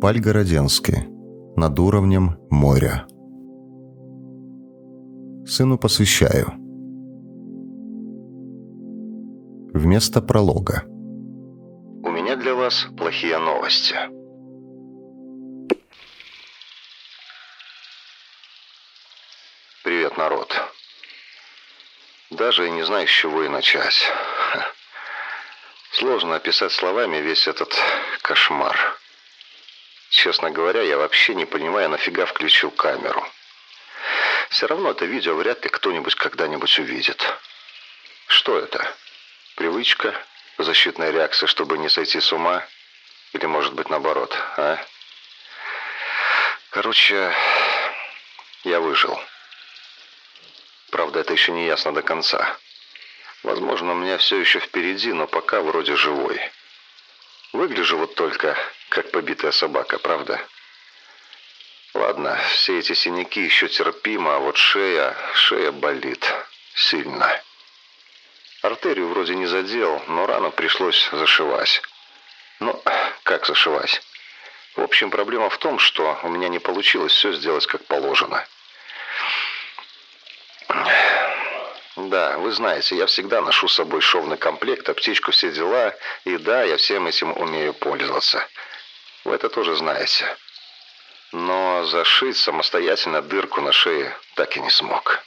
Пальгороденский. Над уровнем моря. Сыну посвящаю. Вместо пролога. У меня для вас плохие новости. Привет, народ. Даже не знаю, с чего и начать. Сложно описать словами весь этот кошмар. Честно говоря, я вообще не понимаю, нафига включил камеру. Все равно это видео вряд ли кто-нибудь когда-нибудь увидит. Что это? Привычка? Защитная реакция, чтобы не сойти с ума? Или может быть наоборот, а? Короче, я выжил. Правда, это еще не ясно до конца. Возможно, у меня все еще впереди, но пока вроде живой. Выгляжу вот только как побитая собака, правда? Ладно, все эти синяки еще терпимо, а вот шея, шея болит сильно. Артерию вроде не задел, но рану пришлось зашивать. Ну, как зашивать? В общем, проблема в том, что у меня не получилось все сделать как положено. Да, вы знаете, я всегда ношу с собой шовный комплект, аптечку, все дела. И да, я всем этим умею пользоваться. Вы это тоже знаете. Но зашить самостоятельно дырку на шее так и не смог.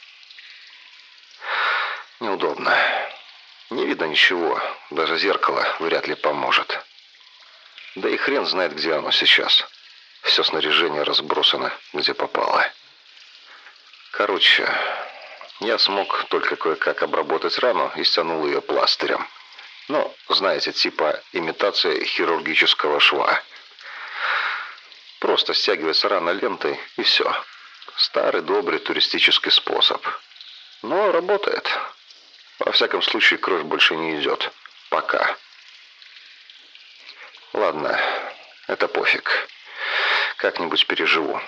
Неудобно. Не видно ничего. Даже зеркало вряд ли поможет. Да и хрен знает, где оно сейчас. Все снаряжение разбросано, где попало. Короче, я смог только кое-как обработать рану и стянул ее пластырем. Ну, знаете, типа имитация хирургического шва. Просто стягивается рана лентой и все. Старый добрый туристический способ. Но работает. Во всяком случае, кровь больше не идет. Пока. Ладно, это пофиг. Как-нибудь переживу.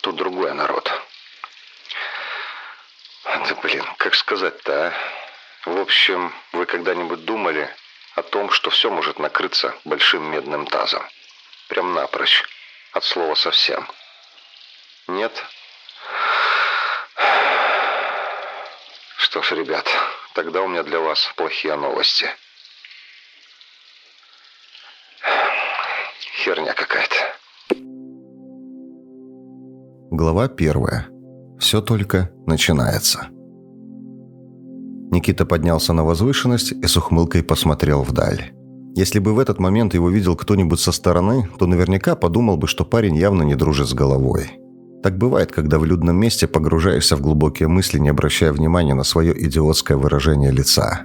Тут другой народ. Да блин, как сказать-то, а? В общем, вы когда-нибудь думали о том, что все может накрыться большим медным тазом? Прям напрочь. От слова совсем. Нет? Что ж, ребят, тогда у меня для вас плохие новости. Херня какая-то. Глава первая. Все только начинается. Никита поднялся на возвышенность и с ухмылкой посмотрел вдаль. Если бы в этот момент его видел кто-нибудь со стороны, то наверняка подумал бы, что парень явно не дружит с головой. Так бывает, когда в людном месте погружаешься в глубокие мысли, не обращая внимания на свое идиотское выражение лица.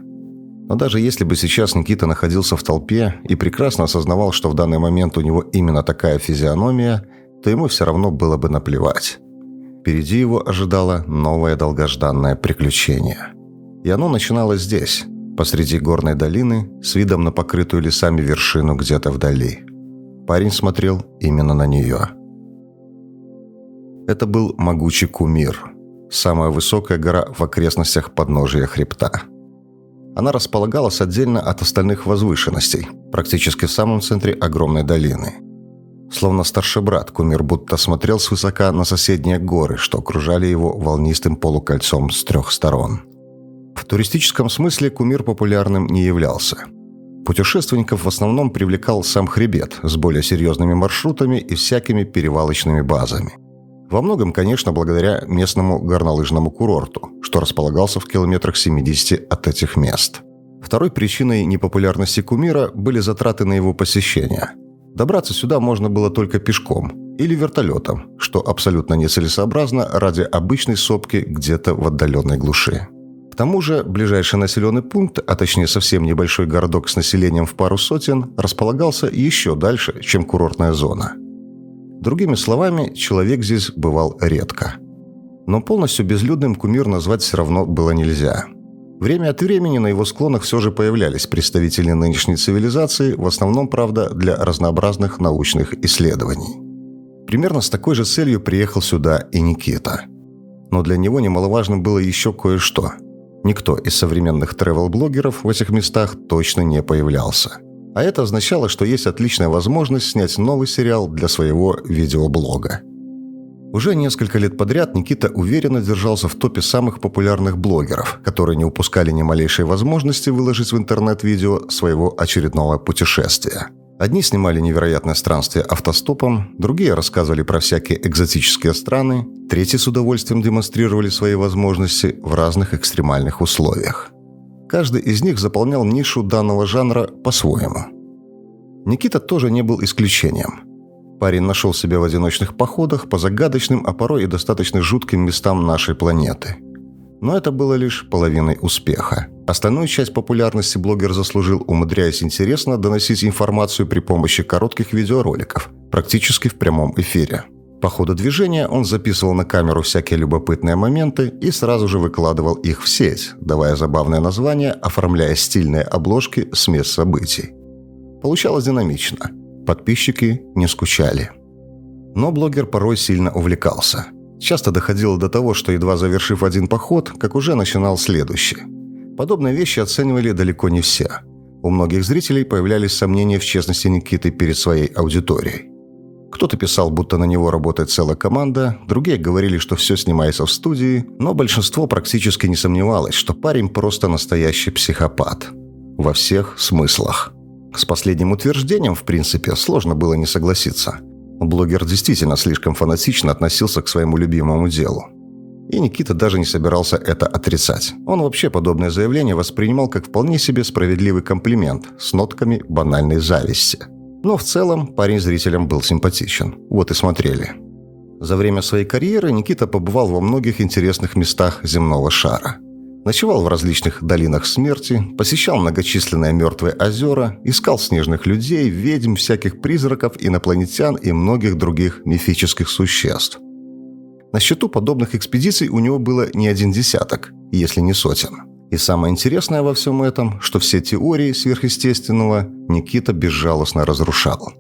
Но даже если бы сейчас Никита находился в толпе и прекрасно осознавал, что в данный момент у него именно такая физиономия, то ему все равно было бы наплевать. Впереди его ожидало новое долгожданное приключение. И оно начиналось здесь, посреди горной долины, с видом на покрытую лесами вершину где-то вдали. Парень смотрел именно на нее. Это был могучий кумир, самая высокая гора в окрестностях подножия хребта. Она располагалась отдельно от остальных возвышенностей, практически в самом центре огромной долины. Словно старший брат, кумир будто смотрел свысока на соседние горы, что окружали его волнистым полукольцом с трех сторон – в туристическом смысле кумир популярным не являлся. Путешественников в основном привлекал сам хребет с более серьезными маршрутами и всякими перевалочными базами. Во многом, конечно, благодаря местному горнолыжному курорту, что располагался в километрах 70 от этих мест. Второй причиной непопулярности кумира были затраты на его посещение. Добраться сюда можно было только пешком или вертолетом, что абсолютно нецелесообразно ради обычной сопки где-то в отдаленной глуши. Тому же ближайший населенный пункт, а точнее совсем небольшой городок с населением в пару сотен, располагался еще дальше, чем курортная зона. Другими словами, человек здесь бывал редко. Но полностью безлюдным кумир назвать все равно было нельзя. Время от времени на его склонах все же появлялись представители нынешней цивилизации, в основном, правда, для разнообразных научных исследований. Примерно с такой же целью приехал сюда и Никита. Но для него немаловажным было еще кое-что – Никто из современных тревел-блогеров в этих местах точно не появлялся. А это означало, что есть отличная возможность снять новый сериал для своего видеоблога. Уже несколько лет подряд Никита уверенно держался в топе самых популярных блогеров, которые не упускали ни малейшей возможности выложить в интернет видео своего очередного путешествия. Одни снимали невероятное странствие автостопом, другие рассказывали про всякие экзотические страны, третьи с удовольствием демонстрировали свои возможности в разных экстремальных условиях. Каждый из них заполнял нишу данного жанра по-своему. Никита тоже не был исключением. Парень нашел себя в одиночных походах по загадочным, а порой и достаточно жутким местам нашей планеты. Но это было лишь половиной успеха. Остальную часть популярности блогер заслужил, умудряясь интересно доносить информацию при помощи коротких видеороликов, практически в прямом эфире. По ходу движения он записывал на камеру всякие любопытные моменты и сразу же выкладывал их в сеть, давая забавное название, оформляя стильные обложки с мест событий. Получалось динамично. Подписчики не скучали. Но блогер порой сильно увлекался. Часто доходило до того, что едва завершив один поход, как уже начинал следующий. Подобные вещи оценивали далеко не все. У многих зрителей появлялись сомнения в честности Никиты перед своей аудиторией. Кто-то писал, будто на него работает целая команда, другие говорили, что все снимается в студии, но большинство практически не сомневалось, что парень просто настоящий психопат. Во всех смыслах. С последним утверждением, в принципе, сложно было не согласиться. Блогер действительно слишком фанатично относился к своему любимому делу. И Никита даже не собирался это отрицать. Он вообще подобное заявление воспринимал как вполне себе справедливый комплимент с нотками банальной зависти – но в целом парень зрителям был симпатичен. Вот и смотрели. За время своей карьеры Никита побывал во многих интересных местах земного шара. Ночевал в различных долинах смерти, посещал многочисленные мертвые озера, искал снежных людей, ведьм, всяких призраков, инопланетян и многих других мифических существ. На счету подобных экспедиций у него было не один десяток, если не сотен. И самое интересное во всем этом, что все теории сверхъестественного Никита безжалостно разрушал.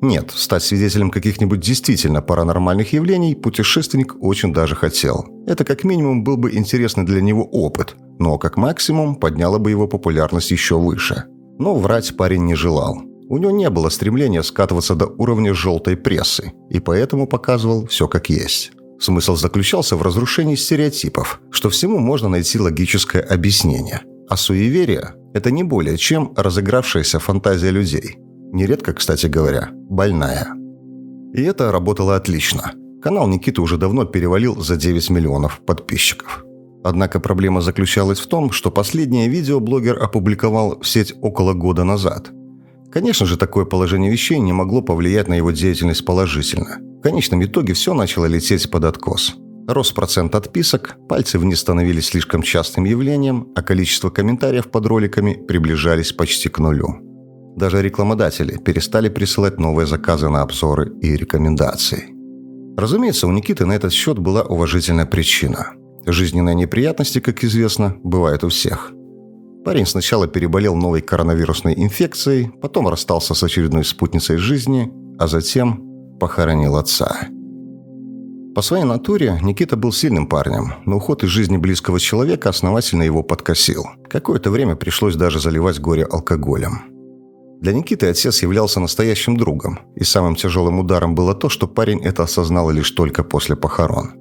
Нет, стать свидетелем каких-нибудь действительно паранормальных явлений путешественник очень даже хотел. Это как минимум был бы интересный для него опыт, но как максимум подняло бы его популярность еще выше. Но врать парень не желал. У него не было стремления скатываться до уровня желтой прессы, и поэтому показывал все как есть. Смысл заключался в разрушении стереотипов, что всему можно найти логическое объяснение. А суеверие – это не более чем разыгравшаяся фантазия людей. Нередко, кстати говоря, больная. И это работало отлично. Канал Никиты уже давно перевалил за 9 миллионов подписчиков. Однако проблема заключалась в том, что последнее видео блогер опубликовал в сеть около года назад. Конечно же, такое положение вещей не могло повлиять на его деятельность положительно – в конечном итоге все начало лететь под откос. Рос процент отписок, пальцы вниз становились слишком частым явлением, а количество комментариев под роликами приближались почти к нулю. Даже рекламодатели перестали присылать новые заказы на обзоры и рекомендации. Разумеется, у Никиты на этот счет была уважительная причина. Жизненные неприятности, как известно, бывают у всех. Парень сначала переболел новой коронавирусной инфекцией, потом расстался с очередной спутницей жизни, а затем похоронил отца. По своей натуре Никита был сильным парнем, но уход из жизни близкого человека основательно его подкосил. Какое-то время пришлось даже заливать горе алкоголем. Для Никиты отец являлся настоящим другом, и самым тяжелым ударом было то, что парень это осознал лишь только после похорон.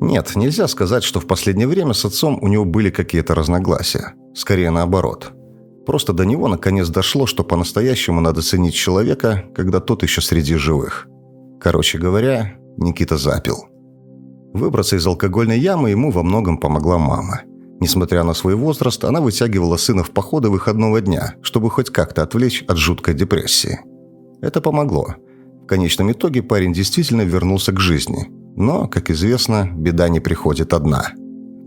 Нет, нельзя сказать, что в последнее время с отцом у него были какие-то разногласия. Скорее наоборот. Просто до него наконец дошло, что по-настоящему надо ценить человека, когда тот еще среди живых – Короче говоря, Никита запил. Выбраться из алкогольной ямы ему во многом помогла мама. Несмотря на свой возраст, она вытягивала сына в походы выходного дня, чтобы хоть как-то отвлечь от жуткой депрессии. Это помогло. В конечном итоге парень действительно вернулся к жизни. Но, как известно, беда не приходит одна.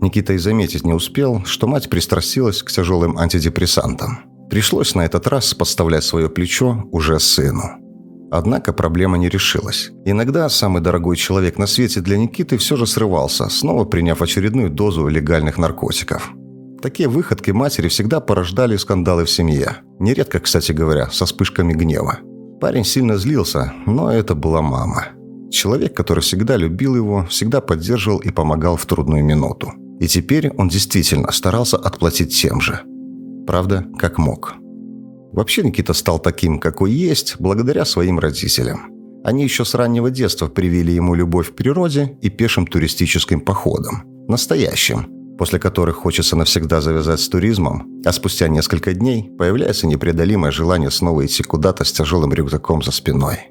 Никита и заметить не успел, что мать пристрастилась к тяжелым антидепрессантам. Пришлось на этот раз подставлять свое плечо уже сыну. Однако проблема не решилась. Иногда самый дорогой человек на свете для Никиты все же срывался, снова приняв очередную дозу легальных наркотиков. Такие выходки матери всегда порождали скандалы в семье. Нередко, кстати говоря, со вспышками гнева. Парень сильно злился, но это была мама. Человек, который всегда любил его, всегда поддерживал и помогал в трудную минуту. И теперь он действительно старался отплатить тем же. Правда, как мог. Вообще Никита стал таким, какой есть, благодаря своим родителям. Они еще с раннего детства привили ему любовь к природе и пешим туристическим походам. Настоящим, после которых хочется навсегда завязать с туризмом, а спустя несколько дней появляется непреодолимое желание снова идти куда-то с тяжелым рюкзаком за спиной.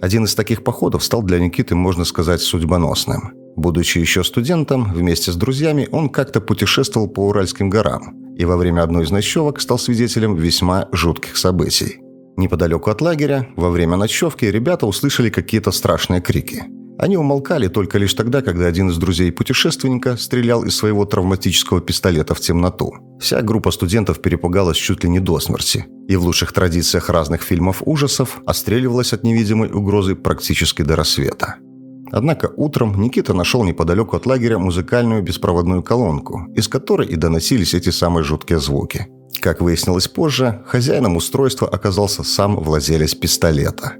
Один из таких походов стал для Никиты, можно сказать, судьбоносным. Будучи еще студентом, вместе с друзьями он как-то путешествовал по Уральским горам и во время одной из ночевок стал свидетелем весьма жутких событий. Неподалеку от лагеря, во время ночевки, ребята услышали какие-то страшные крики. Они умолкали только лишь тогда, когда один из друзей путешественника стрелял из своего травматического пистолета в темноту. Вся группа студентов перепугалась чуть ли не до смерти. И в лучших традициях разных фильмов ужасов отстреливалась от невидимой угрозы практически до рассвета. Однако утром Никита нашел неподалеку от лагеря музыкальную беспроводную колонку, из которой и доносились эти самые жуткие звуки. Как выяснилось позже, хозяином устройства оказался сам владелец пистолета.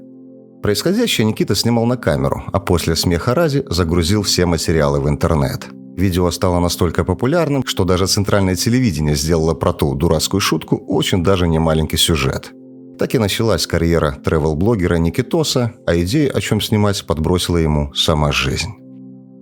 Происходящее Никита снимал на камеру, а после смеха ради загрузил все материалы в интернет. Видео стало настолько популярным, что даже центральное телевидение сделало про ту дурацкую шутку очень даже не маленький сюжет. Так и началась карьера тревел-блогера Никитоса, а идею, о чем снимать, подбросила ему сама жизнь.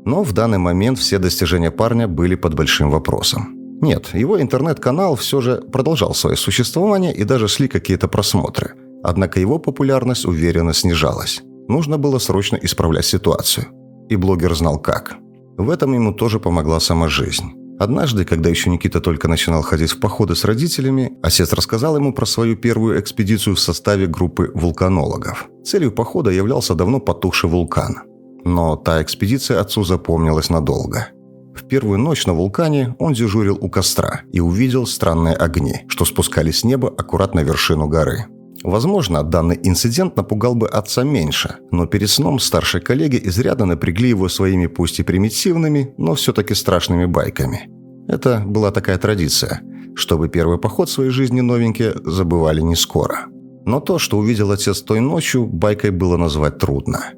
Но в данный момент все достижения парня были под большим вопросом. Нет, его интернет-канал все же продолжал свое существование и даже шли какие-то просмотры. Однако его популярность уверенно снижалась. Нужно было срочно исправлять ситуацию. И блогер знал как. В этом ему тоже помогла сама жизнь. Однажды, когда еще Никита только начинал ходить в походы с родителями, отец рассказал ему про свою первую экспедицию в составе группы вулканологов. Целью похода являлся давно потухший вулкан. Но та экспедиция отцу запомнилась надолго – в первую ночь на вулкане он дежурил у костра и увидел странные огни, что спускались с неба аккуратно на вершину горы. Возможно, данный инцидент напугал бы отца меньше, но перед сном старшие коллеги изрядно напрягли его своими пусть и примитивными, но все-таки страшными байками. Это была такая традиция, чтобы первый поход в своей жизни новенькие забывали не скоро. Но то, что увидел отец той ночью, байкой было назвать трудно.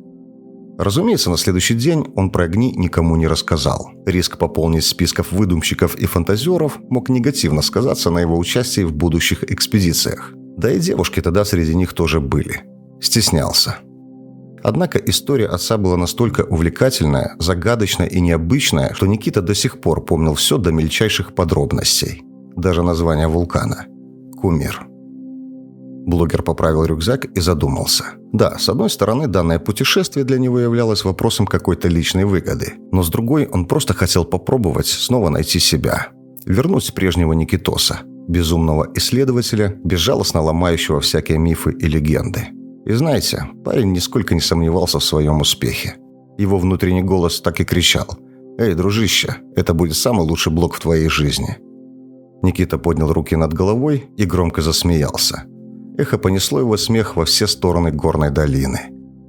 Разумеется, на следующий день он про огни никому не рассказал. Риск пополнить списков выдумщиков и фантазеров мог негативно сказаться на его участии в будущих экспедициях. Да и девушки тогда среди них тоже были. Стеснялся. Однако история отца была настолько увлекательная, загадочная и необычная, что Никита до сих пор помнил все до мельчайших подробностей. Даже название вулкана. Кумир. Блогер поправил рюкзак и задумался. Да, с одной стороны, данное путешествие для него являлось вопросом какой-то личной выгоды. Но с другой, он просто хотел попробовать снова найти себя. Вернуть прежнего Никитоса. Безумного исследователя, безжалостно ломающего всякие мифы и легенды. И знаете, парень нисколько не сомневался в своем успехе. Его внутренний голос так и кричал. «Эй, дружище, это будет самый лучший блог в твоей жизни». Никита поднял руки над головой и громко засмеялся. Эхо понесло его смех во все стороны горной долины.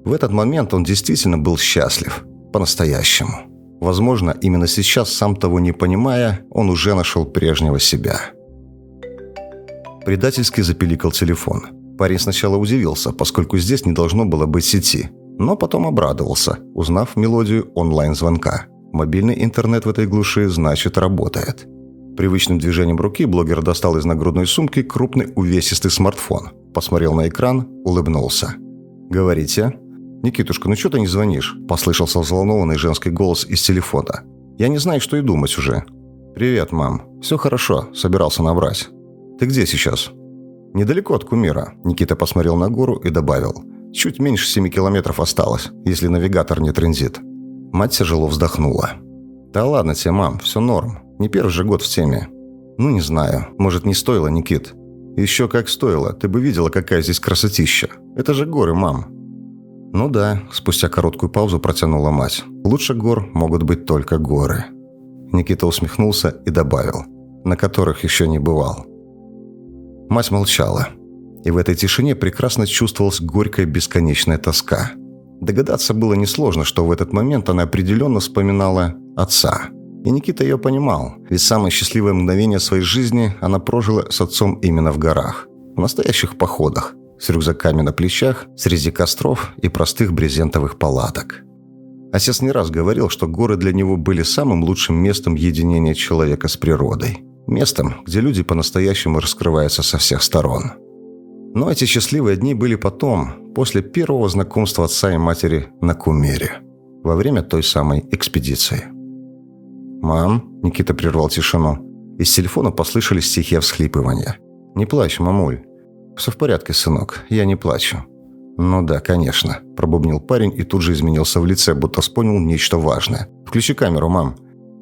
В этот момент он действительно был счастлив. По-настоящему. Возможно, именно сейчас, сам того не понимая, он уже нашел прежнего себя. Предательски запеликал телефон. Парень сначала удивился, поскольку здесь не должно было быть сети. Но потом обрадовался, узнав мелодию онлайн-звонка. Мобильный интернет в этой глуши, значит, работает. Привычным движением руки блогер достал из нагрудной сумки крупный увесистый смартфон. Посмотрел на экран, улыбнулся. «Говорите?» «Никитушка, ну что ты не звонишь?» Послышался взволнованный женский голос из телефона. «Я не знаю, что и думать уже». «Привет, мам. Все хорошо. Собирался набрать». «Ты где сейчас?» «Недалеко от кумира». Никита посмотрел на гору и добавил. «Чуть меньше семи километров осталось, если навигатор не трендит». Мать тяжело вздохнула. «Да ладно тебе, мам, все норм. Не первый же год в теме. Ну, не знаю. Может, не стоило, Никит? Еще как стоило. Ты бы видела, какая здесь красотища. Это же горы, мам. Ну да, спустя короткую паузу протянула мать. Лучше гор могут быть только горы. Никита усмехнулся и добавил. На которых еще не бывал. Мать молчала. И в этой тишине прекрасно чувствовалась горькая бесконечная тоска. Догадаться было несложно, что в этот момент она определенно вспоминала отца – и Никита ее понимал, ведь самое счастливое мгновение своей жизни она прожила с отцом именно в горах. В настоящих походах, с рюкзаками на плечах, среди костров и простых брезентовых палаток. Отец не раз говорил, что горы для него были самым лучшим местом единения человека с природой. Местом, где люди по-настоящему раскрываются со всех сторон. Но эти счастливые дни были потом, после первого знакомства отца и матери на Кумере, во время той самой экспедиции. «Мам», – Никита прервал тишину, из телефона послышались тихие всхлипывания. «Не плачь, мамуль». «Все в порядке, сынок, я не плачу». «Ну да, конечно», – пробубнил парень и тут же изменился в лице, будто вспомнил нечто важное. «Включи камеру, мам».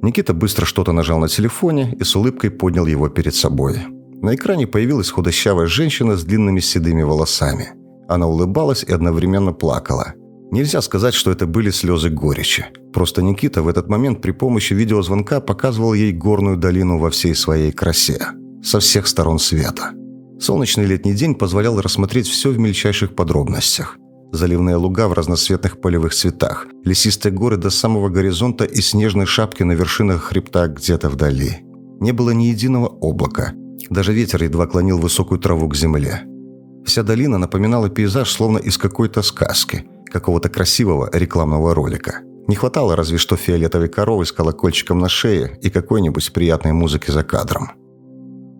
Никита быстро что-то нажал на телефоне и с улыбкой поднял его перед собой. На экране появилась худощавая женщина с длинными седыми волосами. Она улыбалась и одновременно плакала. Нельзя сказать, что это были слезы горечи. Просто Никита в этот момент при помощи видеозвонка показывал ей горную долину во всей своей красе. Со всех сторон света. Солнечный летний день позволял рассмотреть все в мельчайших подробностях. Заливные луга в разноцветных полевых цветах, лесистые горы до самого горизонта и снежные шапки на вершинах хребта где-то вдали. Не было ни единого облака – даже ветер едва клонил высокую траву к земле. Вся долина напоминала пейзаж словно из какой-то сказки, какого-то красивого рекламного ролика. Не хватало разве что фиолетовой коровы с колокольчиком на шее и какой-нибудь приятной музыки за кадром.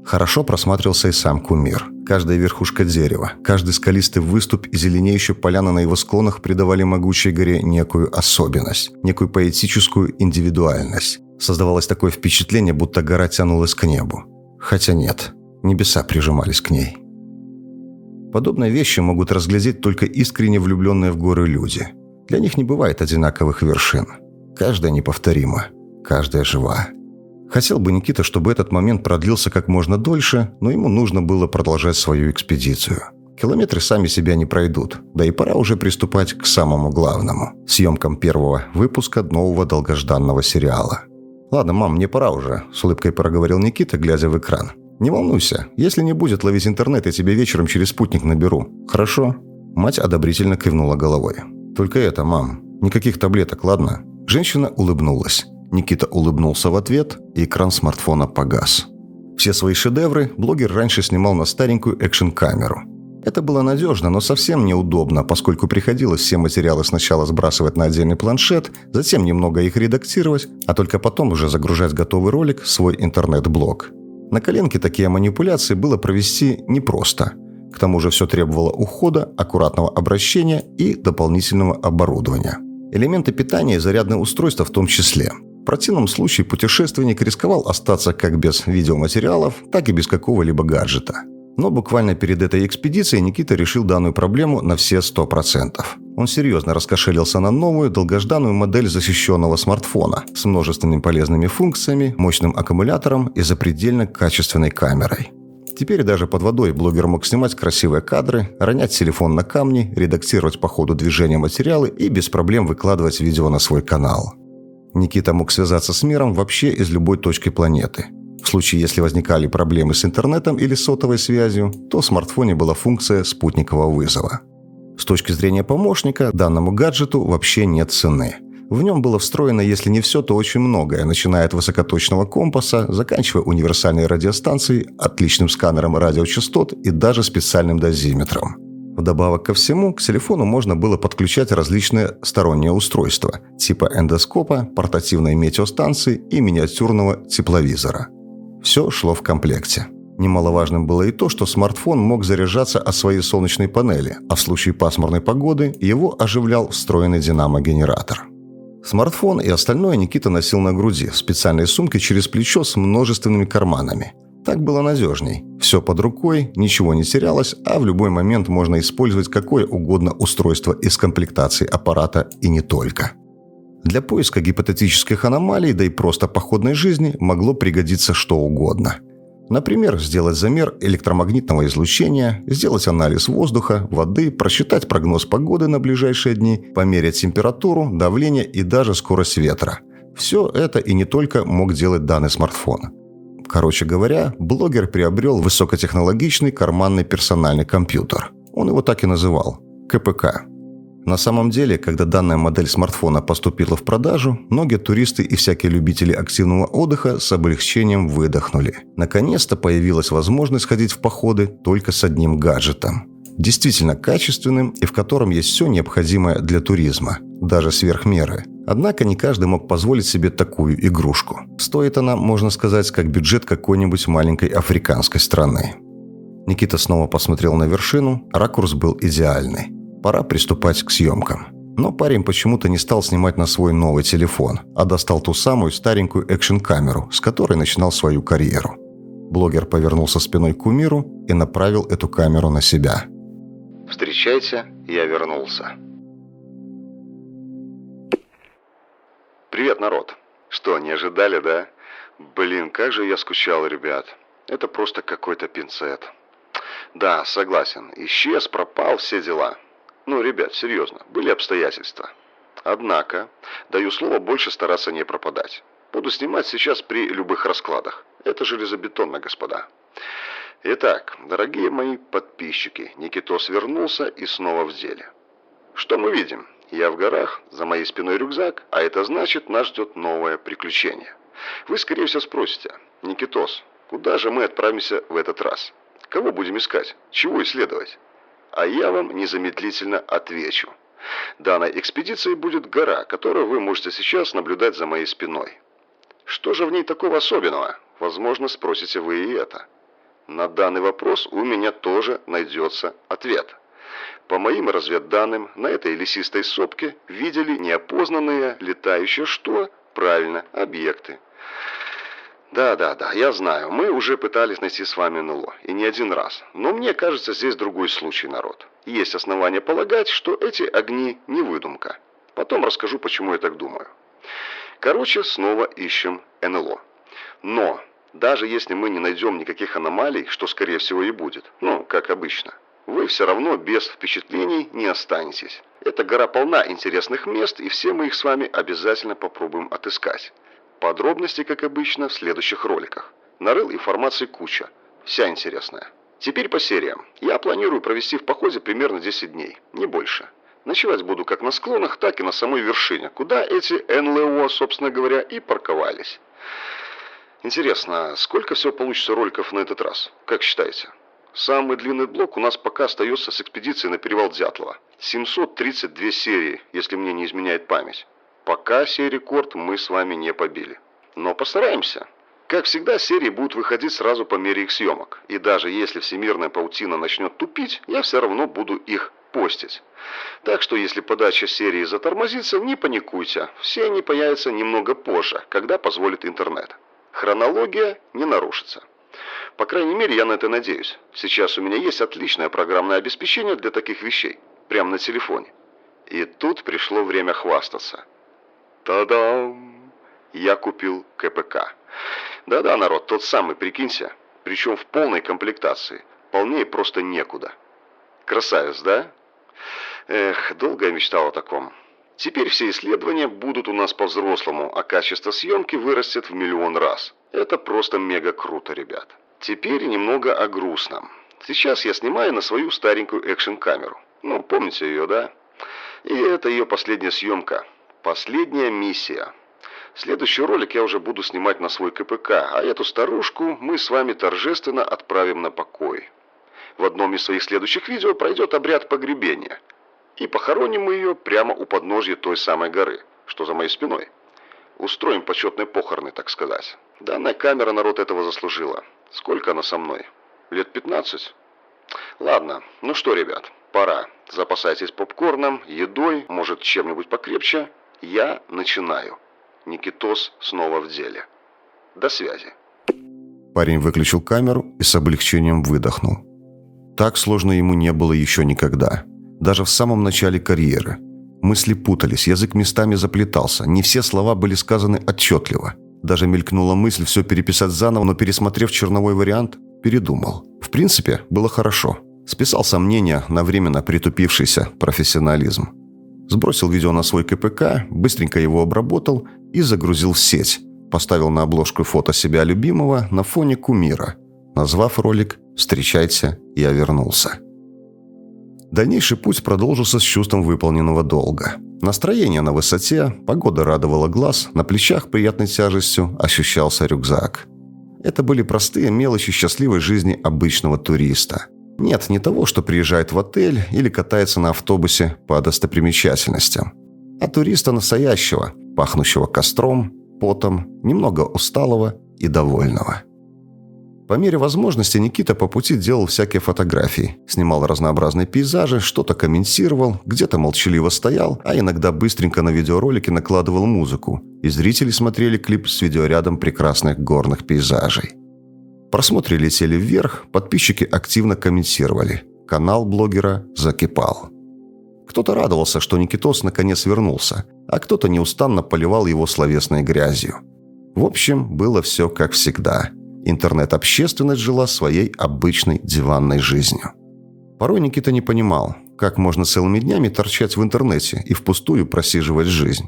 Хорошо просматривался и сам кумир. Каждая верхушка дерева, каждый скалистый выступ и зеленеющая поляна на его склонах придавали могучей горе некую особенность, некую поэтическую индивидуальность. Создавалось такое впечатление, будто гора тянулась к небу. Хотя нет, небеса прижимались к ней. Подобные вещи могут разглядеть только искренне влюбленные в горы люди. Для них не бывает одинаковых вершин. Каждая неповторима, каждая жива. Хотел бы Никита, чтобы этот момент продлился как можно дольше, но ему нужно было продолжать свою экспедицию. Километры сами себя не пройдут, да и пора уже приступать к самому главному – съемкам первого выпуска нового долгожданного сериала – «Ладно, мам, мне пора уже», – с улыбкой проговорил Никита, глядя в экран. «Не волнуйся. Если не будет ловить интернет, я тебе вечером через спутник наберу. Хорошо?» Мать одобрительно кивнула головой. «Только это, мам. Никаких таблеток, ладно?» Женщина улыбнулась. Никита улыбнулся в ответ, и экран смартфона погас. Все свои шедевры блогер раньше снимал на старенькую экшн-камеру – это было надежно, но совсем неудобно, поскольку приходилось все материалы сначала сбрасывать на отдельный планшет, затем немного их редактировать, а только потом уже загружать готовый ролик в свой интернет-блог. На коленке такие манипуляции было провести непросто. К тому же все требовало ухода, аккуратного обращения и дополнительного оборудования. Элементы питания и зарядное устройство в том числе. В противном случае путешественник рисковал остаться как без видеоматериалов, так и без какого-либо гаджета – но буквально перед этой экспедицией Никита решил данную проблему на все 100%. Он серьезно раскошелился на новую, долгожданную модель защищенного смартфона с множественными полезными функциями, мощным аккумулятором и запредельно качественной камерой. Теперь даже под водой блогер мог снимать красивые кадры, ронять телефон на камни, редактировать по ходу движения материалы и без проблем выкладывать видео на свой канал. Никита мог связаться с миром вообще из любой точки планеты – в случае, если возникали проблемы с интернетом или сотовой связью, то в смартфоне была функция спутникового вызова. С точки зрения помощника, данному гаджету вообще нет цены. В нем было встроено, если не все, то очень многое, начиная от высокоточного компаса, заканчивая универсальной радиостанцией, отличным сканером радиочастот и даже специальным дозиметром. Вдобавок ко всему, к телефону можно было подключать различные сторонние устройства, типа эндоскопа, портативной метеостанции и миниатюрного тепловизора. Все шло в комплекте. Немаловажным было и то, что смартфон мог заряжаться от своей солнечной панели, а в случае пасмурной погоды его оживлял встроенный динамо-генератор. Смартфон и остальное Никита носил на груди, в специальной сумке через плечо с множественными карманами. Так было надежней. Все под рукой, ничего не терялось, а в любой момент можно использовать какое угодно устройство из комплектации аппарата и не только. Для поиска гипотетических аномалий, да и просто походной жизни, могло пригодиться что угодно. Например, сделать замер электромагнитного излучения, сделать анализ воздуха, воды, просчитать прогноз погоды на ближайшие дни, померять температуру, давление и даже скорость ветра. Все это и не только мог делать данный смартфон. Короче говоря, блогер приобрел высокотехнологичный карманный персональный компьютер. Он его так и называл – КПК. На самом деле, когда данная модель смартфона поступила в продажу, многие туристы и всякие любители активного отдыха с облегчением выдохнули. Наконец-то появилась возможность ходить в походы только с одним гаджетом. Действительно качественным и в котором есть все необходимое для туризма, даже сверх меры. Однако не каждый мог позволить себе такую игрушку. Стоит она, можно сказать, как бюджет какой-нибудь маленькой африканской страны. Никита снова посмотрел на вершину, ракурс был идеальный. Пора приступать к съемкам. Но парень почему-то не стал снимать на свой новый телефон, а достал ту самую старенькую экшн-камеру, с которой начинал свою карьеру. Блогер повернулся спиной к кумиру и направил эту камеру на себя. «Встречайте, я вернулся». «Привет, народ! Что, не ожидали, да? Блин, как же я скучал, ребят. Это просто какой-то пинцет. Да, согласен, исчез, пропал, все дела. Ну, ребят, серьезно, были обстоятельства. Однако, даю слово больше стараться не пропадать. Буду снимать сейчас при любых раскладах. Это железобетонно, господа. Итак, дорогие мои подписчики, Никитос вернулся и снова в деле. Что мы видим? Я в горах, за моей спиной рюкзак, а это значит, нас ждет новое приключение. Вы, скорее всего, спросите, Никитос, куда же мы отправимся в этот раз? Кого будем искать? Чего исследовать? А я вам незамедлительно отвечу. Данной экспедицией будет гора, которую вы можете сейчас наблюдать за моей спиной. Что же в ней такого особенного? Возможно, спросите вы и это. На данный вопрос у меня тоже найдется ответ. По моим разведданным, на этой лесистой сопке видели неопознанные летающие что? Правильно, объекты. Да-да-да, я знаю, мы уже пытались найти с вами НЛО, и не один раз. Но мне кажется, здесь другой случай, народ. Есть основания полагать, что эти огни не выдумка. Потом расскажу, почему я так думаю. Короче, снова ищем НЛО. Но, даже если мы не найдем никаких аномалий, что скорее всего и будет, ну, как обычно, вы все равно без впечатлений не останетесь. Эта гора полна интересных мест, и все мы их с вами обязательно попробуем отыскать. Подробности, как обычно, в следующих роликах. Нарыл информации куча. Вся интересная. Теперь по сериям. Я планирую провести в походе примерно 10 дней, не больше. Ночевать буду как на склонах, так и на самой вершине, куда эти НЛО, собственно говоря, и парковались. Интересно, сколько всего получится роликов на этот раз? Как считаете? Самый длинный блок у нас пока остается с экспедицией на перевал Дятлова. 732 серии, если мне не изменяет память. Пока сей рекорд мы с вами не побили. Но постараемся. Как всегда, серии будут выходить сразу по мере их съемок. И даже если всемирная паутина начнет тупить, я все равно буду их постить. Так что если подача серии затормозится, не паникуйте. Все они появятся немного позже, когда позволит интернет. Хронология не нарушится. По крайней мере, я на это надеюсь. Сейчас у меня есть отличное программное обеспечение для таких вещей. Прямо на телефоне. И тут пришло время хвастаться. Та-дам! Я купил КПК. Да-да, народ, тот самый, прикинься. Причем в полной комплектации. Полнее просто некуда. Красавец, да? Эх, долго я мечтал о таком. Теперь все исследования будут у нас по-взрослому, а качество съемки вырастет в миллион раз. Это просто мега круто, ребят. Теперь немного о грустном. Сейчас я снимаю на свою старенькую экшн-камеру. Ну, помните ее, да? И это ее последняя съемка. Последняя миссия. Следующий ролик я уже буду снимать на свой КПК, а эту старушку мы с вами торжественно отправим на покой. В одном из своих следующих видео пройдет обряд погребения. И похороним мы ее прямо у подножья той самой горы, что за моей спиной. Устроим почетные похороны, так сказать. Данная камера народ этого заслужила. Сколько она со мной? Лет 15? Ладно, ну что, ребят, пора. Запасайтесь попкорном, едой, может чем-нибудь покрепче. Я начинаю. Никитос снова в деле. До связи. Парень выключил камеру и с облегчением выдохнул. Так сложно ему не было еще никогда. Даже в самом начале карьеры. Мысли путались, язык местами заплетался, не все слова были сказаны отчетливо. Даже мелькнула мысль все переписать заново, но пересмотрев черновой вариант, передумал. В принципе, было хорошо. Списал сомнения на временно притупившийся профессионализм. Сбросил видео на свой КПК, быстренько его обработал и загрузил в сеть. Поставил на обложку фото себя любимого на фоне кумира. Назвав ролик «Встречайте, я вернулся». Дальнейший путь продолжился с чувством выполненного долга. Настроение на высоте, погода радовала глаз, на плечах приятной тяжестью ощущался рюкзак. Это были простые мелочи счастливой жизни обычного туриста. Нет, не того, что приезжает в отель или катается на автобусе по достопримечательностям, а туриста настоящего, пахнущего костром, потом, немного усталого и довольного. По мере возможности Никита по пути делал всякие фотографии, снимал разнообразные пейзажи, что-то комментировал, где-то молчаливо стоял, а иногда быстренько на видеоролике накладывал музыку, и зрители смотрели клип с видеорядом прекрасных горных пейзажей. Просмотры летели вверх, подписчики активно комментировали. Канал блогера закипал. Кто-то радовался, что Никитос наконец вернулся, а кто-то неустанно поливал его словесной грязью. В общем, было все как всегда – интернет-общественность жила своей обычной диванной жизнью. Порой Никита не понимал, как можно целыми днями торчать в интернете и впустую просиживать жизнь.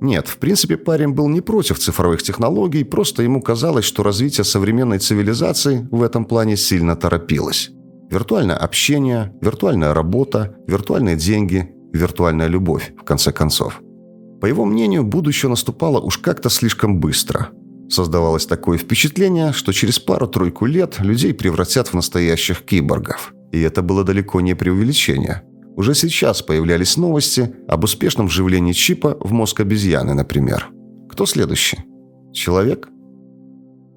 Нет, в принципе, парень был не против цифровых технологий, просто ему казалось, что развитие современной цивилизации в этом плане сильно торопилось. Виртуальное общение, виртуальная работа, виртуальные деньги, виртуальная любовь, в конце концов. По его мнению, будущее наступало уж как-то слишком быстро. Создавалось такое впечатление, что через пару-тройку лет людей превратят в настоящих киборгов. И это было далеко не преувеличение. Уже сейчас появлялись новости об успешном вживлении чипа в мозг обезьяны, например. Кто следующий? Человек?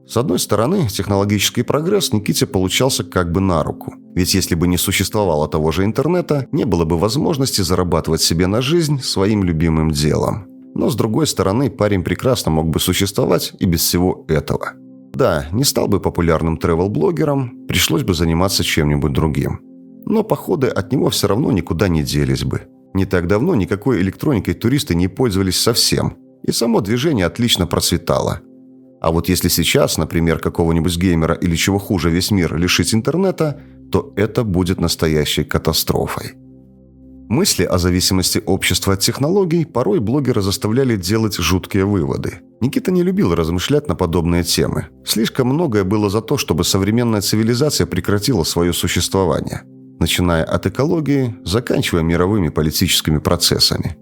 С одной стороны, технологический прогресс Никите получался как бы на руку. Ведь если бы не существовало того же интернета, не было бы возможности зарабатывать себе на жизнь своим любимым делом. Но, с другой стороны, парень прекрасно мог бы существовать и без всего этого. Да, не стал бы популярным тревел-блогером, пришлось бы заниматься чем-нибудь другим. Но походы от него все равно никуда не делись бы. Не так давно никакой электроникой туристы не пользовались совсем, и само движение отлично процветало. А вот если сейчас, например, какого-нибудь геймера или чего хуже весь мир лишить интернета, то это будет настоящей катастрофой. Мысли о зависимости общества от технологий порой блогера заставляли делать жуткие выводы. Никита не любил размышлять на подобные темы. Слишком многое было за то, чтобы современная цивилизация прекратила свое существование. Начиная от экологии, заканчивая мировыми политическими процессами.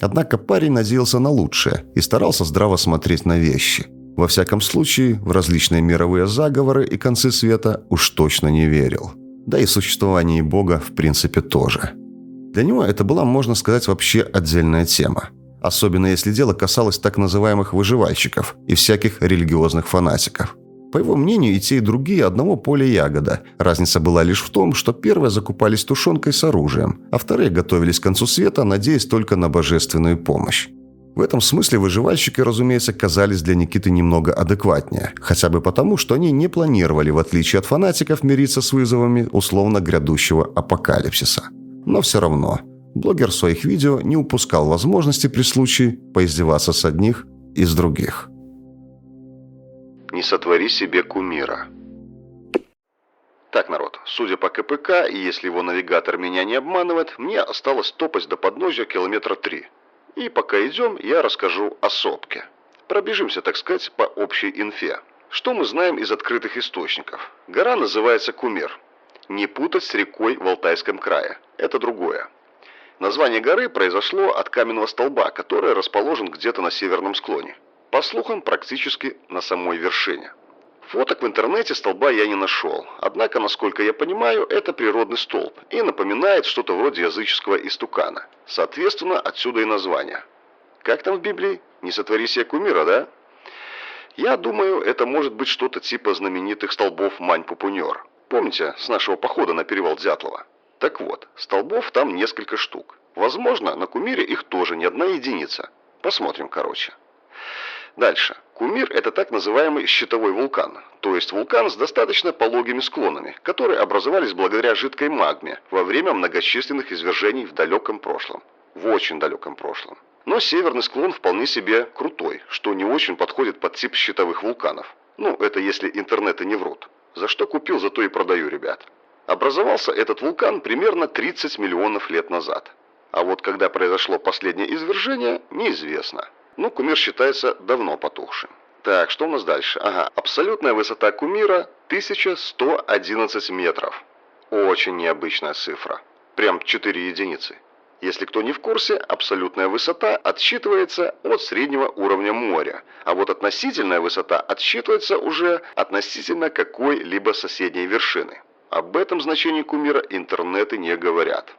Однако парень надеялся на лучшее и старался здраво смотреть на вещи. Во всяком случае, в различные мировые заговоры и концы света уж точно не верил. Да и существование Бога в принципе тоже. Для него это была, можно сказать, вообще отдельная тема. Особенно если дело касалось так называемых выживальщиков и всяких религиозных фанатиков. По его мнению, и те, и другие одного поля ягода. Разница была лишь в том, что первые закупались тушенкой с оружием, а вторые готовились к концу света, надеясь только на божественную помощь. В этом смысле выживальщики, разумеется, казались для Никиты немного адекватнее, хотя бы потому, что они не планировали, в отличие от фанатиков, мириться с вызовами условно грядущего апокалипсиса. Но все равно, блогер своих видео не упускал возможности при случае поиздеваться с одних и с других. Не сотвори себе кумира. Так, народ, судя по КПК, и если его навигатор меня не обманывает, мне осталось топать до подножья километра три. И пока идем, я расскажу о сопке. Пробежимся, так сказать, по общей инфе. Что мы знаем из открытых источников? Гора называется Кумир. Не путать с рекой в Алтайском крае. Это другое. Название горы произошло от каменного столба, который расположен где-то на северном склоне. По слухам, практически на самой вершине. Фоток в интернете столба я не нашел. Однако, насколько я понимаю, это природный столб и напоминает что-то вроде языческого истукана. Соответственно, отсюда и название. Как там в Библии? Не сотвори себе кумира, да? Я думаю, это может быть что-то типа знаменитых столбов Мань-Пупунер. Помните с нашего похода на перевал Дятлова? Так вот, столбов там несколько штук. Возможно, на Кумире их тоже не одна единица. Посмотрим, короче. Дальше. Кумир – это так называемый щитовой вулкан, то есть вулкан с достаточно пологими склонами, которые образовались благодаря жидкой магме во время многочисленных извержений в далеком прошлом. В очень далеком прошлом. Но северный склон вполне себе крутой, что не очень подходит под тип щитовых вулканов. Ну, это если интернеты не врут. За что купил, зато и продаю, ребят. Образовался этот вулкан примерно 30 миллионов лет назад. А вот когда произошло последнее извержение, неизвестно. Ну, кумир считается давно потухшим. Так, что у нас дальше? Ага, абсолютная высота кумира 1111 метров. Очень необычная цифра. Прям 4 единицы. Если кто не в курсе, абсолютная высота отсчитывается от среднего уровня моря, а вот относительная высота отсчитывается уже относительно какой-либо соседней вершины. Об этом значении кумира интернеты не говорят.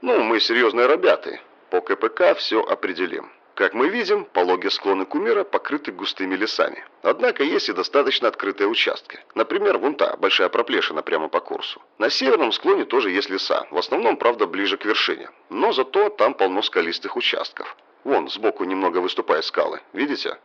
Ну, мы серьезные ребята. По КПК все определим. Как мы видим, пологие склоны кумира покрыты густыми лесами. Однако есть и достаточно открытые участки. Например, вон та, большая проплешина прямо по курсу. На северном склоне тоже есть леса, в основном, правда, ближе к вершине. Но зато там полно скалистых участков. Вон, сбоку немного выступают скалы, видите?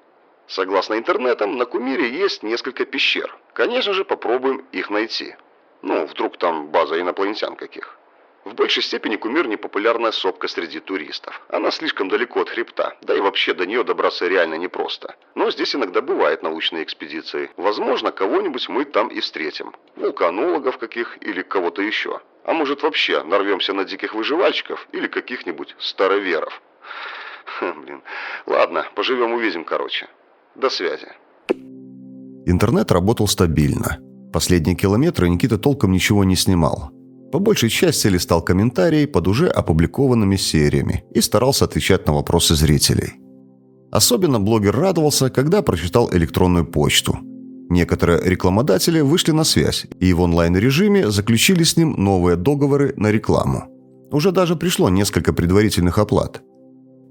Согласно интернетам, на Кумире есть несколько пещер. Конечно же, попробуем их найти. Ну, вдруг там база инопланетян каких. В большей степени кумир не популярная сопка среди туристов. Она слишком далеко от хребта, да и вообще до нее добраться реально непросто. Но здесь иногда бывают научные экспедиции. Возможно, кого-нибудь мы там и встретим. Вулканологов каких или кого-то еще. А может вообще нарвемся на диких выживальщиков или каких-нибудь староверов. Хм, блин. Ладно, поживем увидим, короче. До связи. Интернет работал стабильно. Последние километры Никита толком ничего не снимал. По большей части листал комментарии под уже опубликованными сериями и старался отвечать на вопросы зрителей. Особенно блогер радовался, когда прочитал электронную почту. Некоторые рекламодатели вышли на связь и в онлайн-режиме заключили с ним новые договоры на рекламу. Уже даже пришло несколько предварительных оплат.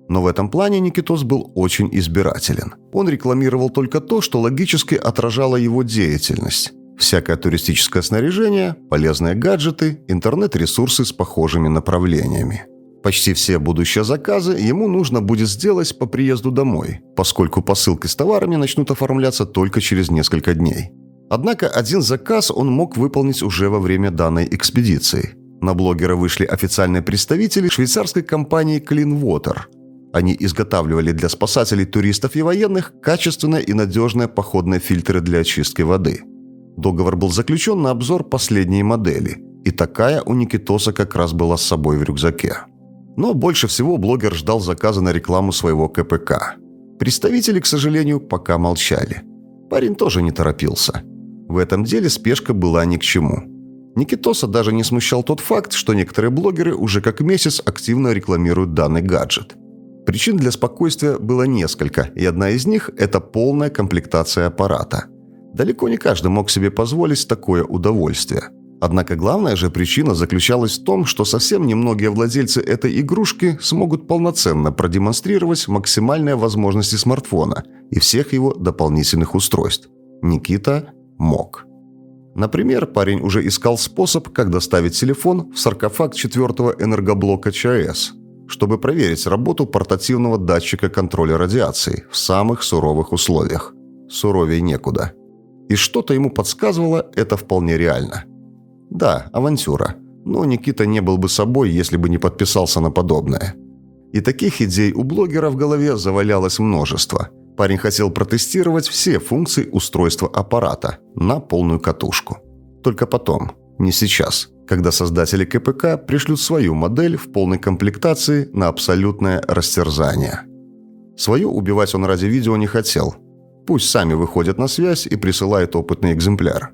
Но в этом плане Никитос был очень избирателен. Он рекламировал только то, что логически отражало его деятельность всякое туристическое снаряжение, полезные гаджеты, интернет-ресурсы с похожими направлениями. Почти все будущие заказы ему нужно будет сделать по приезду домой, поскольку посылки с товарами начнут оформляться только через несколько дней. Однако один заказ он мог выполнить уже во время данной экспедиции. На блогера вышли официальные представители швейцарской компании Clean Water. Они изготавливали для спасателей, туристов и военных качественные и надежные походные фильтры для очистки воды – Договор был заключен на обзор последней модели, и такая у Никитоса как раз была с собой в рюкзаке. Но больше всего блогер ждал заказа на рекламу своего КПК. Представители, к сожалению, пока молчали. Парень тоже не торопился. В этом деле спешка была ни к чему. Никитоса даже не смущал тот факт, что некоторые блогеры уже как месяц активно рекламируют данный гаджет. Причин для спокойствия было несколько, и одна из них – это полная комплектация аппарата – Далеко не каждый мог себе позволить такое удовольствие. Однако главная же причина заключалась в том, что совсем немногие владельцы этой игрушки смогут полноценно продемонстрировать максимальные возможности смартфона и всех его дополнительных устройств. Никита мог. Например, парень уже искал способ, как доставить телефон в саркофаг четвертого энергоблока ЧАЭС, чтобы проверить работу портативного датчика контроля радиации в самых суровых условиях. Суровей некуда. И что-то ему подсказывало, это вполне реально. Да, авантюра. Но Никита не был бы собой, если бы не подписался на подобное. И таких идей у блогера в голове завалялось множество. Парень хотел протестировать все функции устройства аппарата на полную катушку. Только потом, не сейчас, когда создатели КПК пришлют свою модель в полной комплектации на абсолютное растерзание. Свою убивать он ради видео не хотел – Пусть сами выходят на связь и присылают опытный экземпляр.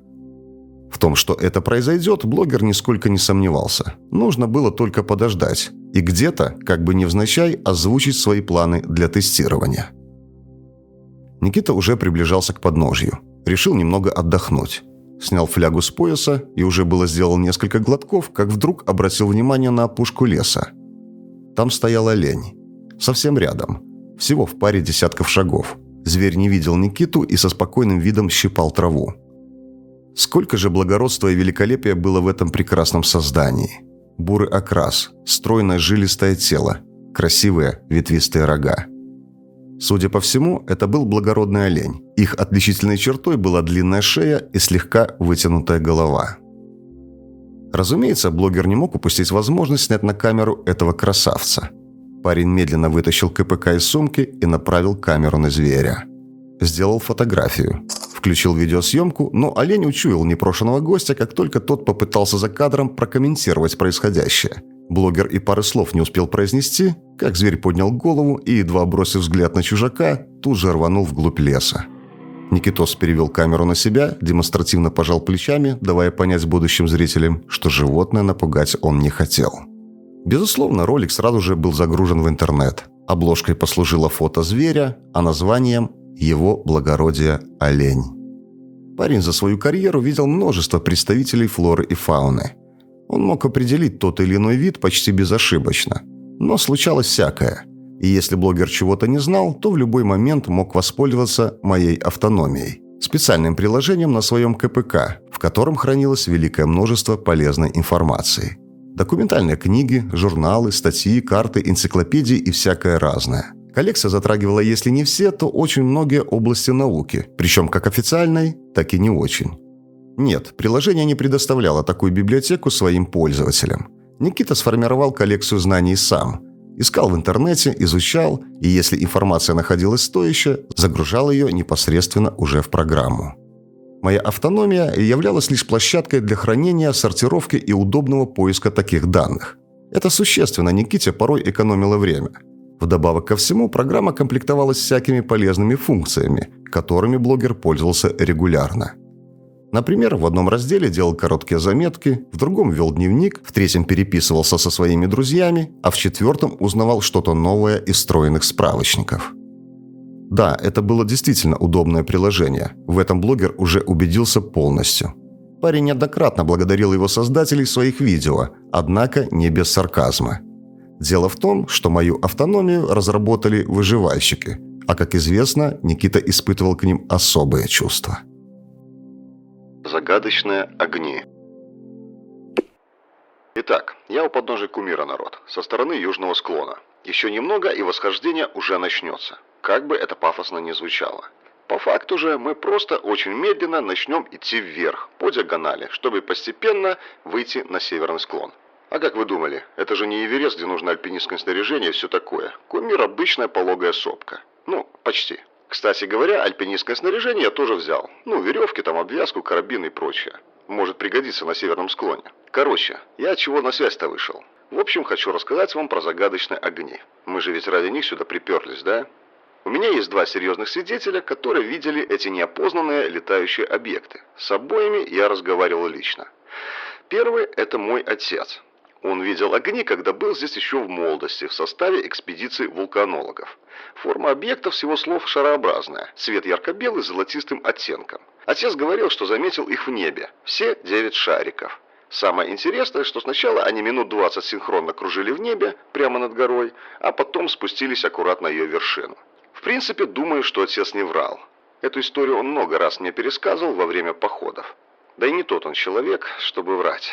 В том, что это произойдет, блогер нисколько не сомневался. Нужно было только подождать и где-то, как бы невзначай, озвучить свои планы для тестирования. Никита уже приближался к подножью. Решил немного отдохнуть. Снял флягу с пояса и уже было сделал несколько глотков, как вдруг обратил внимание на опушку леса. Там стояла лень. Совсем рядом. Всего в паре десятков шагов. Зверь не видел Никиту и со спокойным видом щипал траву. Сколько же благородства и великолепия было в этом прекрасном создании. Бурый окрас, стройное жилистое тело, красивые ветвистые рога. Судя по всему, это был благородный олень. Их отличительной чертой была длинная шея и слегка вытянутая голова. Разумеется, блогер не мог упустить возможность снять на камеру этого красавца – Парень медленно вытащил КПК из сумки и направил камеру на зверя. Сделал фотографию. Включил видеосъемку, но олень учуял непрошенного гостя, как только тот попытался за кадром прокомментировать происходящее. Блогер и пары слов не успел произнести, как зверь поднял голову и, едва бросив взгляд на чужака, тут же рванул вглубь леса. Никитос перевел камеру на себя, демонстративно пожал плечами, давая понять будущим зрителям, что животное напугать он не хотел. Безусловно, ролик сразу же был загружен в интернет. Обложкой послужило фото зверя, а названием «Его благородие олень». Парень за свою карьеру видел множество представителей флоры и фауны. Он мог определить тот или иной вид почти безошибочно. Но случалось всякое. И если блогер чего-то не знал, то в любой момент мог воспользоваться моей автономией. Специальным приложением на своем КПК, в котором хранилось великое множество полезной информации. Документальные книги, журналы, статьи, карты, энциклопедии и всякое разное. Коллекция затрагивала, если не все, то очень многие области науки, причем как официальной, так и не очень. Нет, приложение не предоставляло такую библиотеку своим пользователям. Никита сформировал коллекцию знаний сам. Искал в интернете, изучал, и если информация находилась стоящая, загружал ее непосредственно уже в программу. Моя автономия являлась лишь площадкой для хранения, сортировки и удобного поиска таких данных. Это существенно Никите порой экономило время. Вдобавок ко всему, программа комплектовалась всякими полезными функциями, которыми блогер пользовался регулярно – Например, в одном разделе делал короткие заметки, в другом вел дневник, в третьем переписывался со своими друзьями, а в четвертом узнавал что-то новое из встроенных справочников. Да, это было действительно удобное приложение. В этом блогер уже убедился полностью. Парень неоднократно благодарил его создателей своих видео, однако не без сарказма. Дело в том, что мою автономию разработали выживальщики, а, как известно, Никита испытывал к ним особые чувства. Загадочные огни. Итак, я у подножия кумира, народ, со стороны южного склона. Еще немного, и восхождение уже начнется. Как бы это пафосно ни звучало. По факту же мы просто очень медленно начнем идти вверх, по диагонали, чтобы постепенно выйти на северный склон. А как вы думали, это же не Эверест, где нужно альпинистское снаряжение и все такое. Кумир обычная пологая сопка. Ну, почти. Кстати говоря, альпинистское снаряжение я тоже взял. Ну, веревки, там, обвязку, карабин и прочее. Может пригодиться на северном склоне. Короче, я от чего на связь-то вышел. В общем, хочу рассказать вам про загадочные огни. Мы же ведь ради них сюда приперлись, да? У меня есть два серьезных свидетеля, которые видели эти неопознанные летающие объекты. С обоими я разговаривал лично. Первый – это мой отец. Он видел огни, когда был здесь еще в молодости, в составе экспедиции вулканологов. Форма объекта, всего слов, шарообразная. Цвет ярко-белый с золотистым оттенком. Отец говорил, что заметил их в небе. Все девять шариков. Самое интересное, что сначала они минут 20 синхронно кружили в небе, прямо над горой, а потом спустились аккуратно на ее вершину. Принципе, думаю, что отец не врал. Эту историю он много раз мне пересказывал во время походов. Да и не тот он человек, чтобы врать.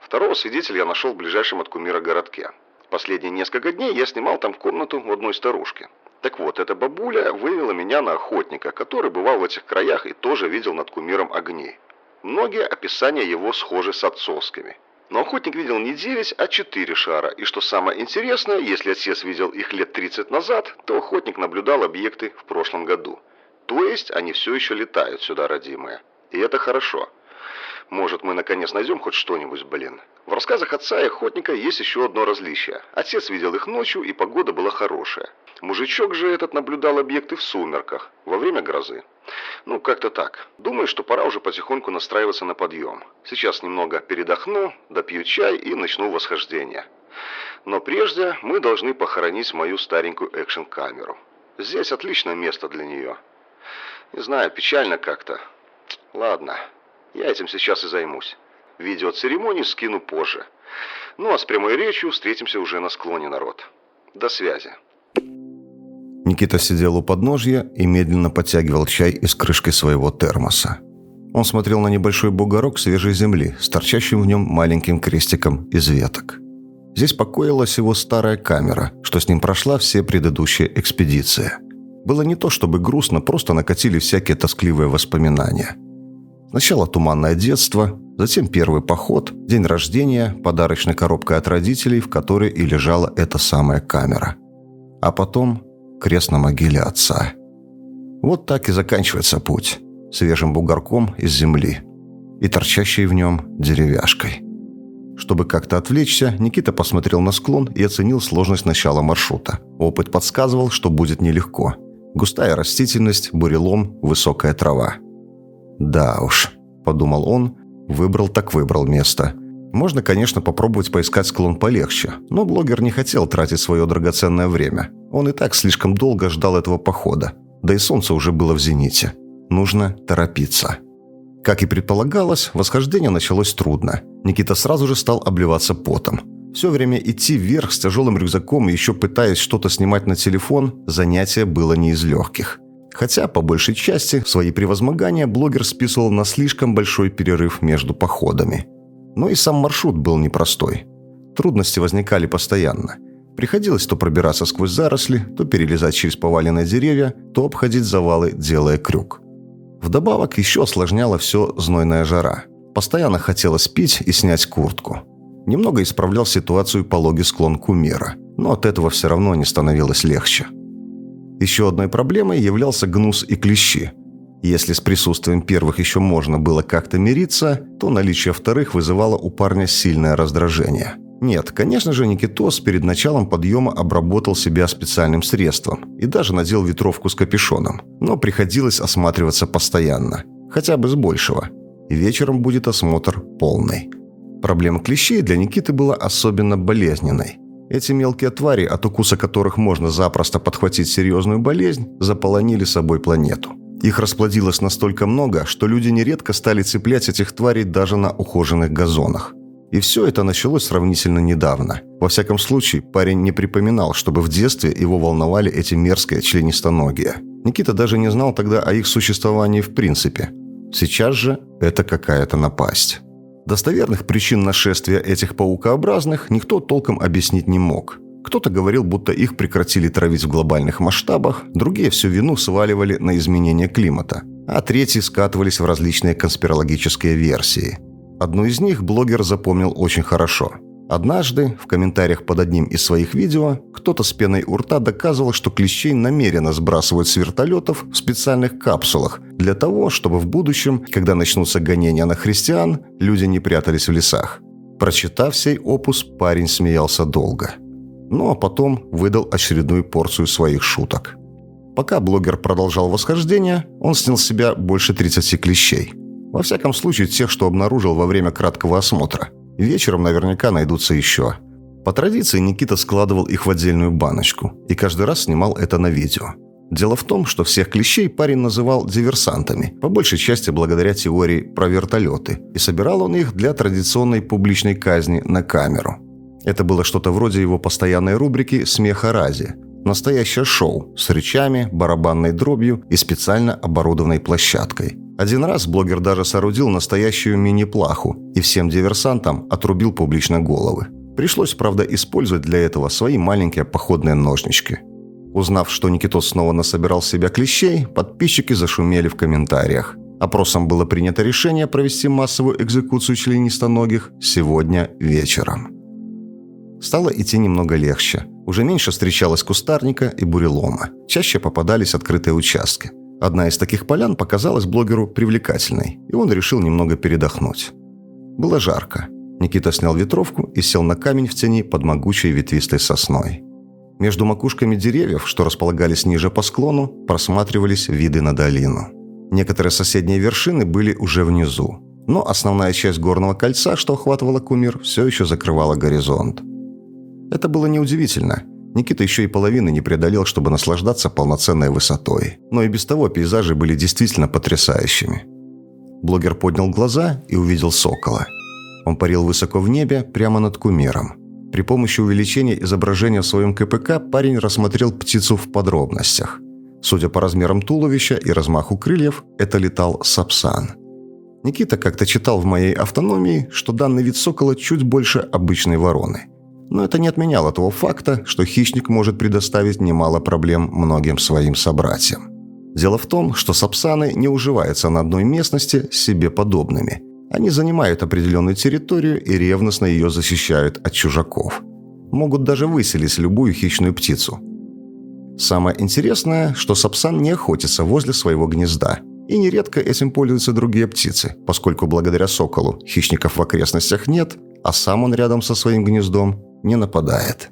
Второго свидетеля я нашел в ближайшем от кумира городке. Последние несколько дней я снимал там комнату у одной старушки. Так вот, эта бабуля вывела меня на охотника, который бывал в этих краях и тоже видел над кумиром огни. Многие описания его схожи с отцовскими. Но охотник видел не 9, а 4 шара, и что самое интересное, если отец видел их лет 30 назад, то охотник наблюдал объекты в прошлом году. То есть они все еще летают сюда, родимые. И это хорошо. Может, мы наконец найдем хоть что-нибудь, блин. В рассказах отца и охотника есть еще одно различие. Отец видел их ночью, и погода была хорошая. Мужичок же этот наблюдал объекты в сумерках, во время грозы. Ну, как-то так. Думаю, что пора уже потихоньку настраиваться на подъем. Сейчас немного передохну, допью чай и начну восхождение. Но прежде мы должны похоронить мою старенькую экшн-камеру. Здесь отличное место для нее. Не знаю, печально как-то. Ладно. Я этим сейчас и займусь. Видео церемонии скину позже. Ну а с прямой речью встретимся уже на склоне, народ. До связи. Никита сидел у подножья и медленно подтягивал чай из крышки своего термоса. Он смотрел на небольшой бугорок свежей земли с торчащим в нем маленьким крестиком из веток. Здесь покоилась его старая камера, что с ним прошла все предыдущие экспедиции. Было не то чтобы грустно, просто накатили всякие тоскливые воспоминания – Сначала туманное детство, затем первый поход, день рождения, подарочная коробка от родителей, в которой и лежала эта самая камера. А потом крест на могиле отца. Вот так и заканчивается путь. Свежим бугорком из земли и торчащей в нем деревяшкой. Чтобы как-то отвлечься, Никита посмотрел на склон и оценил сложность начала маршрута. Опыт подсказывал, что будет нелегко. Густая растительность, бурелом, высокая трава – «Да уж», – подумал он, выбрал так выбрал место. Можно, конечно, попробовать поискать склон полегче, но блогер не хотел тратить свое драгоценное время. Он и так слишком долго ждал этого похода, да и солнце уже было в зените. Нужно торопиться. Как и предполагалось, восхождение началось трудно. Никита сразу же стал обливаться потом. Все время идти вверх с тяжелым рюкзаком и еще пытаясь что-то снимать на телефон, занятие было не из легких. Хотя, по большей части, свои превозмогания блогер списывал на слишком большой перерыв между походами. Но и сам маршрут был непростой. Трудности возникали постоянно. Приходилось то пробираться сквозь заросли, то перелезать через поваленные деревья, то обходить завалы, делая крюк. Вдобавок еще осложняла все знойная жара. Постоянно хотелось пить и снять куртку. Немного исправлял ситуацию пологий склон Кумира, но от этого все равно не становилось легче. Еще одной проблемой являлся гнус и клещи. Если с присутствием первых еще можно было как-то мириться, то наличие вторых вызывало у парня сильное раздражение. Нет, конечно же, Никитос перед началом подъема обработал себя специальным средством и даже надел ветровку с капюшоном, но приходилось осматриваться постоянно, хотя бы с большего. Вечером будет осмотр полный. Проблема клещей для Никиты была особенно болезненной. Эти мелкие твари, от укуса которых можно запросто подхватить серьезную болезнь, заполонили собой планету. Их расплодилось настолько много, что люди нередко стали цеплять этих тварей даже на ухоженных газонах. И все это началось сравнительно недавно. Во всяком случае, парень не припоминал, чтобы в детстве его волновали эти мерзкие членистоногие. Никита даже не знал тогда о их существовании в принципе. Сейчас же это какая-то напасть. Достоверных причин нашествия этих паукообразных никто толком объяснить не мог. Кто-то говорил, будто их прекратили травить в глобальных масштабах, другие всю вину сваливали на изменение климата, а третьи скатывались в различные конспирологические версии. Одну из них блогер запомнил очень хорошо – Однажды, в комментариях под одним из своих видео, кто-то с пеной у рта доказывал, что клещей намеренно сбрасывают с вертолетов в специальных капсулах для того, чтобы в будущем, когда начнутся гонения на христиан, люди не прятались в лесах. Прочитав сей опус, парень смеялся долго. Ну а потом выдал очередную порцию своих шуток. Пока блогер продолжал восхождение, он снял с себя больше 30 клещей. Во всяком случае, тех, что обнаружил во время краткого осмотра – Вечером наверняка найдутся еще. По традиции Никита складывал их в отдельную баночку и каждый раз снимал это на видео. Дело в том, что всех клещей парень называл диверсантами, по большей части благодаря теории про вертолеты, и собирал он их для традиционной публичной казни на камеру. Это было что-то вроде его постоянной рубрики «Смеха ради», настоящее шоу с речами, барабанной дробью и специально оборудованной площадкой – один раз блогер даже соорудил настоящую мини-плаху и всем диверсантам отрубил публично головы. Пришлось, правда, использовать для этого свои маленькие походные ножнички. Узнав, что Никитос снова насобирал себя клещей, подписчики зашумели в комментариях. Опросом было принято решение провести массовую экзекуцию членистоногих сегодня вечером. Стало идти немного легче. Уже меньше встречалось кустарника и бурелома. Чаще попадались открытые участки. Одна из таких полян показалась блогеру привлекательной, и он решил немного передохнуть. Было жарко. Никита снял ветровку и сел на камень в тени под могучей ветвистой сосной. Между макушками деревьев, что располагались ниже по склону, просматривались виды на долину. Некоторые соседние вершины были уже внизу, но основная часть горного кольца, что охватывала кумир, все еще закрывала горизонт. Это было неудивительно – Никита еще и половины не преодолел, чтобы наслаждаться полноценной высотой. Но и без того пейзажи были действительно потрясающими. Блогер поднял глаза и увидел сокола. Он парил высоко в небе, прямо над кумиром. При помощи увеличения изображения в своем КПК парень рассмотрел птицу в подробностях. Судя по размерам туловища и размаху крыльев, это летал сапсан. Никита как-то читал в моей автономии, что данный вид сокола чуть больше обычной вороны – но это не отменяло того факта, что хищник может предоставить немало проблем многим своим собратьям. Дело в том, что сапсаны не уживаются на одной местности с себе подобными. Они занимают определенную территорию и ревностно ее защищают от чужаков. Могут даже выселить любую хищную птицу. Самое интересное, что сапсан не охотится возле своего гнезда. И нередко этим пользуются другие птицы, поскольку благодаря соколу хищников в окрестностях нет, а сам он рядом со своим гнездом не нападает.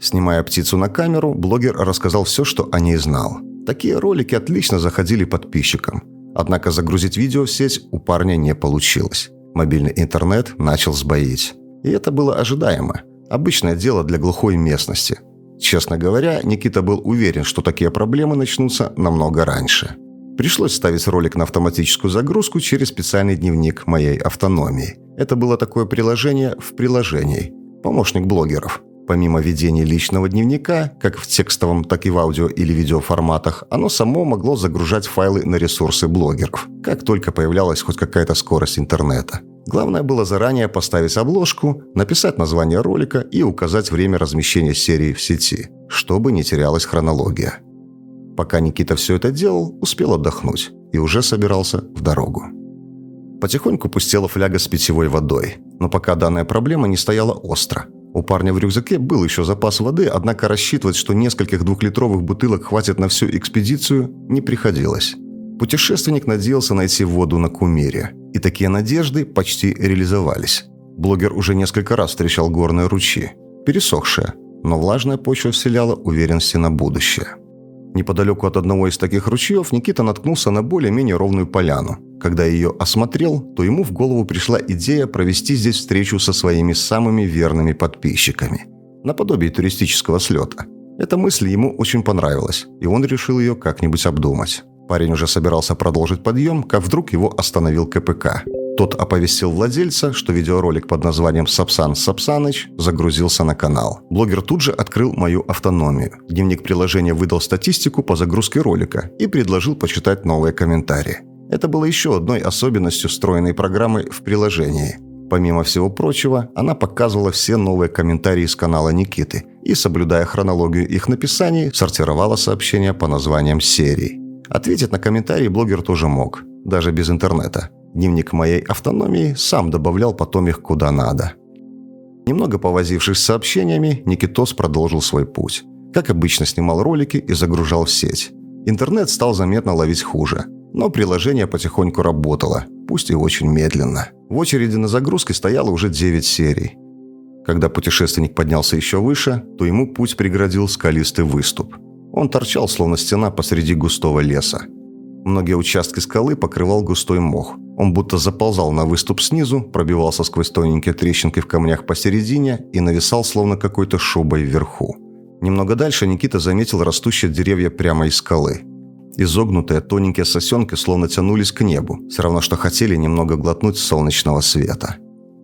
Снимая птицу на камеру, блогер рассказал все, что о ней знал. Такие ролики отлично заходили подписчикам. Однако загрузить видео в сеть у парня не получилось. Мобильный интернет начал сбоить. И это было ожидаемо. Обычное дело для глухой местности. Честно говоря, Никита был уверен, что такие проблемы начнутся намного раньше. Пришлось ставить ролик на автоматическую загрузку через специальный дневник моей автономии. Это было такое приложение в приложении – помощник блогеров. Помимо ведения личного дневника, как в текстовом, так и в аудио или видеоформатах, оно само могло загружать файлы на ресурсы блогеров, как только появлялась хоть какая-то скорость интернета. Главное было заранее поставить обложку, написать название ролика и указать время размещения серии в сети, чтобы не терялась хронология. Пока Никита все это делал, успел отдохнуть и уже собирался в дорогу. Потихоньку пустела фляга с питьевой водой, но пока данная проблема не стояла остро – у парня в рюкзаке был еще запас воды, однако рассчитывать, что нескольких двухлитровых бутылок хватит на всю экспедицию, не приходилось. Путешественник надеялся найти воду на Кумере, и такие надежды почти реализовались. Блогер уже несколько раз встречал горные ручьи, пересохшие, но влажная почва вселяла уверенности на будущее. Неподалеку от одного из таких ручьев Никита наткнулся на более-менее ровную поляну, когда ее осмотрел, то ему в голову пришла идея провести здесь встречу со своими самыми верными подписчиками. Наподобие туристического слета. Эта мысль ему очень понравилась, и он решил ее как-нибудь обдумать. Парень уже собирался продолжить подъем, как вдруг его остановил КПК. Тот оповестил владельца, что видеоролик под названием «Сапсан Сапсаныч» загрузился на канал. Блогер тут же открыл мою автономию. Дневник приложения выдал статистику по загрузке ролика и предложил почитать новые комментарии. Это было еще одной особенностью встроенной программы в приложении. Помимо всего прочего, она показывала все новые комментарии с канала Никиты и, соблюдая хронологию их написаний, сортировала сообщения по названиям серий. Ответить на комментарии блогер тоже мог, даже без интернета. Дневник моей автономии сам добавлял потом их куда надо. Немного повозившись с сообщениями, Никитос продолжил свой путь. Как обычно, снимал ролики и загружал в сеть. Интернет стал заметно ловить хуже – но приложение потихоньку работало, пусть и очень медленно. В очереди на загрузке стояло уже 9 серий. Когда путешественник поднялся еще выше, то ему путь преградил скалистый выступ. Он торчал, словно стена посреди густого леса. Многие участки скалы покрывал густой мох. Он будто заползал на выступ снизу, пробивался сквозь тоненькие трещинки в камнях посередине и нависал, словно какой-то шубой вверху. Немного дальше Никита заметил растущие деревья прямо из скалы – Изогнутые тоненькие сосенки словно тянулись к небу, все равно что хотели немного глотнуть солнечного света.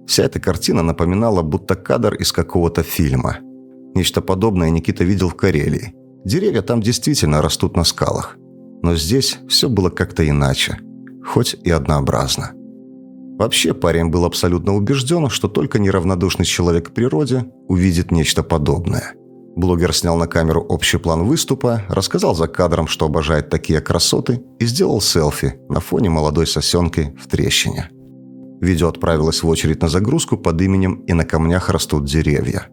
Вся эта картина напоминала будто кадр из какого-то фильма. Нечто подобное Никита видел в Карелии. Деревья там действительно растут на скалах. Но здесь все было как-то иначе, хоть и однообразно. Вообще парень был абсолютно убежден, что только неравнодушный человек к природе увидит нечто подобное – Блогер снял на камеру общий план выступа, рассказал за кадром, что обожает такие красоты, и сделал селфи на фоне молодой сосенки в трещине. Видео отправилось в очередь на загрузку под именем «И на камнях растут деревья».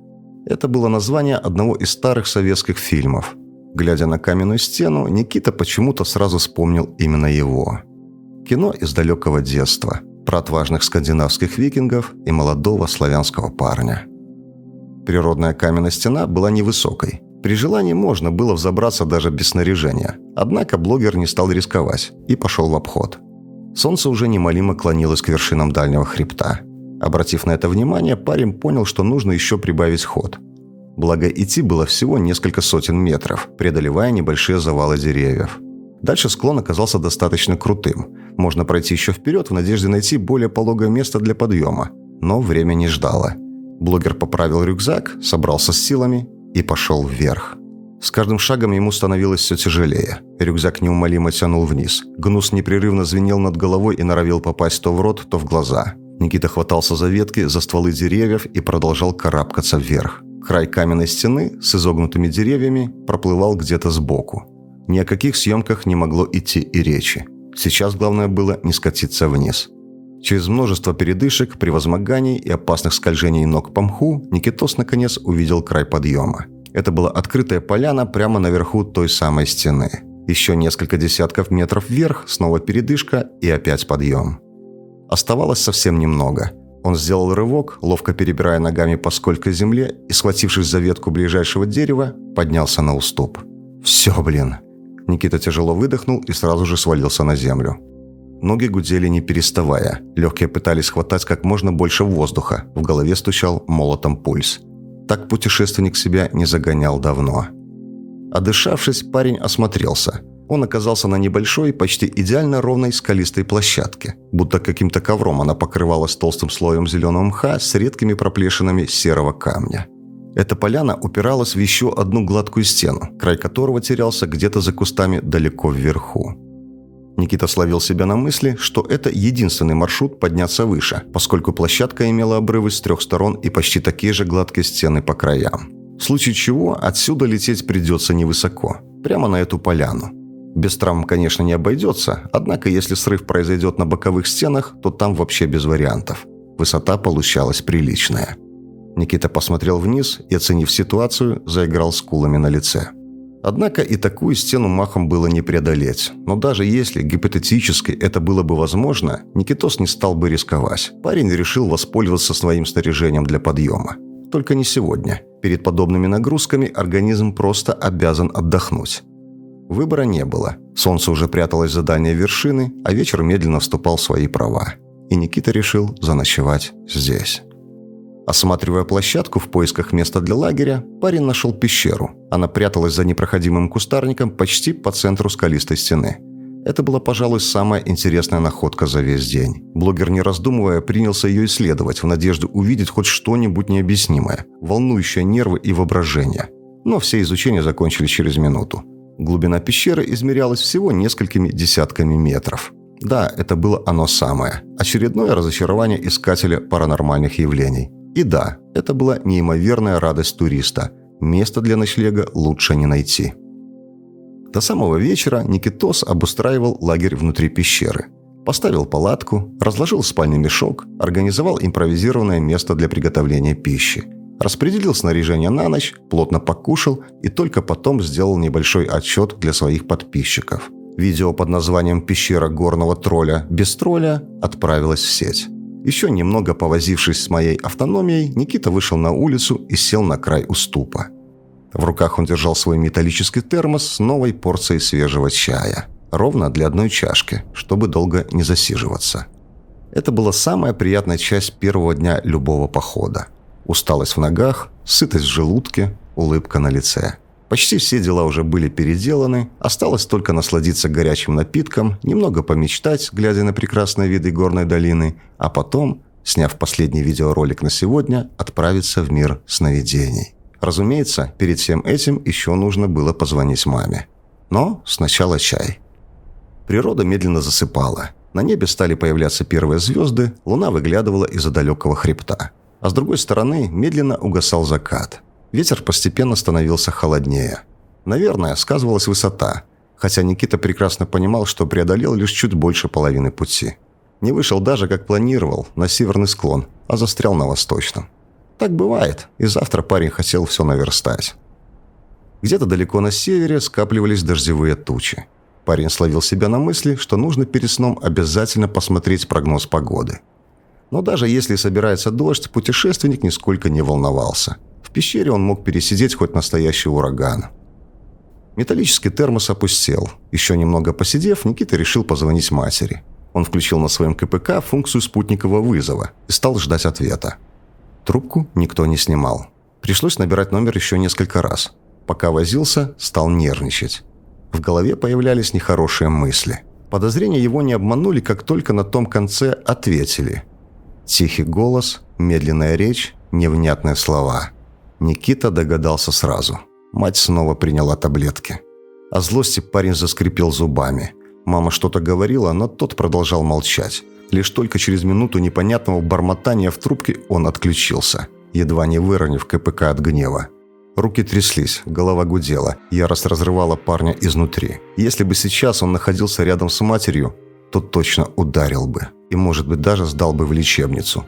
Это было название одного из старых советских фильмов. Глядя на каменную стену, Никита почему-то сразу вспомнил именно его. Кино из далекого детства, про отважных скандинавских викингов и молодого славянского парня – Природная каменная стена была невысокой. При желании можно было взобраться даже без снаряжения. Однако блогер не стал рисковать и пошел в обход. Солнце уже немалимо клонилось к вершинам дальнего хребта. Обратив на это внимание, парень понял, что нужно еще прибавить ход. Благо идти было всего несколько сотен метров, преодолевая небольшие завалы деревьев. Дальше склон оказался достаточно крутым. Можно пройти еще вперед в надежде найти более пологое место для подъема. Но время не ждало – Блогер поправил рюкзак, собрался с силами и пошел вверх. С каждым шагом ему становилось все тяжелее. Рюкзак неумолимо тянул вниз. Гнус непрерывно звенел над головой и норовил попасть то в рот, то в глаза. Никита хватался за ветки, за стволы деревьев и продолжал карабкаться вверх. Край каменной стены с изогнутыми деревьями проплывал где-то сбоку. Ни о каких съемках не могло идти и речи. Сейчас главное было не скатиться вниз. Через множество передышек, превозмоганий и опасных скольжений ног по мху Никитос наконец увидел край подъема. Это была открытая поляна прямо наверху той самой стены. Еще несколько десятков метров вверх, снова передышка и опять подъем. Оставалось совсем немного. Он сделал рывок, ловко перебирая ногами по скользкой земле и, схватившись за ветку ближайшего дерева, поднялся на уступ. «Все, блин!» Никита тяжело выдохнул и сразу же свалился на землю. Ноги гудели не переставая. Легкие пытались хватать как можно больше воздуха. В голове стучал молотом пульс. Так путешественник себя не загонял давно. Одышавшись, парень осмотрелся. он оказался на небольшой, почти идеально ровной скалистой площадке, будто каким-то ковром она покрывалась толстым слоем зеленого мха с редкими проплешинами серого камня. Эта поляна упиралась в еще одну гладкую стену, край которого терялся где-то за кустами далеко вверху. Никита словил себя на мысли, что это единственный маршрут подняться выше, поскольку площадка имела обрывы с трех сторон и почти такие же гладкие стены по краям. В случае чего отсюда лететь придется невысоко, прямо на эту поляну. Без травм, конечно, не обойдется, однако если срыв произойдет на боковых стенах, то там вообще без вариантов. Высота получалась приличная. Никита посмотрел вниз и, оценив ситуацию, заиграл скулами на лице. Однако и такую стену махом было не преодолеть. Но даже если гипотетически это было бы возможно, Никитос не стал бы рисковать. Парень решил воспользоваться своим снаряжением для подъема. Только не сегодня. Перед подобными нагрузками организм просто обязан отдохнуть. Выбора не было. Солнце уже пряталось за дальние вершины, а вечер медленно вступал в свои права. И Никита решил заночевать здесь. Осматривая площадку в поисках места для лагеря, парень нашел пещеру. Она пряталась за непроходимым кустарником почти по центру скалистой стены. Это была, пожалуй, самая интересная находка за весь день. Блогер, не раздумывая, принялся ее исследовать в надежде увидеть хоть что-нибудь необъяснимое, волнующее нервы и воображение. Но все изучения закончились через минуту. Глубина пещеры измерялась всего несколькими десятками метров. Да, это было оно самое. Очередное разочарование искателя паранормальных явлений. И да, это была неимоверная радость туриста. Место для ночлега лучше не найти. До самого вечера Никитос обустраивал лагерь внутри пещеры. Поставил палатку, разложил спальный мешок, организовал импровизированное место для приготовления пищи. Распределил снаряжение на ночь, плотно покушал и только потом сделал небольшой отчет для своих подписчиков. Видео под названием «Пещера горного тролля без тролля» отправилось в сеть. Еще немного повозившись с моей автономией, Никита вышел на улицу и сел на край уступа. В руках он держал свой металлический термос с новой порцией свежего чая. Ровно для одной чашки, чтобы долго не засиживаться. Это была самая приятная часть первого дня любого похода. Усталость в ногах, сытость в желудке, улыбка на лице – Почти все дела уже были переделаны, осталось только насладиться горячим напитком, немного помечтать, глядя на прекрасные виды горной долины, а потом, сняв последний видеоролик на сегодня, отправиться в мир сновидений. Разумеется, перед всем этим еще нужно было позвонить маме. Но сначала чай. Природа медленно засыпала. На небе стали появляться первые звезды, луна выглядывала из-за далекого хребта. А с другой стороны медленно угасал закат – Ветер постепенно становился холоднее. Наверное, сказывалась высота, хотя Никита прекрасно понимал, что преодолел лишь чуть больше половины пути. Не вышел даже, как планировал, на северный склон, а застрял на восточном. Так бывает, и завтра парень хотел все наверстать. Где-то далеко на севере скапливались дождевые тучи. Парень словил себя на мысли, что нужно перед сном обязательно посмотреть прогноз погоды. Но даже если собирается дождь, путешественник нисколько не волновался – в пещере он мог пересидеть хоть настоящий ураган. Металлический термос опустел. Еще немного посидев, Никита решил позвонить матери. Он включил на своем КПК функцию спутникового вызова и стал ждать ответа. Трубку никто не снимал. Пришлось набирать номер еще несколько раз. Пока возился, стал нервничать. В голове появлялись нехорошие мысли. Подозрения его не обманули, как только на том конце ответили. Тихий голос, медленная речь, невнятные слова – Никита догадался сразу. Мать снова приняла таблетки. О злости парень заскрипел зубами. Мама что-то говорила, но тот продолжал молчать. Лишь только через минуту непонятного бормотания в трубке он отключился, едва не выронив КПК от гнева. Руки тряслись, голова гудела, ярость разрывала парня изнутри. Если бы сейчас он находился рядом с матерью, то точно ударил бы. И, может быть, даже сдал бы в лечебницу.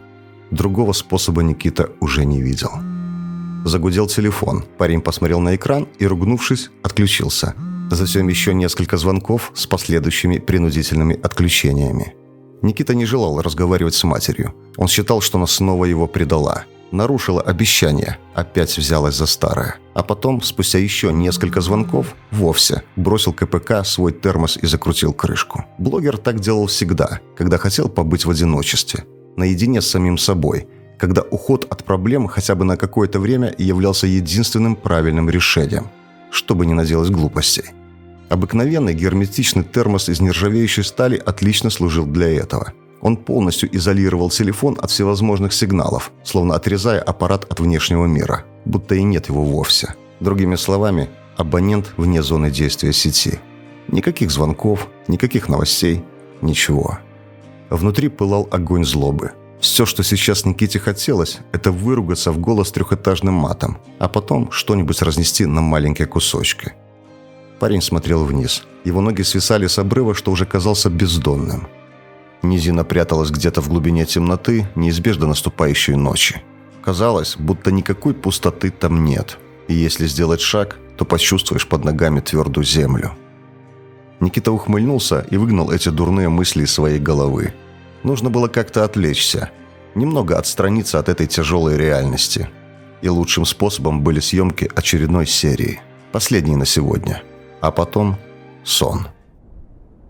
Другого способа Никита уже не видел. Загудел телефон. Парень посмотрел на экран и, ругнувшись, отключился. Затем еще несколько звонков с последующими принудительными отключениями. Никита не желал разговаривать с матерью. Он считал, что она снова его предала. Нарушила обещание, опять взялась за старое. А потом, спустя еще несколько звонков, вовсе бросил КПК свой термос и закрутил крышку. Блогер так делал всегда, когда хотел побыть в одиночестве. Наедине с самим собой – когда уход от проблем хотя бы на какое-то время являлся единственным правильным решением, чтобы не наделать глупостей. Обыкновенный герметичный термос из нержавеющей стали отлично служил для этого. Он полностью изолировал телефон от всевозможных сигналов, словно отрезая аппарат от внешнего мира, будто и нет его вовсе. Другими словами, абонент вне зоны действия сети. Никаких звонков, никаких новостей, ничего. Внутри пылал огонь злобы. Все, что сейчас Никите хотелось, это выругаться в голос трехэтажным матом, а потом что-нибудь разнести на маленькие кусочки. Парень смотрел вниз. Его ноги свисали с обрыва, что уже казался бездонным. Низина пряталась где-то в глубине темноты, неизбежно наступающей ночи. Казалось, будто никакой пустоты там нет. И если сделать шаг, то почувствуешь под ногами твердую землю. Никита ухмыльнулся и выгнал эти дурные мысли из своей головы. Нужно было как-то отвлечься, немного отстраниться от этой тяжелой реальности. И лучшим способом были съемки очередной серии, последней на сегодня. А потом сон.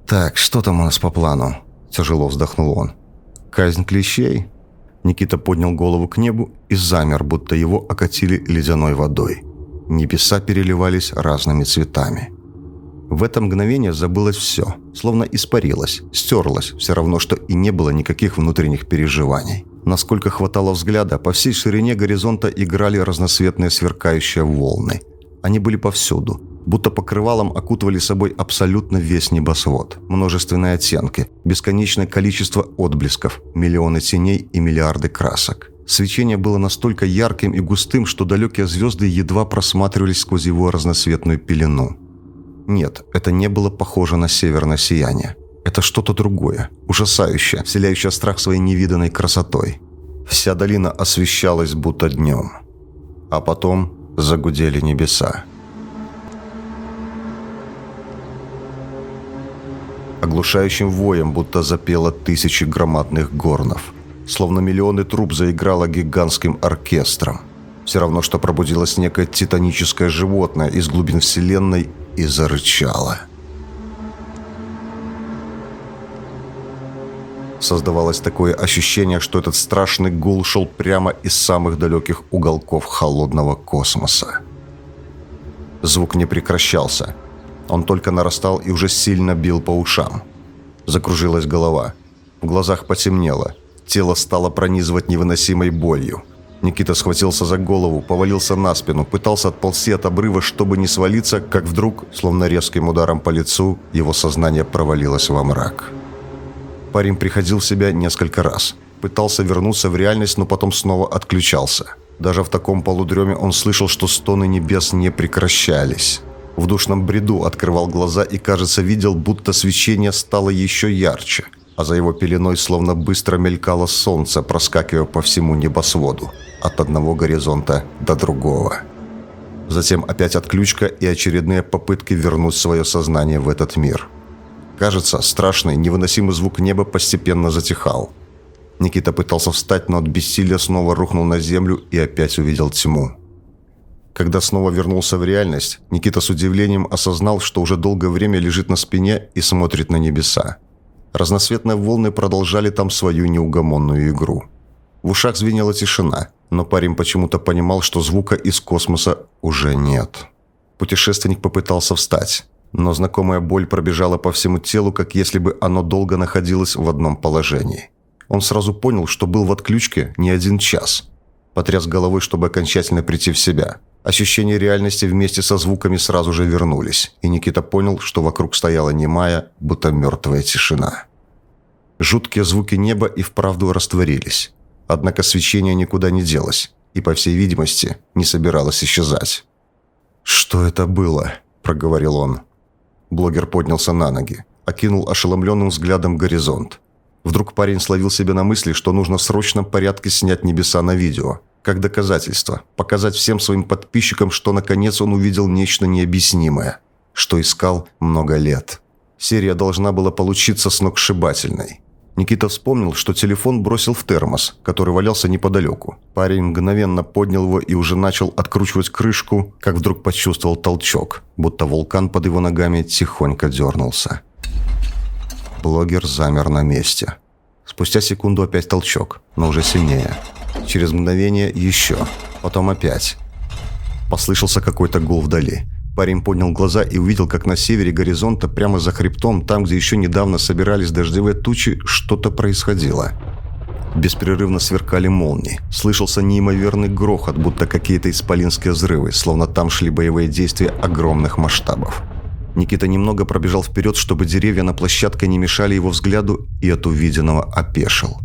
«Так, что там у нас по плану?» – тяжело вздохнул он. «Казнь клещей?» Никита поднял голову к небу и замер, будто его окатили ледяной водой. Небеса переливались разными цветами – в это мгновение забылось все, словно испарилось, стерлось, все равно, что и не было никаких внутренних переживаний. Насколько хватало взгляда, по всей ширине горизонта играли разноцветные сверкающие волны. Они были повсюду, будто покрывалом окутывали собой абсолютно весь небосвод. Множественные оттенки, бесконечное количество отблесков, миллионы теней и миллиарды красок. Свечение было настолько ярким и густым, что далекие звезды едва просматривались сквозь его разноцветную пелену. Нет, это не было похоже на северное сияние. Это что-то другое, ужасающее, вселяющее страх своей невиданной красотой. Вся долина освещалась будто днем. А потом загудели небеса. Оглушающим воем будто запело тысячи громадных горнов. Словно миллионы труб заиграло гигантским оркестром. Все равно, что пробудилось некое титаническое животное из глубин Вселенной и зарычала. Создавалось такое ощущение, что этот страшный гул шел прямо из самых далеких уголков холодного космоса. Звук не прекращался. Он только нарастал и уже сильно бил по ушам. Закружилась голова. В глазах потемнело. Тело стало пронизывать невыносимой болью. Никита схватился за голову, повалился на спину, пытался отползти от обрыва, чтобы не свалиться, как вдруг, словно резким ударом по лицу, его сознание провалилось во мрак. Парень приходил в себя несколько раз. Пытался вернуться в реальность, но потом снова отключался. Даже в таком полудреме он слышал, что стоны небес не прекращались. В душном бреду открывал глаза и, кажется, видел, будто свечение стало еще ярче, а за его пеленой словно быстро мелькало солнце, проскакивая по всему небосводу от одного горизонта до другого. Затем опять отключка и очередные попытки вернуть свое сознание в этот мир. Кажется, страшный, невыносимый звук неба постепенно затихал. Никита пытался встать, но от бессилия снова рухнул на землю и опять увидел тьму. Когда снова вернулся в реальность, Никита с удивлением осознал, что уже долгое время лежит на спине и смотрит на небеса. Разноцветные волны продолжали там свою неугомонную игру. В ушах звенела тишина – но парень почему-то понимал, что звука из космоса уже нет. Путешественник попытался встать, но знакомая боль пробежала по всему телу, как если бы оно долго находилось в одном положении. Он сразу понял, что был в отключке не один час. Потряс головой, чтобы окончательно прийти в себя. Ощущения реальности вместе со звуками сразу же вернулись, и Никита понял, что вокруг стояла немая, будто мертвая тишина. Жуткие звуки неба и вправду растворились. Однако свечение никуда не делось и, по всей видимости, не собиралось исчезать. «Что это было?» – проговорил он. Блогер поднялся на ноги, окинул ошеломленным взглядом горизонт. Вдруг парень словил себя на мысли, что нужно в срочном порядке снять небеса на видео, как доказательство, показать всем своим подписчикам, что наконец он увидел нечто необъяснимое, что искал много лет. Серия должна была получиться сногсшибательной. Никита вспомнил, что телефон бросил в термос, который валялся неподалеку. Парень мгновенно поднял его и уже начал откручивать крышку, как вдруг почувствовал толчок, будто вулкан под его ногами тихонько дернулся. Блогер замер на месте. Спустя секунду опять толчок, но уже сильнее. Через мгновение еще, потом опять. Послышался какой-то гул вдали. Парень поднял глаза и увидел, как на севере горизонта, прямо за хребтом, там, где еще недавно собирались дождевые тучи, что-то происходило. Беспрерывно сверкали молнии. Слышался неимоверный грохот, будто какие-то исполинские взрывы, словно там шли боевые действия огромных масштабов. Никита немного пробежал вперед, чтобы деревья на площадке не мешали его взгляду, и от увиденного опешил.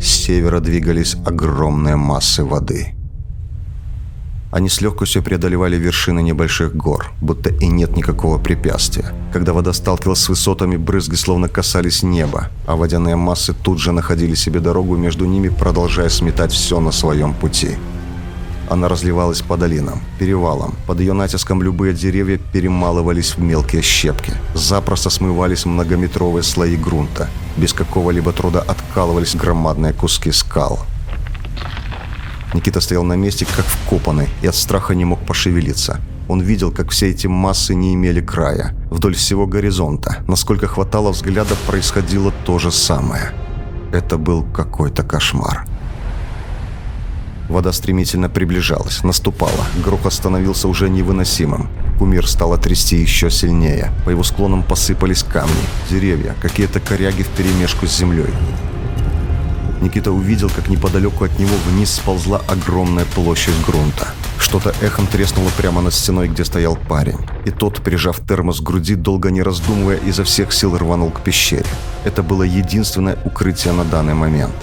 С севера двигались огромные массы воды. Они с легкостью преодолевали вершины небольших гор, будто и нет никакого препятствия. Когда вода сталкивалась с высотами, брызги словно касались неба, а водяные массы тут же находили себе дорогу между ними, продолжая сметать все на своем пути. Она разливалась по долинам, перевалам. Под ее натиском любые деревья перемалывались в мелкие щепки. Запросто смывались многометровые слои грунта. Без какого-либо труда откалывались громадные куски скал. Никита стоял на месте, как вкопанный, и от страха не мог пошевелиться. Он видел, как все эти массы не имели края. Вдоль всего горизонта, насколько хватало взгляда, происходило то же самое. Это был какой-то кошмар. Вода стремительно приближалась, наступала. Грохот становился уже невыносимым. Кумир стал трясти еще сильнее. По его склонам посыпались камни, деревья, какие-то коряги вперемешку с землей. Никита увидел, как неподалеку от него вниз сползла огромная площадь грунта. Что-то эхом треснуло прямо над стеной, где стоял парень. И тот, прижав термос к груди, долго не раздумывая, изо всех сил рванул к пещере. Это было единственное укрытие на данный момент.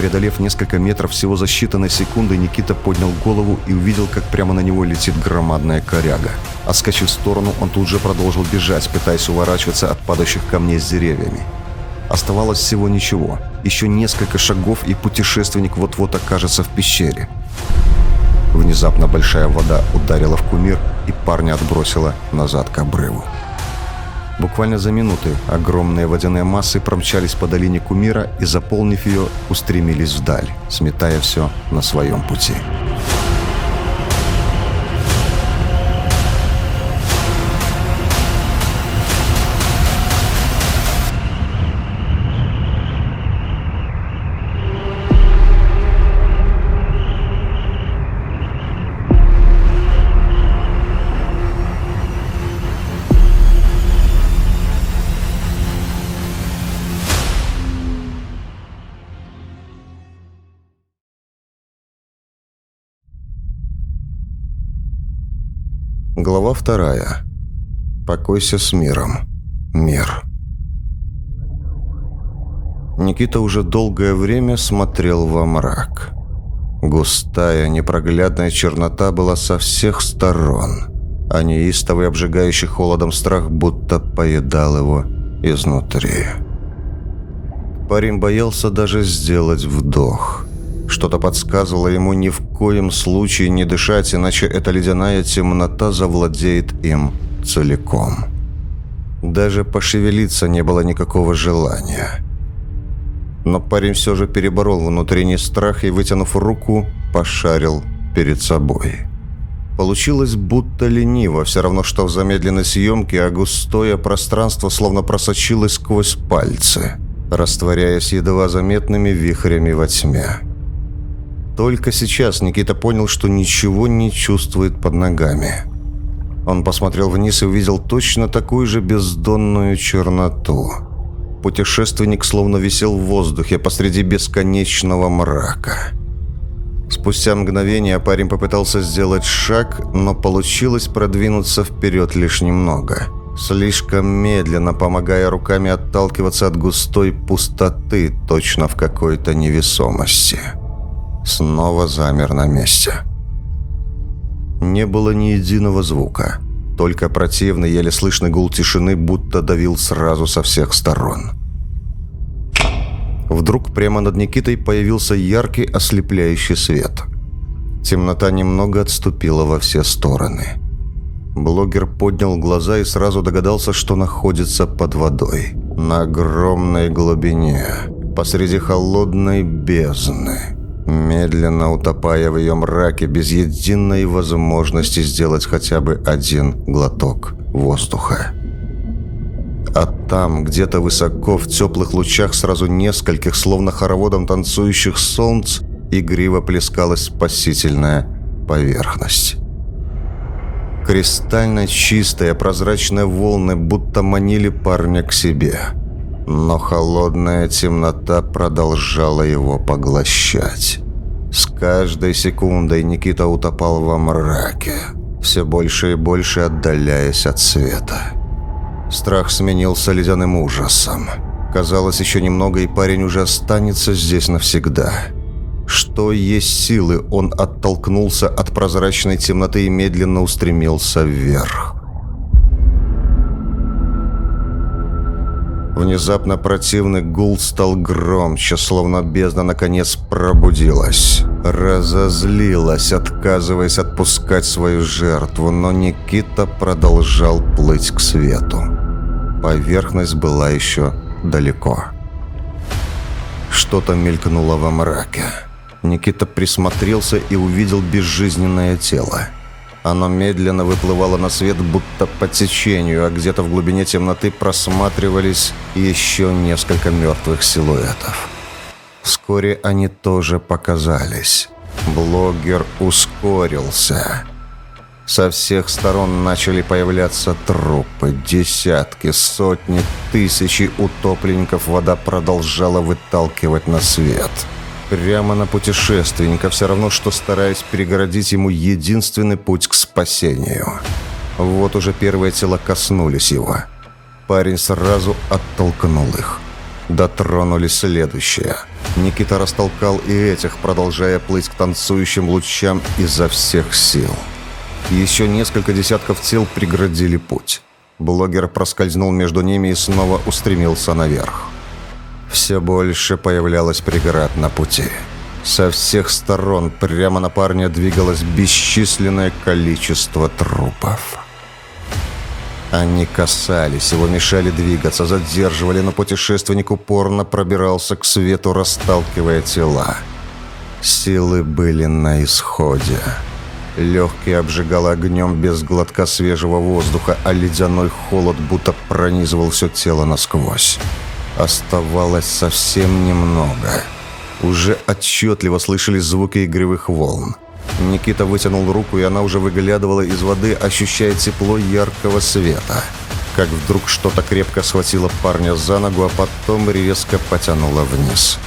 Преодолев несколько метров всего за считанные секунды, Никита поднял голову и увидел, как прямо на него летит громадная коряга. Отскочив в сторону, он тут же продолжил бежать, пытаясь уворачиваться от падающих камней с деревьями. Оставалось всего ничего. Еще несколько шагов, и путешественник вот-вот окажется в пещере. Внезапно большая вода ударила в кумир, и парня отбросила назад к обрыву. Буквально за минуты огромные водяные массы промчались по долине кумира и, заполнив ее, устремились вдаль, сметая все на своем пути. Глава вторая. Покойся с миром. Мир. Никита уже долгое время смотрел во мрак. Густая, непроглядная чернота была со всех сторон, а неистовый, обжигающий холодом страх будто поедал его изнутри. Парень боялся даже сделать вдох – что-то подсказывало ему ни в коем случае не дышать, иначе эта ледяная темнота завладеет им целиком. Даже пошевелиться не было никакого желания. Но парень все же переборол внутренний страх и, вытянув руку, пошарил перед собой. Получилось будто лениво, все равно что в замедленной съемке, а густое пространство словно просочилось сквозь пальцы, растворяясь едва заметными вихрями во тьме. Только сейчас Никита понял, что ничего не чувствует под ногами. Он посмотрел вниз и увидел точно такую же бездонную черноту. Путешественник словно висел в воздухе посреди бесконечного мрака. Спустя мгновение парень попытался сделать шаг, но получилось продвинуться вперед лишь немного. Слишком медленно, помогая руками отталкиваться от густой пустоты, точно в какой-то невесомости снова замер на месте. Не было ни единого звука. Только противный, еле слышный гул тишины будто давил сразу со всех сторон. Вдруг прямо над Никитой появился яркий ослепляющий свет. Темнота немного отступила во все стороны. Блогер поднял глаза и сразу догадался, что находится под водой. На огромной глубине, посреди холодной бездны медленно утопая в ее мраке без единой возможности сделать хотя бы один глоток воздуха. А там, где-то высоко, в теплых лучах сразу нескольких, словно хороводом танцующих солнц, игриво плескалась спасительная поверхность. Кристально чистые прозрачные волны будто манили парня к себе. Но холодная темнота продолжала его поглощать. С каждой секундой Никита утопал во мраке, все больше и больше отдаляясь от света. Страх сменился ледяным ужасом. Казалось, еще немного, и парень уже останется здесь навсегда. Что есть силы, он оттолкнулся от прозрачной темноты и медленно устремился вверх. Внезапно противный гул стал громче, словно бездна наконец пробудилась. Разозлилась, отказываясь отпускать свою жертву, но Никита продолжал плыть к свету. Поверхность была еще далеко. Что-то мелькнуло во мраке. Никита присмотрелся и увидел безжизненное тело. Оно медленно выплывало на свет, будто по течению, а где-то в глубине темноты просматривались еще несколько мертвых силуэтов. Вскоре они тоже показались. Блогер ускорился. Со всех сторон начали появляться трупы. Десятки, сотни, тысячи утопленников вода продолжала выталкивать на свет. Прямо на путешественника, все равно, что стараясь перегородить ему единственный путь к спасению. Вот уже первые тела коснулись его. Парень сразу оттолкнул их. Дотронулись следующие. Никита растолкал и этих, продолжая плыть к танцующим лучам изо всех сил. Еще несколько десятков тел преградили путь. Блогер проскользнул между ними и снова устремился наверх. Все больше появлялось преград на пути. Со всех сторон прямо на парня двигалось бесчисленное количество трупов. Они касались его, мешали двигаться, задерживали, но путешественник упорно пробирался к свету, расталкивая тела. Силы были на исходе. Легкий обжигал огнем без глотка свежего воздуха, а ледяной холод будто пронизывал все тело насквозь. Оставалось совсем немного. Уже отчетливо слышались звуки игривых волн. Никита вытянул руку, и она уже выглядывала из воды, ощущая тепло яркого света. Как вдруг что-то крепко схватило парня за ногу, а потом резко потянуло вниз.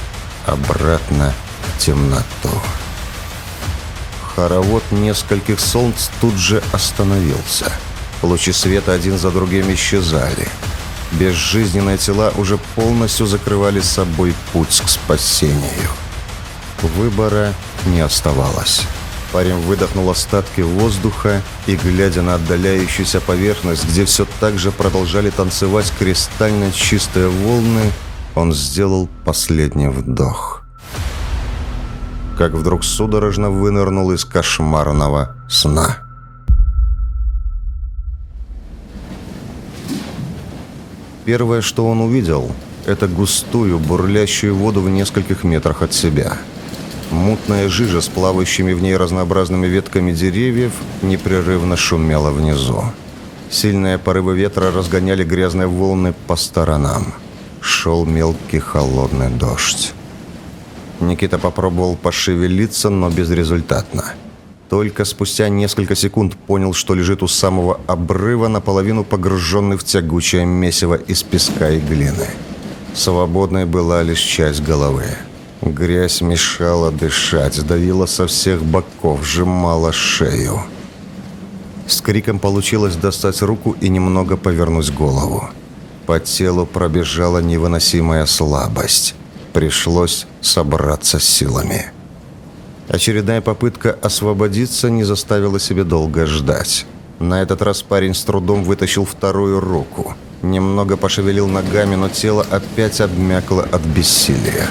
Обратно в темноту. Хоровод нескольких солнц тут же остановился. Лучи света один за другим исчезали. Безжизненные тела уже полностью закрывали собой путь к спасению. Выбора не оставалось. Парень выдохнул остатки воздуха и, глядя на отдаляющуюся поверхность, где все так же продолжали танцевать кристально чистые волны, он сделал последний вдох как вдруг судорожно вынырнул из кошмарного сна. Первое, что он увидел, это густую, бурлящую воду в нескольких метрах от себя. Мутная жижа с плавающими в ней разнообразными ветками деревьев непрерывно шумела внизу. Сильные порывы ветра разгоняли грязные волны по сторонам. Шел мелкий холодный дождь. Никита попробовал пошевелиться, но безрезультатно. Только спустя несколько секунд понял, что лежит у самого обрыва, наполовину погруженный в тягучее месиво из песка и глины. Свободной была лишь часть головы. Грязь мешала дышать, давила со всех боков, сжимала шею. С криком получилось достать руку и немного повернуть голову. По телу пробежала невыносимая слабость. Пришлось собраться силами. Очередная попытка освободиться не заставила себя долго ждать. На этот раз парень с трудом вытащил вторую руку. Немного пошевелил ногами, но тело опять обмякло от бессилия.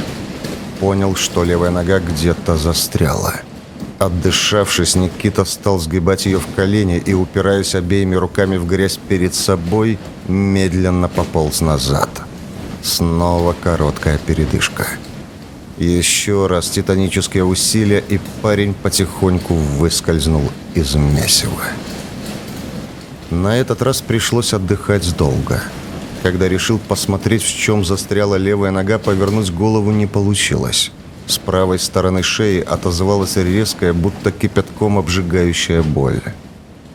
Понял, что левая нога где-то застряла. Отдышавшись, Никита стал сгибать ее в колени и, упираясь обеими руками в грязь перед собой, медленно пополз назад. Снова короткая передышка. Еще раз титанические усилия, и парень потихоньку выскользнул из месива. На этот раз пришлось отдыхать долго. Когда решил посмотреть, в чем застряла левая нога, повернуть голову не получилось. С правой стороны шеи отозвалась резкая, будто кипятком обжигающая боль.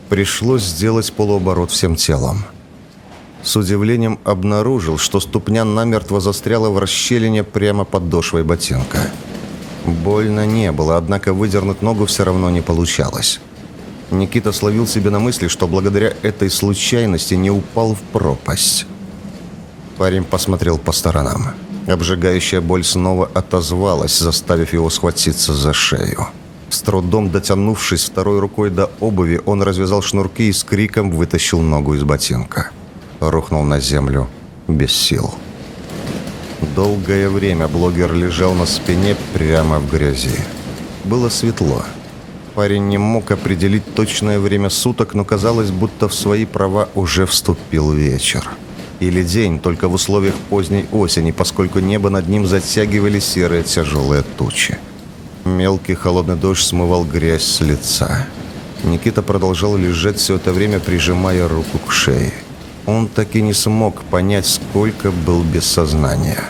Пришлось сделать полуоборот всем телом. С удивлением обнаружил, что ступня намертво застряла в расщелине прямо под дошвой ботинка. Больно не было, однако выдернуть ногу все равно не получалось. Никита словил себе на мысли, что благодаря этой случайности не упал в пропасть. Парень посмотрел по сторонам. Обжигающая боль снова отозвалась, заставив его схватиться за шею. С трудом дотянувшись второй рукой до обуви, он развязал шнурки и с криком вытащил ногу из ботинка. Рухнул на землю без сил. Долгое время блогер лежал на спине прямо в грязи. Было светло. Парень не мог определить точное время суток, но казалось, будто в свои права уже вступил вечер. Или день, только в условиях поздней осени, поскольку небо над ним затягивали серые тяжелые тучи. Мелкий холодный дождь смывал грязь с лица. Никита продолжал лежать все это время, прижимая руку к шее. Он так и не смог понять, сколько был без сознания.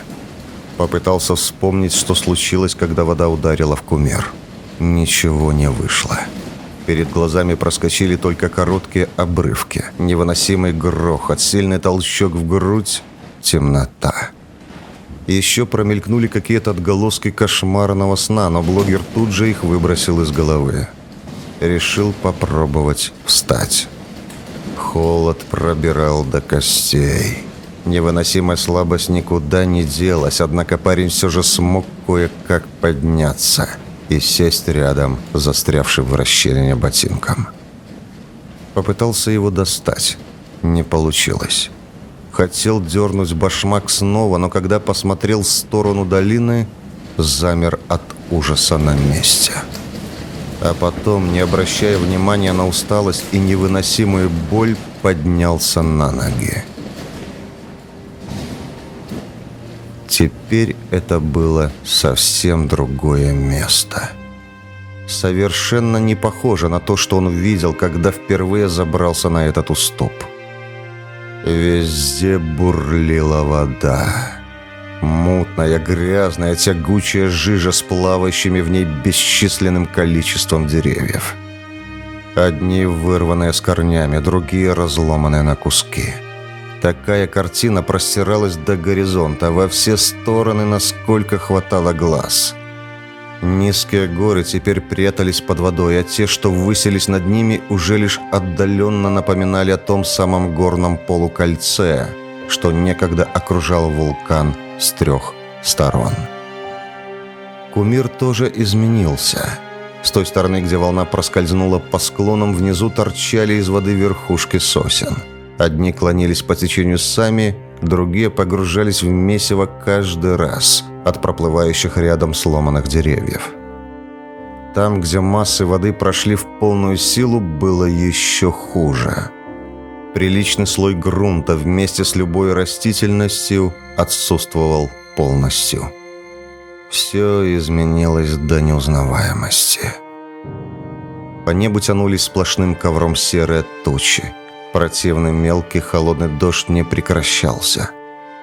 Попытался вспомнить, что случилось, когда вода ударила в кумир. Ничего не вышло. Перед глазами проскочили только короткие обрывки. Невыносимый грохот, сильный толчок в грудь, темнота. Еще промелькнули какие-то отголоски кошмарного сна, но блогер тут же их выбросил из головы. Решил попробовать встать. Холод пробирал до костей. Невыносимая слабость никуда не делась, однако парень все же смог кое-как подняться и сесть рядом, застрявшим в расщелине ботинком. Попытался его достать. Не получилось. Хотел дернуть башмак снова, но когда посмотрел в сторону долины, замер от ужаса на месте. А потом, не обращая внимания на усталость и невыносимую боль, поднялся на ноги. Теперь это было совсем другое место. Совершенно не похоже на то, что он видел, когда впервые забрался на этот уступ. Везде бурлила вода. Мутная, грязная, тягучая жижа с плавающими в ней бесчисленным количеством деревьев. Одни вырванные с корнями, другие разломанные на куски. Такая картина простиралась до горизонта, во все стороны, насколько хватало глаз – Низкие горы теперь прятались под водой, а те, что высились над ними, уже лишь отдаленно напоминали о том самом горном полукольце, что некогда окружал вулкан с трех сторон. Кумир тоже изменился. С той стороны, где волна проскользнула по склонам, внизу торчали из воды верхушки сосен. Одни клонились по течению сами, другие погружались в месиво каждый раз от проплывающих рядом сломанных деревьев. Там, где массы воды прошли в полную силу, было еще хуже. Приличный слой грунта вместе с любой растительностью отсутствовал полностью. Все изменилось до неузнаваемости. По небу тянулись сплошным ковром серые тучи. Противный мелкий холодный дождь не прекращался,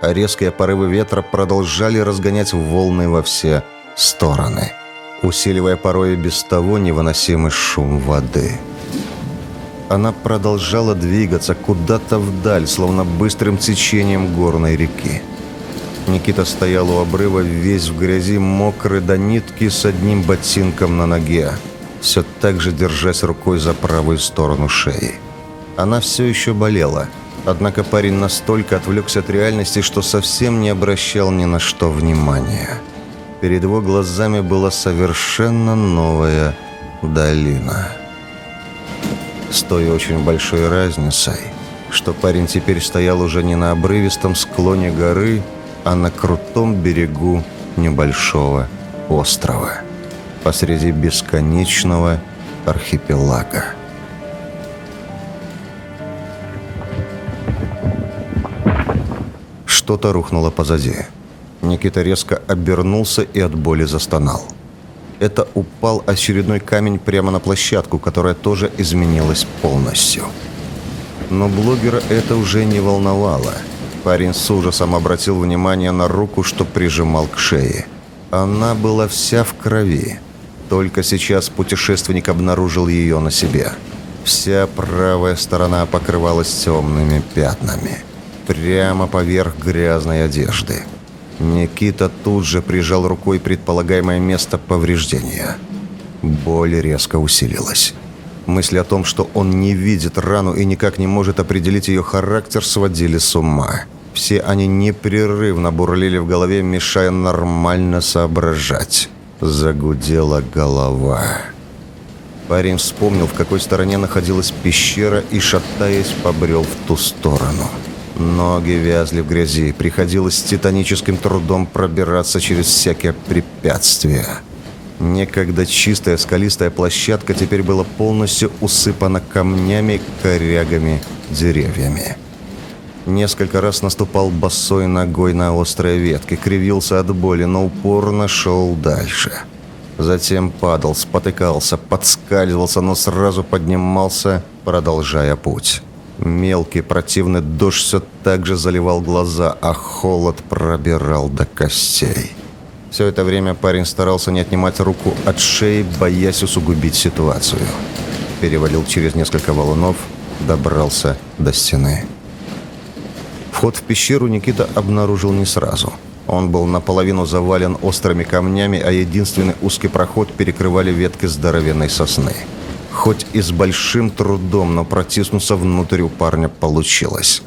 а резкие порывы ветра продолжали разгонять волны во все стороны, усиливая порой без того невыносимый шум воды. Она продолжала двигаться куда-то вдаль, словно быстрым течением горной реки. Никита стоял у обрыва, весь в грязи, мокрый до нитки, с одним ботинком на ноге, все так же держась рукой за правую сторону шеи. Она все еще болела. Однако парень настолько отвлекся от реальности, что совсем не обращал ни на что внимания. Перед его глазами была совершенно новая долина. С той очень большой разницей, что парень теперь стоял уже не на обрывистом склоне горы, а на крутом берегу небольшого острова посреди бесконечного архипелага. Что-то рухнуло позади. Никита резко обернулся и от боли застонал. Это упал очередной камень прямо на площадку, которая тоже изменилась полностью. Но блогера это уже не волновало. Парень с ужасом обратил внимание на руку, что прижимал к шее. Она была вся в крови. Только сейчас путешественник обнаружил ее на себе. Вся правая сторона покрывалась темными пятнами. Прямо поверх грязной одежды. Никита тут же прижал рукой предполагаемое место повреждения. Боль резко усилилась. Мысли о том, что он не видит рану и никак не может определить ее характер, сводили с ума. Все они непрерывно бурлили в голове, мешая нормально соображать. Загудела голова. Парень вспомнил, в какой стороне находилась пещера и, шатаясь, побрел в ту сторону. Ноги вязли в грязи, приходилось с титаническим трудом пробираться через всякие препятствия. Некогда чистая скалистая площадка теперь была полностью усыпана камнями, корягами, деревьями. Несколько раз наступал босой ногой на острые ветки, кривился от боли, но упорно шел дальше. Затем падал, спотыкался, подскальзывался, но сразу поднимался, продолжая путь. Мелкий противный дождь все так же заливал глаза, а холод пробирал до костей. Все это время парень старался не отнимать руку от шеи, боясь усугубить ситуацию. Перевалил через несколько валунов, добрался до стены. Вход в пещеру Никита обнаружил не сразу. Он был наполовину завален острыми камнями, а единственный узкий проход перекрывали ветки здоровенной сосны. Хоть и с большим трудом, но протиснуться внутрь у парня получилось.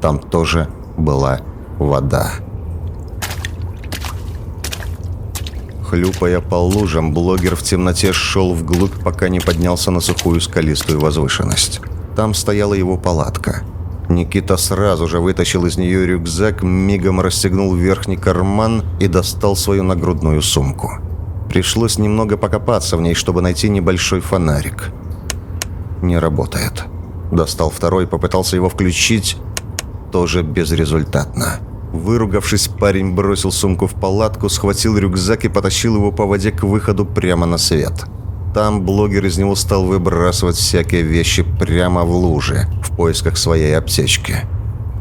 Там тоже была вода. Хлюпая по лужам, блогер в темноте шел вглубь, пока не поднялся на сухую скалистую возвышенность. Там стояла его палатка. Никита сразу же вытащил из нее рюкзак, мигом расстегнул верхний карман и достал свою нагрудную сумку. Пришлось немного покопаться в ней, чтобы найти небольшой фонарик. Не работает. Достал второй, попытался его включить. Тоже безрезультатно. Выругавшись, парень бросил сумку в палатку, схватил рюкзак и потащил его по воде к выходу прямо на свет. Там блогер из него стал выбрасывать всякие вещи прямо в луже, в поисках своей аптечки.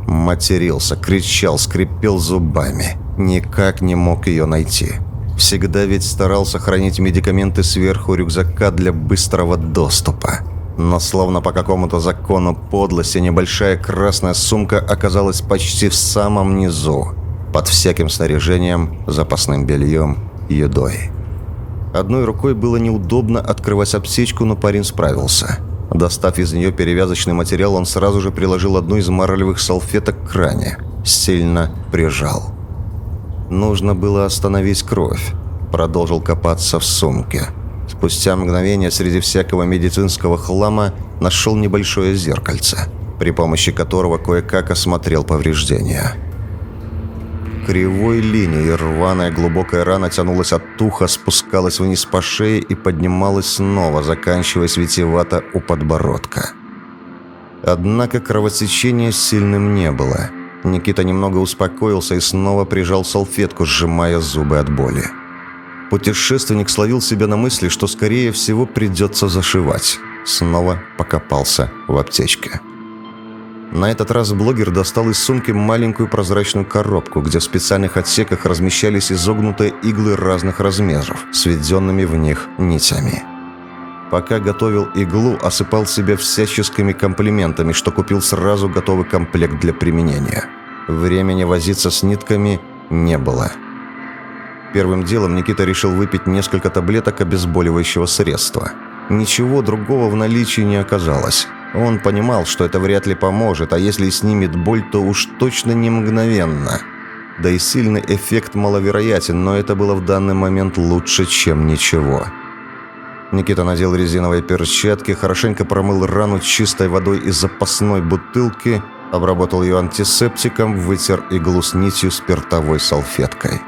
Матерился, кричал, скрипел зубами. Никак не мог ее найти. Всегда ведь старался хранить медикаменты сверху рюкзака для быстрого доступа. Но словно по какому-то закону подлости небольшая красная сумка оказалась почти в самом низу, под всяким снаряжением, запасным бельем, едой. Одной рукой было неудобно открывать аптечку, но парень справился. Достав из нее перевязочный материал, он сразу же приложил одну из марлевых салфеток к ране. Сильно прижал. Нужно было остановить кровь. Продолжил копаться в сумке. Спустя мгновение среди всякого медицинского хлама нашел небольшое зеркальце, при помощи которого кое-как осмотрел повреждения. Кривой линией рваная глубокая рана тянулась от уха, спускалась вниз по шее и поднималась снова, заканчиваясь витиевато у подбородка. Однако кровотечения сильным не было. Никита немного успокоился и снова прижал салфетку, сжимая зубы от боли. Путешественник словил себя на мысли, что скорее всего придется зашивать. Снова покопался в аптечке. На этот раз блогер достал из сумки маленькую прозрачную коробку, где в специальных отсеках размещались изогнутые иглы разных размеров, сведенными в них нитями. Пока готовил иглу, осыпал себя всяческими комплиментами, что купил сразу готовый комплект для применения. Времени возиться с нитками не было. Первым делом Никита решил выпить несколько таблеток обезболивающего средства. Ничего другого в наличии не оказалось. Он понимал, что это вряд ли поможет, а если снимет боль, то уж точно не мгновенно. Да и сильный эффект маловероятен, но это было в данный момент лучше, чем ничего. Никита надел резиновые перчатки, хорошенько промыл рану чистой водой из запасной бутылки, обработал ее антисептиком, вытер иглу с нитью спиртовой салфеткой.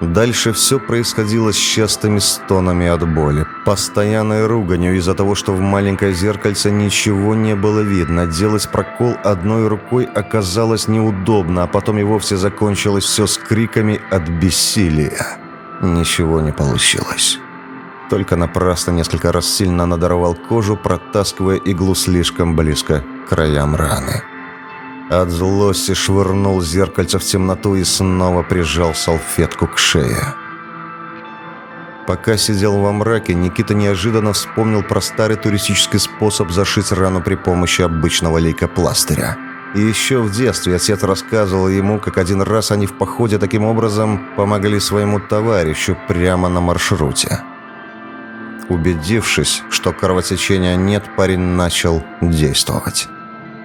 Дальше все происходило с частыми стонами от боли, постоянной руганью из-за того, что в маленькое зеркальце ничего не было видно. Делать прокол одной рукой оказалось неудобно, а потом и вовсе закончилось все с криками от бессилия. Ничего не получилось. Только напрасно несколько раз сильно надорвал кожу, протаскивая иглу слишком близко к краям раны. От злости швырнул зеркальце в темноту и снова прижал салфетку к шее. Пока сидел во мраке, Никита неожиданно вспомнил про старый туристический способ зашить рану при помощи обычного лейкопластыря. И еще в детстве отец рассказывал ему, как один раз они в походе таким образом помогли своему товарищу прямо на маршруте. Убедившись, что кровотечения нет, парень начал действовать.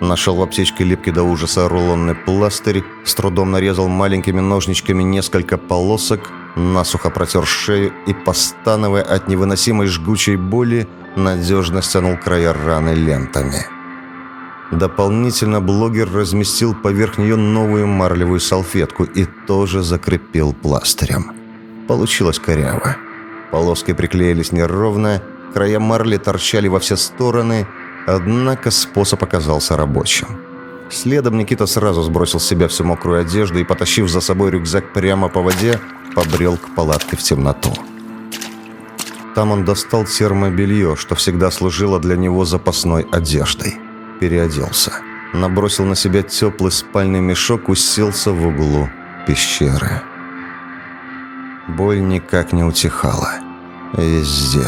Нашел в аптечке липкий до ужаса рулонный пластырь, с трудом нарезал маленькими ножничками несколько полосок, насухо протер шею и, постановая от невыносимой жгучей боли, надежно стянул края раны лентами. Дополнительно блогер разместил поверх нее новую марлевую салфетку и тоже закрепил пластырем. Получилось коряво. Полоски приклеились неровно, края марли торчали во все стороны, однако способ оказался рабочим. Следом Никита сразу сбросил с себя всю мокрую одежду и, потащив за собой рюкзак прямо по воде, побрел к палатке в темноту. Там он достал термобелье, что всегда служило для него запасной одеждой. Переоделся. Набросил на себя теплый спальный мешок, уселся в углу пещеры. Боль никак не утихала. Везде.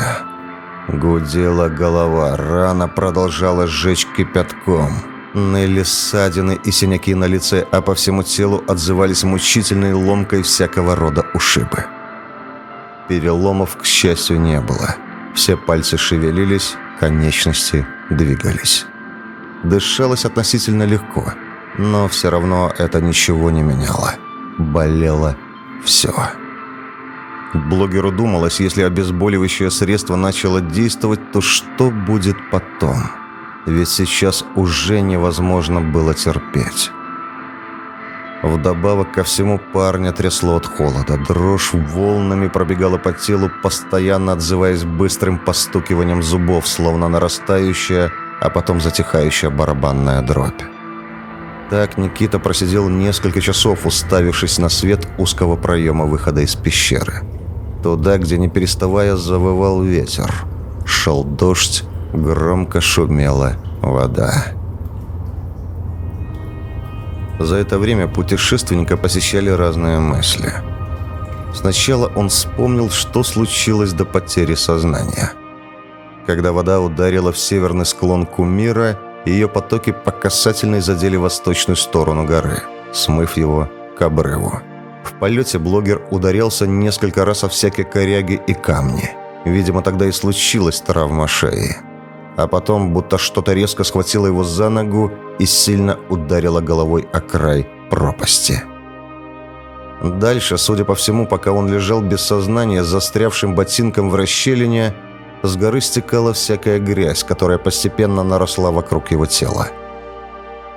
Гудела голова, рана продолжала сжечь кипятком. Ныли ссадины и синяки на лице, а по всему телу отзывались мучительной ломкой всякого рода ушибы. Переломов, к счастью, не было. Все пальцы шевелились, конечности двигались. Дышалось относительно легко, но все равно это ничего не меняло. Болело все. Блогеру думалось, если обезболивающее средство начало действовать, то что будет потом? Ведь сейчас уже невозможно было терпеть. Вдобавок ко всему парня трясло от холода. Дрожь волнами пробегала по телу, постоянно отзываясь быстрым постукиванием зубов, словно нарастающая, а потом затихающая барабанная дробь. Так Никита просидел несколько часов, уставившись на свет узкого проема выхода из пещеры. Туда, где не переставая завывал ветер. Шел дождь, громко шумела вода. За это время путешественника посещали разные мысли. Сначала он вспомнил, что случилось до потери сознания. Когда вода ударила в северный склон Кумира, ее потоки по касательной задели восточную сторону горы, смыв его к обрыву. В полете блогер ударялся несколько раз о всякие коряги и камни. Видимо, тогда и случилась травма шеи. А потом, будто что-то резко схватило его за ногу и сильно ударило головой о край пропасти. Дальше, судя по всему, пока он лежал без сознания, застрявшим ботинком в расщелине, с горы стекала всякая грязь, которая постепенно наросла вокруг его тела.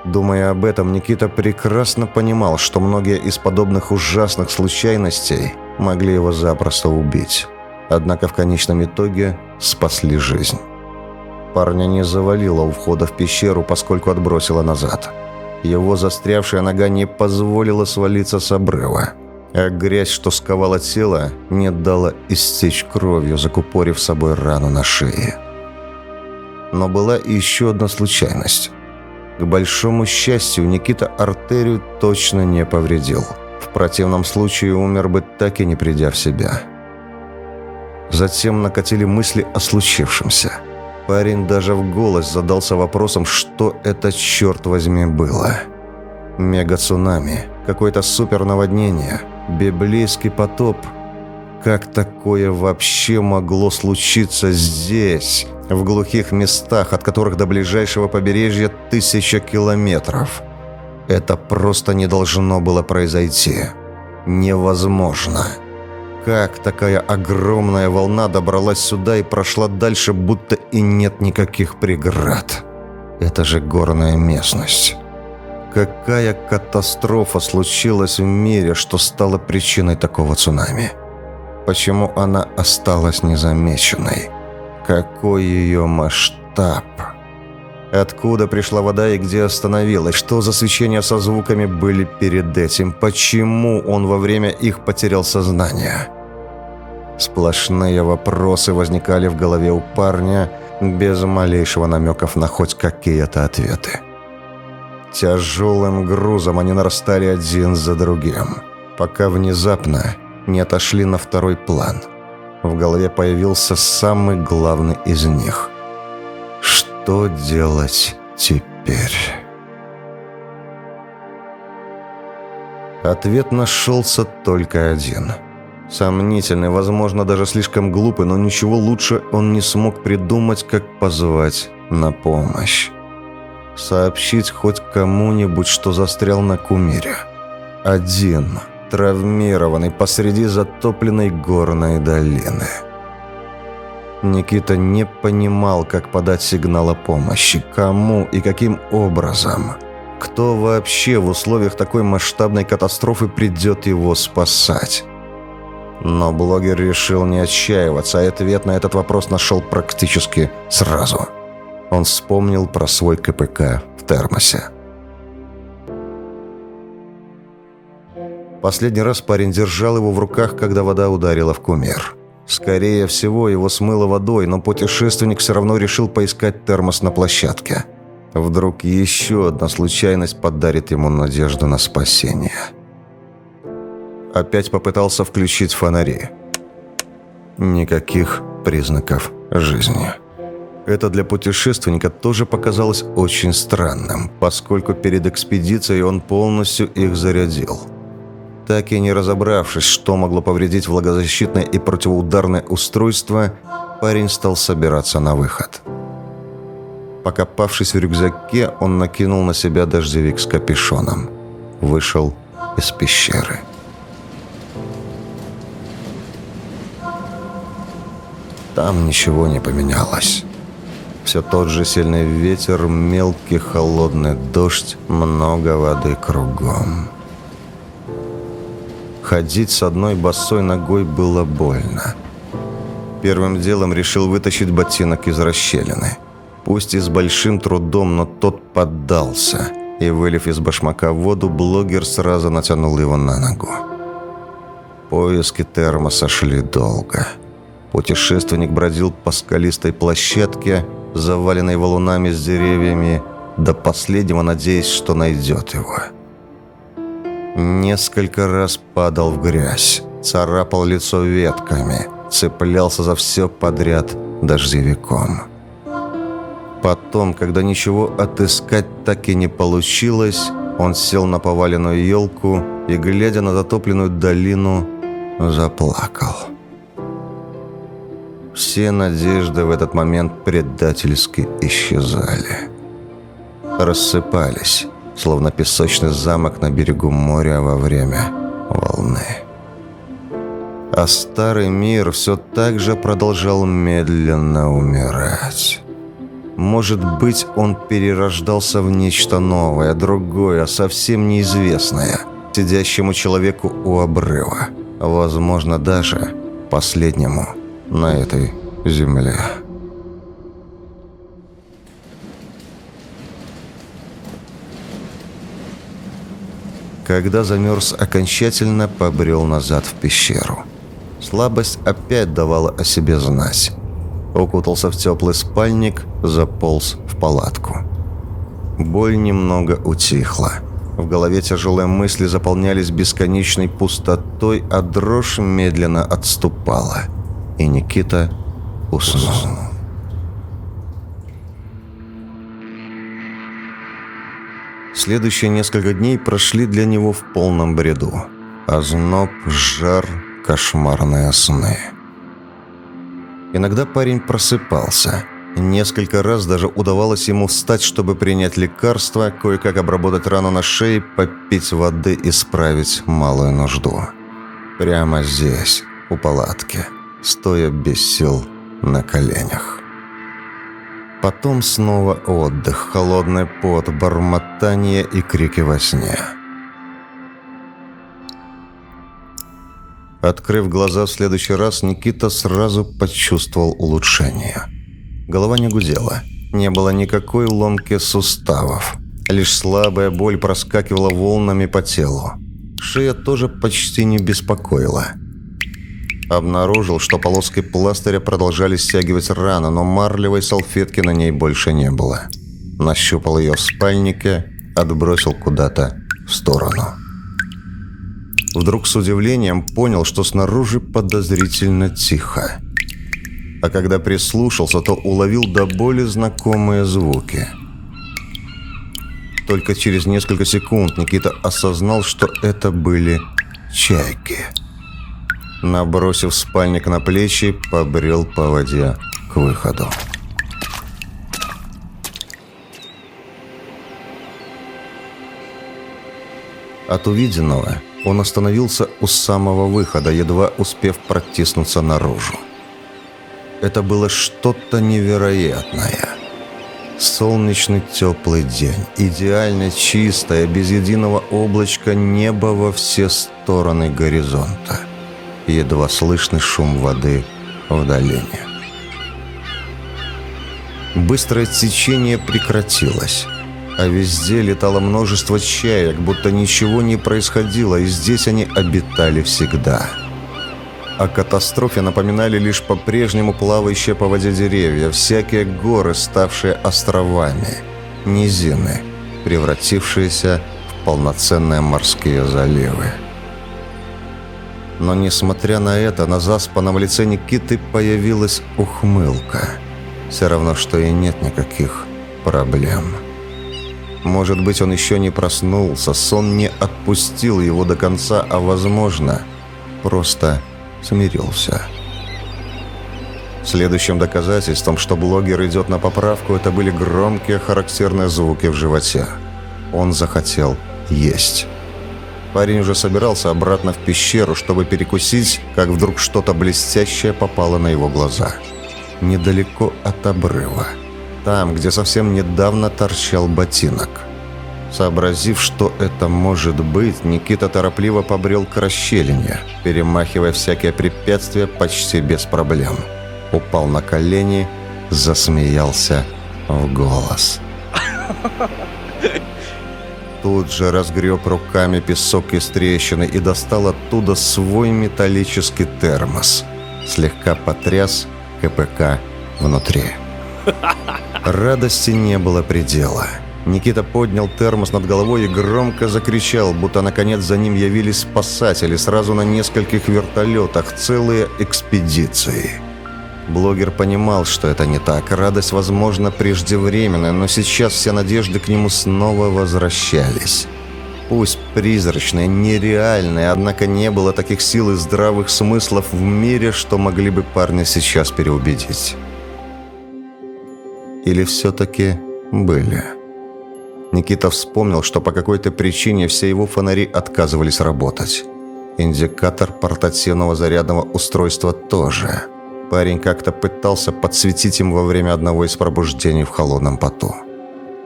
Думая об этом, Никита прекрасно понимал, что многие из подобных ужасных случайностей могли его запросто убить. Однако в конечном итоге спасли жизнь. Парня не завалило у входа в пещеру, поскольку отбросило назад. Его застрявшая нога не позволила свалиться с обрыва. А грязь, что сковала тело, не дала истечь кровью, закупорив собой рану на шее. Но была еще одна случайность. К большому счастью, Никита артерию точно не повредил. В противном случае умер бы так и не придя в себя. Затем накатили мысли о случившемся. Парень даже в голос задался вопросом, что это, черт возьми, было. Мега-цунами, какое-то супернаводнение, библейский потоп. Как такое вообще могло случиться здесь? в глухих местах, от которых до ближайшего побережья тысяча километров. Это просто не должно было произойти. Невозможно. Как такая огромная волна добралась сюда и прошла дальше, будто и нет никаких преград? Это же горная местность. Какая катастрофа случилась в мире, что стала причиной такого цунами? Почему она осталась незамеченной? Какой ее масштаб! Откуда пришла вода и где остановилась? Что за свечения со звуками были перед этим? Почему он во время их потерял сознание? Сплошные вопросы возникали в голове у парня, без малейшего намеков на хоть какие-то ответы. Тяжелым грузом они нарастали один за другим, пока внезапно не отошли на второй план – В голове появился самый главный из них. Что делать теперь? Ответ нашелся только один. Сомнительный, возможно, даже слишком глупый, но ничего лучше он не смог придумать, как позвать на помощь. Сообщить хоть кому-нибудь, что застрял на кумире. Один, травмированный посреди затопленной горной долины. Никита не понимал, как подать сигнал о помощи, кому и каким образом – кто вообще в условиях такой масштабной катастрофы придет его спасать? Но блогер решил не отчаиваться, и ответ на этот вопрос нашел практически сразу. Он вспомнил про свой КПК в термосе. Последний раз парень держал его в руках, когда вода ударила в кумир. Скорее всего, его смыло водой, но путешественник все равно решил поискать термос на площадке – Вдруг еще одна случайность подарит ему надежду на спасение. Опять попытался включить фонари. Никаких признаков жизни. Это для путешественника тоже показалось очень странным, поскольку перед экспедицией он полностью их зарядил. Так и не разобравшись, что могло повредить влагозащитное и противоударное устройство, парень стал собираться на выход. Покопавшись в рюкзаке, он накинул на себя дождевик с капюшоном. Вышел из пещеры. Там ничего не поменялось. Все тот же сильный ветер, мелкий холодный дождь, много воды кругом. Ходить с одной босой ногой было больно. Первым делом решил вытащить ботинок из расщелины – Пусть и с большим трудом, но тот поддался. И, вылив из башмака воду, блогер сразу натянул его на ногу. Поиски термоса шли долго. Путешественник бродил по скалистой площадке, заваленной валунами с деревьями, до последнего надеясь, что найдет его. Несколько раз падал в грязь, царапал лицо ветками, цеплялся за все подряд дождевиком. Потом, когда ничего отыскать так и не получилось, он сел на поваленную елку и, глядя на затопленную долину, заплакал. Все надежды в этот момент предательски исчезали. Рассыпались, словно песочный замок на берегу моря во время волны. А старый мир все так же продолжал медленно умирать. Может быть, он перерождался в нечто новое, другое, совсем неизвестное, сидящему человеку у обрыва. Возможно, даже последнему на этой земле. Когда замерз окончательно, побрел назад в пещеру. Слабость опять давала о себе знать укутался в теплый спальник, заполз в палатку. Боль немного утихла. В голове тяжелые мысли заполнялись бесконечной пустотой, а дрожь медленно отступала. И Никита уснул. Следующие несколько дней прошли для него в полном бреду. Озноб, жар, кошмарные сны. Иногда парень просыпался. Несколько раз даже удавалось ему встать, чтобы принять лекарство, кое-как обработать рану на шее, попить воды и справить малую нужду. Прямо здесь, у палатки, стоя без сил на коленях. Потом снова отдых, холодный пот, бормотание и крики во сне – Открыв глаза в следующий раз, Никита сразу почувствовал улучшение. Голова не гудела. Не было никакой ломки суставов. Лишь слабая боль проскакивала волнами по телу. Шея тоже почти не беспокоила. Обнаружил, что полоской пластыря продолжали стягивать рану, но марлевой салфетки на ней больше не было. Нащупал ее в спальнике, отбросил куда-то в сторону. вдруг с удивлением понял, что снаружи подозрительно тихо. А когда прислушался, то уловил до боли знакомые звуки. Только через несколько секунд Никита осознал, что это были чайки. Набросив спальник на плечи, побрел по воде к выходу. От увиденного он остановился у самого выхода, едва успев протиснуться наружу. Это было что-то невероятное. Солнечный теплый день, идеально чистое, без единого облачка небо во все стороны горизонта. Едва слышный шум воды в долине. Быстрое течение прекратилось а везде летало множество чаек, будто ничего не происходило, и здесь они обитали всегда. О катастрофе напоминали лишь по-прежнему плавающие по воде деревья, всякие горы, ставшие островами, низины, превратившиеся в полноценные морские заливы. Но, несмотря на это, на заспанном лице Никиты появилась ухмылка. Все равно, что и нет никаких проблем. Может быть, он еще не проснулся, сон не отпустил его до конца, а, возможно, просто смирился. Следующим доказательством, что блогер идет на поправку, это были громкие характерные звуки в животе. Он захотел есть. Парень уже собирался обратно в пещеру, чтобы перекусить, как вдруг что-то блестящее попало на его глаза. Недалеко от обрыва там, где совсем недавно торчал ботинок. Сообразив, что это может быть, Никита торопливо побрел к расщелине, перемахивая всякие препятствия почти без проблем. Упал на колени, засмеялся в голос. Тут же разгреб руками песок из трещины и достал оттуда свой металлический термос. Слегка потряс КПК внутри. Радости не было предела. Никита поднял термос над головой и громко закричал, будто наконец за ним явились спасатели сразу на нескольких вертолетах, целые экспедиции. Блогер понимал, что это не так. Радость, возможно, преждевременная, но сейчас все надежды к нему снова возвращались. Пусть призрачные, нереальные, однако не было таких сил и здравых смыслов в мире, что могли бы парня сейчас переубедить. Или все-таки были? Никита вспомнил, что по какой-то причине все его фонари отказывались работать. Индикатор портативного зарядного устройства тоже. Парень как-то пытался подсветить им во время одного из пробуждений в холодном поту.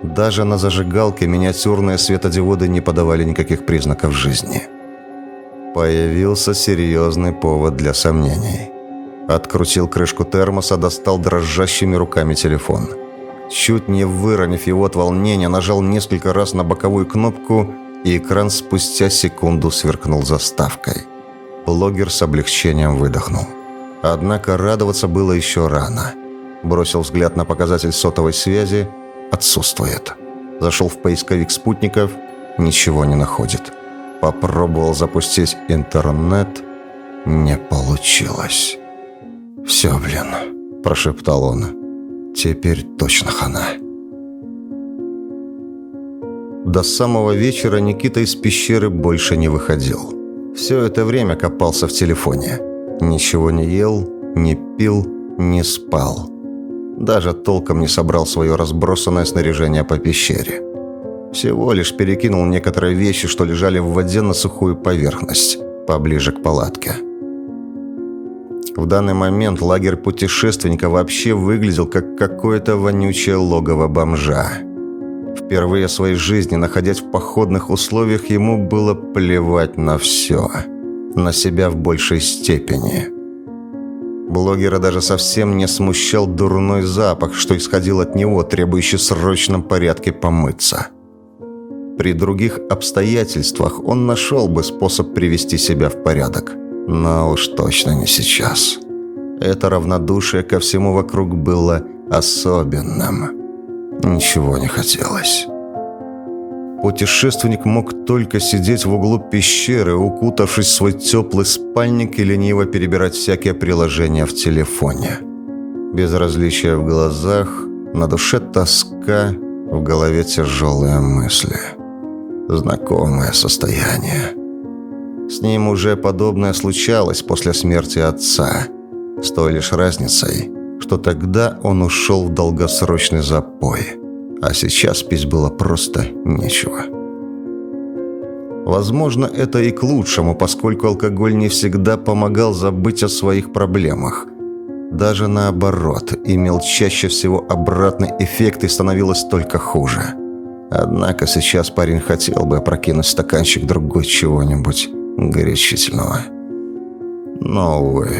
Даже на зажигалке миниатюрные светодиоды не подавали никаких признаков жизни. Появился серьезный повод для сомнений. Открутил крышку термоса, достал дрожащими руками телефон – Чуть не выронив его от волнения, нажал несколько раз на боковую кнопку, и экран спустя секунду сверкнул заставкой. Блогер с облегчением выдохнул. Однако радоваться было еще рано. Бросил взгляд на показатель сотовой связи. Отсутствует. Зашел в поисковик спутников. Ничего не находит. Попробовал запустить интернет. Не получилось. «Все, блин», – прошептал он. Теперь точно хана. До самого вечера Никита из пещеры больше не выходил. Все это время копался в телефоне. Ничего не ел, не пил, не спал. Даже толком не собрал свое разбросанное снаряжение по пещере. Всего лишь перекинул некоторые вещи, что лежали в воде на сухую поверхность, поближе к палатке. В данный момент лагерь путешественника вообще выглядел как какое-то вонючее логово бомжа. Впервые в своей жизни, находясь в походных условиях, ему было плевать на все. На себя в большей степени. Блогера даже совсем не смущал дурной запах, что исходил от него, требующий в срочном порядке помыться. При других обстоятельствах он нашел бы способ привести себя в порядок – но уж точно не сейчас. Это равнодушие ко всему вокруг было особенным. Ничего не хотелось. Путешественник мог только сидеть в углу пещеры, укутавшись в свой теплый спальник и лениво перебирать всякие приложения в телефоне. Безразличие в глазах, на душе тоска, в голове тяжелые мысли. Знакомое состояние. С ним уже подобное случалось после смерти отца, с той лишь разницей, что тогда он ушел в долгосрочный запой – а сейчас пить было просто нечего. Возможно, это и к лучшему, поскольку алкоголь не всегда помогал забыть о своих проблемах. Даже наоборот, имел чаще всего обратный эффект и становилось только хуже. Однако сейчас парень хотел бы опрокинуть стаканчик другой чего-нибудь горячительного. Но, увы,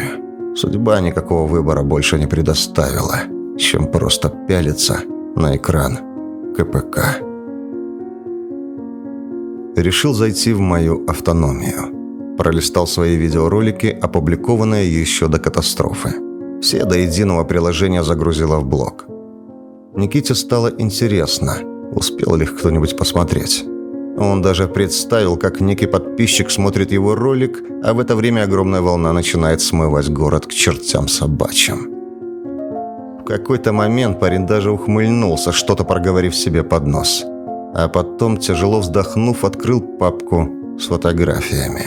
судьба никакого выбора больше не предоставила, чем просто пялиться на экран КПК. Решил зайти в мою автономию. Пролистал свои видеоролики, опубликованные еще до катастрофы. Все до единого приложения загрузила в блог. Никите стало интересно, успел ли кто-нибудь посмотреть. Он даже представил, как некий подписчик смотрит его ролик, а в это время огромная волна начинает смывать город к чертям собачьим. В какой-то момент парень даже ухмыльнулся, что-то проговорив себе под нос. А потом, тяжело вздохнув, открыл папку с фотографиями.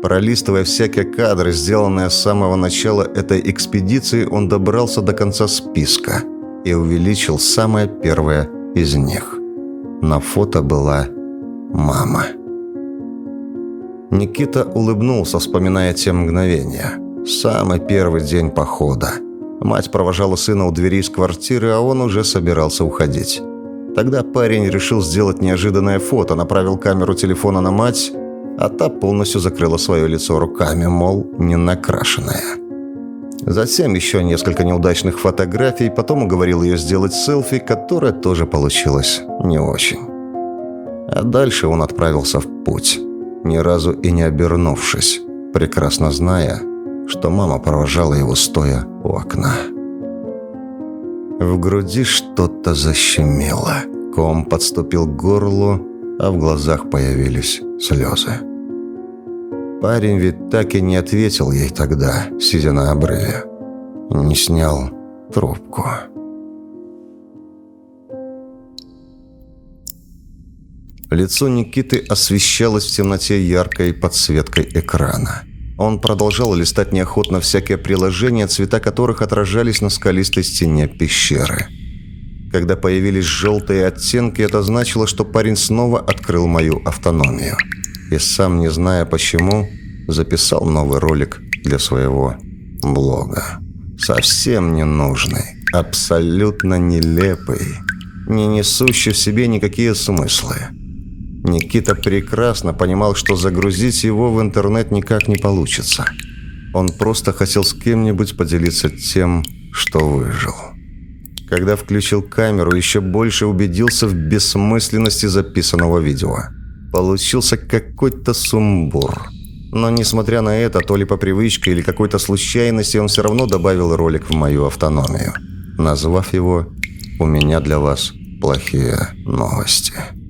Пролистывая всякие кадры, сделанные с самого начала этой экспедиции, он добрался до конца списка и увеличил самое первое из них. На фото была мама. Никита улыбнулся, вспоминая те мгновения. Самый первый день похода – Мать провожала сына у двери из квартиры, а он уже собирался уходить. Тогда парень решил сделать неожиданное фото, направил камеру телефона на мать, а та полностью закрыла свое лицо руками, мол, не накрашенная. Затем еще несколько неудачных фотографий, потом уговорил ее сделать селфи, которое тоже получилось не очень. А дальше он отправился в путь, ни разу и не обернувшись, прекрасно зная, что мама провожала его стоя у окна. В груди что-то защемило. Ком подступил к горлу, а в глазах появились слезы. Парень ведь так и не ответил ей тогда, сидя на обрыве. Не снял трубку. Лицо Никиты освещалось в темноте яркой подсветкой экрана. Он продолжал листать неохотно всякие приложения, цвета которых отражались на скалистой стене пещеры. Когда появились желтые оттенки, это значило, что парень снова открыл мою автономию. И сам, не зная почему, записал новый ролик для своего блога. Совсем ненужный, абсолютно нелепый, не несущий в себе никакие смыслы. Никита прекрасно понимал, что загрузить его в интернет никак не получится. Он просто хотел с кем-нибудь поделиться тем, что выжил. Когда включил камеру, еще больше убедился в бессмысленности записанного видео. Получился какой-то сумбур. Но несмотря на это, то ли по привычке или какой-то случайности, он все равно добавил ролик в мою автономию, назвав его «У меня для вас плохие новости».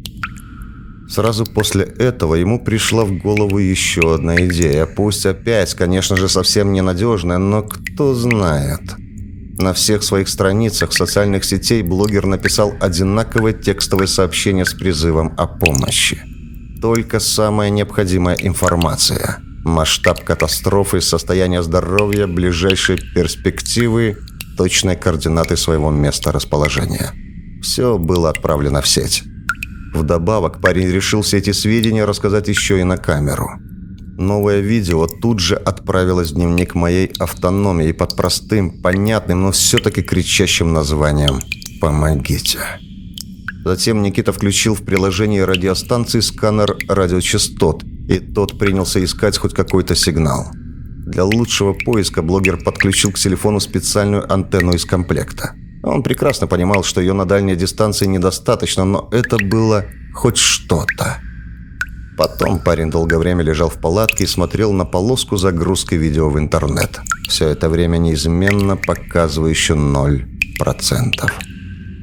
Сразу после этого ему пришла в голову еще одна идея. Пусть опять, конечно же, совсем ненадежная, но кто знает. На всех своих страницах социальных сетей блогер написал одинаковое текстовое сообщение с призывом о помощи. Только самая необходимая информация. Масштаб катастрофы, состояние здоровья, ближайшие перспективы, точные координаты своего места расположения. Все было отправлено в сеть. Вдобавок, парень решил все эти сведения рассказать еще и на камеру. Новое видео тут же отправилось в дневник моей автономии под простым, понятным, но все-таки кричащим названием «Помогите». Затем Никита включил в приложении радиостанции сканер радиочастот, и тот принялся искать хоть какой-то сигнал. Для лучшего поиска блогер подключил к телефону специальную антенну из комплекта. Он прекрасно понимал, что ее на дальней дистанции недостаточно, но это было хоть что-то. Потом парень долгое время лежал в палатке и смотрел на полоску загрузки видео в интернет. Все это время неизменно показывающую 0%.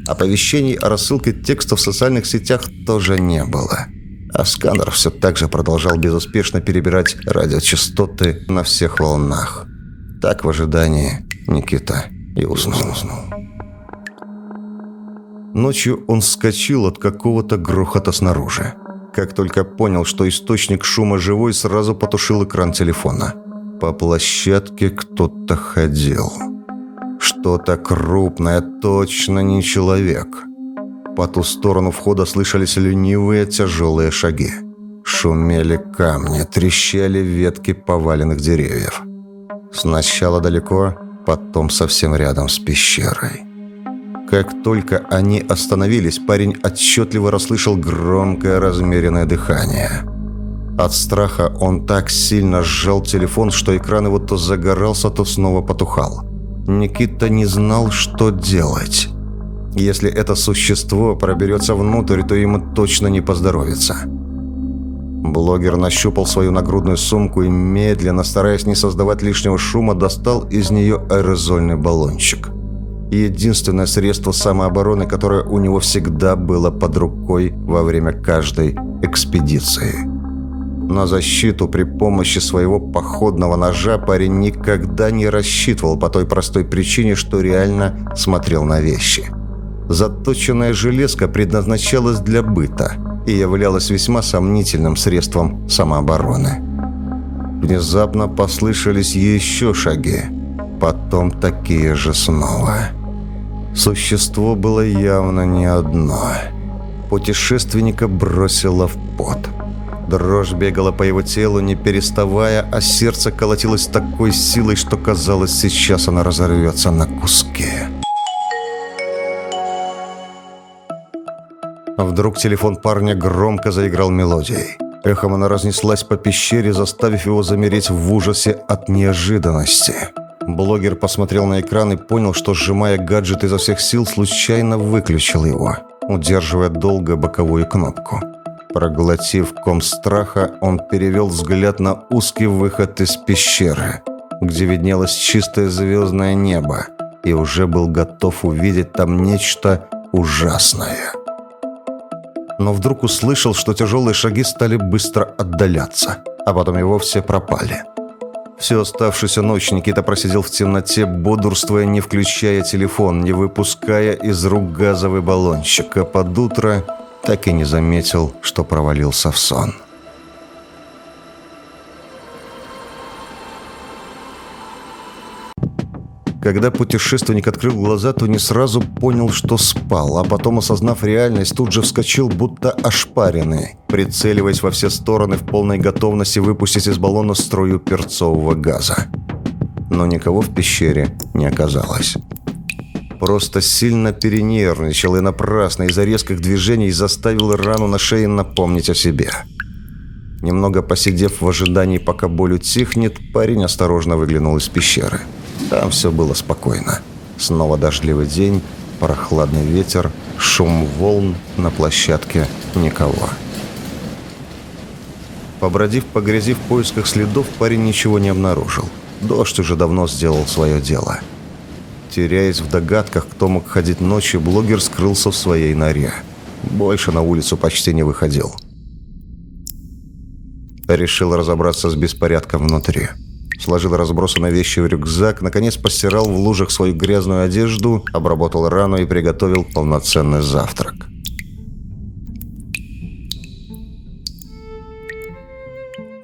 Оповещений о рассылке текста в социальных сетях тоже не было. А сканер все так же продолжал безуспешно перебирать радиочастоты на всех волнах. Так в ожидании Никита и уснул. Ночью он вскочил от какого-то грохота снаружи. Как только понял, что источник шума живой, сразу потушил экран телефона. По площадке кто-то ходил. Что-то крупное, точно не человек. По ту сторону входа слышались ленивые тяжелые шаги. Шумели камни, трещали ветки поваленных деревьев. Сначала далеко, потом совсем рядом с пещерой. Как только они остановились, парень отчетливо расслышал громкое размеренное дыхание. От страха он так сильно сжал телефон, что экран его то загорался, то снова потухал. Никита не знал, что делать. Если это существо проберется внутрь, то ему точно не поздоровится. Блогер нащупал свою нагрудную сумку и медленно, стараясь не создавать лишнего шума, достал из нее аэрозольный баллончик – единственное средство самообороны, которое у него всегда было под рукой во время каждой экспедиции. На защиту при помощи своего походного ножа парень никогда не рассчитывал по той простой причине, что реально смотрел на вещи. Заточенная железка предназначалась для быта и являлась весьма сомнительным средством самообороны. Внезапно послышались еще шаги, потом такие же снова. Существо было явно не одно. Путешественника бросило в пот. Дрожь бегала по его телу, не переставая, а сердце колотилось такой силой, что казалось, сейчас оно разорвется на куски. А вдруг телефон парня громко заиграл мелодией. Эхом она разнеслась по пещере, заставив его замереть в ужасе от неожиданности. Блогер посмотрел на экран и понял, что, сжимая гаджет изо всех сил, случайно выключил его, удерживая долго боковую кнопку. Проглотив ком страха, он перевел взгляд на узкий выход из пещеры, где виднелось чистое звездное небо, и уже был готов увидеть там нечто ужасное. Но вдруг услышал, что тяжелые шаги стали быстро отдаляться, а потом и вовсе пропали – Всю оставшуюся ночь Никита просидел в темноте, бодрствуя, не включая телефон, не выпуская из рук газовый баллончик, а под утро так и не заметил, что провалился в сон. Когда путешественник открыл глаза, то не сразу понял, что спал, а потом, осознав реальность, тут же вскочил, будто ошпаренный, прицеливаясь во все стороны в полной готовности выпустить из баллона струю перцового газа. Но никого в пещере не оказалось. Просто сильно перенервничал и напрасно из-за резких движений заставил рану на шее напомнить о себе. Немного посидев в ожидании, пока боль утихнет, парень осторожно выглянул из пещеры. Там все было спокойно. Снова дождливый день, прохладный ветер, шум волн на площадке никого. Побродив по грязи в поисках следов, парень ничего не обнаружил. Дождь уже давно сделал свое дело. Теряясь в догадках, кто мог ходить ночью, блогер скрылся в своей норе. Больше на улицу почти не выходил. Решил разобраться с беспорядком внутри сложил разбросанные вещи в рюкзак, наконец постирал в лужах свою грязную одежду, обработал рану и приготовил полноценный завтрак.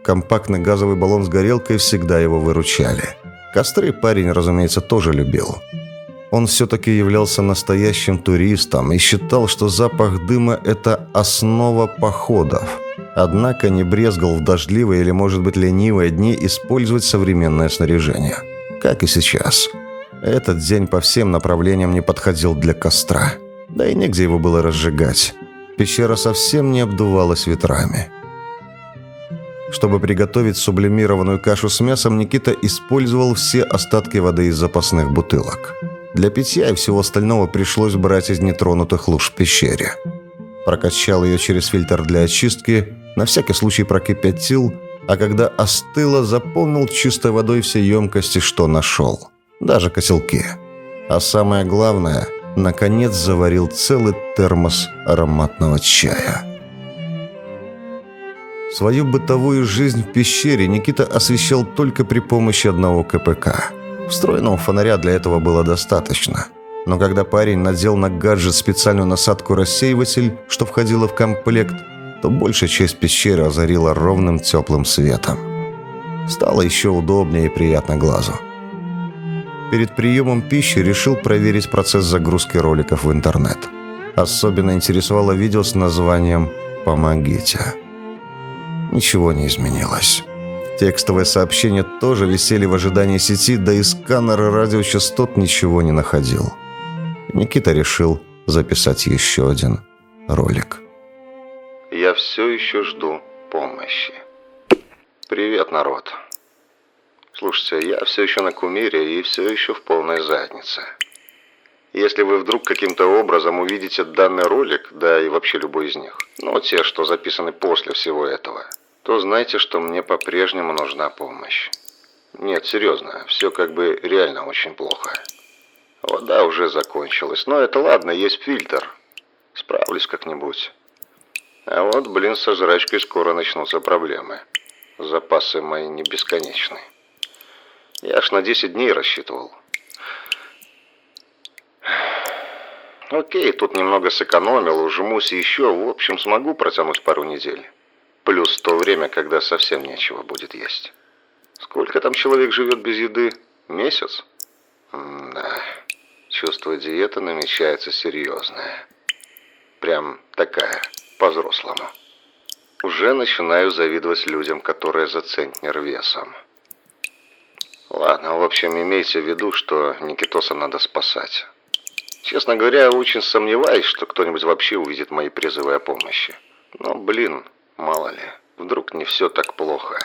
Компактный газовый баллон с горелкой всегда его выручали. Костры парень, разумеется, тоже любил. Он все-таки являлся настоящим туристом и считал, что запах дыма – это основа походов – Однако не брезгал в дождливые или, может быть, ленивые дни использовать современное снаряжение. Как и сейчас. Этот день по всем направлениям не подходил для костра. Да и негде его было разжигать. Пещера совсем не обдувалась ветрами. Чтобы приготовить сублимированную кашу с мясом, Никита использовал все остатки воды из запасных бутылок. Для питья и всего остального пришлось брать из нетронутых луж в пещере. Прокачал ее через фильтр для очистки на всякий случай прокипятил, а когда остыло, заполнил чистой водой все емкости, что нашел. Даже котелки. А самое главное, наконец заварил целый термос ароматного чая. Свою бытовую жизнь в пещере Никита освещал только при помощи одного КПК. Встроенного фонаря для этого было достаточно. Но когда парень надел на гаджет специальную насадку-рассеиватель, что входило в комплект, то большая часть пещеры озарила ровным теплым светом. Стало еще удобнее и приятно глазу. Перед приемом пищи решил проверить процесс загрузки роликов в интернет. Особенно интересовало видео с названием «Помогите» ничего не изменилось. Текстовые сообщения тоже висели в ожидании сети, да и сканер радиочастот ничего не находил. Никита решил записать еще один ролик. «Я все еще жду помощи. Привет, народ. Слушайте, я все еще на кумире и все еще в полной заднице. Если вы вдруг каким-то образом увидите данный ролик, да и вообще любой из них, ну, те, что записаны после всего этого, то знайте, что мне по-прежнему нужна помощь. Нет, серьезно, все как бы реально очень плохо. Вода уже закончилась, но это ладно, есть фильтр. Справлюсь как-нибудь. А вот, блин, со жрачкой скоро начнутся проблемы. Запасы мои не бесконечны. Я аж на 10 дней рассчитывал. Окей, тут немного сэкономил, ужмусь еще. В общем, смогу протянуть пару недель. Плюс то время, когда совсем нечего будет есть. Сколько там человек живет без еды? Месяц? М да, чувство диеты намечается серьезное. Прям такая, по-взрослому. Уже начинаю завидовать людям, которые за центнер весом. Ладно, в общем, имейте в виду, что Никитоса надо спасать. Честно говоря, очень сомневаюсь, что кто-нибудь вообще увидит мои призывы о помощи. Но, блин, мало ли, вдруг не все так плохо.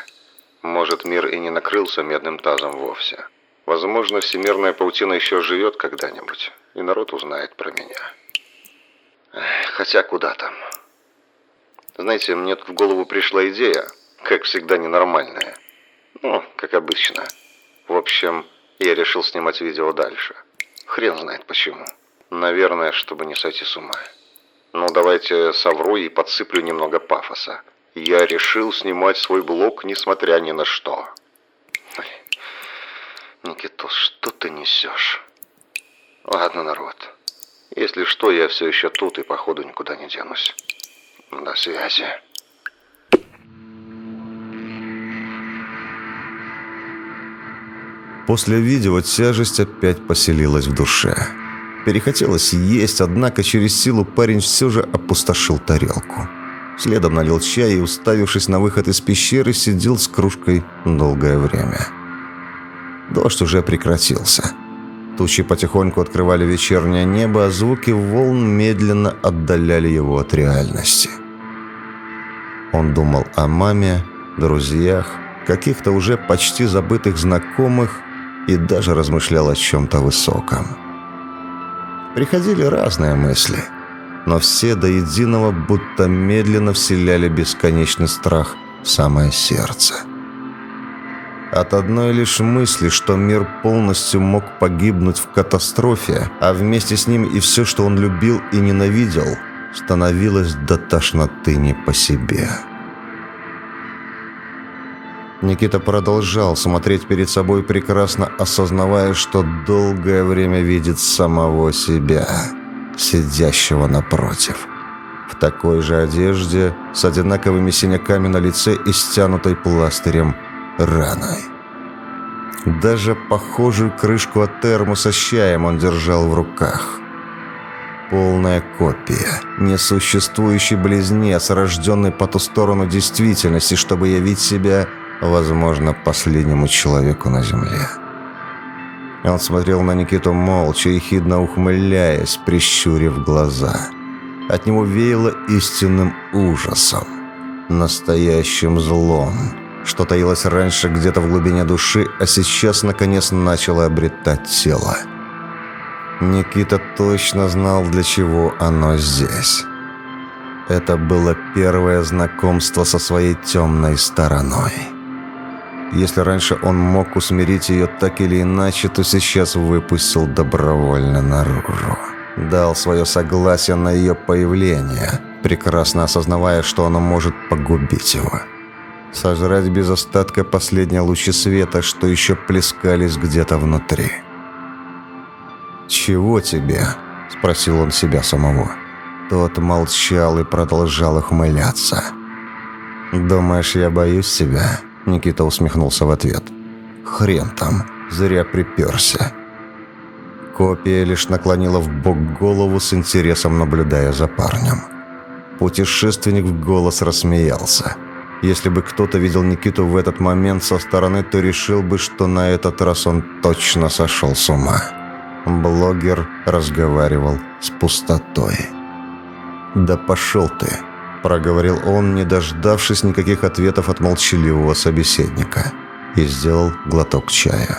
Может, мир и не накрылся медным тазом вовсе. Возможно, всемирная паутина еще живет когда-нибудь, и народ узнает про меня. Хотя куда там. Знаете, мне тут в голову пришла идея, как всегда ненормальная. Ну, как обычно. В общем, я решил снимать видео дальше. Хрен знает почему. Наверное, чтобы не сойти с ума. Ну, давайте совру и подсыплю немного пафоса. Я решил снимать свой блог, несмотря ни на что. Никитос, что ты несешь? Ладно, народ. Если что, я все еще тут и походу никуда не денусь. До связи. После видео тяжесть опять поселилась в душе. Перехотелось есть, однако через силу парень все же опустошил тарелку. Следом налил чай и, уставившись на выход из пещеры, сидел с кружкой долгое время. Дождь уже прекратился. Тучи потихоньку открывали вечернее небо, а звуки волн медленно отдаляли его от реальности. Он думал о маме, друзьях, каких-то уже почти забытых знакомых и даже размышлял о чем-то высоком. Приходили разные мысли, но все до единого будто медленно вселяли бесконечный страх в самое сердце. От одной лишь мысли, что мир полностью мог погибнуть в катастрофе, а вместе с ним и все, что он любил и ненавидел, становилось до тошноты не по себе. Никита продолжал смотреть перед собой, прекрасно осознавая, что долгое время видит самого себя, сидящего напротив. В такой же одежде, с одинаковыми синяками на лице и стянутой пластырем раной. Даже похожую крышку от термоса с чаем он держал в руках. Полная копия, несуществующий близнец, рожденный по ту сторону действительности, чтобы явить себя возможно, последнему человеку на земле. Он смотрел на Никиту молча, ехидно ухмыляясь, прищурив глаза. От него веяло истинным ужасом, настоящим злом, что таилось раньше где-то в глубине души, а сейчас, наконец, начало обретать тело. Никита точно знал, для чего оно здесь. Это было первое знакомство со своей темной стороной. Если раньше он мог усмирить ее так или иначе, то сейчас выпустил добровольно наружу. Дал свое согласие на ее появление, прекрасно осознавая, что оно может погубить его. Сожрать без остатка последние лучи света, что еще плескались где-то внутри. «Чего тебе?» – спросил он себя самого. Тот молчал и продолжал ухмыляться. «Думаешь, я боюсь тебя?» – Никита усмехнулся в ответ. «Хрен там, зря приперся». Копия лишь наклонила в бок голову с интересом, наблюдая за парнем. Путешественник в голос рассмеялся. Если бы кто-то видел Никиту в этот момент со стороны, то решил бы, что на этот раз он точно сошел с ума. Блогер разговаривал с пустотой. «Да пошел ты!» – проговорил он, не дождавшись никаких ответов от молчаливого собеседника, и сделал глоток чая.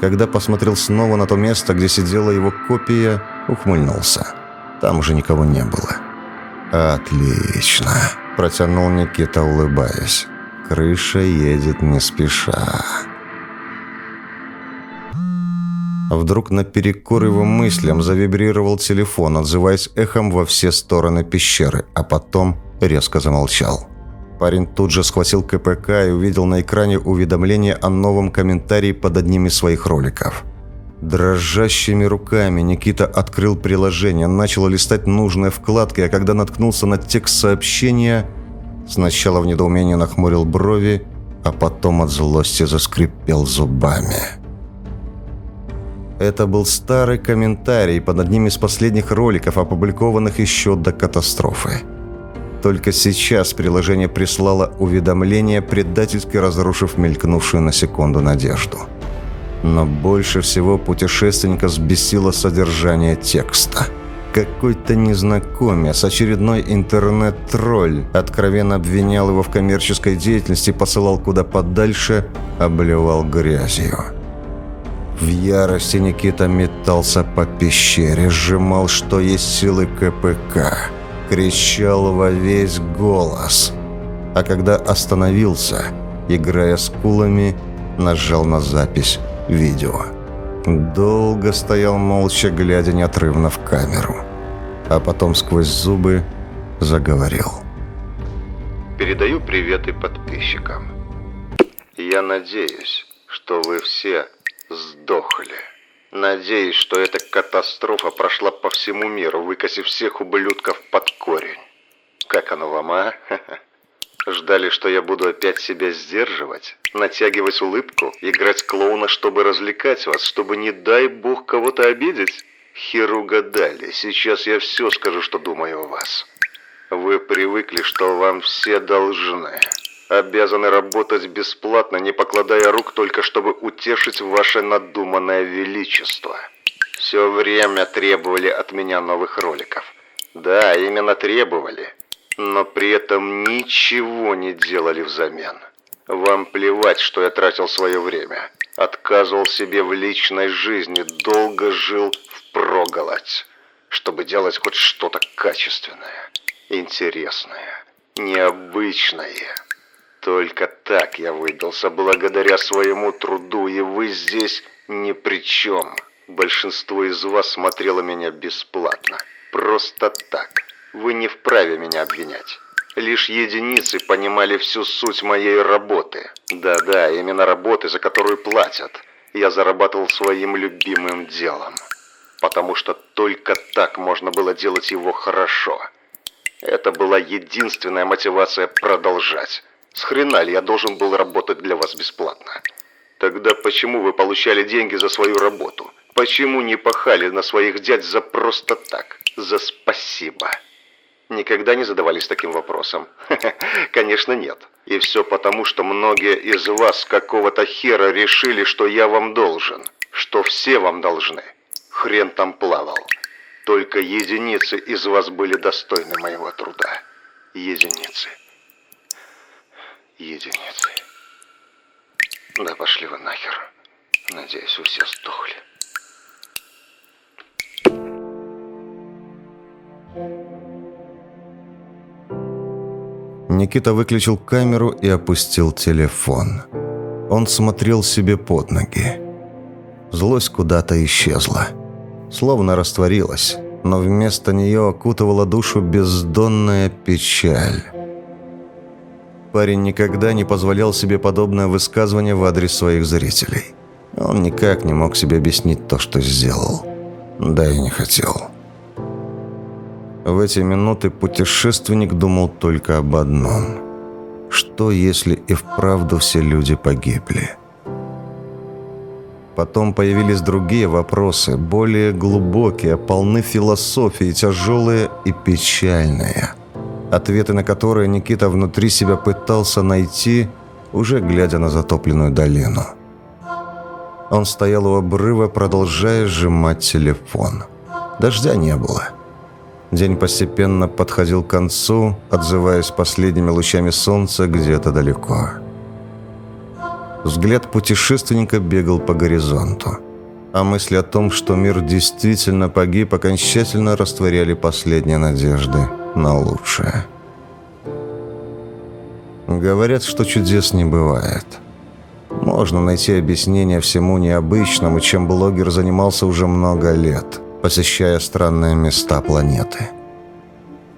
Когда посмотрел снова на то место, где сидела его копия, ухмыльнулся. Там уже никого не было. «Отлично!» – протянул Никита, улыбаясь. «Крыша едет не спеша». Вдруг наперекор его мыслям завибрировал телефон, отзываясь эхом во все стороны пещеры, а потом резко замолчал. Парень тут же схватил КПК и увидел на экране уведомление о новом комментарии под одним из своих роликов. Дрожащими руками Никита открыл приложение, начал листать нужные вкладки, а когда наткнулся на текст сообщения, сначала в недоумении нахмурил брови, а потом от злости заскрипел зубами. Это был старый комментарий под одним из последних роликов, опубликованных еще до катастрофы. Только сейчас приложение прислало уведомление, предательски разрушив мелькнувшую на секунду надежду. Но больше всего путешественника взбесило содержание текста. Какой-то незнакомец, очередной интернет-тролль, откровенно обвинял его в коммерческой деятельности, посылал куда подальше, обливал грязью. В ярости Никита метался по пещере, сжимал, что есть силы КПК, кричал во весь голос. А когда остановился, играя с кулами, нажал на запись видео. Долго стоял молча, глядя неотрывно в камеру. А потом сквозь зубы заговорил. Передаю приветы подписчикам. Я надеюсь, что вы все сдохли. Надеюсь, что эта катастрофа прошла по всему миру, выкосив всех ублюдков под корень. Как оно вам, а? Ждали, что я буду опять себя сдерживать, натягивать улыбку, играть клоуна, чтобы развлекать вас, чтобы, не дай бог, кого-то обидеть? Херу гадали, сейчас я все скажу, что думаю о вас. Вы привыкли, что вам все должны обязаны работать бесплатно, не покладая рук, только чтобы утешить ваше надуманное величество. Все время требовали от меня новых роликов. Да, именно требовали. Но при этом ничего не делали взамен. Вам плевать, что я тратил свое время. Отказывал себе в личной жизни, долго жил в проголодь, чтобы делать хоть что-то качественное, интересное, необычное. Только так я выдался благодаря своему труду, и вы здесь ни при чем. Большинство из вас смотрело меня бесплатно. Просто так. Вы не вправе меня обвинять. Лишь единицы понимали всю суть моей работы. Да-да, именно работы, за которую платят. Я зарабатывал своим любимым делом. Потому что только так можно было делать его хорошо. Это была единственная мотивация продолжать. С хрена ли я должен был работать для вас бесплатно? Тогда почему вы получали деньги за свою работу? Почему не пахали на своих дядь за просто так, за спасибо? Никогда не задавались таким вопросом? Конечно, нет. И все потому, что многие из вас какого-то хера решили, что я вам должен. Что все вам должны. Хрен там плавал. Только единицы из вас были достойны моего труда. Единицы единицы. Да пошли вы нахер. Надеюсь, вы все сдохли. Никита выключил камеру и опустил телефон. Он смотрел себе под ноги. Злость куда-то исчезла. словно растворилась, но вместо нее окутывала душу бездонная печаль. Парень никогда не позволял себе подобное высказывание в адрес своих зрителей. Он никак не мог себе объяснить то, что сделал. Да и не хотел. В эти минуты путешественник думал только об одном. Что, если и вправду все люди погибли? Потом появились другие вопросы, более глубокие, полны философии, тяжелые и печальные. Ответы на которые Никита внутри себя пытался найти, уже глядя на затопленную долину. Он стоял у обрыва, продолжая сжимать телефон. Дождя не было. День постепенно подходил к концу, отзываясь последними лучами солнца где-то далеко. Взгляд путешественника бегал по горизонту. А мысли о том, что мир действительно погиб, окончательно растворяли последние надежды на лучшее. Говорят, что чудес не бывает. Можно найти объяснение всему необычному, чем блогер занимался уже много лет, посещая странные места планеты.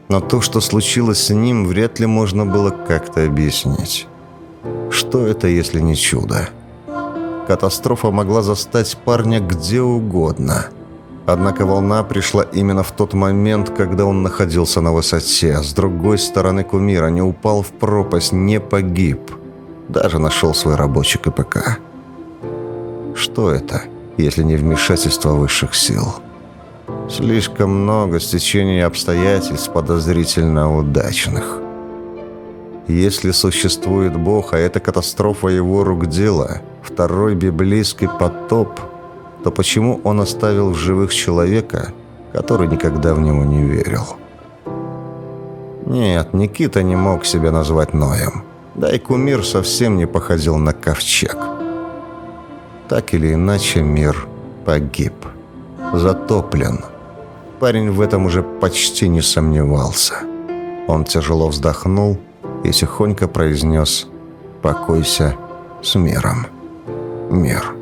Но то, что случилось с ним, вряд ли можно было как-то объяснить. Что это, если не чудо? Катастрофа могла застать парня где угодно. Однако волна пришла именно в тот момент, когда он находился на высоте. С другой стороны кумира не упал в пропасть, не погиб. Даже нашел свой рабочий КПК. Что это, если не вмешательство высших сил? Слишком много стечений обстоятельств подозрительно удачных. Если существует Бог, а это катастрофа его рук дела, второй библейский потоп, то почему он оставил в живых человека, который никогда в него не верил? Нет, Никита не мог себя назвать Ноем. Да и кумир совсем не походил на ковчег. Так или иначе мир погиб. Затоплен. Парень в этом уже почти не сомневался. Он тяжело вздохнул и тихонько произнес «Покойся с миром, мир».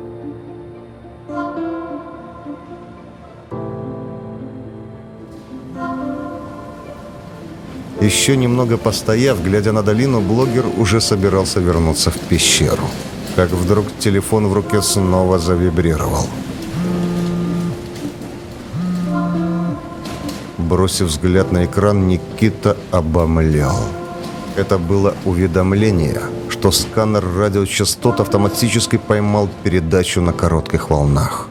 Еще немного постояв, глядя на долину, блогер уже собирался вернуться в пещеру. Как вдруг телефон в руке снова завибрировал. Бросив взгляд на экран, Никита обомлел. Это было уведомление, что сканер радиочастот автоматически поймал передачу на коротких волнах.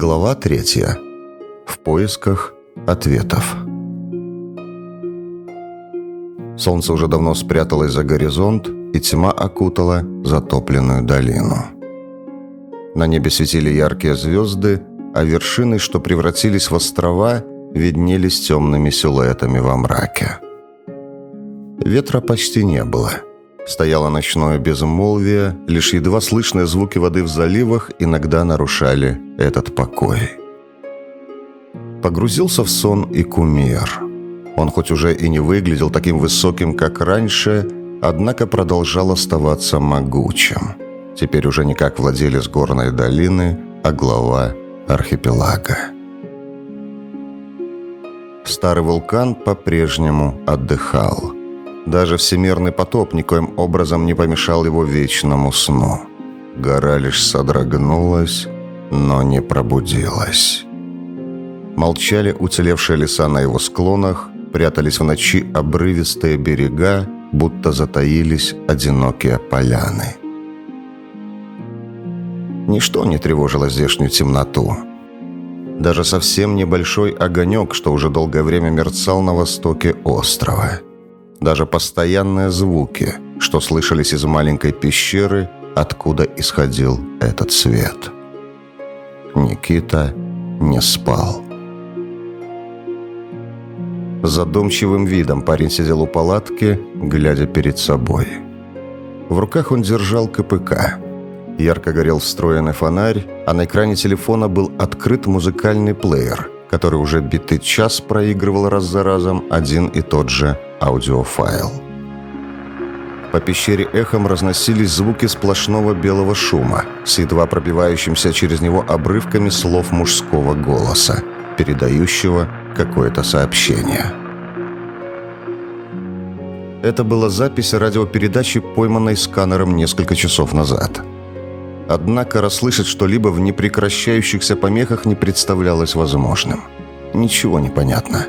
Глава третья. В поисках ответов. Солнце уже давно спряталось за горизонт, и тьма окутала затопленную долину. На небе светили яркие звезды, а вершины, что превратились в острова, виднелись темными силуэтами во мраке. Ветра почти не было – Стояло ночное безмолвие, лишь едва слышные звуки воды в заливах иногда нарушали этот покой. Погрузился в сон и кумир. Он хоть уже и не выглядел таким высоким, как раньше, однако продолжал оставаться могучим. Теперь уже не как владелец горной долины, а глава архипелага. Старый вулкан по-прежнему отдыхал – даже всемирный потоп никоим образом не помешал его вечному сну. Гора лишь содрогнулась, но не пробудилась. Молчали уцелевшие леса на его склонах, прятались в ночи обрывистые берега, будто затаились одинокие поляны. Ничто не тревожило здешнюю темноту. Даже совсем небольшой огонек, что уже долгое время мерцал на востоке острова – даже постоянные звуки, что слышались из маленькой пещеры, откуда исходил этот свет. Никита не спал. Задумчивым видом парень сидел у палатки, глядя перед собой. В руках он держал КПК. Ярко горел встроенный фонарь, а на экране телефона был открыт музыкальный плеер, который уже битый час проигрывал раз за разом один и тот же аудиофайл. По пещере эхом разносились звуки сплошного белого шума с едва пробивающимся через него обрывками слов мужского голоса, передающего какое-то сообщение. Это была запись радиопередачи, пойманной сканером несколько часов назад. Однако расслышать что-либо в непрекращающихся помехах не представлялось возможным. Ничего не понятно.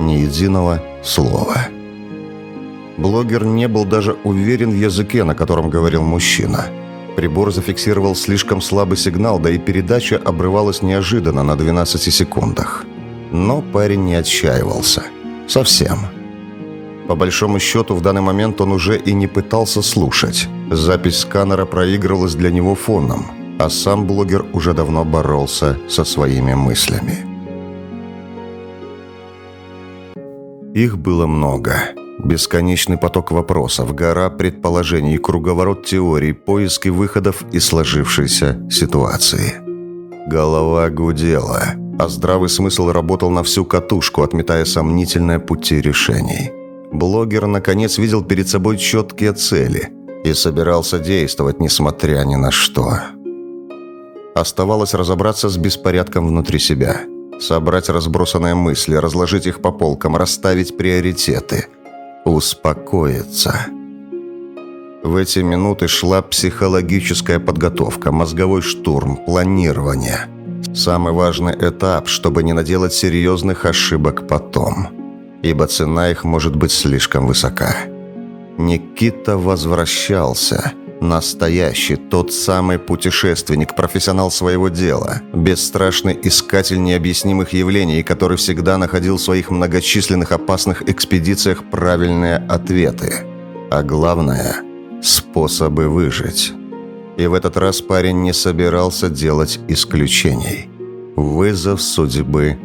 Ни единого слова. Блогер не был даже уверен в языке, на котором говорил мужчина. Прибор зафиксировал слишком слабый сигнал, да и передача обрывалась неожиданно на 12 секундах. Но парень не отчаивался. Совсем. По большому счету, в данный момент он уже и не пытался слушать. Запись сканера проигрывалась для него фоном, а сам блогер уже давно боролся со своими мыслями. Их было много. Бесконечный поток вопросов, гора предположений, круговорот теорий, поиски выходов из сложившейся ситуации. Голова гудела а здравый смысл работал на всю катушку, отметая сомнительные пути решений. Блогер, наконец, видел перед собой четкие цели и собирался действовать, несмотря ни на что. Оставалось разобраться с беспорядком внутри себя, собрать разбросанные мысли, разложить их по полкам, расставить приоритеты, успокоиться. В эти минуты шла психологическая подготовка, мозговой штурм, планирование – Самый важный этап, чтобы не наделать серьезных ошибок потом, ибо цена их может быть слишком высока. Никита возвращался. Настоящий, тот самый путешественник, профессионал своего дела, бесстрашный искатель необъяснимых явлений, который всегда находил в своих многочисленных опасных экспедициях правильные ответы. А главное – способы выжить. И в этот раз парень не собирался делать исключений. Вызов судьбы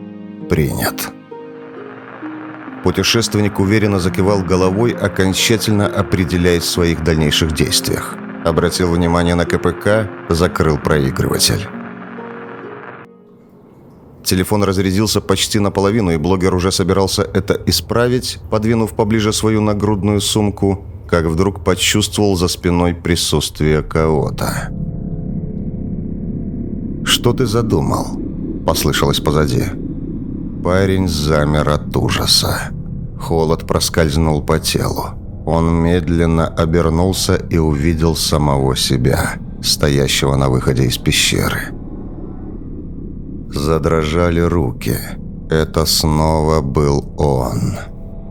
принят. Путешественник уверенно закивал головой, окончательно определяясь в своих дальнейших действиях. Обратил внимание на КПК, закрыл проигрыватель. Телефон разрядился почти наполовину, и блогер уже собирался это исправить, подвинув поближе свою нагрудную сумку – как вдруг почувствовал за спиной присутствие кого-то. «Что ты задумал?» – послышалось позади. Парень замер от ужаса. Холод проскользнул по телу. Он медленно обернулся и увидел самого себя, стоящего на выходе из пещеры. Задрожали руки. Это снова был он.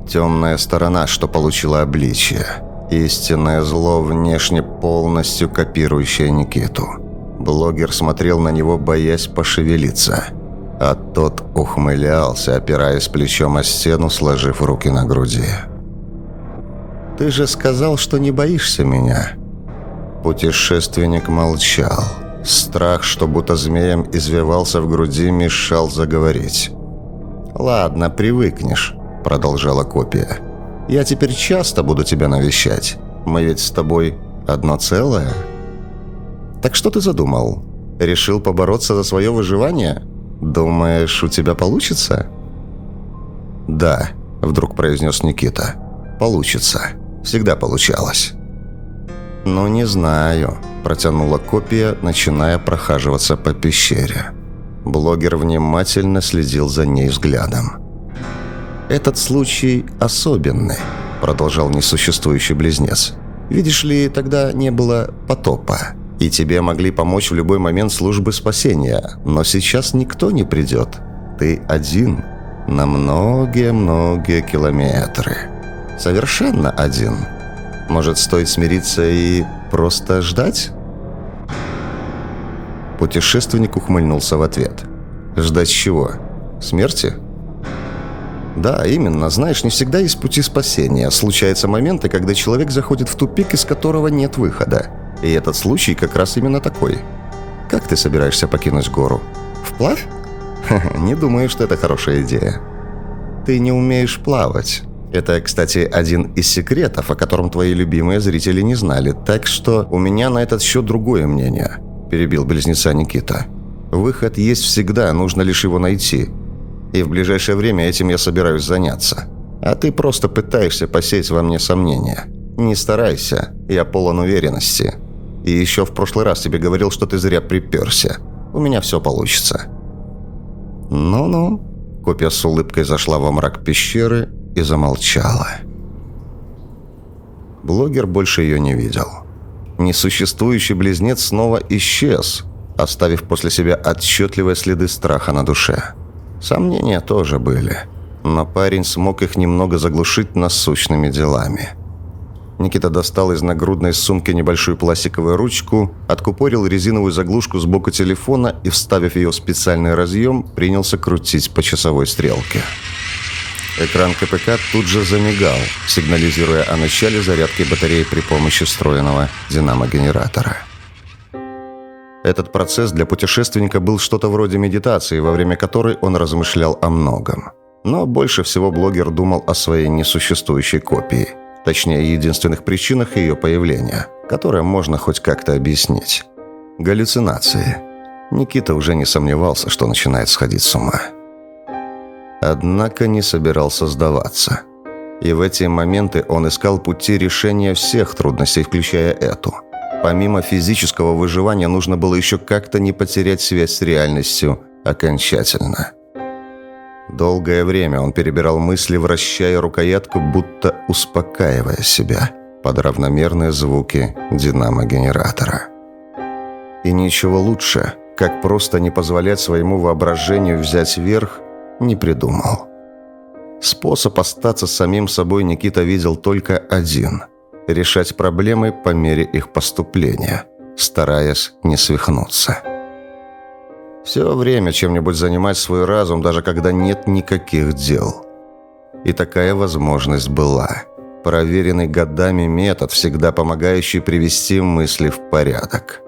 Темная сторона, что получила обличие. Истинное зло, внешне полностью копирующее Никиту. Блогер смотрел на него, боясь пошевелиться. А тот ухмылялся, опираясь плечом о стену, сложив руки на груди. «Ты же сказал, что не боишься меня?» Путешественник молчал. Страх, что будто змеем извивался в груди, мешал заговорить. «Ладно, привыкнешь», — продолжала копия. Я теперь часто буду тебя навещать. Мы ведь с тобой одно целое. Так что ты задумал? Решил побороться за свое выживание? Думаешь, у тебя получится? Да, вдруг произнес Никита. Получится. Всегда получалось. «Ну, не знаю», – протянула копия, начиная прохаживаться по пещере. Блогер внимательно следил за ней взглядом. «Этот случай особенный», — продолжал несуществующий близнец. «Видишь ли, тогда не было потопа, и тебе могли помочь в любой момент службы спасения, но сейчас никто не придет. Ты один на многие-многие километры. Совершенно один. Может, стоит смириться и просто ждать?» Путешественник ухмыльнулся в ответ. «Ждать чего? Смерти?» Да, именно. Знаешь, не всегда есть пути спасения. Случаются моменты, когда человек заходит в тупик, из которого нет выхода. И этот случай как раз именно такой. Как ты собираешься покинуть гору? Вплавь? Не думаю, что это хорошая идея. Ты не умеешь плавать. Это, кстати, один из секретов, о котором твои любимые зрители не знали, так что у меня на этот счет другое мнение», – перебил близнеца Никита. «Выход есть всегда, нужно лишь его найти. И в ближайшее время этим я собираюсь заняться. А ты просто пытаешься посеять во мне сомнения. Не старайся, я полон уверенности. И еще в прошлый раз тебе говорил, что ты зря приперся. У меня все получится». «Ну-ну», – копия с улыбкой зашла во мрак пещеры и замолчала. Блогер больше ее не видел. Несуществующий близнец снова исчез, оставив после себя отчетливые следы страха на душе. Сомнения тоже были, но парень смог их немного заглушить насущными делами – Никита достал из нагрудной сумки небольшую пластиковую ручку, откупорил резиновую заглушку сбоку телефона и, вставив ее в специальный разъем, принялся крутить по часовой стрелке. Экран КПК тут же замигал, сигнализируя о начале зарядки батареи при помощи встроенного динамо-генератора. Этот процесс для путешественника был что-то вроде медитации, во время которой он размышлял о многом. Но больше всего блогер думал о своей несуществующей копии – Точнее, единственных причинах ее появления, которые можно хоть как-то объяснить. Галлюцинации. Никита уже не сомневался, что начинает сходить с ума. Однако не собирался сдаваться. И в эти моменты он искал пути решения всех трудностей, включая эту. Помимо физического выживания, нужно было еще как-то не потерять связь с реальностью окончательно. Долгое время он перебирал мысли, вращая рукоятку, будто успокаивая себя под равномерные звуки динамо-генератора. И ничего лучше, как просто не позволять своему воображению взять верх, не придумал. Способ остаться самим собой Никита видел только один – решать проблемы по мере их поступления, стараясь не свихнуться. Все время чем-нибудь занимать свой разум, даже когда нет никаких дел. И такая возможность была. Проверенный годами метод, всегда помогающий привести мысли в порядок.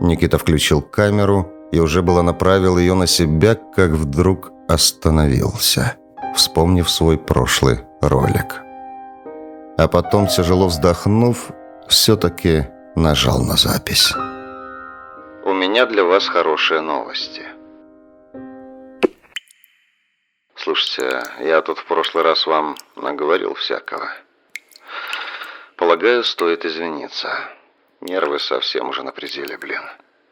Никита включил камеру и уже было направил ее на себя, как вдруг остановился, вспомнив свой прошлый ролик. А потом, тяжело вздохнув, все-таки нажал на запись меня для вас хорошие новости. Слушайте, я тут в прошлый раз вам наговорил всякого. Полагаю, стоит извиниться. Нервы совсем уже на пределе, блин.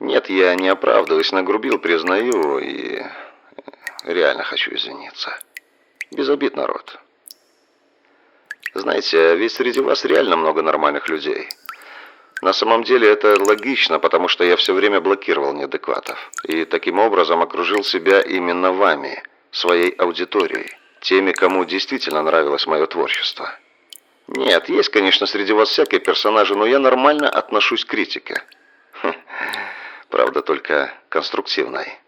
Нет, я не оправдываюсь, нагрубил, признаю, и реально хочу извиниться. Без обид, народ. Знаете, ведь среди вас реально много нормальных людей. На самом деле это логично, потому что я все время блокировал неадекватов. И таким образом окружил себя именно вами, своей аудиторией, теми, кому действительно нравилось мое творчество. Нет, есть, конечно, среди вас всякие персонажи, но я нормально отношусь к критике. Хм, правда, только конструктивной.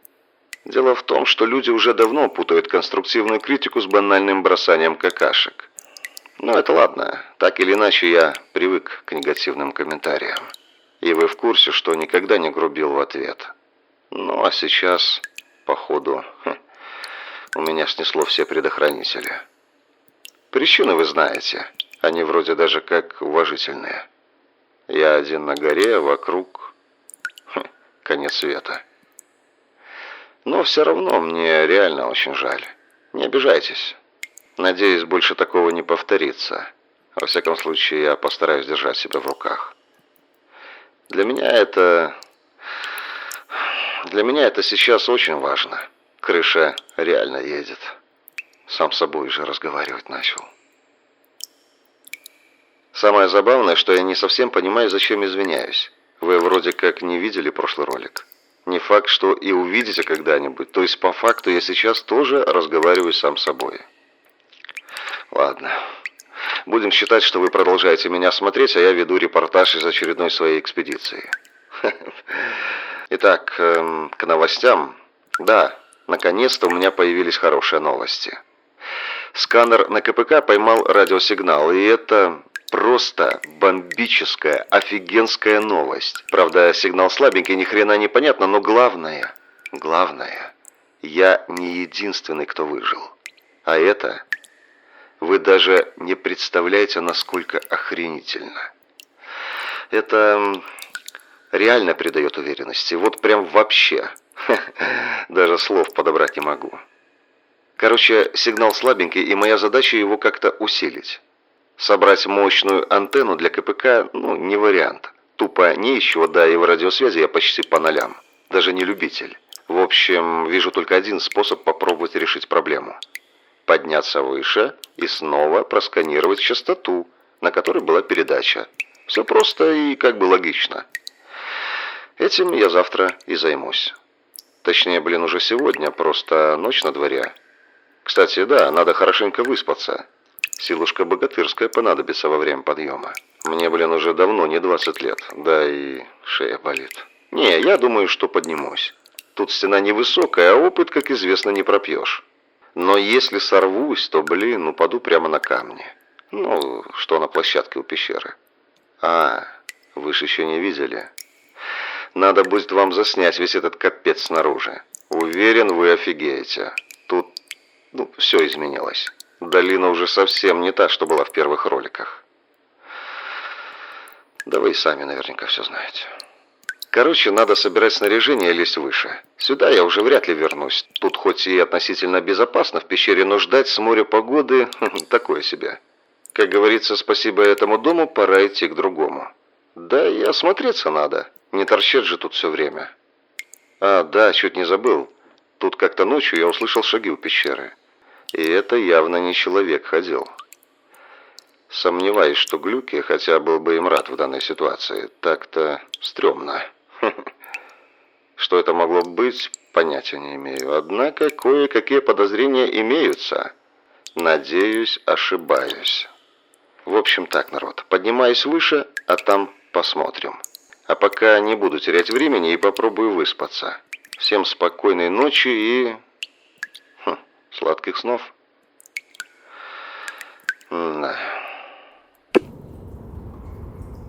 Дело в том, что люди уже давно путают конструктивную критику с банальным бросанием какашек. Ну, это ладно. Так или иначе, я привык к негативным комментариям. И вы в курсе, что никогда не грубил в ответ. Ну, а сейчас, походу, хм, у меня снесло все предохранители. Причины вы знаете. Они вроде даже как уважительные. Я один на горе, вокруг... Хм, конец света. Но все равно мне реально очень жаль. Не обижайтесь. Надеюсь, больше такого не повторится. Во всяком случае, я постараюсь держать себя в руках. Для меня это... Для меня это сейчас очень важно. Крыша реально едет. Сам с собой же разговаривать начал. Самое забавное, что я не совсем понимаю, зачем извиняюсь. Вы вроде как не видели прошлый ролик. Не факт, что и увидите когда-нибудь. То есть по факту я сейчас тоже разговариваю сам с собой. Ладно. Будем считать, что вы продолжаете меня смотреть, а я веду репортаж из очередной своей экспедиции. Итак, эм, к новостям. Да, наконец-то у меня появились хорошие новости. Сканер на КПК поймал радиосигнал, и это просто бомбическая, офигенская новость. Правда, сигнал слабенький, ни хрена не понятно, но главное, главное, я не единственный, кто выжил. А это... Вы даже не представляете, насколько охренительно. Это реально придает уверенности. Вот прям вообще. Даже слов подобрать не могу. Короче, сигнал слабенький, и моя задача его как-то усилить. Собрать мощную антенну для КПК, ну, не вариант. Тупо не еще, да и в радиосвязи я почти по нолям. Даже не любитель. В общем, вижу только один способ попробовать решить проблему. Подняться выше и снова просканировать частоту, на которой была передача. Все просто и как бы логично. Этим я завтра и займусь. Точнее, блин, уже сегодня, просто ночь на дворе. Кстати, да, надо хорошенько выспаться. Силушка богатырская понадобится во время подъема. Мне, блин, уже давно не 20 лет, да и шея болит. Не, я думаю, что поднимусь. Тут стена невысокая, а опыт, как известно, не пропьешь. Но если сорвусь, то, блин, упаду прямо на камни. Ну, что на площадке у пещеры. А, вы же еще не видели. Надо будет вам заснять весь этот капец снаружи. Уверен, вы офигеете. Тут, ну, все изменилось. Долина уже совсем не та, что была в первых роликах. Да вы и сами наверняка все знаете. Короче, надо собирать снаряжение и лезть выше. Сюда я уже вряд ли вернусь. Тут хоть и относительно безопасно в пещере, но ждать с моря погоды такое себе. Как говорится, спасибо этому дому, пора идти к другому. Да и осмотреться надо. Не торчать же тут все время. А, да, чуть не забыл. Тут как-то ночью я услышал шаги у пещеры. И это явно не человек ходил. Сомневаюсь, что Глюки, хотя был бы им рад в данной ситуации, так-то стрёмно. Что это могло быть, понятия не имею. Однако кое-какие подозрения имеются. Надеюсь, ошибаюсь. В общем так, народ, поднимаюсь выше, а там посмотрим. А пока не буду терять времени и попробую выспаться. Всем спокойной ночи и... Хм, сладких снов. Да.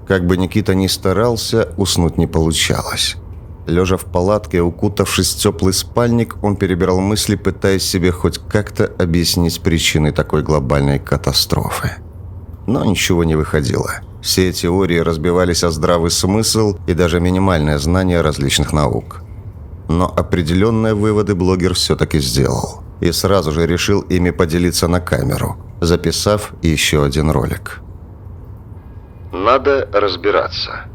Как бы Никита ни старался, уснуть не получалось. Лежа в палатке, укутавшись в теплый спальник, он перебирал мысли, пытаясь себе хоть как-то объяснить причины такой глобальной катастрофы. Но ничего не выходило. Все теории разбивались о здравый смысл и даже минимальное знание различных наук. Но определенные выводы блогер все-таки сделал. И сразу же решил ими поделиться на камеру, записав еще один ролик. Надо разбираться.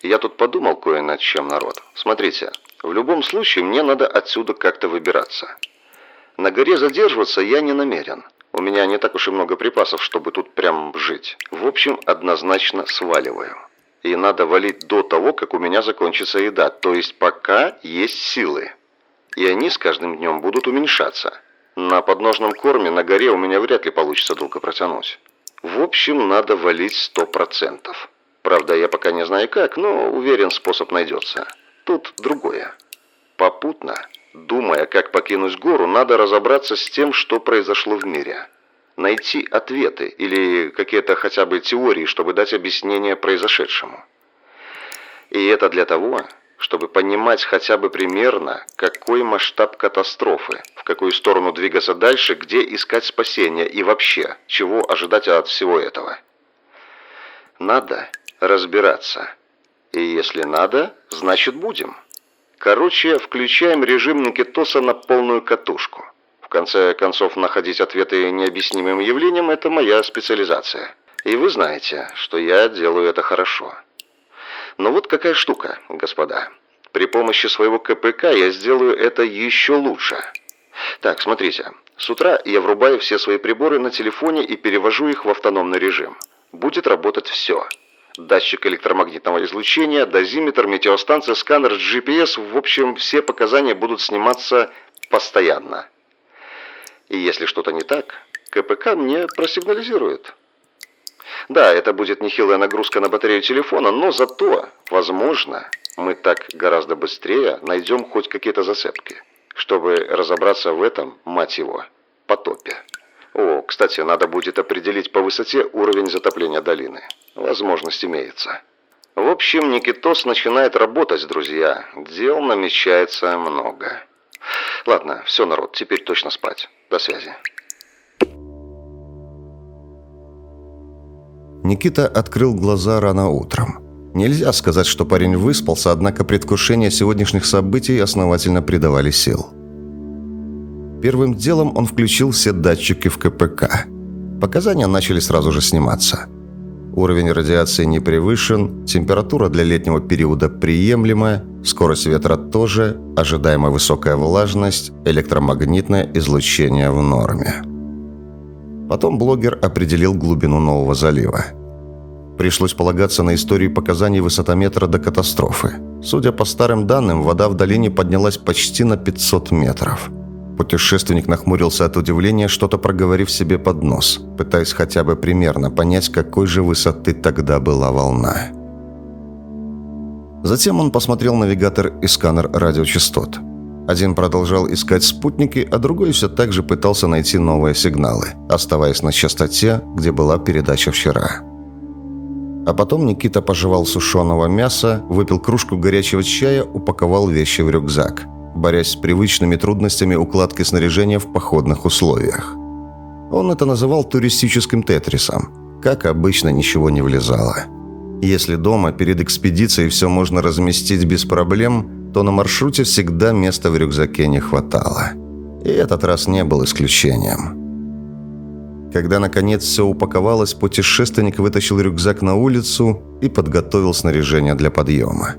Я тут подумал кое над чем, народ. Смотрите, в любом случае мне надо отсюда как-то выбираться. На горе задерживаться я не намерен. У меня не так уж и много припасов, чтобы тут прям жить. В общем, однозначно сваливаю. И надо валить до того, как у меня закончится еда, то есть пока есть силы. И они с каждым днем будут уменьшаться. На подножном корме на горе у меня вряд ли получится долго протянуть. В общем, надо валить сто процентов. Правда, я пока не знаю как, но уверен, способ найдется. Тут другое. Попутно, думая, как покинуть гору, надо разобраться с тем, что произошло в мире. Найти ответы или какие-то хотя бы теории, чтобы дать объяснение произошедшему. И это для того, чтобы понимать хотя бы примерно, какой масштаб катастрофы, в какую сторону двигаться дальше, где искать спасения и вообще, чего ожидать от всего этого. Надо разбираться. И если надо, значит будем. Короче, включаем режим Никитоса на полную катушку. В конце концов, находить ответы необъяснимым явлениям – это моя специализация. И вы знаете, что я делаю это хорошо. Но вот какая штука, господа. При помощи своего КПК я сделаю это еще лучше. Так, смотрите. С утра я врубаю все свои приборы на телефоне и перевожу их в автономный режим. Будет работать все. Датчик электромагнитного излучения, дозиметр, метеостанция, сканер, GPS. В общем, все показания будут сниматься постоянно. И если что-то не так, КПК мне просигнализирует. Да, это будет нехилая нагрузка на батарею телефона, но зато, возможно, мы так гораздо быстрее найдем хоть какие-то зацепки, чтобы разобраться в этом, мать его, потопе. О, кстати, надо будет определить по высоте уровень затопления долины. Возможность имеется. В общем, Никитос начинает работать, друзья. Дел намечается много. Ладно, все, народ, теперь точно спать. До связи. Никита открыл глаза рано утром. Нельзя сказать, что парень выспался, однако предвкушение сегодняшних событий основательно придавали сил. Первым делом он включил все датчики в КПК. Показания начали сразу же сниматься. Уровень радиации не превышен, температура для летнего периода приемлемая, скорость ветра тоже, ожидаемая высокая влажность, электромагнитное излучение в норме. Потом блогер определил глубину нового залива. Пришлось полагаться на историю показаний высотометра до катастрофы. Судя по старым данным, вода в долине поднялась почти на 500 метров – Путешественник нахмурился от удивления, что-то проговорив себе под нос, пытаясь хотя бы примерно понять, какой же высоты тогда была волна. Затем он посмотрел навигатор и сканер радиочастот. Один продолжал искать спутники, а другой все так же пытался найти новые сигналы, оставаясь на частоте, где была передача вчера. А потом Никита пожевал сушеного мяса, выпил кружку горячего чая, упаковал вещи в рюкзак – борясь с привычными трудностями укладки снаряжения в походных условиях. Он это называл туристическим тетрисом. Как обычно, ничего не влезало. Если дома перед экспедицией все можно разместить без проблем, то на маршруте всегда места в рюкзаке не хватало. И этот раз не был исключением. Когда наконец все упаковалось, путешественник вытащил рюкзак на улицу и подготовил снаряжение для подъема.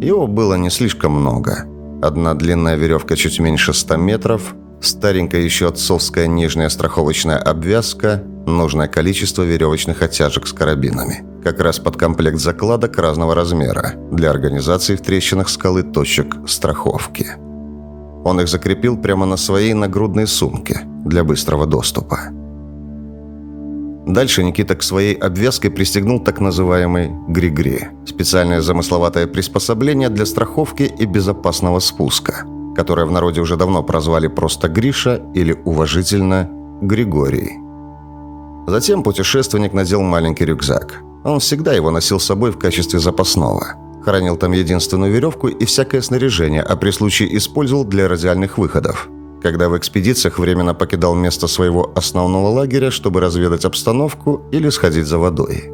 Его было не слишком много – Одна длинная веревка чуть меньше 100 метров, старенькая еще отцовская нижняя страховочная обвязка, нужное количество веревочных оттяжек с карабинами. Как раз под комплект закладок разного размера для организации в трещинах скалы точек страховки. Он их закрепил прямо на своей нагрудной сумке для быстрого доступа. Дальше Никита к своей обвязке пристегнул так называемый «гри-гри» – специальное замысловатое приспособление для страховки и безопасного спуска, которое в народе уже давно прозвали просто «Гриша» или уважительно «Григорий». Затем путешественник надел маленький рюкзак. Он всегда его носил с собой в качестве запасного. Хранил там единственную веревку и всякое снаряжение, а при случае использовал для радиальных выходов – когда в экспедициях временно покидал место своего основного лагеря, чтобы разведать обстановку или сходить за водой.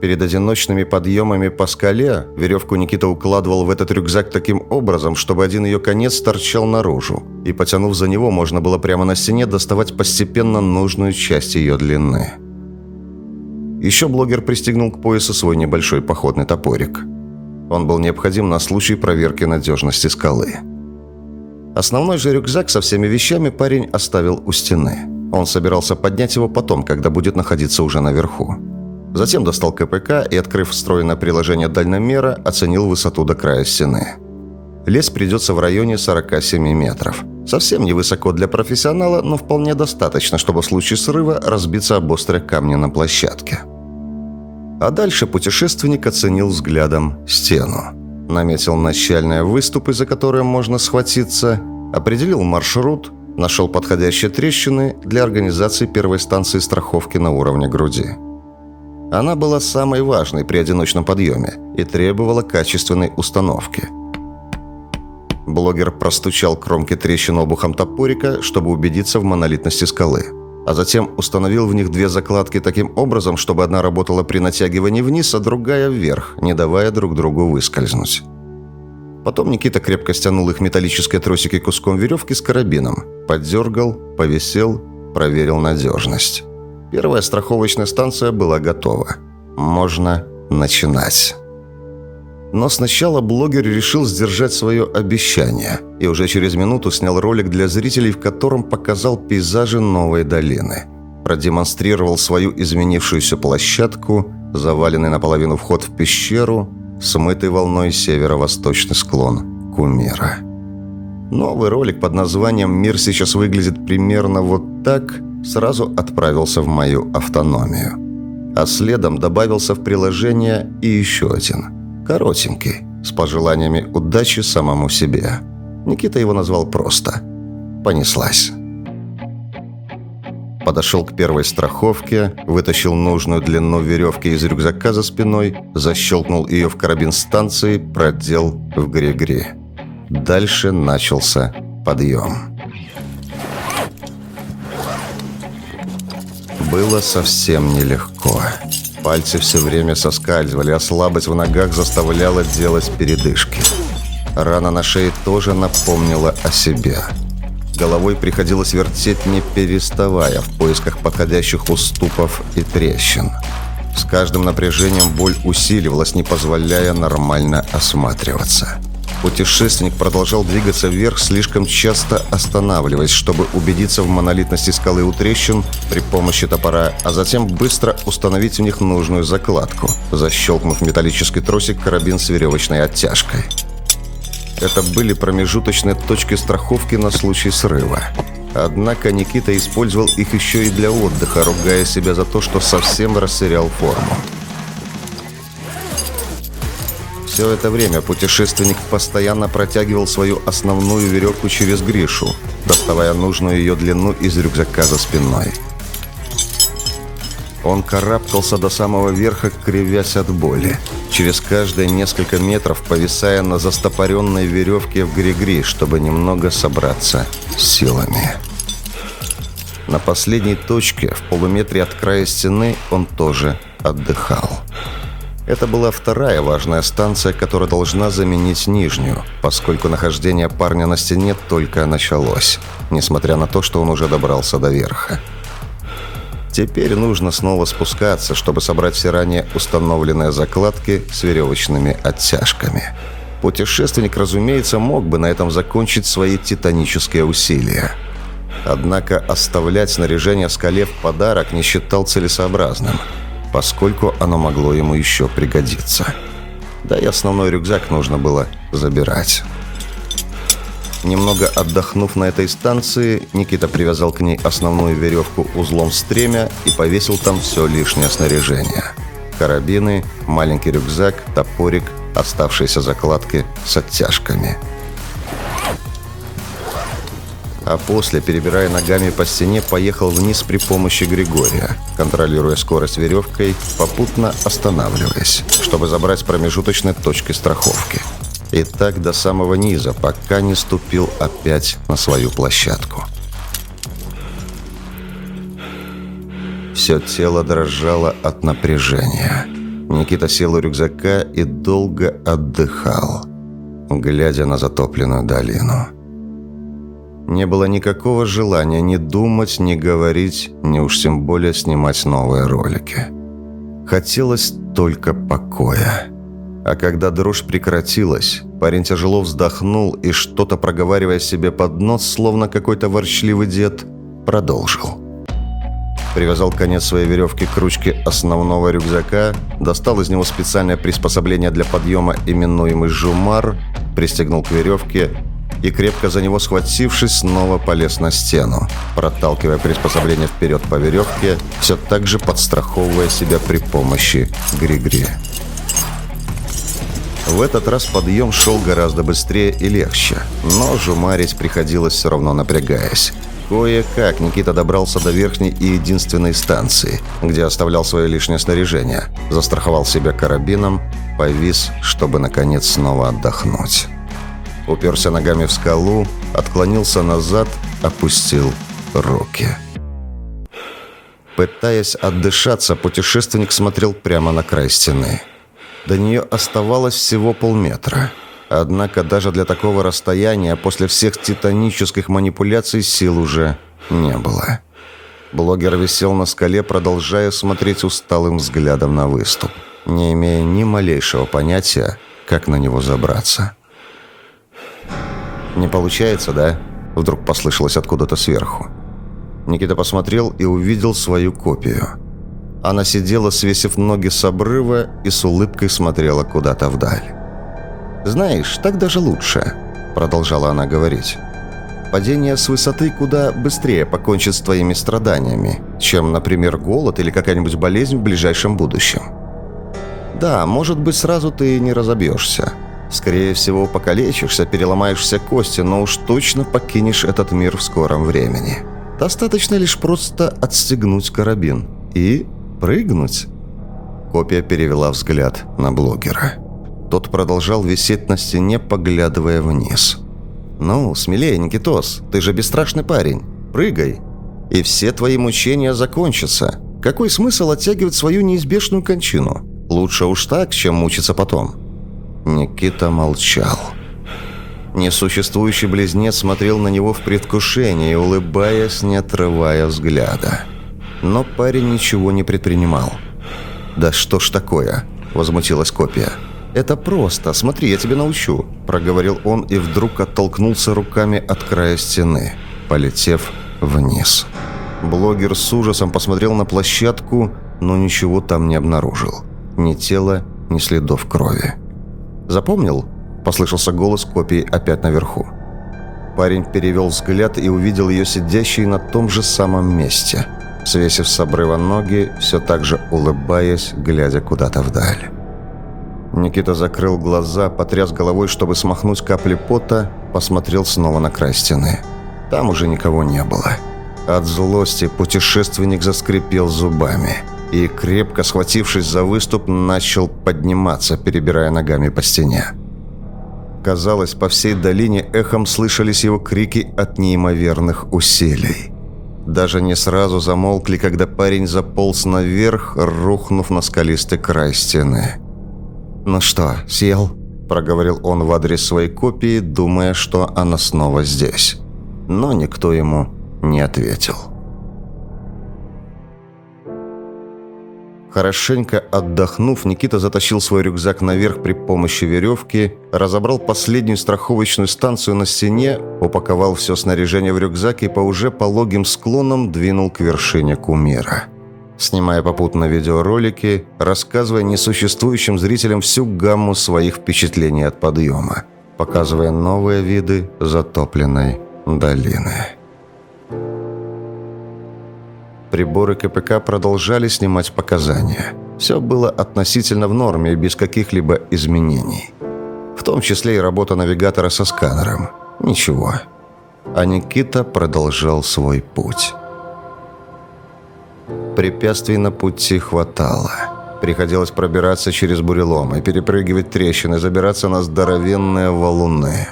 Перед одиночными подъемами по скале веревку Никита укладывал в этот рюкзак таким образом, чтобы один ее конец торчал наружу, и, потянув за него, можно было прямо на стене доставать постепенно нужную часть ее длины. Еще блогер пристегнул к поясу свой небольшой походный топорик. Он был необходим на случай проверки надежности скалы. Основной же рюкзак со всеми вещами парень оставил у стены. Он собирался поднять его потом, когда будет находиться уже наверху. Затем достал КПК и, открыв встроенное приложение дальномера, оценил высоту до края стены. Лес придется в районе 47 метров. Совсем невысоко для профессионала, но вполне достаточно, чтобы в случае срыва разбиться об острые камни на площадке. А дальше путешественник оценил взглядом стену наметил начальные выступы, за которые можно схватиться, определил маршрут, нашел подходящие трещины для организации первой станции страховки на уровне груди. Она была самой важной при одиночном подъеме и требовала качественной установки. Блогер простучал кромки трещин обухом топорика, чтобы убедиться в монолитности скалы – а затем установил в них две закладки таким образом, чтобы одна работала при натягивании вниз, а другая вверх, не давая друг другу выскользнуть. Потом Никита крепко стянул их металлические тросики куском веревки с карабином, поддергал, повисел, проверил надежность. Первая страховочная станция была готова. Можно начинать. Но сначала блогер решил сдержать свое обещание и уже через минуту снял ролик для зрителей, в котором показал пейзажи новой долины. Продемонстрировал свою изменившуюся площадку, заваленный наполовину вход в пещеру, смытый волной северо-восточный склон Кумира. Новый ролик под названием «Мир сейчас выглядит примерно вот так» сразу отправился в мою автономию. А следом добавился в приложение и еще один – коротенький, с пожеланиями удачи самому себе. Никита его назвал просто «Понеслась». Подошел к первой страховке, вытащил нужную длину веревки из рюкзака за спиной, защелкнул ее в карабин станции, продел в гре-гре. Дальше начался подъем. Было совсем нелегко. Пальцы все время соскальзывали, а слабость в ногах заставляла делать передышки. Рана на шее тоже напомнила о себе. Головой приходилось вертеть не переставая в поисках подходящих уступов и трещин. С каждым напряжением боль усиливалась, не позволяя нормально осматриваться. Путешественник продолжал двигаться вверх, слишком часто останавливаясь, чтобы убедиться в монолитности скалы у трещин при помощи топора, а затем быстро установить в них нужную закладку, защелкнув металлический тросик карабин с веревочной оттяжкой. Это были промежуточные точки страховки на случай срыва. Однако Никита использовал их еще и для отдыха, ругая себя за то, что совсем растерял форму. Все это время путешественник постоянно протягивал свою основную веревку через Гришу, доставая нужную ее длину из рюкзака за спиной. Он карабкался до самого верха, кривясь от боли. Через каждые несколько метров повисая на застопоренной веревке в григри, чтобы немного собраться с силами. На последней точке, в полуметре от края стены, он тоже отдыхал. Это была вторая важная станция, которая должна заменить нижнюю, поскольку нахождение парня на стене только началось, несмотря на то, что он уже добрался до верха. Теперь нужно снова спускаться, чтобы собрать все ранее установленные закладки с веревочными оттяжками. Путешественник, разумеется, мог бы на этом закончить свои титанические усилия. Однако оставлять снаряжение скале в подарок не считал целесообразным, поскольку оно могло ему еще пригодиться. Да и основной рюкзак нужно было забирать. Немного отдохнув на этой станции, Никита привязал к ней основную веревку узлом стремя и повесил там все лишнее снаряжение. Карабины, маленький рюкзак, топорик, оставшиеся закладки с оттяжками. А после, перебирая ногами по стене, поехал вниз при помощи Григория, контролируя скорость веревкой, попутно останавливаясь, чтобы забрать промежуточные точки страховки. И так до самого низа, пока не ступил опять на свою площадку. Все тело дрожало от напряжения. Никита сел у рюкзака и долго отдыхал, глядя на затопленную долину. Не было никакого желания ни думать, ни говорить, ни уж тем более снимать новые ролики. Хотелось только покоя. А когда дрожь прекратилась, парень тяжело вздохнул и, что-то проговаривая себе под нос, словно какой-то ворчливый дед, продолжил. Привязал конец своей веревки к ручке основного рюкзака, достал из него специальное приспособление для подъема, именуемый «жумар», пристегнул к веревке и, крепко за него схватившись, снова полез на стену, проталкивая приспособление вперед по веревке, все так же подстраховывая себя при помощи гри-гри. В этот раз подъем шел гораздо быстрее и легче, но жумарить приходилось все равно напрягаясь. Кое-как Никита добрался до верхней и единственной станции, где оставлял свое лишнее снаряжение, застраховал себя карабином, повис, чтобы наконец снова отдохнуть. Уперся ногами в скалу, отклонился назад, опустил руки. Пытаясь отдышаться, путешественник смотрел прямо на край стены. До нее оставалось всего полметра. Однако даже для такого расстояния после всех титанических манипуляций сил уже не было. Блогер висел на скале, продолжая смотреть усталым взглядом на выступ, не имея ни малейшего понятия, как на него забраться. «Не получается, да?» Вдруг послышалось откуда-то сверху. Никита посмотрел и увидел свою копию – она сидела, свесив ноги с обрыва и с улыбкой смотрела куда-то вдаль. «Знаешь, так даже лучше», — продолжала она говорить. «Падение с высоты куда быстрее покончит с твоими страданиями, чем, например, голод или какая-нибудь болезнь в ближайшем будущем. Да, может быть, сразу ты не разобьешься. Скорее всего, покалечишься, переломаешь все кости, но уж точно покинешь этот мир в скором времени. Достаточно лишь просто отстегнуть карабин и прыгнуть?» Копия перевела взгляд на блогера. Тот продолжал висеть на стене, поглядывая вниз. «Ну, смелее, Никитос, ты же бесстрашный парень. Прыгай, и все твои мучения закончатся. Какой смысл оттягивать свою неизбежную кончину? Лучше уж так, чем мучиться потом». Никита молчал. Несуществующий близнец смотрел на него в предвкушении, улыбаясь, не отрывая взгляда. Но парень ничего не предпринимал. «Да что ж такое?» – возмутилась копия. «Это просто. Смотри, я тебя научу», – проговорил он и вдруг оттолкнулся руками от края стены, полетев вниз. Блогер с ужасом посмотрел на площадку, но ничего там не обнаружил. Ни тела, ни следов крови. «Запомнил?» – послышался голос копии опять наверху. Парень перевел взгляд и увидел ее сидящей на том же самом месте, свесив с обрыва ноги, все так же улыбаясь, глядя куда-то вдаль. Никита закрыл глаза, потряс головой, чтобы смахнуть капли пота, посмотрел снова на край стены. Там уже никого не было. От злости путешественник заскрипел зубами и, крепко схватившись за выступ, начал подниматься, перебирая ногами по стене. Казалось, по всей долине эхом слышались его крики от неимоверных усилий. Даже не сразу замолкли, когда парень заполз наверх, рухнув на скалистый край стены. «Ну что, съел?» – проговорил он в адрес своей копии, думая, что она снова здесь. Но никто ему не ответил. Хорошенько отдохнув, Никита затащил свой рюкзак наверх при помощи веревки, разобрал последнюю страховочную станцию на стене, упаковал все снаряжение в рюкзак и по уже пологим склонам двинул к вершине кумира снимая попутно видеоролики, рассказывая несуществующим зрителям всю гамму своих впечатлений от подъема, показывая новые виды затопленной долины. Приборы КПК продолжали снимать показания. Все было относительно в норме без каких-либо изменений. В том числе и работа навигатора со сканером. Ничего. А Никита продолжал свой путь. Препятствий на пути хватало. Приходилось пробираться через буреломы, перепрыгивать трещины, забираться на здоровенные валуны.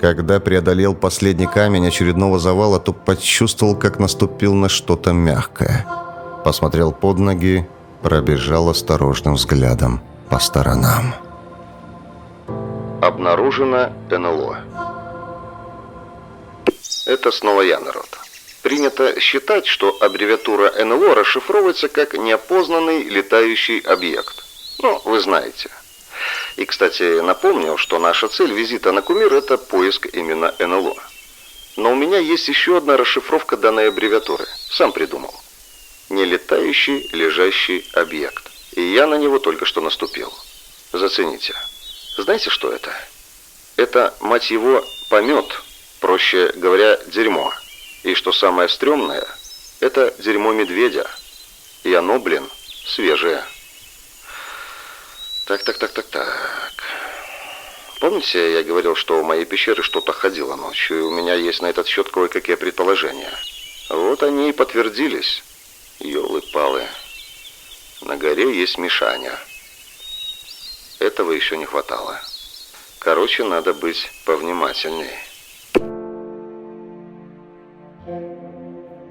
Когда преодолел последний камень очередного завала, то почувствовал, как наступил на что-то мягкое. Посмотрел под ноги, пробежал осторожным взглядом по сторонам. Обнаружено НЛО. Это снова я, народ. Принято считать, что аббревиатура НЛО расшифровывается как «неопознанный летающий объект». Ну, вы знаете. И, кстати, напомню, что наша цель визита на Кумир – это поиск именно НЛО. Но у меня есть еще одна расшифровка данной аббревиатуры. Сам придумал. Нелетающий лежащий объект. И я на него только что наступил. Зацените. Знаете, что это? Это, мать его, помет, проще говоря, дерьмо. И что самое стрёмное, это дерьмо медведя. И оно, блин, свежее. Так, так, так, так, так. Помните, я говорил, что в моей пещере что-то ходило ночью, и у меня есть на этот счет кое-какие предположения. Вот они и подтвердились. Ёлы-палы. На горе есть Мишаня. Этого еще не хватало. Короче, надо быть повнимательнее.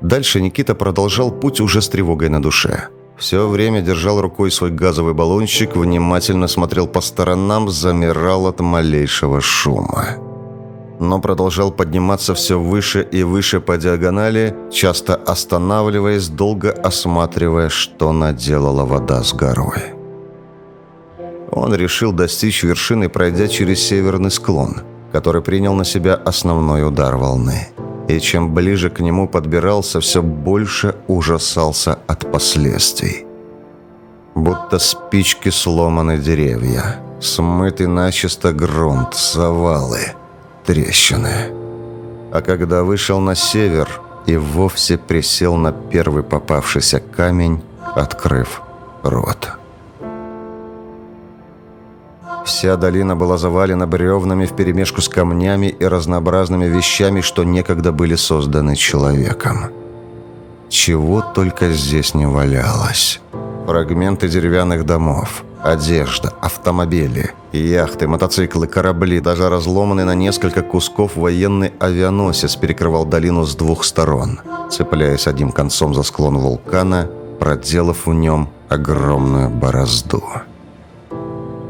Дальше Никита продолжал путь уже с тревогой на душе. Все время держал рукой свой газовый баллончик, внимательно смотрел по сторонам, замирал от малейшего шума. Но продолжал подниматься все выше и выше по диагонали, часто останавливаясь, долго осматривая, что наделала вода с горой. Он решил достичь вершины, пройдя через северный склон, который принял на себя основной удар волны и чем ближе к нему подбирался, все больше ужасался от последствий. Будто спички сломаны деревья, смытый начисто грунт, завалы, трещины. А когда вышел на север и вовсе присел на первый попавшийся камень, открыв рот. Вся долина была завалена бревнами вперемешку с камнями и разнообразными вещами, что некогда были созданы человеком. Чего только здесь не валялось. Фрагменты деревянных домов, Одежда, автомобили, яхты, мотоциклы, корабли, даже разломанный на несколько кусков военный авианосец перекрывал долину с двух сторон, цепляясь одним концом за склон вулкана, проделав в нем огромную борозду.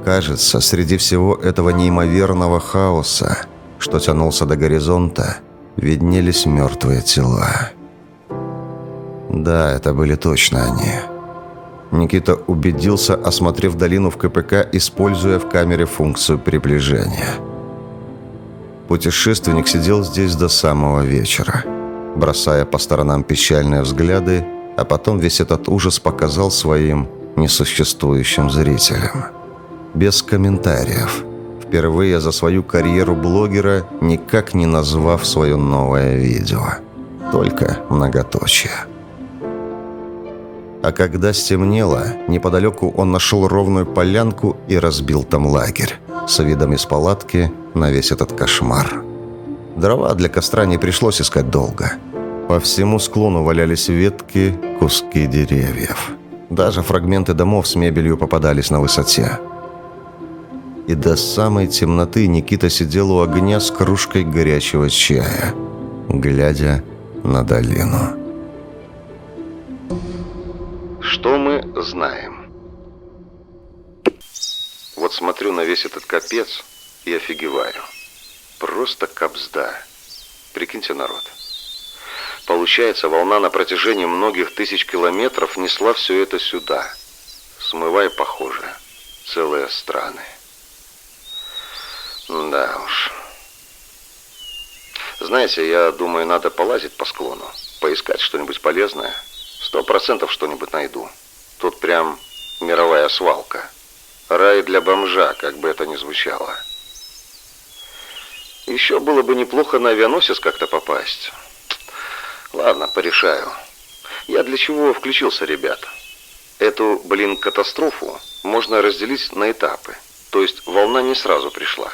Кажется, среди всего этого неимоверного хаоса, что тянулся до горизонта, виднелись мертвые тела. Да, это были точно они. Никита убедился, осмотрев долину в КПК, используя в камере функцию приближения. Путешественник сидел здесь до самого вечера, бросая по сторонам печальные взгляды, а потом весь этот ужас показал своим несуществующим зрителям. Без комментариев. Впервые за свою карьеру блогера, никак не назвав свое новое видео. Только многоточие. А когда стемнело, неподалеку он нашел ровную полянку и разбил там лагерь, с видом из палатки на весь этот кошмар. Дрова для костра не пришлось искать долго. По всему склону валялись ветки, куски деревьев. Даже фрагменты домов с мебелью попадались на высоте. И до самой темноты Никита сидел у огня с кружкой горячего чая, глядя на долину. Что мы знаем? Вот смотрю на весь этот капец и офигеваю. Просто капзда. Прикиньте, народ. Получается, волна на протяжении многих тысяч километров несла все это сюда, смывая, похоже, целые страны. Да уж. Знаете, я думаю, надо полазить по склону, поискать что-нибудь полезное – Сто процентов что-нибудь найду. Тут прям мировая свалка. Рай для бомжа, как бы это ни звучало. Еще было бы неплохо на авианосец как-то попасть. Ладно, порешаю. Я для чего включился, ребята? Эту, блин, катастрофу можно разделить на этапы. То есть волна не сразу пришла.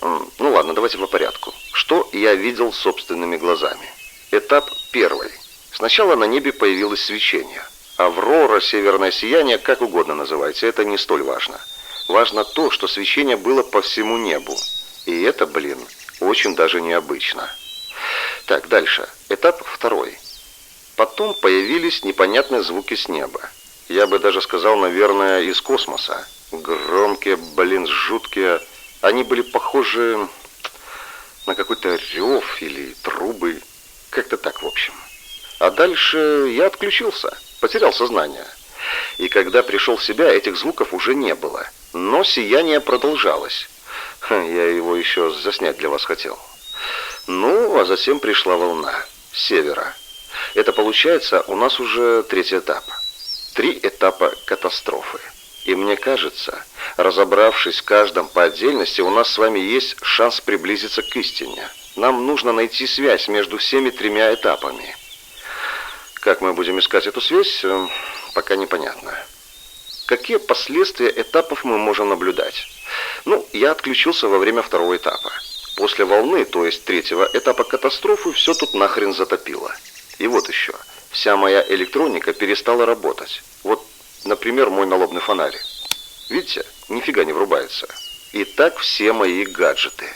Ну ладно, давайте по порядку. Что я видел собственными глазами? Этап первый – Сначала на небе появилось свечение. Аврора, северное сияние, как угодно называйте, это не столь важно. Важно то, что свечение было по всему небу. И это, блин, очень даже необычно. Так, дальше. Этап второй. Потом появились непонятные звуки с неба. Я бы даже сказал, наверное, из космоса. Громкие, блин, жуткие. Они были похожи на какой-то рев или трубы. Как-то так, в общем. А дальше я отключился, потерял сознание. И когда пришел в себя, этих звуков уже не было. Но сияние продолжалось. Я его еще заснять для вас хотел. Ну, а затем пришла волна. Севера. Это получается у нас уже третий этап. Три этапа катастрофы. И мне кажется, разобравшись в каждом по отдельности, у нас с вами есть шанс приблизиться к истине. Нам нужно найти связь между всеми тремя этапами. Как мы будем искать эту связь, э, пока непонятно. Какие последствия этапов мы можем наблюдать? Ну, я отключился во время второго этапа. После волны, то есть третьего этапа катастрофы, все тут нахрен затопило. И вот еще. Вся моя электроника перестала работать. Вот, например, мой налобный фонарь. Видите, нифига не врубается. И так все мои гаджеты.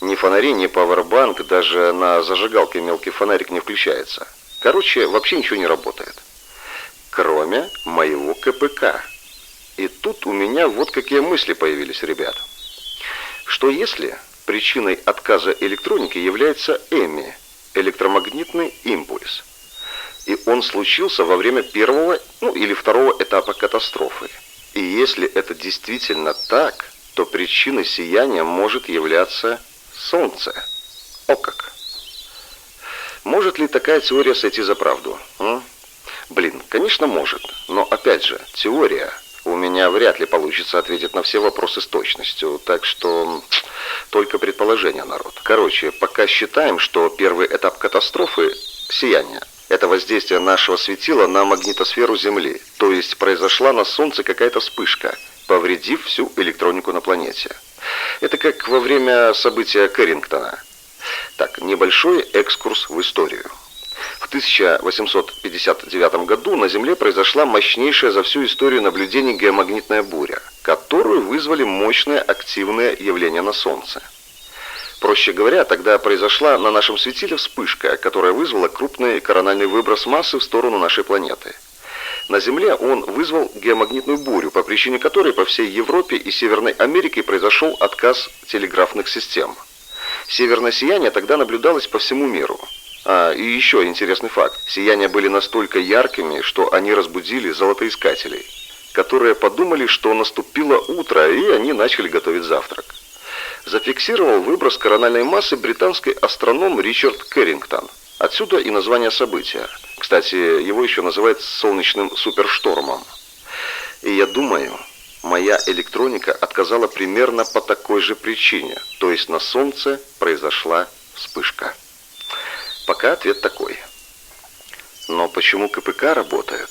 Ни фонари, ни пауэрбанк, даже на зажигалке мелкий фонарик не включается. Короче, вообще ничего не работает. Кроме моего КПК. И тут у меня вот какие мысли появились, ребят. Что если причиной отказа электроники является ЭМИ, электромагнитный импульс, и он случился во время первого ну, или второго этапа катастрофы. И если это действительно так, то причиной сияния может являться Солнце. О как! Может ли такая теория сойти за правду? М? Блин, конечно может, но опять же, теория. У меня вряд ли получится ответить на все вопросы с точностью, так что только предположение, народ. Короче, пока считаем, что первый этап катастрофы – сияние. Это воздействие нашего светила на магнитосферу Земли. То есть произошла на Солнце какая-то вспышка, повредив всю электронику на планете. Это как во время события Кэррингтона. Так, небольшой экскурс в историю. В 1859 году на Земле произошла мощнейшая за всю историю наблюдений геомагнитная буря, которую вызвали мощные активные явления на Солнце. Проще говоря, тогда произошла на нашем светиле вспышка, которая вызвала крупный корональный выброс массы в сторону нашей планеты. На Земле он вызвал геомагнитную бурю, по причине которой по всей Европе и Северной Америке произошел отказ телеграфных систем. Северное сияние тогда наблюдалось по всему миру. А, и еще интересный факт. Сияния были настолько яркими, что они разбудили золотоискателей, которые подумали, что наступило утро, и они начали готовить завтрак зафиксировал выброс корональной массы британский астроном Ричард Кэррингтон. Отсюда и название события. Кстати, его еще называют солнечным суперштормом. И я думаю, моя электроника отказала примерно по такой же причине. То есть на Солнце произошла вспышка. Пока ответ такой. Но почему КПК работает?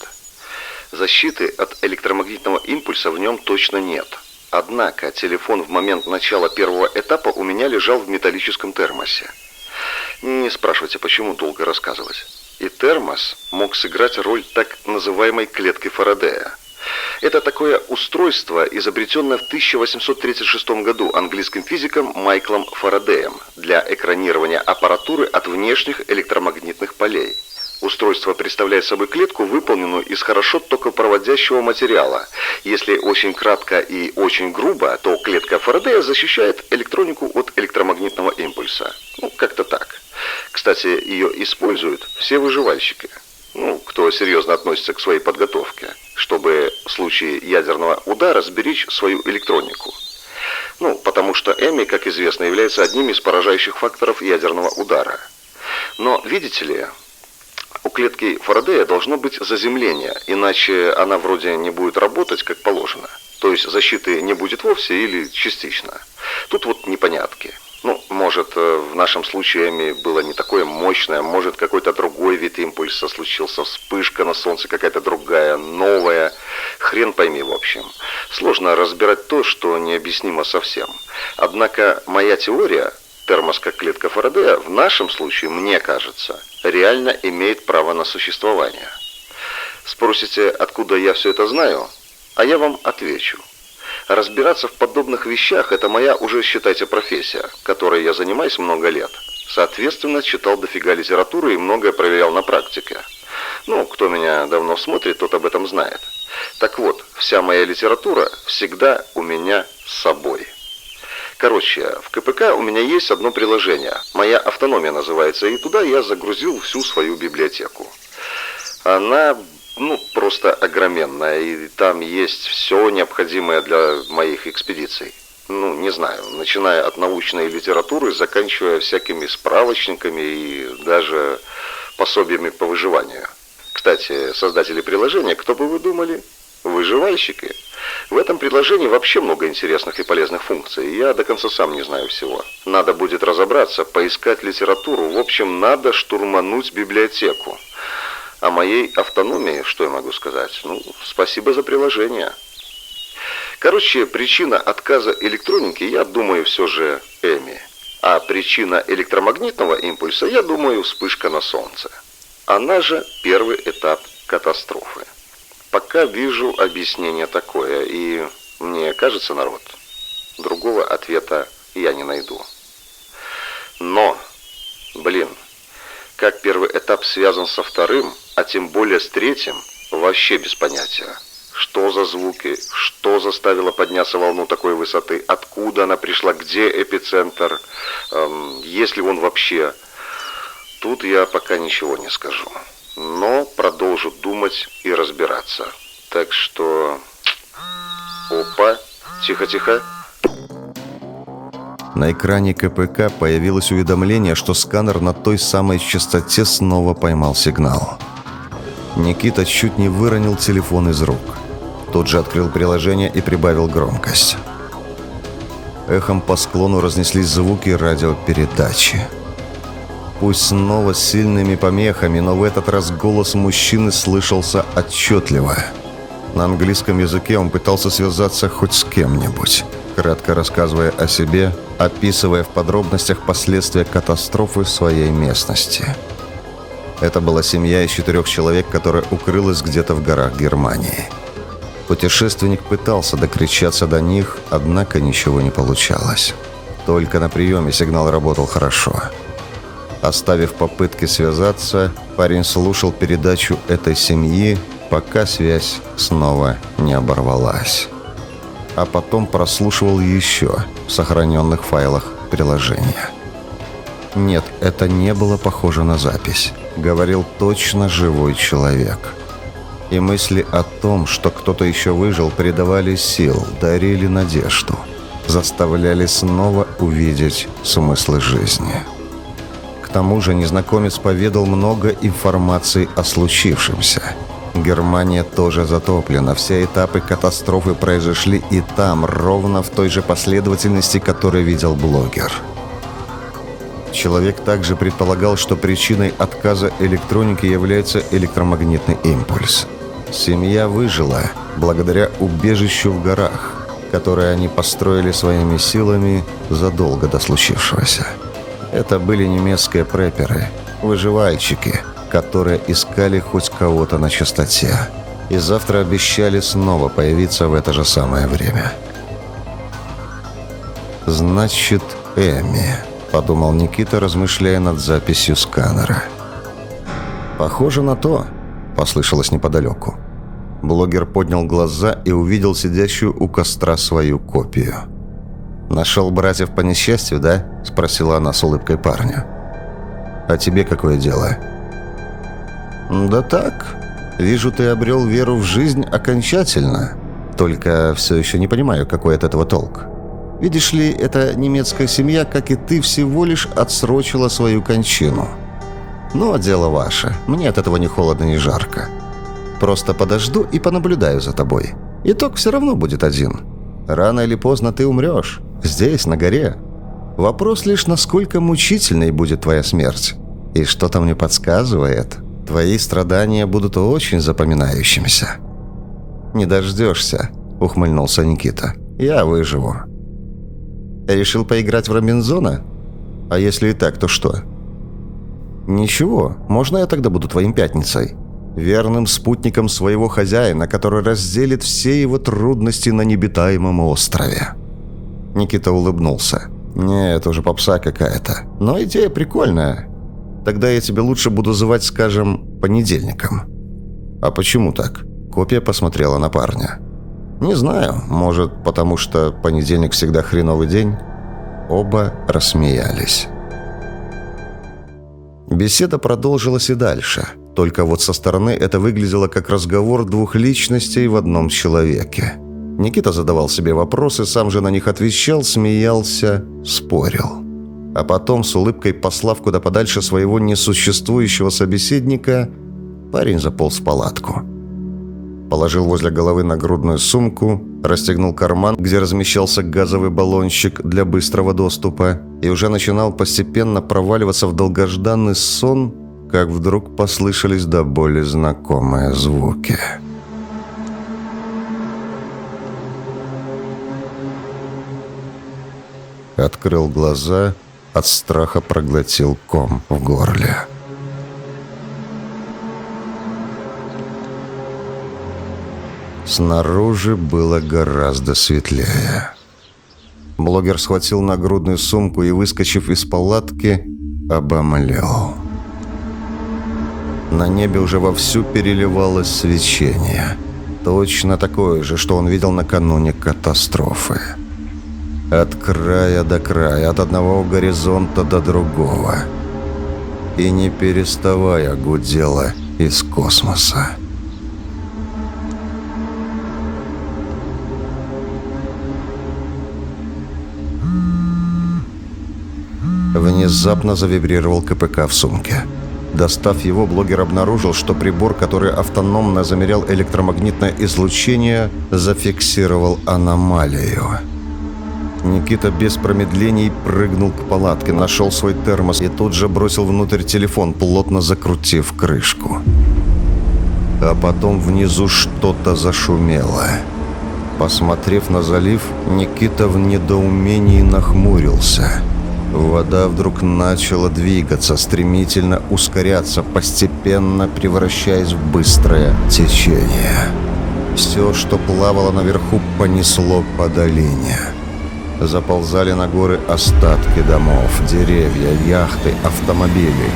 Защиты от электромагнитного импульса в нем точно нет. Однако телефон в момент начала первого этапа у меня лежал в металлическом термосе. Не спрашивайте, почему долго рассказывать. И термос мог сыграть роль так называемой клетки Фарадея. Это такое устройство, изобретенное в 1836 году английским физиком Майклом Фарадеем для экранирования аппаратуры от внешних электромагнитных полей. Устройство представляет собой клетку, выполненную из хорошо токопроводящего материала. Если очень кратко и очень грубо, то клетка Фарадея защищает электронику от электромагнитного импульса. Ну, как-то так. Кстати, ее используют все выживальщики. Ну, кто серьезно относится к своей подготовке, чтобы в случае ядерного удара сберечь свою электронику. Ну, потому что Эми, как известно, является одним из поражающих факторов ядерного удара. Но, видите ли, у клетки Фарадея должно быть заземление, иначе она вроде не будет работать как положено. То есть защиты не будет вовсе или частично. Тут вот непонятки. Ну, может, э, в нашем случае Эми было не такое мощное, может, какой-то другой вид импульса случился, вспышка на Солнце какая-то другая, новая. Хрен пойми, в общем. Сложно разбирать то, что необъяснимо совсем. Однако моя теория термос как клетка Фарадея в нашем случае, мне кажется, реально имеет право на существование. Спросите, откуда я все это знаю? А я вам отвечу. Разбираться в подобных вещах – это моя уже, считайте, профессия, которой я занимаюсь много лет. Соответственно, читал дофига литературы и многое проверял на практике. Ну, кто меня давно смотрит, тот об этом знает. Так вот, вся моя литература всегда у меня с собой. Короче, в КПК у меня есть одно приложение. Моя автономия называется, и туда я загрузил всю свою библиотеку. Она, ну, просто огроменная, и там есть все необходимое для моих экспедиций. Ну, не знаю, начиная от научной литературы, заканчивая всякими справочниками и даже пособиями по выживанию. Кстати, создатели приложения, кто бы вы думали? Выживальщики. В этом предложении вообще много интересных и полезных функций. Я до конца сам не знаю всего. Надо будет разобраться, поискать литературу. В общем, надо штурмануть библиотеку. О моей автономии, что я могу сказать? Ну, спасибо за приложение. Короче, причина отказа электроники, я думаю, все же Эми. А причина электромагнитного импульса, я думаю, вспышка на Солнце. Она же первый этап катастрофы. Пока вижу объяснение такое, и мне кажется, народ, другого ответа я не найду. Но, блин, как первый этап связан со вторым, а тем более с третьим, вообще без понятия. Что за звуки, что заставило подняться волну такой высоты, откуда она пришла, где эпицентр, эм, есть ли он вообще. Тут я пока ничего не скажу но продолжу думать и разбираться. Так что... Опа, тихо-тихо. На экране КПК появилось уведомление, что сканер на той самой частоте снова поймал сигнал. Никита чуть не выронил телефон из рук. Тут же открыл приложение и прибавил громкость. Эхом по склону разнеслись звуки радиопередачи. Пусть снова с сильными помехами, но в этот раз голос мужчины слышался отчетливо. На английском языке он пытался связаться хоть с кем-нибудь, кратко рассказывая о себе, описывая в подробностях последствия катастрофы в своей местности. Это была семья из четырех человек, которая укрылась где-то в горах Германии. Путешественник пытался докричаться до них, однако ничего не получалось. Только на приеме сигнал работал хорошо. Оставив попытки связаться, парень слушал передачу этой семьи, пока связь снова не оборвалась. А потом прослушивал еще в сохраненных файлах приложения. Нет, это не было похоже на запись. Говорил точно живой человек. И мысли о том, что кто-то еще выжил, придавали сил, дарили надежду. Заставляли снова увидеть смыслы жизни. К тому же незнакомец поведал много информации о случившемся. Германия тоже затоплена. Все этапы катастрофы произошли и там, ровно в той же последовательности, которую видел блогер. Человек также предполагал, что причиной отказа электроники является электромагнитный импульс. Семья выжила благодаря убежищу в горах, которое они построили своими силами задолго до случившегося. Это были немецкие препперы, выживальщики, которые искали хоть кого-то на чистоте. И завтра обещали снова появиться в это же самое время. «Значит, Эми», — подумал Никита, размышляя над записью сканера. «Похоже на то», — послышалось неподалеку. Блогер поднял глаза и увидел сидящую у костра свою копию. «Нашел братьев по несчастью, да?» – спросила она с улыбкой парня. «А тебе какое дело?» «Да так. Вижу, ты обрел веру в жизнь окончательно. Только все еще не понимаю, какой от этого толк. Видишь ли, эта немецкая семья, как и ты, всего лишь отсрочила свою кончину. Но дело ваше. Мне от этого ни холодно, ни жарко. Просто подожду и понаблюдаю за тобой. Итог все равно будет один. Рано или поздно ты умрешь. Здесь, на горе. Вопрос лишь, насколько мучительной будет твоя смерть. И что-то мне подсказывает, твои страдания будут очень запоминающимися. «Не дождешься», — ухмыльнулся Никита. «Я выживу». «Решил поиграть в Робинзона? А если и так, то что?» «Ничего, можно я тогда буду твоим пятницей?» Верным спутником своего хозяина, который разделит все его трудности на небитаемом острове. Никита улыбнулся. «Нет, это уже попса какая-то. Но идея прикольная. Тогда я тебе лучше буду звать, скажем, понедельником». «А почему так?» Копия посмотрела на парня. «Не знаю. Может, потому что понедельник всегда хреновый день?» Оба рассмеялись. Беседа продолжилась и дальше. Только вот со стороны это выглядело как разговор двух личностей в одном человеке. Никита задавал себе вопросы, сам же на них отвечал, смеялся, спорил. А потом, с улыбкой послав куда подальше своего несуществующего собеседника, парень заполз в палатку. Положил возле головы нагрудную сумку, расстегнул карман, где размещался газовый баллончик для быстрого доступа, и уже начинал постепенно проваливаться в долгожданный сон, как вдруг послышались до боли знакомые звуки. Открыл глаза, от страха проглотил ком в горле. Снаружи было гораздо светлее. Блогер схватил нагрудную сумку и, выскочив из палатки, обомлел. На небе уже вовсю переливалось свечение. Точно такое же, что он видел накануне катастрофы. От края до края, от одного горизонта до другого. И не переставая гудела из космоса. Внезапно завибрировал КПК в сумке. Достав его, блогер обнаружил, что прибор, который автономно замерял электромагнитное излучение, зафиксировал аномалию. Никита без промедлений прыгнул к палатке, нашел свой термос и тут же бросил внутрь телефон, плотно закрутив крышку. А потом внизу что-то зашумело. Посмотрев на залив, Никита в недоумении нахмурился – Вода вдруг начала двигаться, стремительно ускоряться, постепенно превращаясь в быстрое течение. Все, что плавало наверху, понесло по долине. Заползали на горы остатки домов, деревья, яхты, автомобили.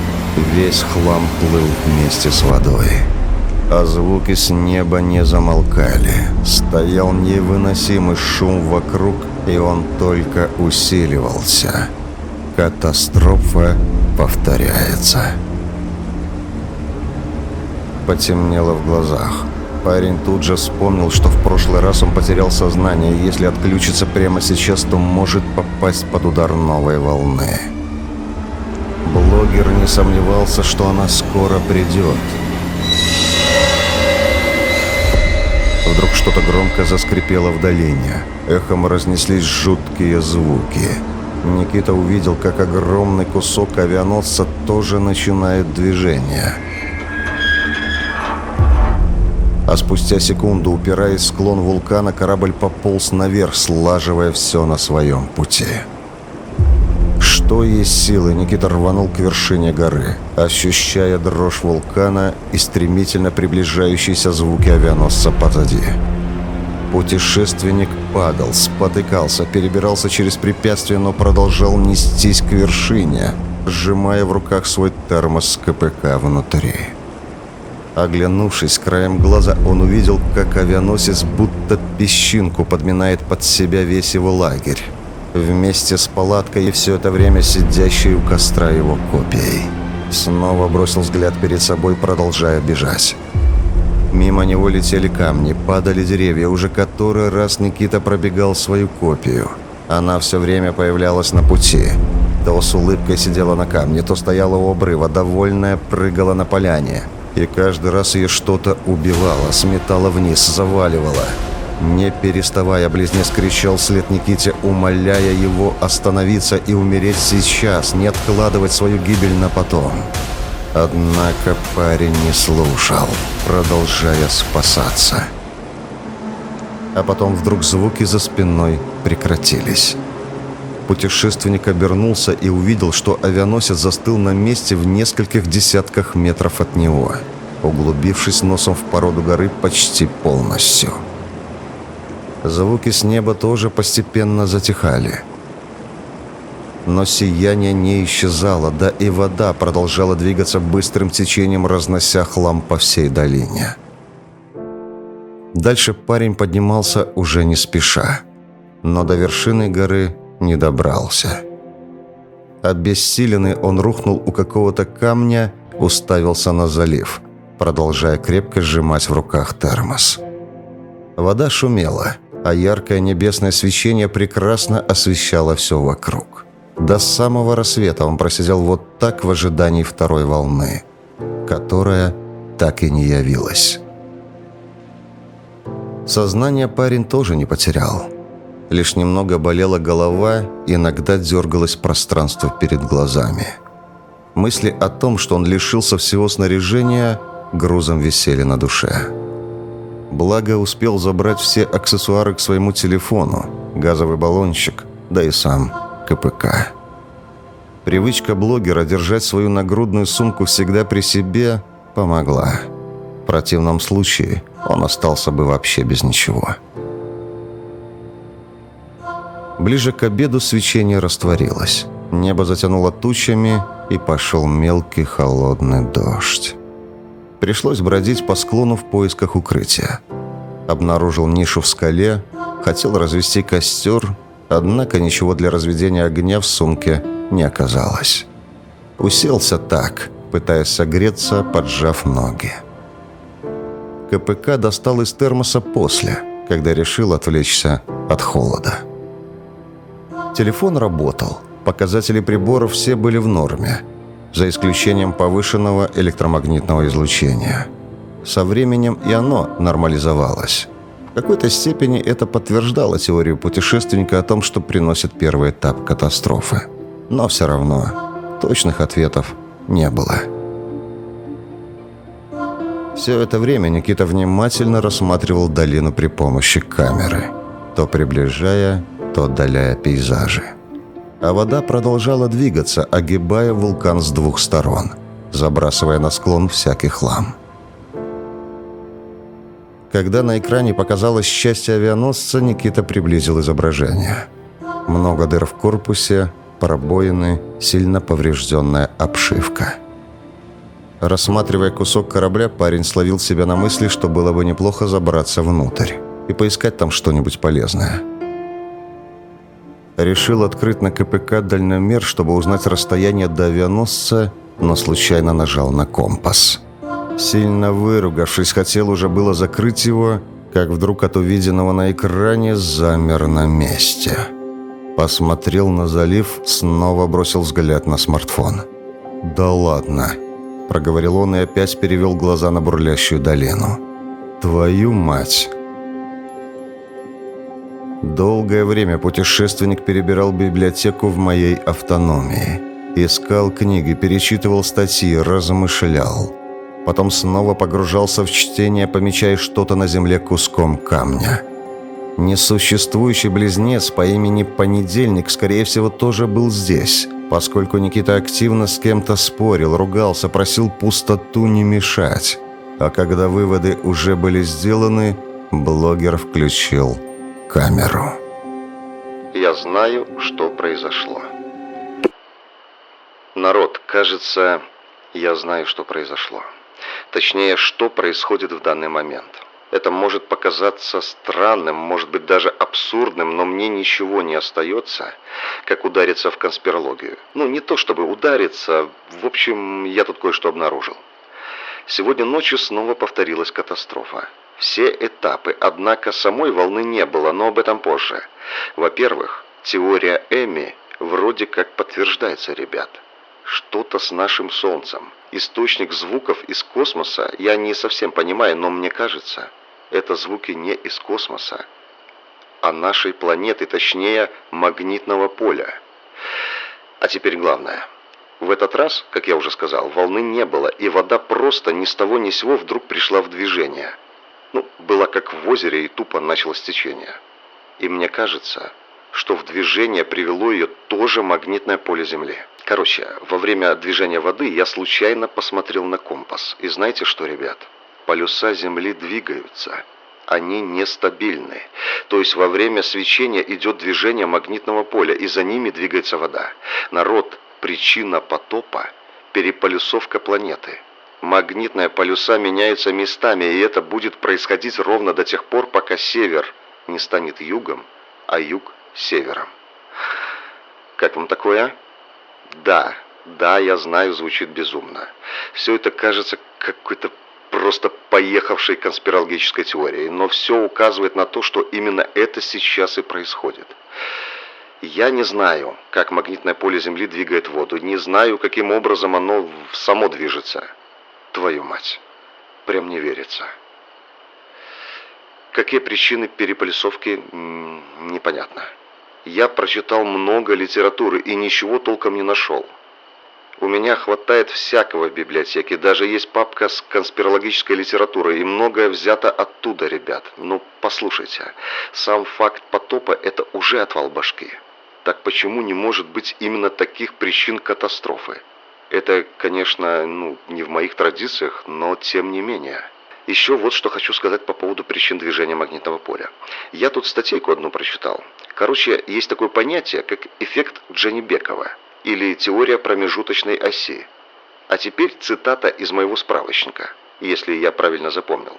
Весь хлам плыл вместе с водой. А звуки с неба не замолкали. Стоял невыносимый шум вокруг, и он только усиливался. Катастрофа повторяется. Потемнело в глазах. Парень тут же вспомнил, что в прошлый раз он потерял сознание, и если отключится прямо сейчас, то может попасть под удар новой волны. Блогер не сомневался, что она скоро придет. Вдруг что-то громко заскрипело в долине. Эхом разнеслись жуткие звуки. Никита увидел, как огромный кусок авианосца тоже начинает движение. А спустя секунду, упираясь в склон вулкана, корабль пополз наверх, слаживая все на своем пути. Что есть силы, Никита рванул к вершине горы, ощущая дрожь вулкана и стремительно приближающиеся звуки авианосца позади. Путешественник падал, спотыкался, перебирался через препятствия, но продолжал нестись к вершине, сжимая в руках свой термос с КПК внутри. Оглянувшись краем глаза, он увидел, как авианосец будто песчинку подминает под себя весь его лагерь. Вместе с палаткой и все это время сидящей у костра его копией. Снова бросил взгляд перед собой, продолжая бежать. Мимо него летели камни, падали деревья. Уже который раз Никита пробегал свою копию. Она все время появлялась на пути. То с улыбкой сидела на камне, то стояла у обрыва, довольная прыгала на поляне. И каждый раз ее что-то убивало, сметало вниз, заваливало. Не переставая, близнец кричал вслед Никите, умоляя его остановиться и умереть сейчас, не откладывать свою гибель на потом. Однако парень не слушал, продолжая спасаться. А потом вдруг звуки за спиной прекратились. Путешественник обернулся и увидел, что авианосец застыл на месте в нескольких десятках метров от него, углубившись носом в породу горы почти полностью. Звуки с неба тоже постепенно затихали – но сияние не исчезало, да и вода продолжала двигаться быстрым течением, разнося хлам по всей долине. Дальше парень поднимался уже не спеша, но до вершины горы не добрался. Обессиленный он рухнул у какого-то камня, уставился на залив, продолжая крепко сжимать в руках термос. Вода шумела, а яркое небесное свечение прекрасно освещало все вокруг. До самого рассвета он просидел вот так в ожидании второй волны, которая так и не явилась. Сознание парень тоже не потерял. Лишь немного болела голова, иногда дергалось пространство перед глазами. Мысли о том, что он лишился всего снаряжения, грузом висели на душе. Благо успел забрать все аксессуары к своему телефону, газовый баллончик, да и сам КПК. Привычка блогера держать свою нагрудную сумку всегда при себе помогла. В противном случае он остался бы вообще без ничего. Ближе к обеду свечение растворилось. Небо затянуло тучами, и пошел мелкий холодный дождь. Пришлось бродить по склону в поисках укрытия. Обнаружил нишу в скале, хотел развести костер, Однако ничего для разведения огня в сумке не оказалось. Уселся так, пытаясь согреться, поджав ноги. КПК достал из термоса после, когда решил отвлечься от холода. Телефон работал. Показатели приборов все были в норме, за исключением повышенного электромагнитного излучения. Со временем и оно нормализовалось. В какой-то степени это подтверждало теорию путешественника о том, что приносит первый этап катастрофы. Но все равно точных ответов не было. Все это время Никита внимательно рассматривал долину при помощи камеры, то приближая, то отдаляя пейзажи. а вода продолжала двигаться, огибая вулкан с двух сторон, забрасывая на склон всякий хлам. Когда на экране показалось счастье авианосца, Никита приблизил изображение. Много дыр в корпусе, пробоины, сильно поврежденная обшивка. Рассматривая кусок корабля, парень словил себя на мысли, что было бы неплохо забраться внутрь и поискать там что-нибудь полезное. Решил открыть на КПК дальномер, чтобы узнать расстояние до авианосца, но случайно нажал на компас. Сильно выругавшись, хотел уже было закрыть его, как вдруг от увиденного на экране замер на месте. Посмотрел на залив, снова бросил взгляд на смартфон. «Да ладно», – проговорил он и опять перевел глаза на бурлящую долину. «Твою мать!» Долгое время путешественник перебирал библиотеку в моей автономии. Искал книги, перечитывал статьи, размышлял. Потом снова погружался в чтение, помечая что-то на земле куском камня. Несуществующий близнец по имени Понедельник, скорее всего, тоже был здесь, поскольку Никита активно с кем-то спорил, ругался, просил пустоту не мешать. А когда выводы уже были сделаны, блогер включил камеру. Я знаю, что произошло. Народ, кажется, я знаю, что произошло. Точнее, что происходит в данный момент. Это может показаться странным, может быть даже абсурдным, но мне ничего не остается, как удариться в конспирологию. Ну, не то чтобы удариться, в общем, я тут кое-что обнаружил. Сегодня ночью снова повторилась катастрофа. Все этапы, однако самой волны не было, но об этом позже. Во-первых, теория Эми вроде как подтверждается, ребят. Что-то с нашим Солнцем. Источник звуков из космоса я не совсем понимаю, но мне кажется, это звуки не из космоса, а нашей планеты, точнее, магнитного поля. А теперь главное. В этот раз, как я уже сказал, волны не было, и вода просто ни с того ни сего вдруг пришла в движение. Ну, была как в озере, и тупо началось течение. И мне кажется, что в движение привело ее тоже магнитное поле Земли. Короче, во время движения воды я случайно посмотрел на компас. И знаете что, ребят? Полюса Земли двигаются. Они нестабильны. То есть во время свечения идет движение магнитного поля, и за ними двигается вода. Народ, причина потопа – переполюсовка планеты. Магнитные полюса меняются местами, и это будет происходить ровно до тех пор, пока север не станет югом, а юг – севером. Как вам такое, Да, да, я знаю, звучит безумно. Все это кажется какой-то просто поехавшей конспирологической теорией, но все указывает на то, что именно это сейчас и происходит. Я не знаю, как магнитное поле Земли двигает воду, не знаю, каким образом оно само движется. Твою мать, прям не верится. Какие причины переполисовки, непонятно. Я прочитал много литературы и ничего толком не нашел. У меня хватает всякого в библиотеке, даже есть папка с конспирологической литературой, и многое взято оттуда, ребят. Ну, послушайте, сам факт потопа – это уже отвал башки. Так почему не может быть именно таких причин катастрофы? Это, конечно, ну, не в моих традициях, но тем не менее. Еще вот что хочу сказать по поводу причин движения магнитного поля. Я тут статейку одну прочитал. Короче, есть такое понятие, как эффект Дженнибекова или теория промежуточной оси. А теперь цитата из моего справочника, если я правильно запомнил.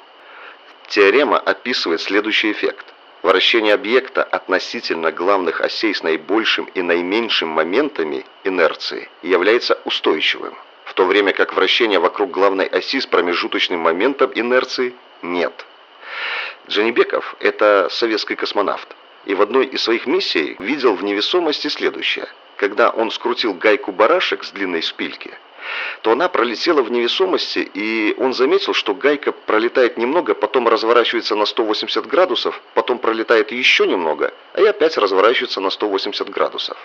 Теорема описывает следующий эффект. Вращение объекта относительно главных осей с наибольшим и наименьшим моментами инерции является устойчивым в то время как вращение вокруг главной оси с промежуточным моментом инерции нет. Джанибеков – это советский космонавт, и в одной из своих миссий видел в невесомости следующее. Когда он скрутил гайку барашек с длинной шпильки, то она пролетела в невесомости, и он заметил, что гайка пролетает немного, потом разворачивается на 180 градусов, потом пролетает еще немного, а и опять разворачивается на 180 градусов.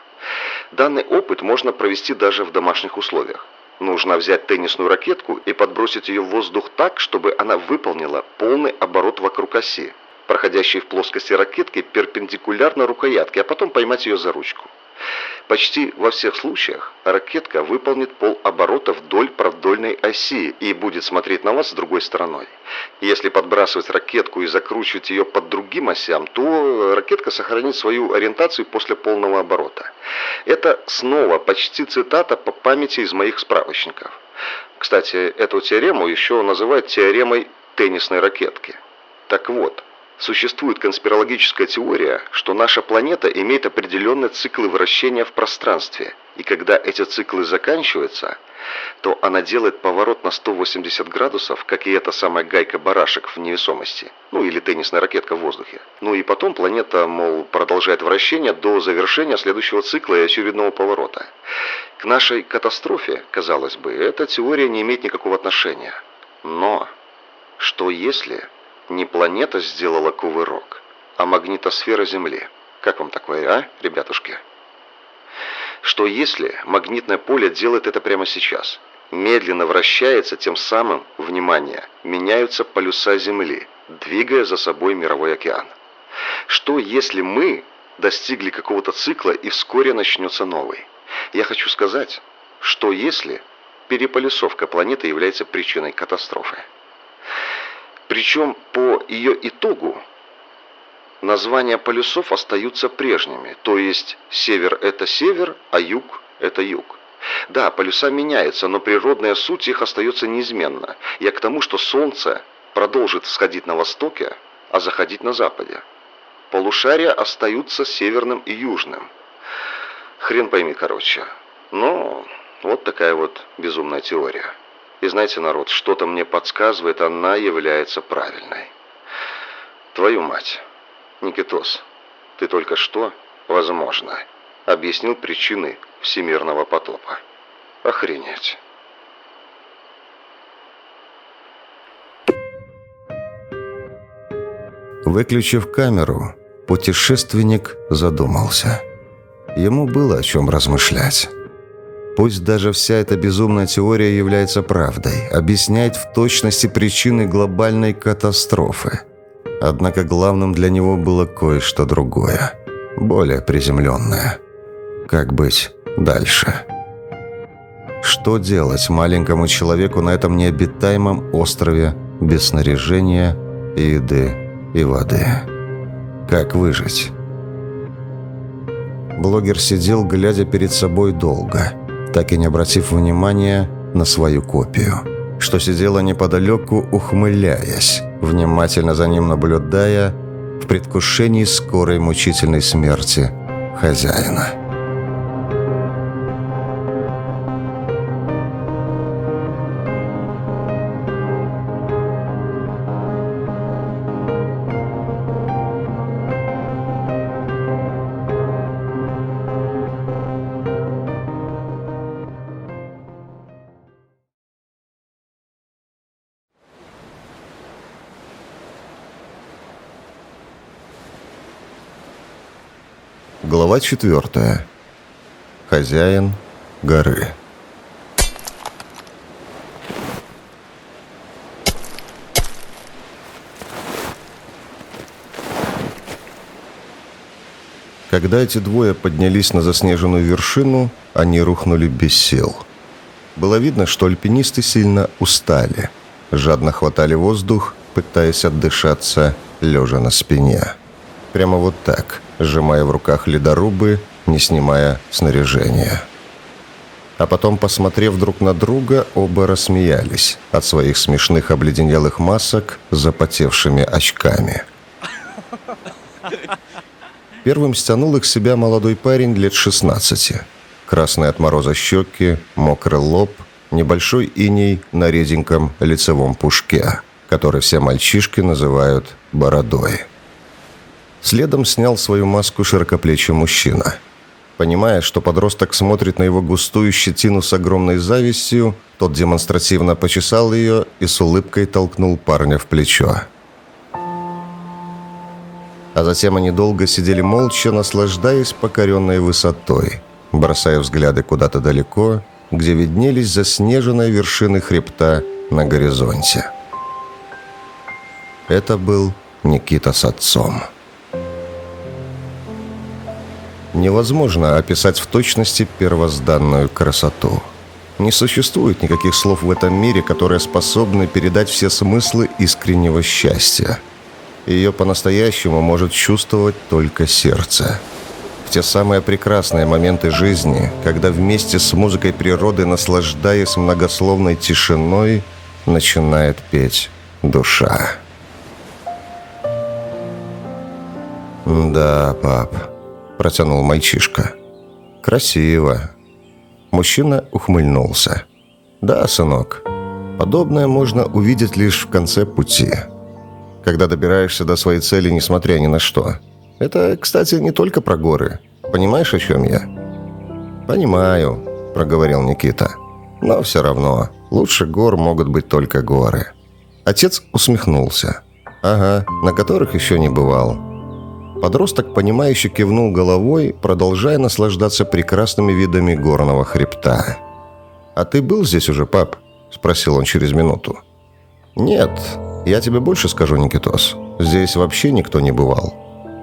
Данный опыт можно провести даже в домашних условиях. Нужно взять теннисную ракетку и подбросить ее в воздух так, чтобы она выполнила полный оборот вокруг оси, проходящей в плоскости ракетки перпендикулярно рукоятке, а потом поймать ее за ручку. Почти во всех случаях ракетка выполнит полоборота вдоль продольной оси и будет смотреть на вас с другой стороной. Если подбрасывать ракетку и закручивать ее под другим осям, то ракетка сохранит свою ориентацию после полного оборота. Это снова почти цитата по памяти из моих справочников. Кстати, эту теорему еще называют теоремой теннисной ракетки. Так вот, Существует конспирологическая теория, что наша планета имеет определенные циклы вращения в пространстве, и когда эти циклы заканчиваются, то она делает поворот на 180 градусов, как и эта самая гайка-барашек в невесомости, ну или теннисная ракетка в воздухе. Ну и потом планета, мол, продолжает вращение до завершения следующего цикла и очередного поворота. К нашей катастрофе, казалось бы, эта теория не имеет никакого отношения. Но что если не планета сделала кувырок, а магнитосфера Земли. Как вам такое, а, ребятушки? Что если магнитное поле делает это прямо сейчас? Медленно вращается, тем самым, внимание, меняются полюса Земли, двигая за собой мировой океан. Что если мы достигли какого-то цикла и вскоре начнется новый? Я хочу сказать, что если переполюсовка планеты является причиной катастрофы. Причем по ее итогу названия полюсов остаются прежними, то есть север – это север, а юг – это юг. Да, полюса меняются, но природная суть их остается неизменна. Я к тому, что Солнце продолжит всходить на востоке, а заходить на западе. Полушария остаются северным и южным. Хрен пойми, короче. Но вот такая вот безумная теория. И знаете, народ, что-то мне подсказывает, она является правильной. Твою мать, Никитос, ты только что, возможно, объяснил причины всемирного потопа. Охренеть. Выключив камеру, путешественник задумался. Ему было о чем размышлять. Пусть даже вся эта безумная теория является правдой, объясняет в точности причины глобальной катастрофы. Однако главным для него было кое-что другое, более приземленное. Как быть дальше? Что делать маленькому человеку на этом необитаемом острове без снаряжения, еды и воды? Как выжить? Блогер сидел, глядя перед собой долго – так и не обратив внимания на свою копию, что сидела неподалеку, ухмыляясь, внимательно за ним наблюдая в предвкушении скорой мучительной смерти хозяина. Глава 4. Хозяин горы. Когда эти двое поднялись на заснеженную вершину, они рухнули без сил. Было видно, что альпинисты сильно устали, жадно хватали воздух, пытаясь отдышаться, лежа на спине. Прямо вот так – сжимая в руках ледорубы, не снимая снаряжения. А потом, посмотрев друг на друга, оба рассмеялись от своих смешных обледенелых масок запотевшими очками. Первым стянул их себя молодой парень лет 16. Красные от мороза щеки, мокрый лоб, небольшой иней на реденьком лицевом пушке, который все мальчишки называют «бородой». Следом снял свою маску широкоплечий мужчина. Понимая, что подросток смотрит на его густую щетину с огромной завистью, тот демонстративно почесал ее и с улыбкой толкнул парня в плечо. А затем они долго сидели молча, наслаждаясь покоренной высотой, бросая взгляды куда-то далеко, где виднелись заснеженные вершины хребта на горизонте. Это был Никита с отцом. Невозможно описать в точности первозданную красоту. Не существует никаких слов в этом мире, которые способны передать все смыслы искреннего счастья. Ее по-настоящему может чувствовать только сердце. В те самые прекрасные моменты жизни, когда вместе с музыкой природы, наслаждаясь многословной тишиной, начинает петь душа. «Да, пап», – протянул мальчишка. «Красиво». Мужчина ухмыльнулся. «Да, сынок, подобное можно увидеть лишь в конце пути, когда добираешься до своей цели, несмотря ни на что. Это, кстати, не только про горы. Понимаешь, о чем я?» «Понимаю», – проговорил Никита. «Но все равно, лучше гор могут быть только горы». Отец усмехнулся. «Ага, на которых еще не бывал. Подросток, понимающе кивнул головой, продолжая наслаждаться прекрасными видами горного хребта. «А ты был здесь уже, пап?» – спросил он через минуту. «Нет, я тебе больше скажу, Никитос. Здесь вообще никто не бывал.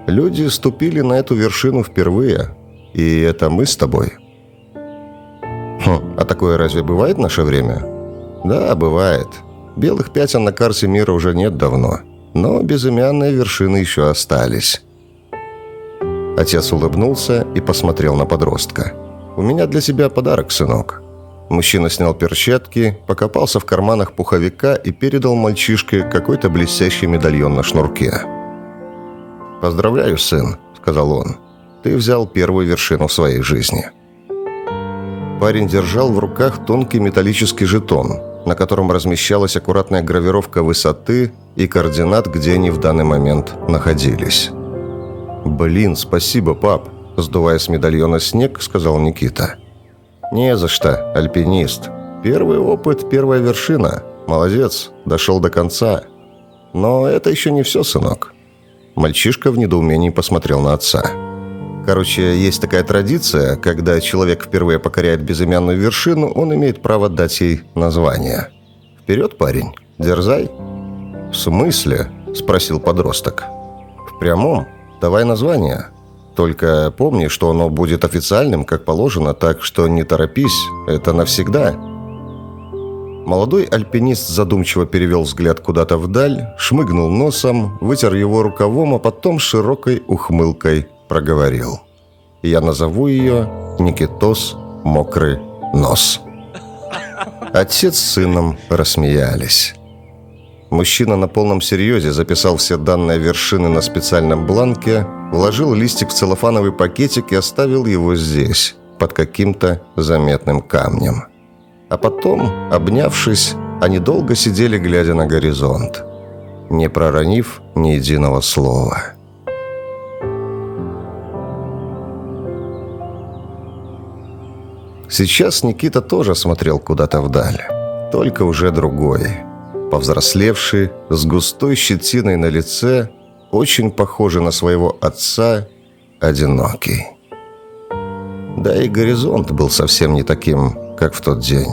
Люди ступили на эту вершину впервые, и это мы с тобой». «Хм, а такое разве бывает в наше время?» «Да, бывает. Белых пятен на карте мира уже нет давно, но безымянные вершины еще остались». Отец улыбнулся и посмотрел на подростка. «У меня для тебя подарок, сынок». Мужчина снял перчатки, покопался в карманах пуховика и передал мальчишке какой-то блестящий медальон на шнурке. «Поздравляю, сын», — сказал он. «Ты взял первую вершину в своей жизни». Парень держал в руках тонкий металлический жетон, на котором размещалась аккуратная гравировка высоты и координат, где они в данный момент находились. «Блин, спасибо, пап!» Сдувая с медальона снег, сказал Никита. «Не за что, альпинист. Первый опыт, первая вершина. Молодец, дошел до конца. Но это еще не все, сынок». Мальчишка в недоумении посмотрел на отца. Короче, есть такая традиция, когда человек впервые покоряет безымянную вершину, он имеет право дать ей название. «Вперед, парень, дерзай!» «В смысле?» – спросил подросток. «В прямом. Давай название. Только помни, что оно будет официальным, как положено, так что не торопись, это навсегда». Молодой альпинист задумчиво перевел взгляд куда-то вдаль, шмыгнул носом, вытер его рукавом, а потом широкой ухмылкой проговорил. «Я назову ее Никитос Мокрый Нос». Отец с сыном рассмеялись. Мужчина на полном серьезе записал все данные вершины на специальном бланке, вложил листик в целлофановый пакетик и оставил его здесь, под каким-то заметным камнем. А потом, обнявшись, они долго сидели, глядя на горизонт, не проронив ни единого слова. Сейчас Никита тоже смотрел куда-то вдаль, только уже другой – повзрослевший, с густой щетиной на лице, очень похожий на своего отца, одинокий. Да и горизонт был совсем не таким, как в тот день.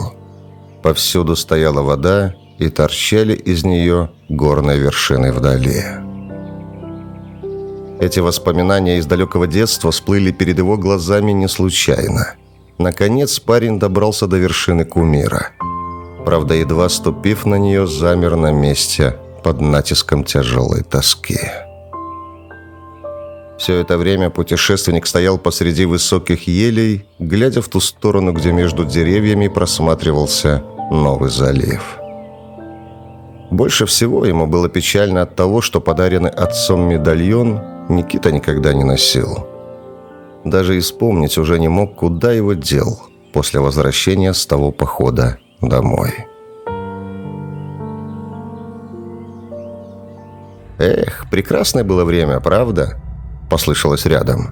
Повсюду стояла вода, и торчали из нее горные вершины вдали. Эти воспоминания из далекого детства всплыли перед его глазами не случайно. Наконец парень добрался до вершины кумира – Правда, едва ступив на нее, замер на месте под натиском тяжелой тоски. Все это время путешественник стоял посреди высоких елей, глядя в ту сторону, где между деревьями просматривался новый залив. Больше всего ему было печально от того, что подаренный отцом медальон Никита никогда не носил. Даже исполнить уже не мог, куда его дел после возвращения с того похода домой. «Эх, прекрасное было время, правда?» – послышалось рядом.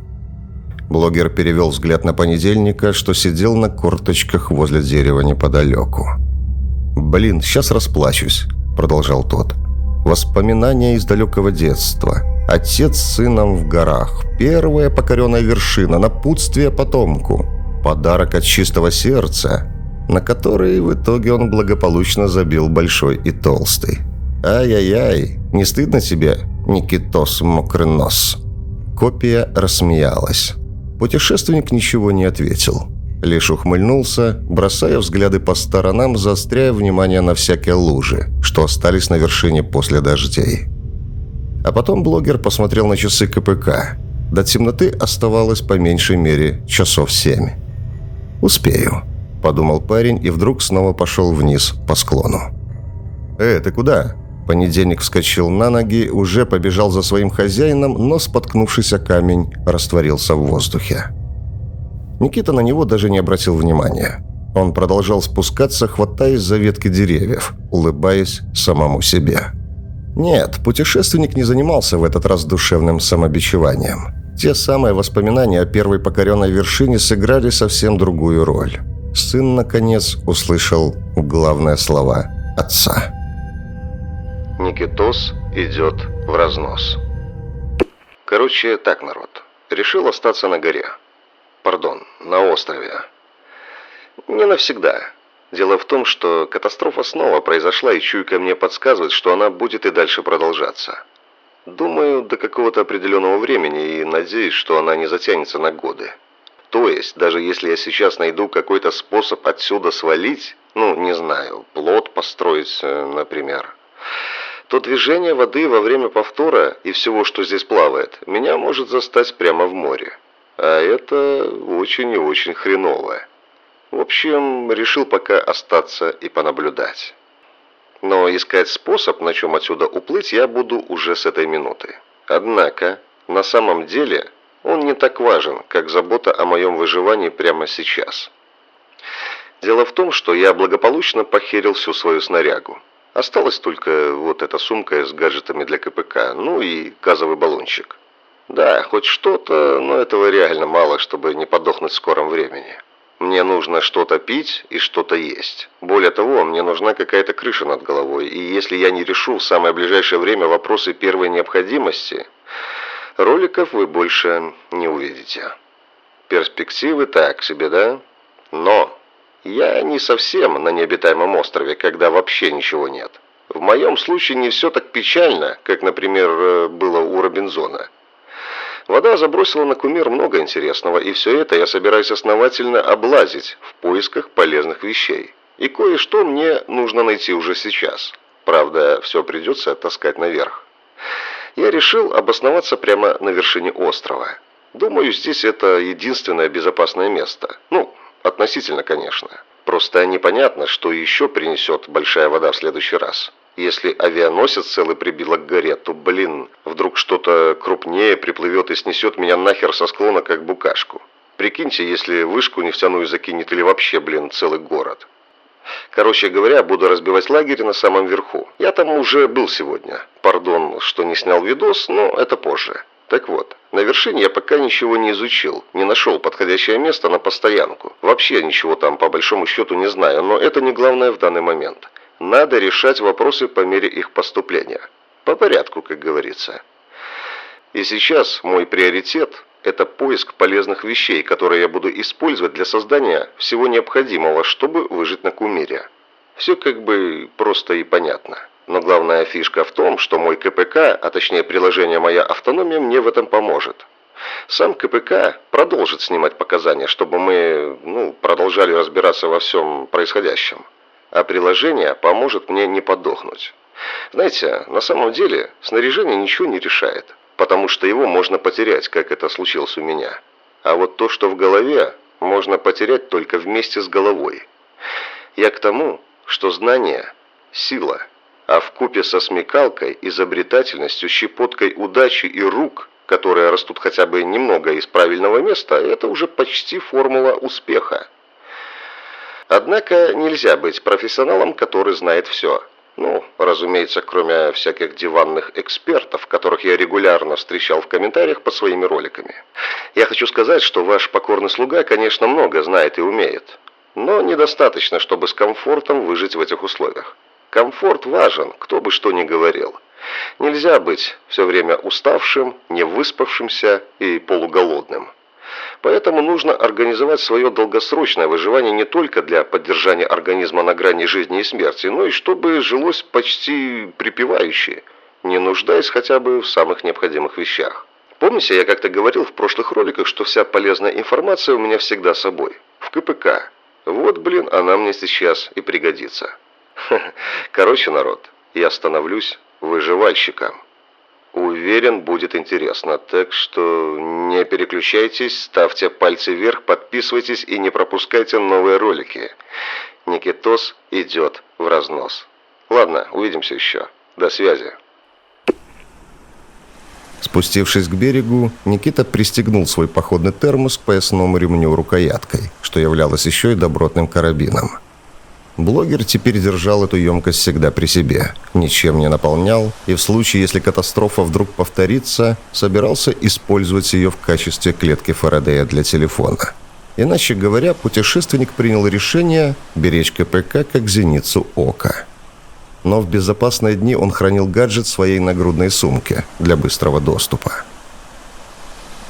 Блогер перевел взгляд на понедельника, что сидел на корточках возле дерева неподалеку. «Блин, сейчас расплачусь», – продолжал тот. «Воспоминания из далекого детства. Отец с сыном в горах. Первая покоренная вершина. Напутствие потомку. Подарок от чистого сердца на который в итоге он благополучно забил большой и толстый. «Ай-яй-яй, не стыдно тебе, Никитос Мокрынос?» Копия рассмеялась. Путешественник ничего не ответил. Лишь ухмыльнулся, бросая взгляды по сторонам, заостряя внимание на всякие лужи, что остались на вершине после дождей. А потом блогер посмотрел на часы КПК. До темноты оставалось по меньшей мере часов семь. «Успею», – подумал парень и вдруг снова пошел вниз по склону. «Э, ты куда?» Понедельник вскочил на ноги, уже побежал за своим хозяином, но, споткнувшись о камень, растворился в воздухе. Никита на него даже не обратил внимания. Он продолжал спускаться, хватаясь за ветки деревьев, улыбаясь самому себе. Нет, путешественник не занимался в этот раз душевным самобичеванием. Те самые воспоминания о первой покоренной вершине сыграли совсем другую роль. Сын, наконец, услышал главные слова отца. Никитос идет в разнос. Короче, так, народ. Решил остаться на горе. Пардон, на острове. Не навсегда. Дело в том, что катастрофа снова произошла, и чуйка мне подсказывает, что она будет и дальше продолжаться. Думаю, до какого-то определенного времени, и надеюсь, что она не затянется на годы. То есть, даже если я сейчас найду какой-то способ отсюда свалить, ну, не знаю, плод построить, э, например, то движение воды во время повтора и всего, что здесь плавает, меня может застать прямо в море. А это очень и очень хреново. В общем, решил пока остаться и понаблюдать. Но искать способ, на чем отсюда уплыть, я буду уже с этой минуты. Однако, на самом деле, он не так важен, как забота о моем выживании прямо сейчас. Дело в том, что я благополучно похерил всю свою снарягу. Осталась только вот эта сумка с гаджетами для КПК, ну и газовый баллончик. Да, хоть что-то, но этого реально мало, чтобы не подохнуть в скором времени. Мне нужно что-то пить и что-то есть. Более того, мне нужна какая-то крыша над головой, и если я не решу в самое ближайшее время вопросы первой необходимости, роликов вы больше не увидите. Перспективы так себе, да? Но я не совсем на необитаемом острове, когда вообще ничего нет. В моем случае не все так печально, как, например, э, было у Робинзона. Вода забросила на кумир много интересного, и все это я собираюсь основательно облазить в поисках полезных вещей. И кое-что мне нужно найти уже сейчас. Правда, все придется таскать наверх. Я решил обосноваться прямо на вершине острова. Думаю, здесь это единственное безопасное место. Ну, относительно, конечно. Просто непонятно, что еще принесет большая вода в следующий раз. Если авианосец целый прибило к горе, то, блин, вдруг что-то крупнее приплывет и снесет меня нахер со склона, как букашку. Прикиньте, если вышку нефтяную закинет или вообще, блин, целый город. Короче говоря, буду разбивать лагерь на самом верху. Я там уже был сегодня. Пардон, что не снял видос, но это позже. Так вот, на вершине я пока ничего не изучил, не нашел подходящее место на постоянку. Вообще ничего там по большому счету не знаю, но это не главное в данный момент. Надо решать вопросы по мере их поступления. По порядку, как говорится. И сейчас мой приоритет – это поиск полезных вещей, которые я буду использовать для создания всего необходимого, чтобы выжить на Кумире. Все как бы просто и понятно. Но главная фишка в том, что мой КПК, а точнее приложение «Моя автономия» мне в этом поможет. Сам КПК продолжит снимать показания, чтобы мы ну, продолжали разбираться во всем происходящем а приложение поможет мне не подохнуть. Знаете, на самом деле снаряжение ничего не решает, потому что его можно потерять, как это случилось у меня. А вот то, что в голове, можно потерять только вместе с головой. Я к тому, что знание – сила, а в купе со смекалкой, изобретательностью, щепоткой удачи и рук, которые растут хотя бы немного из правильного места, это уже почти формула успеха. Однако нельзя быть профессионалом, который знает все. Ну, разумеется, кроме всяких диванных экспертов, которых я регулярно встречал в комментариях под своими роликами. Я хочу сказать, что ваш покорный слуга, конечно, много знает и умеет. Но недостаточно, чтобы с комфортом выжить в этих условиях. Комфорт важен, кто бы что ни говорил. Нельзя быть все время уставшим, невыспавшимся и полуголодным. Поэтому нужно организовать свое долгосрочное выживание не только для поддержания организма на грани жизни и смерти, но и чтобы жилось почти припевающе, не нуждаясь хотя бы в самых необходимых вещах. Помните, я как-то говорил в прошлых роликах, что вся полезная информация у меня всегда с собой. В КПК. Вот, блин, она мне сейчас и пригодится. Короче, народ, я становлюсь выживальщиком. Уверен, будет интересно. Так что не переключайтесь, ставьте пальцы вверх, подписывайтесь и не пропускайте новые ролики. Никитос идет в разнос. Ладно, увидимся еще. До связи. Спустившись к берегу, Никита пристегнул свой походный термос к поясному ремню рукояткой, что являлось еще и добротным карабином. Блогер теперь держал эту емкость всегда при себе, ничем не наполнял и в случае, если катастрофа вдруг повторится, собирался использовать ее в качестве клетки Фарадея для телефона. Иначе говоря, путешественник принял решение беречь КПК как зеницу ока. Но в безопасные дни он хранил гаджет в своей нагрудной сумке для быстрого доступа.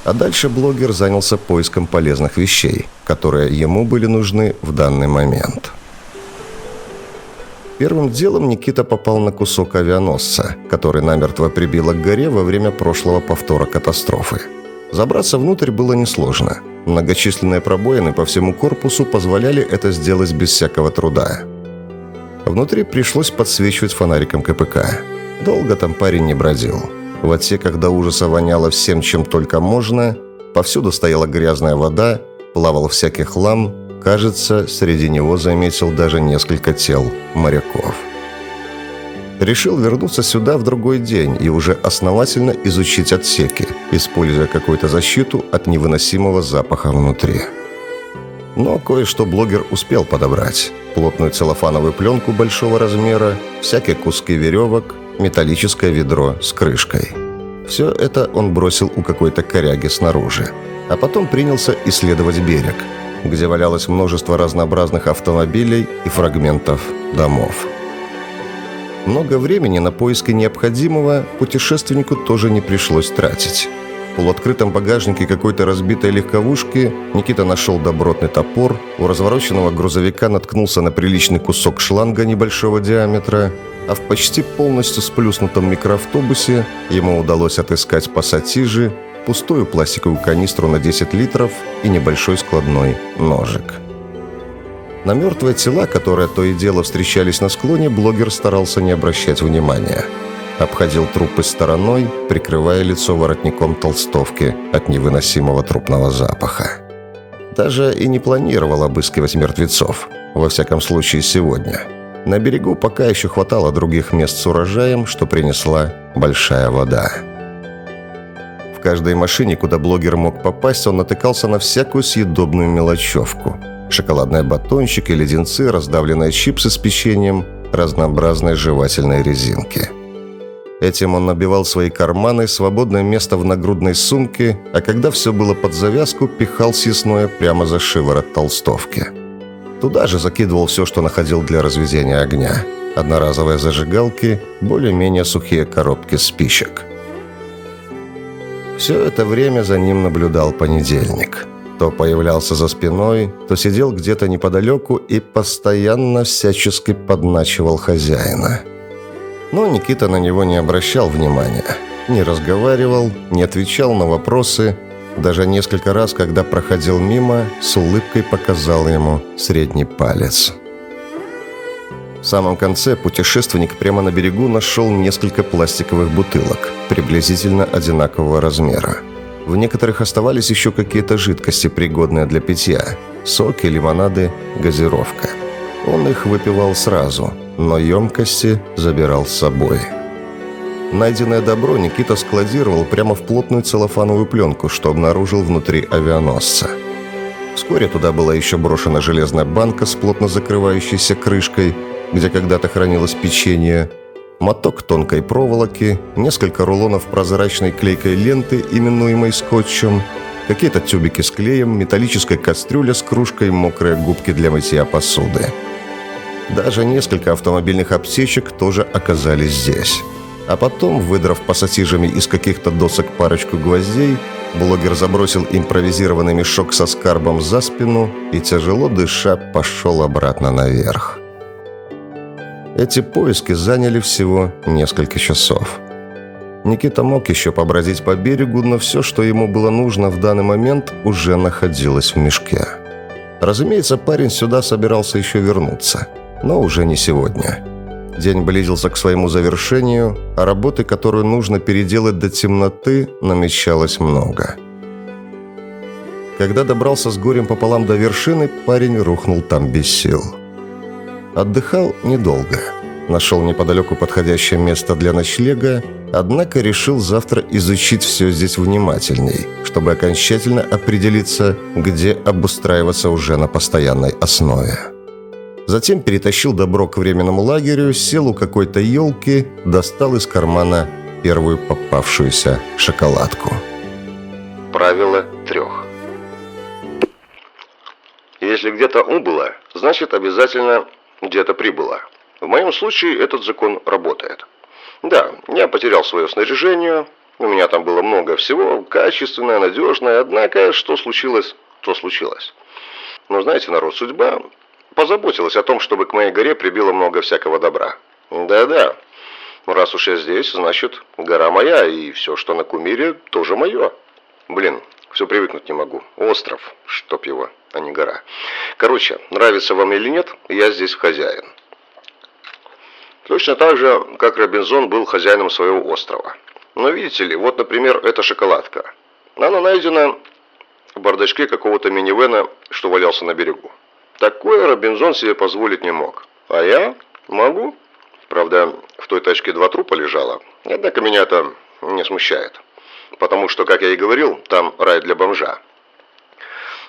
А дальше блогер занялся поиском полезных вещей, которые ему были нужны в данный момент. Первым делом Никита попал на кусок авианосца, который намертво прибило к горе во время прошлого повтора катастрофы. Забраться внутрь было несложно. Многочисленные пробоины по всему корпусу позволяли это сделать без всякого труда. Внутри пришлось подсвечивать фонариком КПК. Долго там парень не бродил. В отсеках до ужаса воняло всем, чем только можно. Повсюду стояла грязная вода, плавал всякий хлам, Кажется, среди него заметил даже несколько тел моряков. Решил вернуться сюда в другой день и уже основательно изучить отсеки, используя какую-то защиту от невыносимого запаха внутри. Но кое-что блогер успел подобрать. Плотную целлофановую пленку большого размера, всякие куски веревок, металлическое ведро с крышкой. Все это он бросил у какой-то коряги снаружи. А потом принялся исследовать берег – где валялось множество разнообразных автомобилей и фрагментов домов. Много времени на поиски необходимого путешественнику тоже не пришлось тратить. В полуоткрытом багажнике какой-то разбитой легковушки Никита нашел добротный топор, у развороченного грузовика наткнулся на приличный кусок шланга небольшого диаметра, а в почти полностью сплюснутом микроавтобусе ему удалось отыскать пассатижи, пустую пластиковую канистру на 10 литров и небольшой складной ножик. На мертвые тела, которые то и дело встречались на склоне, блогер старался не обращать внимания. Обходил трупы стороной, прикрывая лицо воротником толстовки от невыносимого трупного запаха. Даже и не планировал обыскивать мертвецов, во всяком случае сегодня. На берегу пока еще хватало других мест с урожаем, что принесла большая вода. Каждой машине, куда блогер мог попасть, он натыкался на всякую съедобную мелочевку. Шоколадные батончики, леденцы, раздавленные чипсы с печеньем, разнообразные жевательные резинки. Этим он набивал свои карманы, свободное место в нагрудной сумке, а когда все было под завязку, пихал съестное прямо за шиворот толстовки. Туда же закидывал все, что находил для разведения огня. Одноразовые зажигалки, более-менее сухие коробки спичек – все это время за ним наблюдал понедельник. То появлялся за спиной, то сидел где-то неподалеку и постоянно всячески подначивал хозяина. Но Никита на него не обращал внимания. Не разговаривал, не отвечал на вопросы. Даже несколько раз, когда проходил мимо, с улыбкой показал ему средний палец. В самом конце путешественник прямо на берегу нашел несколько пластиковых бутылок, приблизительно одинакового размера. В некоторых оставались еще какие-то жидкости, пригодные для питья. Соки, лимонады, газировка. Он их выпивал сразу, но емкости забирал с собой. Найденное добро Никита складировал прямо в плотную целлофановую пленку, что обнаружил внутри авианосца. Вскоре туда была еще брошена железная банка с плотно закрывающейся крышкой – где когда-то хранилось печенье, моток тонкой проволоки, несколько рулонов прозрачной клейкой ленты, именуемой скотчем, какие-то тюбики с клеем, металлическая кастрюля с кружкой, мокрые губки для мытья посуды. Даже несколько автомобильных аптечек тоже оказались здесь. А потом, выдрав пассатижами из каких-то досок парочку гвоздей, блогер забросил импровизированный мешок со скарбом за спину и, тяжело дыша, пошел обратно наверх. Эти поиски заняли всего несколько часов. Никита мог еще побродить по берегу, но все, что ему было нужно в данный момент, уже находилось в мешке. Разумеется, парень сюда собирался еще вернуться, но уже не сегодня. День близился к своему завершению, а работы, которую нужно переделать до темноты, намечалось много. Когда добрался с горем пополам до вершины, парень рухнул там без сил. Отдыхал недолго. Нашел неподалеку подходящее место для ночлега, однако решил завтра изучить все здесь внимательней, чтобы окончательно определиться, где обустраиваться уже на постоянной основе. Затем перетащил добро к временному лагерю, сел у какой-то елки, достал из кармана первую попавшуюся шоколадку. Правило трех. Если где-то убыло, значит обязательно где-то прибыло. В моем случае этот закон работает. Да, я потерял свое снаряжение, у меня там было много всего, качественное, надежное, однако, что случилось, то случилось. Но знаете, народ, судьба позаботилась о том, чтобы к моей горе прибило много всякого добра. Да-да, раз уж я здесь, значит, гора моя, и все, что на кумире, тоже мое. Блин, все привыкнуть не могу. Остров, чтоб его, а не гора. Короче, нравится вам или нет, я здесь хозяин. Точно так же, как Робинзон был хозяином своего острова. Но видите ли, вот, например, эта шоколадка. Она найдена в бардачке какого-то минивэна, что валялся на берегу. Такое Робинзон себе позволить не мог. А я могу. Правда, в той тачке два трупа лежало. Однако меня это не смущает. Потому что, как я и говорил, там рай для бомжа.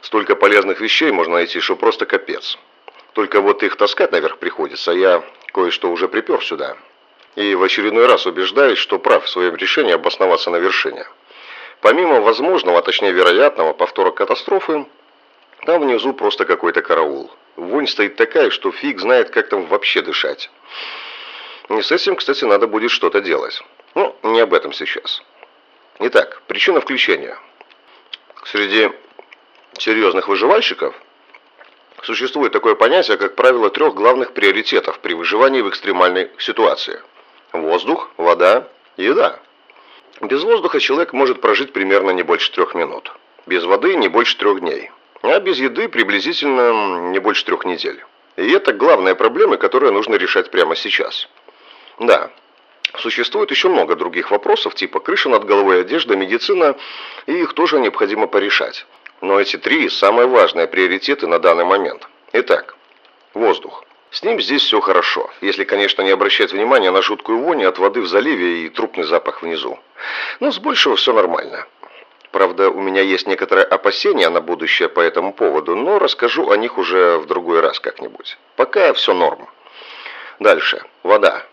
Столько полезных вещей можно найти, что просто капец. Только вот их таскать наверх приходится, а я кое-что уже припер сюда. И в очередной раз убеждаюсь, что прав в своем решении обосноваться на вершине. Помимо возможного, а точнее вероятного повтора катастрофы, там внизу просто какой-то караул. Вонь стоит такая, что фиг знает, как там вообще дышать. И с этим, кстати, надо будет что-то делать. Ну, не об этом сейчас. Итак, причина включения. Среди серьезных выживальщиков – Существует такое понятие, как правило трех главных приоритетов при выживании в экстремальной ситуации. Воздух, вода еда. Без воздуха человек может прожить примерно не больше трех минут. Без воды не больше трех дней. А без еды приблизительно не больше трех недель. И это главная проблема, которую нужно решать прямо сейчас. Да, существует еще много других вопросов, типа крыша над головой, одежда, медицина, и их тоже необходимо порешать. Но эти три – самые важные приоритеты на данный момент. Итак, воздух. С ним здесь все хорошо, если, конечно, не обращать внимания на жуткую вонь от воды в заливе и трупный запах внизу. Но с большего все нормально. Правда, у меня есть некоторые опасения на будущее по этому поводу, но расскажу о них уже в другой раз как-нибудь. Пока все норм. Дальше. Вода.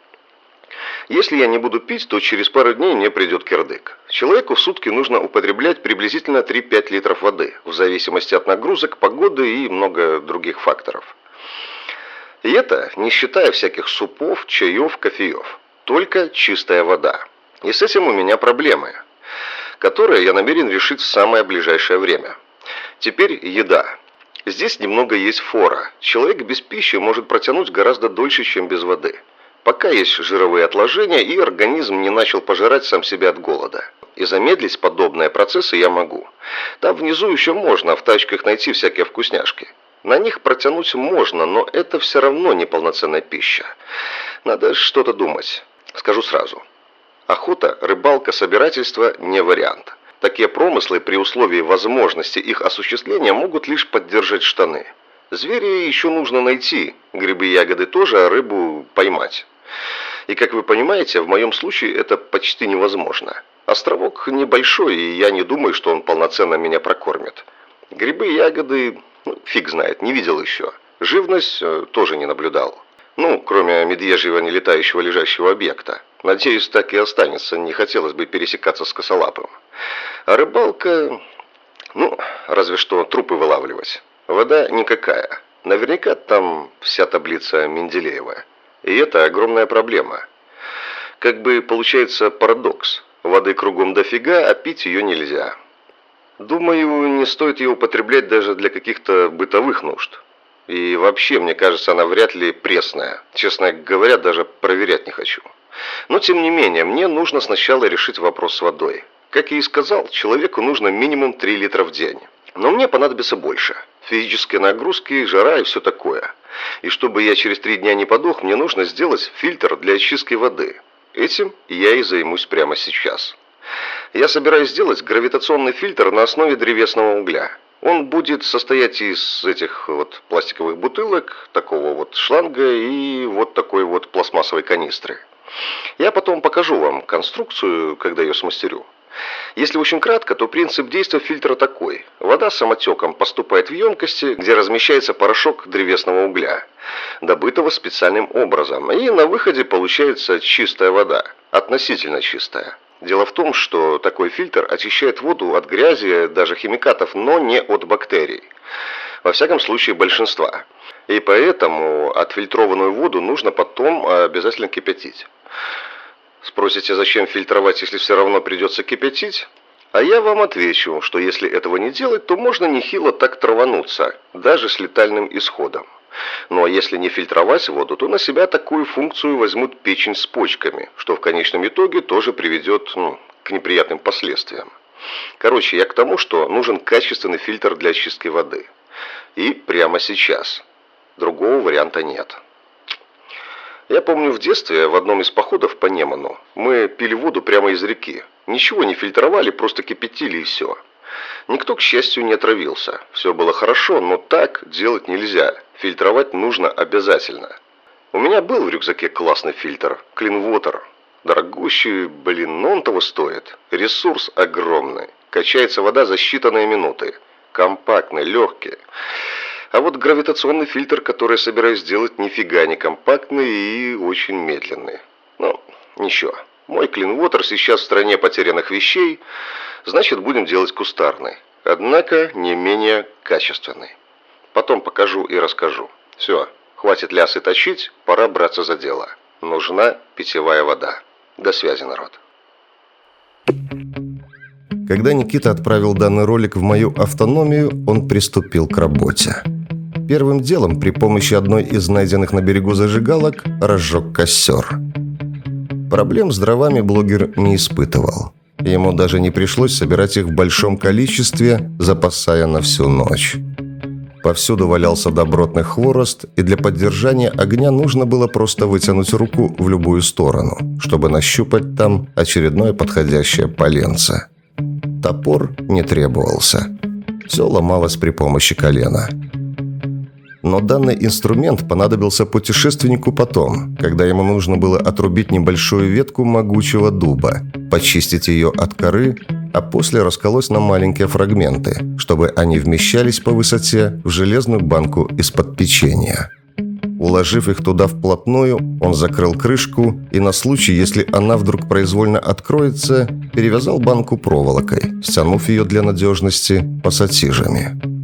Если я не буду пить, то через пару дней мне придет кирдык. Человеку в сутки нужно употреблять приблизительно 3-5 литров воды, в зависимости от нагрузок, погоды и много других факторов. И это не считая всяких супов, чаев, кофеев. Только чистая вода. И с этим у меня проблемы, которые я намерен решить в самое ближайшее время. Теперь еда. Здесь немного есть фора. Человек без пищи может протянуть гораздо дольше, чем без воды пока есть жировые отложения и организм не начал пожирать сам себя от голода. И замедлить подобные процессы я могу. Там внизу еще можно в тачках найти всякие вкусняшки. На них протянуть можно, но это все равно не полноценная пища. Надо что-то думать. Скажу сразу. Охота, рыбалка, собирательство – не вариант. Такие промыслы при условии возможности их осуществления могут лишь поддержать штаны. Зверя еще нужно найти, грибы и ягоды тоже, а рыбу поймать. И как вы понимаете, в моем случае это почти невозможно. Островок небольшой, и я не думаю, что он полноценно меня прокормит. Грибы, ягоды, ну, фиг знает, не видел еще. Живность э, тоже не наблюдал. Ну, кроме медвежьего нелетающего лежащего объекта. Надеюсь, так и останется, не хотелось бы пересекаться с косолапым. А рыбалка, ну, разве что трупы вылавливать. Вода никакая. Наверняка там вся таблица Менделеева. И это огромная проблема. Как бы получается парадокс. Воды кругом дофига, а пить ее нельзя. Думаю, не стоит ее употреблять даже для каких-то бытовых нужд. И вообще, мне кажется, она вряд ли пресная. Честно говоря, даже проверять не хочу. Но, тем не менее, мне нужно сначала решить вопрос с водой. Как я и сказал, человеку нужно минимум 3 литра в день. Но мне понадобится больше. Физические нагрузки, жара и все такое. И чтобы я через три дня не подох, мне нужно сделать фильтр для очистки воды. Этим я и займусь прямо сейчас. Я собираюсь сделать гравитационный фильтр на основе древесного угля. Он будет состоять из этих вот пластиковых бутылок, такого вот шланга и вот такой вот пластмассовой канистры. Я потом покажу вам конструкцию, когда ее смастерю. Если очень кратко, то принцип действия фильтра такой. Вода самотеком поступает в емкости, где размещается порошок древесного угля, добытого специальным образом, и на выходе получается чистая вода, относительно чистая. Дело в том, что такой фильтр очищает воду от грязи, даже химикатов, но не от бактерий. Во всяком случае, большинства. И поэтому отфильтрованную воду нужно потом обязательно кипятить. Спросите, зачем фильтровать, если все равно придется кипятить? А я вам отвечу, что если этого не делать, то можно нехило так травануться, даже с летальным исходом. Ну а если не фильтровать воду, то на себя такую функцию возьмут печень с почками, что в конечном итоге тоже приведет ну, к неприятным последствиям. Короче, я к тому, что нужен качественный фильтр для очистки воды. И прямо сейчас. Другого варианта нет. Я помню в детстве в одном из походов по Неману мы пили воду прямо из реки. Ничего не фильтровали, просто кипятили и все. Никто, к счастью, не отравился. Все было хорошо, но так делать нельзя. Фильтровать нужно обязательно. У меня был в рюкзаке классный фильтр, Water. Дорогущий, блин, он того стоит. Ресурс огромный. Качается вода за считанные минуты. Компактный, легкий. А вот гравитационный фильтр, который я собираюсь сделать, нифига не компактный и очень медленный. Ну, ничего. Мой клинвотер сейчас в стране потерянных вещей, значит, будем делать кустарный. Однако не менее качественный. Потом покажу и расскажу. Все, хватит лясы точить, пора браться за дело. Нужна питьевая вода. До связи, народ. Когда Никита отправил данный ролик в мою автономию, он приступил к работе. Первым делом при помощи одной из найденных на берегу зажигалок разжег костер. Проблем с дровами блогер не испытывал. Ему даже не пришлось собирать их в большом количестве, запасая на всю ночь. Повсюду валялся добротный хворост, и для поддержания огня нужно было просто вытянуть руку в любую сторону, чтобы нащупать там очередное подходящее поленце. Топор не требовался. Все ломалось при помощи колена – но данный инструмент понадобился путешественнику потом, когда ему нужно было отрубить небольшую ветку могучего дуба, почистить ее от коры, а после расколоть на маленькие фрагменты, чтобы они вмещались по высоте в железную банку из-под печенья. Уложив их туда вплотную, он закрыл крышку и на случай, если она вдруг произвольно откроется, перевязал банку проволокой, стянув ее для надежности пассатижами.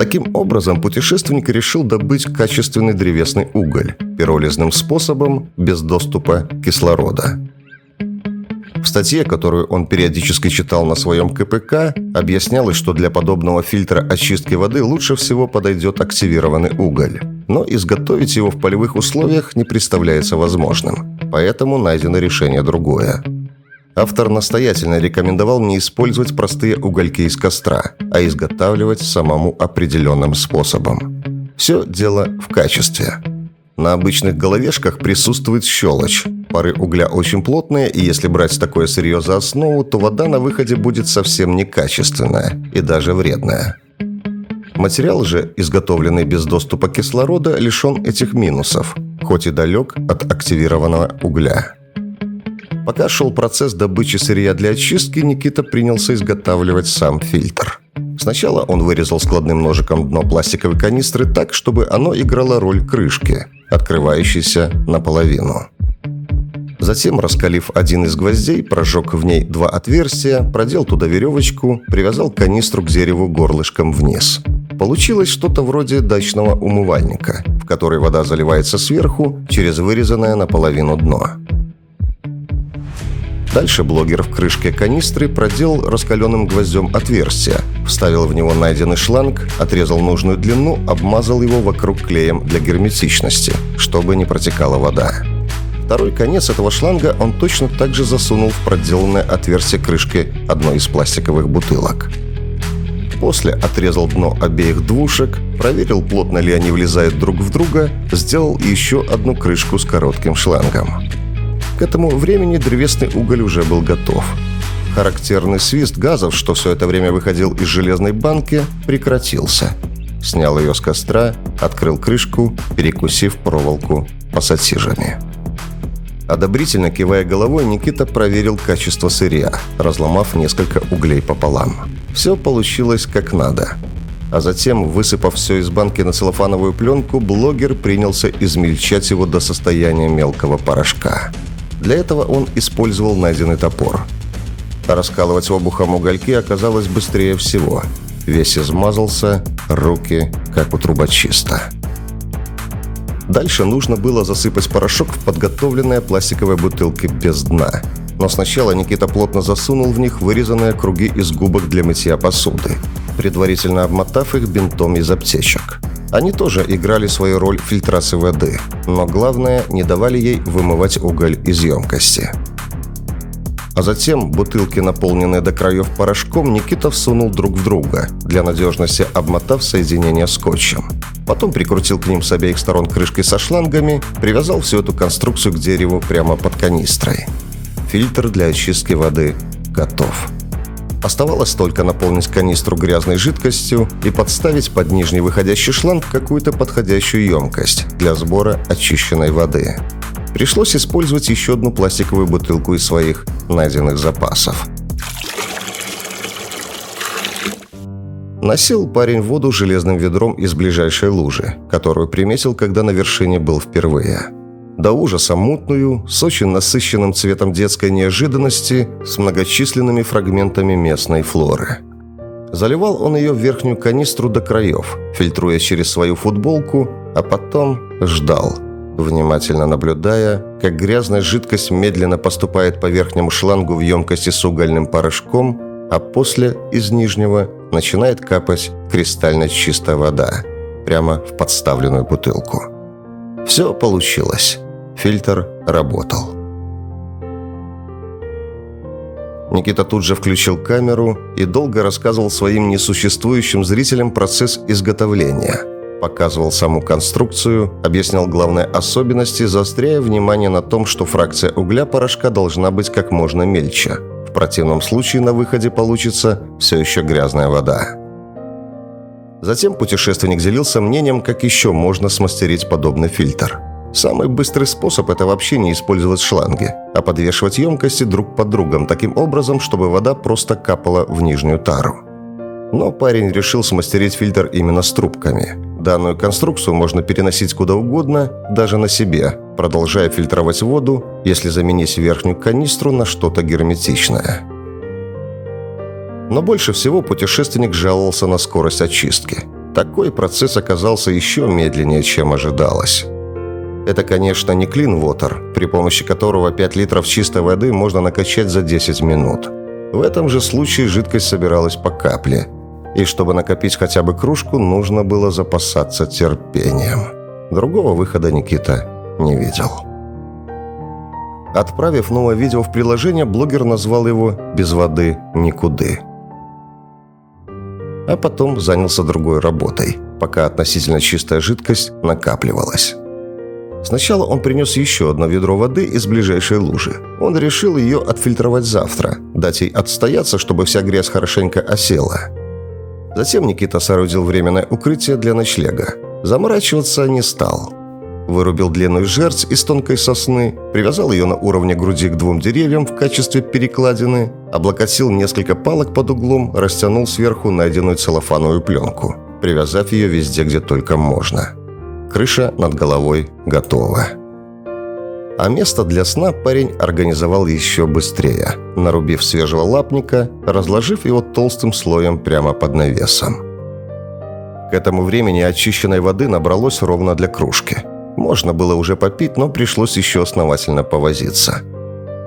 Таким образом, путешественник решил добыть качественный древесный уголь пиролизным способом без доступа кислорода. В статье, которую он периодически читал на своем КПК, объяснялось, что для подобного фильтра очистки воды лучше всего подойдет активированный уголь. Но изготовить его в полевых условиях не представляется возможным. Поэтому найдено решение другое – Автор настоятельно рекомендовал не использовать простые угольки из костра, а изготавливать самому определенным способом. Все дело в качестве. На обычных головешках присутствует щелочь. Пары угля очень плотные, и если брать такое сырье за основу, то вода на выходе будет совсем некачественная и даже вредная. Материал же, изготовленный без доступа кислорода, лишен этих минусов, хоть и далек от активированного угля. Пока шел процесс добычи сырья для очистки, Никита принялся изготавливать сам фильтр. Сначала он вырезал складным ножиком дно пластиковой канистры так, чтобы оно играло роль крышки, открывающейся наполовину. Затем, раскалив один из гвоздей, прожег в ней два отверстия, продел туда веревочку, привязал канистру к дереву горлышком вниз. Получилось что-то вроде дачного умывальника, в который вода заливается сверху через вырезанное наполовину дно. Дальше блогер в крышке канистры проделал раскаленным гвоздем отверстие, вставил в него найденный шланг, отрезал нужную длину, обмазал его вокруг клеем для герметичности, чтобы не протекала вода. Второй конец этого шланга он точно так же засунул в проделанное отверстие крышки одной из пластиковых бутылок. После отрезал дно обеих двушек, проверил, плотно ли они влезают друг в друга, сделал еще одну крышку с коротким шлангом. К этому времени древесный уголь уже был готов. Характерный свист газов, что все это время выходил из железной банки, прекратился. Снял ее с костра, открыл крышку, перекусив проволоку пассатижами. Одобрительно кивая головой, Никита проверил качество сырья, разломав несколько углей пополам. Все получилось как надо. А затем, высыпав все из банки на целлофановую пленку, блогер принялся измельчать его до состояния мелкого порошка. Для этого он использовал найденный топор. раскалывать обухом угольки оказалось быстрее всего. Весь измазался, руки как у трубочиста. Дальше нужно было засыпать порошок в подготовленные пластиковые бутылки без дна. Но сначала Никита плотно засунул в них вырезанные круги из губок для мытья посуды, предварительно обмотав их бинтом из аптечек. Они тоже играли свою роль фильтрации воды, но главное, не давали ей вымывать уголь из емкости. А затем бутылки, наполненные до краев порошком, Никита всунул друг в друга, для надежности обмотав соединение скотчем. Потом прикрутил к ним с обеих сторон крышкой со шлангами, привязал всю эту конструкцию к дереву прямо под канистрой. Фильтр для очистки воды готов. Оставалось только наполнить канистру грязной жидкостью и подставить под нижний выходящий шланг какую-то подходящую емкость для сбора очищенной воды. Пришлось использовать еще одну пластиковую бутылку из своих найденных запасов. Носил парень воду железным ведром из ближайшей лужи, которую приметил, когда на вершине был впервые. До ужаса мутную, с очень насыщенным цветом детской неожиданности, с многочисленными фрагментами местной флоры. Заливал он ее в верхнюю канистру до краев, фильтруя через свою футболку, а потом ждал – внимательно наблюдая, как грязная жидкость медленно поступает по верхнему шлангу в емкости с угольным порошком, а после из нижнего начинает капать кристально чистая вода прямо в подставленную бутылку. Все получилось. Фильтр работал. Никита тут же включил камеру и долго рассказывал своим несуществующим зрителям процесс изготовления – показывал саму конструкцию, объяснял главные особенности, заостряя внимание на том, что фракция угля порошка должна быть как можно мельче. В противном случае на выходе получится все еще грязная вода. Затем путешественник делился мнением, как еще можно смастерить подобный фильтр. Самый быстрый способ – это вообще не использовать шланги, а подвешивать емкости друг под другом таким образом, чтобы вода просто капала в нижнюю тару. Но парень решил смастерить фильтр именно с трубками. Данную конструкцию можно переносить куда угодно, даже на себе, продолжая фильтровать воду, если заменить верхнюю канистру на что-то герметичное. Но больше всего путешественник жаловался на скорость очистки. Такой процесс оказался еще медленнее, чем ожидалось. Это, конечно, не Water, при помощи которого 5 литров чистой воды можно накачать за 10 минут. В этом же случае жидкость собиралась по капле – и чтобы накопить хотя бы кружку, нужно было запасаться терпением. Другого выхода Никита не видел. Отправив новое видео в приложение, блогер назвал его «Без воды никуды». А потом занялся другой работой, пока относительно чистая жидкость накапливалась. Сначала он принес еще одно ведро воды из ближайшей лужи. Он решил ее отфильтровать завтра, дать ей отстояться, чтобы вся грязь хорошенько осела – Затем Никита соорудил временное укрытие для ночлега. Заморачиваться не стал. Вырубил длинную жерсть из тонкой сосны, привязал ее на уровне груди к двум деревьям в качестве перекладины, облокотил несколько палок под углом, растянул сверху найденную целлофановую пленку, привязав ее везде, где только можно. Крыша над головой готова. А место для сна парень организовал еще быстрее, нарубив свежего лапника, разложив его толстым слоем прямо под навесом. К этому времени очищенной воды набралось ровно для кружки. Можно было уже попить, но пришлось еще основательно повозиться.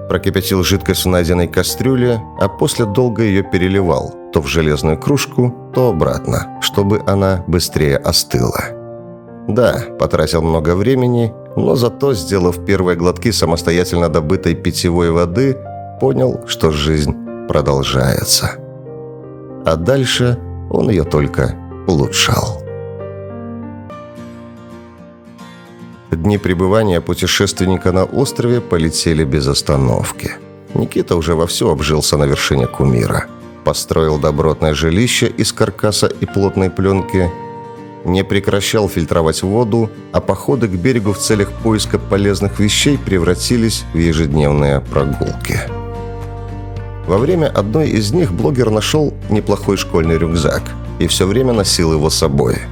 Прокипятил жидкость в найденной кастрюле, а после долго ее переливал, то в железную кружку, то обратно, чтобы она быстрее остыла. Да, потратил много времени, но зато, сделав первые глотки самостоятельно добытой питьевой воды, понял, что жизнь продолжается. А дальше он ее только улучшал. Дни пребывания путешественника на острове полетели без остановки. Никита уже вовсю обжился на вершине кумира. Построил добротное жилище из каркаса и плотной пленки, не прекращал фильтровать воду, а походы к берегу в целях поиска полезных вещей превратились в ежедневные прогулки. Во время одной из них блогер нашел неплохой школьный рюкзак и все время носил его с собой –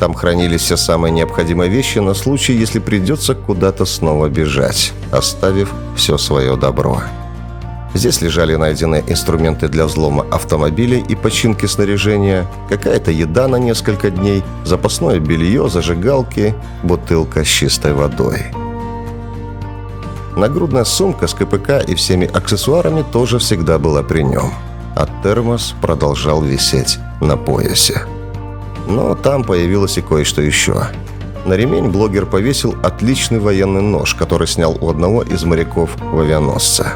там хранились все самые необходимые вещи на случай, если придется куда-то снова бежать, оставив все свое добро. Здесь лежали найденные инструменты для взлома автомобилей и починки снаряжения, какая-то еда на несколько дней, запасное белье, зажигалки, бутылка с чистой водой. Нагрудная сумка с КПК и всеми аксессуарами тоже всегда была при нем, а термос продолжал висеть на поясе. Но там появилось и кое-что еще. На ремень блогер повесил отличный военный нож, который снял у одного из моряков в авианосце.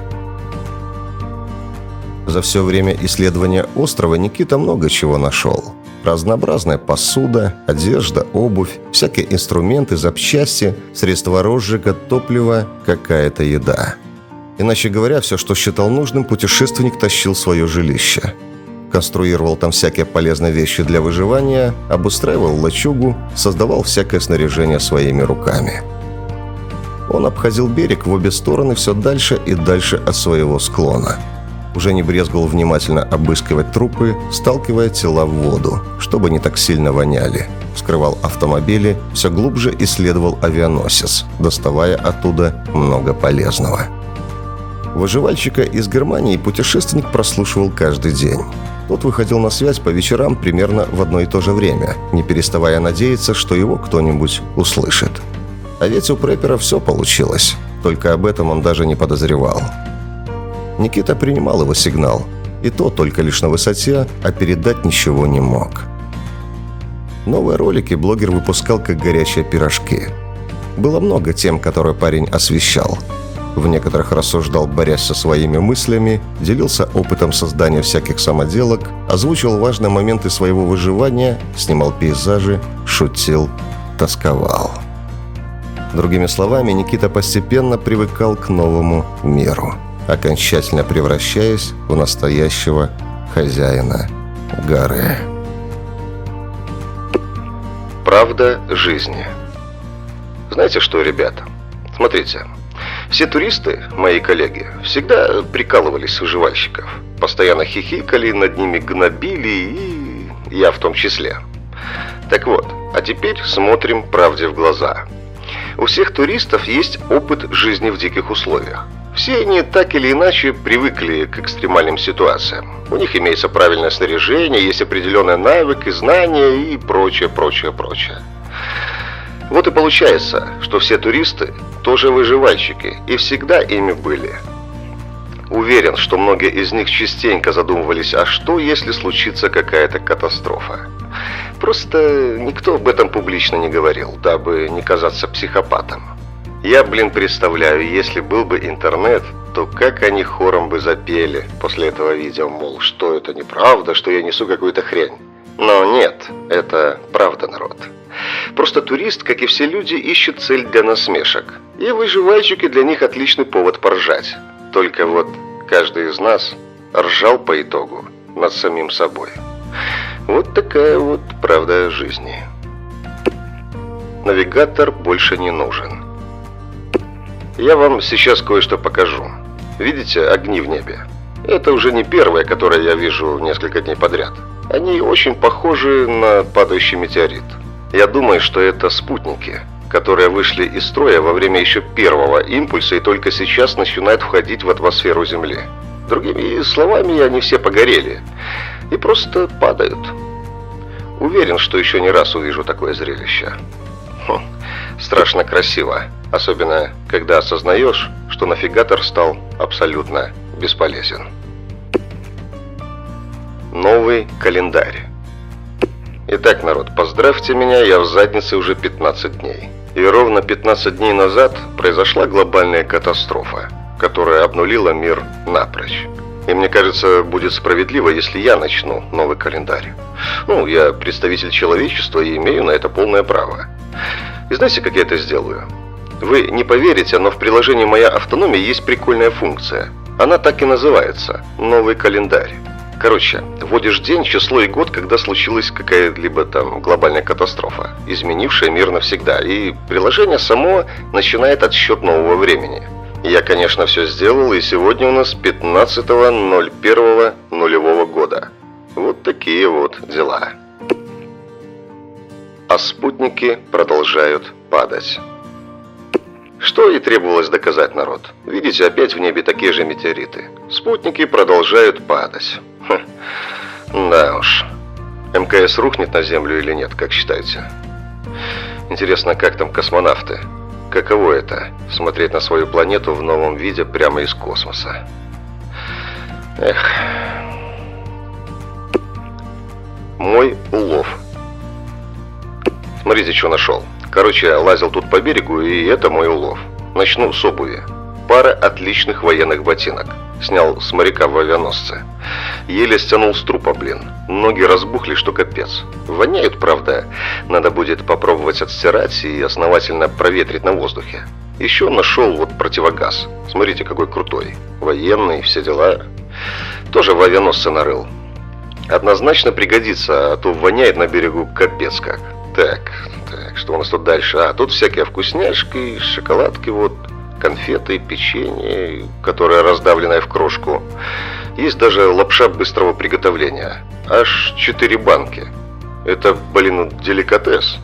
За все время исследования острова Никита много чего нашел. Разнообразная посуда, одежда, обувь, всякие инструменты, запчасти, средства розжига, топливо, какая-то еда. Иначе говоря, все, что считал нужным, путешественник тащил свое жилище – конструировал там всякие полезные вещи для выживания, обустраивал лачугу, создавал всякое снаряжение своими руками. Он обходил берег в обе стороны все дальше и дальше от своего склона. Уже не брезговал внимательно обыскивать трупы, сталкивая тела в воду, чтобы не так сильно воняли. Вскрывал автомобили, все глубже исследовал авианосец, доставая оттуда много полезного. Выживальщика из Германии путешественник прослушивал каждый день. Тот выходил на связь по вечерам примерно в одно и то же время, не переставая надеяться, что его кто-нибудь услышит. А ведь у Преппера все получилось, только об этом он даже не подозревал. Никита принимал его сигнал, и то только лишь на высоте, а передать ничего не мог. Новые ролики блогер выпускал как горячие пирожки. Было много тем, которые парень освещал – в некоторых рассуждал, борясь со своими мыслями, делился опытом создания всяких самоделок, озвучил важные моменты своего выживания, снимал пейзажи, шутил, тосковал. Другими словами, Никита постепенно привыкал к новому миру, окончательно превращаясь в настоящего хозяина горы. Правда жизни. Знаете что, ребята? Смотрите, все туристы, мои коллеги, всегда прикалывались с выживальщиков. Постоянно хихикали, над ними гнобили и я в том числе. Так вот, а теперь смотрим правде в глаза. У всех туристов есть опыт жизни в диких условиях. Все они так или иначе привыкли к экстремальным ситуациям. У них имеется правильное снаряжение, есть определенные навыки, знания и прочее, прочее, прочее. Вот и получается, что все туристы тоже выживальщики и всегда ими были. Уверен, что многие из них частенько задумывались, а что, если случится какая-то катастрофа? Просто никто об этом публично не говорил, дабы не казаться психопатом. Я, блин, представляю, если был бы интернет, то как они хором бы запели после этого видео, мол, что это неправда, что я несу какую-то хрень. Но нет, это правда, народ. Просто турист, как и все люди, ищет цель для насмешек. И выживальщики для них отличный повод поржать. Только вот каждый из нас ржал по итогу над самим собой. Вот такая вот правда жизни. Навигатор больше не нужен. Я вам сейчас кое-что покажу. Видите огни в небе? Это уже не первое, которое я вижу несколько дней подряд. Они очень похожи на падающий метеорит. Я думаю, что это спутники, которые вышли из строя во время еще первого импульса и только сейчас начинают входить в атмосферу Земли. Другими словами, они все погорели и просто падают. Уверен, что еще не раз увижу такое зрелище. Хм, страшно красиво, особенно когда осознаешь, что навигатор стал абсолютно бесполезен. Новый календарь. Итак, народ, поздравьте меня, я в заднице уже 15 дней. И ровно 15 дней назад произошла глобальная катастрофа, которая обнулила мир напрочь. И мне кажется, будет справедливо, если я начну новый календарь. Ну, я представитель человечества и имею на это полное право. И знаете, как я это сделаю? Вы не поверите, но в приложении «Моя автономия» есть прикольная функция. Она так и называется «Новый календарь». Короче, вводишь день, число и год, когда случилась какая-либо там глобальная катастрофа, изменившая мир навсегда, и приложение само начинает отсчет нового времени. Я, конечно, все сделал, и сегодня у нас 15.01 нулевого года. Вот такие вот дела. А спутники продолжают падать. Что и требовалось доказать народ. Видите, опять в небе такие же метеориты. Спутники продолжают падать. Хм. Да уж. МКС рухнет на Землю или нет, как считаете? Интересно, как там космонавты? Каково это – смотреть на свою планету в новом виде прямо из космоса? Эх. Мой улов. Смотрите, что нашел. Короче, лазил тут по берегу, и это мой улов. Начну с обуви. Пара отличных военных ботинок. Снял с моряка в авианосце. Еле стянул с трупа, блин. Ноги разбухли, что капец. Воняют, правда. Надо будет попробовать отстирать и основательно проветрить на воздухе. Еще нашел вот противогаз. Смотрите, какой крутой. Военный, все дела. Тоже в авианосце нарыл. Однозначно пригодится, а то воняет на берегу капец как. Так, так, что у нас тут дальше? А, тут всякие вкусняшки, шоколадки вот конфеты, печенье, которое раздавленное в крошку. Есть даже лапша быстрого приготовления. Аж четыре банки. Это, блин, деликатес.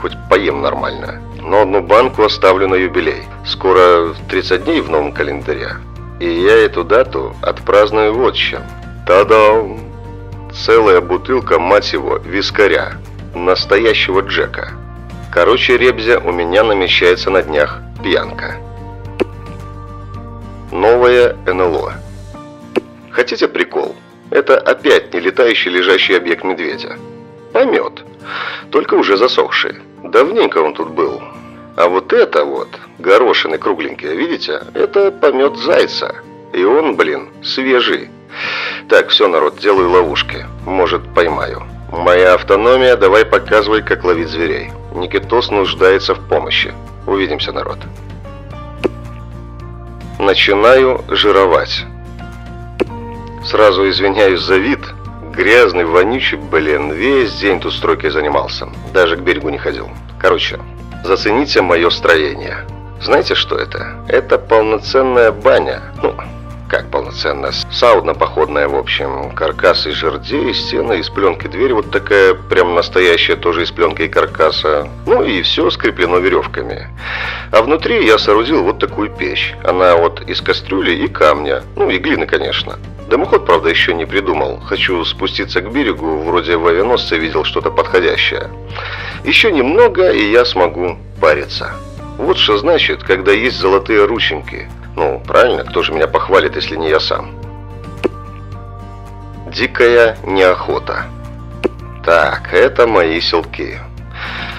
Хоть поем нормально. Но одну банку оставлю на юбилей. Скоро 30 дней в новом календаре. И я эту дату отпраздную вот чем. Та-дам! Целая бутылка, мать его, вискаря. Настоящего Джека. Короче, Ребзя, у меня намечается на днях пьянка. Новое НЛО. Хотите прикол? Это опять не летающий лежащий объект медведя. Помет. Только уже засохший. Давненько он тут был. А вот это вот, горошины кругленькие, видите? Это помет зайца. И он, блин, свежий. Так, все, народ, делаю ловушки. Может, поймаю. Моя автономия, давай показывай, как ловить зверей. Никитос нуждается в помощи. Увидимся, народ. Начинаю жировать. Сразу извиняюсь за вид. Грязный, вонючий, блин, весь день тут стройкой занимался. Даже к берегу не ходил. Короче, зацените мое строение. Знаете, что это? Это полноценная баня. Ну, как полноценная, сауна-походная, в общем. Каркас из жердей, стены из пленки, дверь вот такая, прям настоящая, тоже из пленки и каркаса. Ну и все скреплено веревками. А внутри я соорудил вот такую печь. Она вот из кастрюли и камня. Ну и глины, конечно. Дымоход, правда, еще не придумал. Хочу спуститься к берегу, вроде в авианосце видел что-то подходящее. Еще немного, и я смогу париться. Вот что значит, когда есть золотые рученьки. Ну, правильно, кто же меня похвалит, если не я сам? Дикая неохота. Так, это мои селки.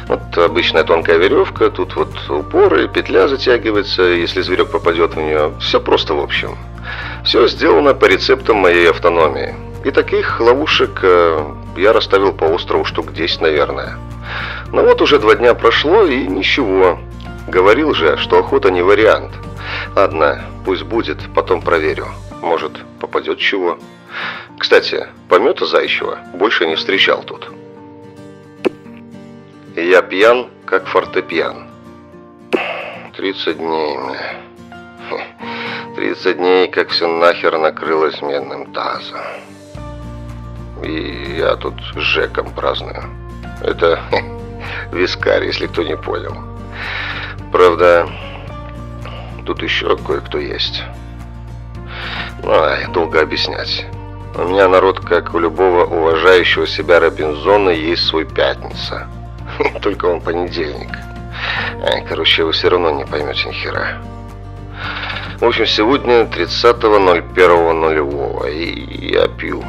Вот обычная тонкая веревка, тут вот упоры, петля затягивается, если зверек попадет в нее. Все просто в общем. Все сделано по рецептам моей автономии. И таких ловушек э, я расставил по острову штук 10, наверное. Но вот уже два дня прошло и ничего. Говорил же, что охота не вариант. Ладно, пусть будет, потом проверю. Может, попадет чего. Кстати, помета заячьего больше не встречал тут. Я пьян, как фортепиан. 30 дней. 30 дней, как все нахер накрылось медным тазом. И я тут с Жеком праздную. Это вискарь, если кто не понял. Правда, тут еще кое-кто есть. Ай, долго объяснять. У меня народ, как у любого уважающего себя Робинзона, есть свой пятница. Только он понедельник. Ай, короче, вы все равно не поймете ни хера. В общем, сегодня 30.01.0, и я пью.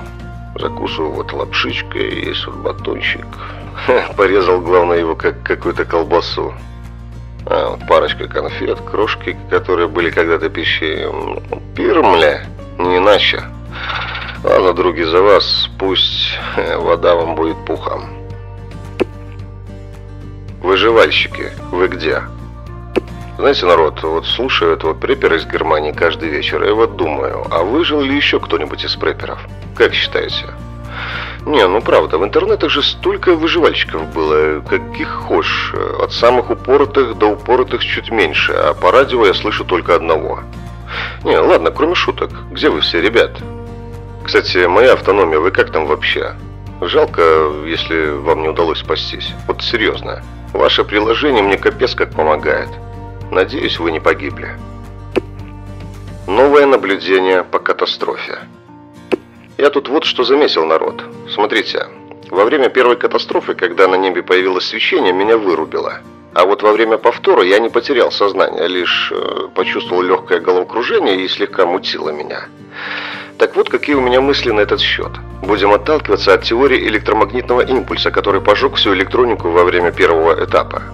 Закусываю вот лапшичкой, есть вот батончик. Порезал, главное, его как какую-то колбасу. А, парочка конфет, крошки, которые были когда-то пищей. Пирмля, не иначе. Ладно, други, за вас. Пусть вода вам будет пухом. Выживальщики, вы где? Знаете, народ, вот слушаю этого препера из Германии каждый вечер, и вот думаю, а выжил ли еще кто-нибудь из преперов? Как считаете? Не, ну правда, в интернетах же столько выживальщиков было, каких хочешь. От самых упоротых до упоротых чуть меньше, а по радио я слышу только одного. Не, ладно, кроме шуток, где вы все, ребят? Кстати, моя автономия, вы как там вообще? Жалко, если вам не удалось спастись. Вот серьезно. Ваше приложение мне капец как помогает. Надеюсь, вы не погибли. Новое наблюдение по катастрофе. Я тут вот что заметил, народ. Смотрите, во время первой катастрофы, когда на небе появилось свечение, меня вырубило. А вот во время повтора я не потерял сознание, лишь э, почувствовал легкое головокружение и слегка мутило меня. Так вот, какие у меня мысли на этот счет. Будем отталкиваться от теории электромагнитного импульса, который пожег всю электронику во время первого этапа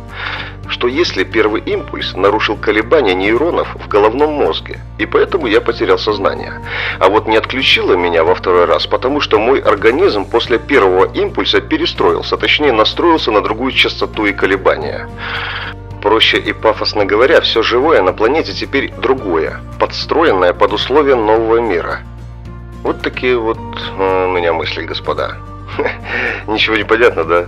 что если первый импульс нарушил колебания нейронов в головном мозге, и поэтому я потерял сознание. А вот не отключило меня во второй раз, потому что мой организм после первого импульса перестроился, точнее настроился на другую частоту и колебания. Проще и пафосно говоря, все живое на планете теперь другое, подстроенное под условия нового мира. Вот такие вот э, у меня мысли, господа. Ничего не понятно, да?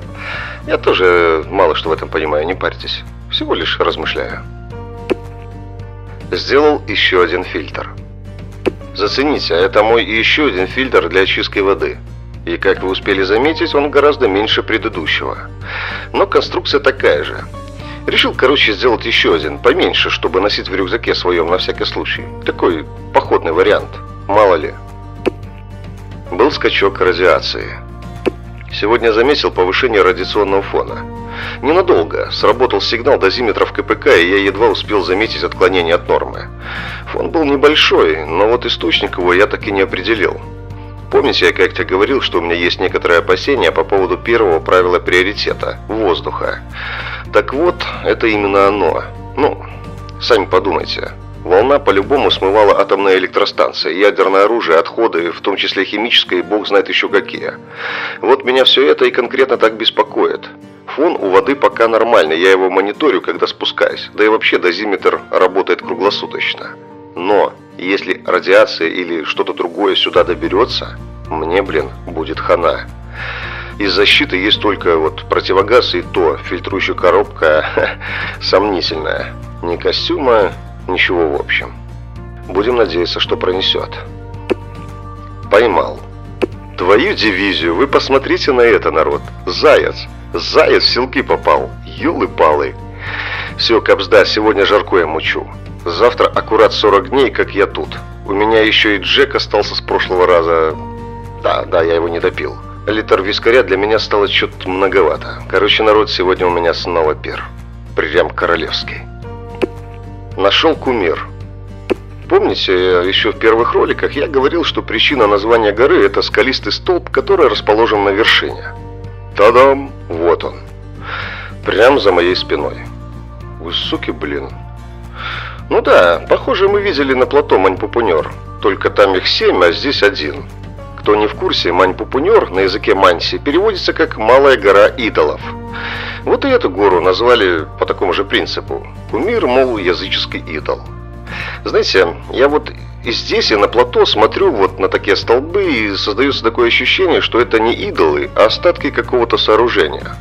Я тоже мало что в этом понимаю, не парьтесь. Всего лишь размышляю. Сделал еще один фильтр. Зацените, а это мой еще один фильтр для очистки воды. И как вы успели заметить, он гораздо меньше предыдущего. Но конструкция такая же. Решил, короче, сделать еще один, поменьше, чтобы носить в рюкзаке своем на всякий случай. Такой походный вариант. Мало ли. Был скачок радиации. Сегодня заметил повышение радиационного фона. Ненадолго. Сработал сигнал дозиметров КПК, и я едва успел заметить отклонение от нормы. Фон был небольшой, но вот источник его я так и не определил. Помните, я как-то говорил, что у меня есть некоторые опасения по поводу первого правила приоритета – воздуха. Так вот, это именно оно. Ну, сами подумайте. Волна по-любому смывала атомная электростанция, ядерное оружие, отходы, в том числе химическое и бог знает еще какие. Вот меня все это и конкретно так беспокоит. Фон у воды пока нормальный, я его мониторю, когда спускаюсь. Да и вообще дозиметр работает круглосуточно. Но если радиация или что-то другое сюда доберется, мне, блин, будет хана. Из защиты есть только вот противогаз и то, фильтрующая коробка сомнительная. Ни костюма, Ничего в общем. Будем надеяться, что пронесет. Поймал. Твою дивизию, вы посмотрите на это, народ. Заяц. Заяц в селки попал. Юлы-палы. Все, капсда, сегодня жарко я мучу. Завтра аккурат 40 дней, как я тут. У меня еще и Джек остался с прошлого раза. Да, да, я его не допил. Литр вискаря для меня стало что-то многовато. Короче, народ, сегодня у меня снова пир. Прям королевский. Нашел кумир. Помните, еще в первых роликах я говорил, что причина названия горы – это скалистый столб, который расположен на вершине. Та-дам! Вот он. Прямо за моей спиной. Высокий, блин. Ну да, похоже, мы видели на плато Маньпупунер. Только там их семь, а здесь один. Кто не в курсе, Маньпупунер на языке манси переводится как «малая гора идолов». Вот и эту гору назвали по такому же принципу. Кумир, мол, языческий идол. Знаете, я вот и здесь, и на плато смотрю вот на такие столбы, и создается такое ощущение, что это не идолы, а остатки какого-то сооружения.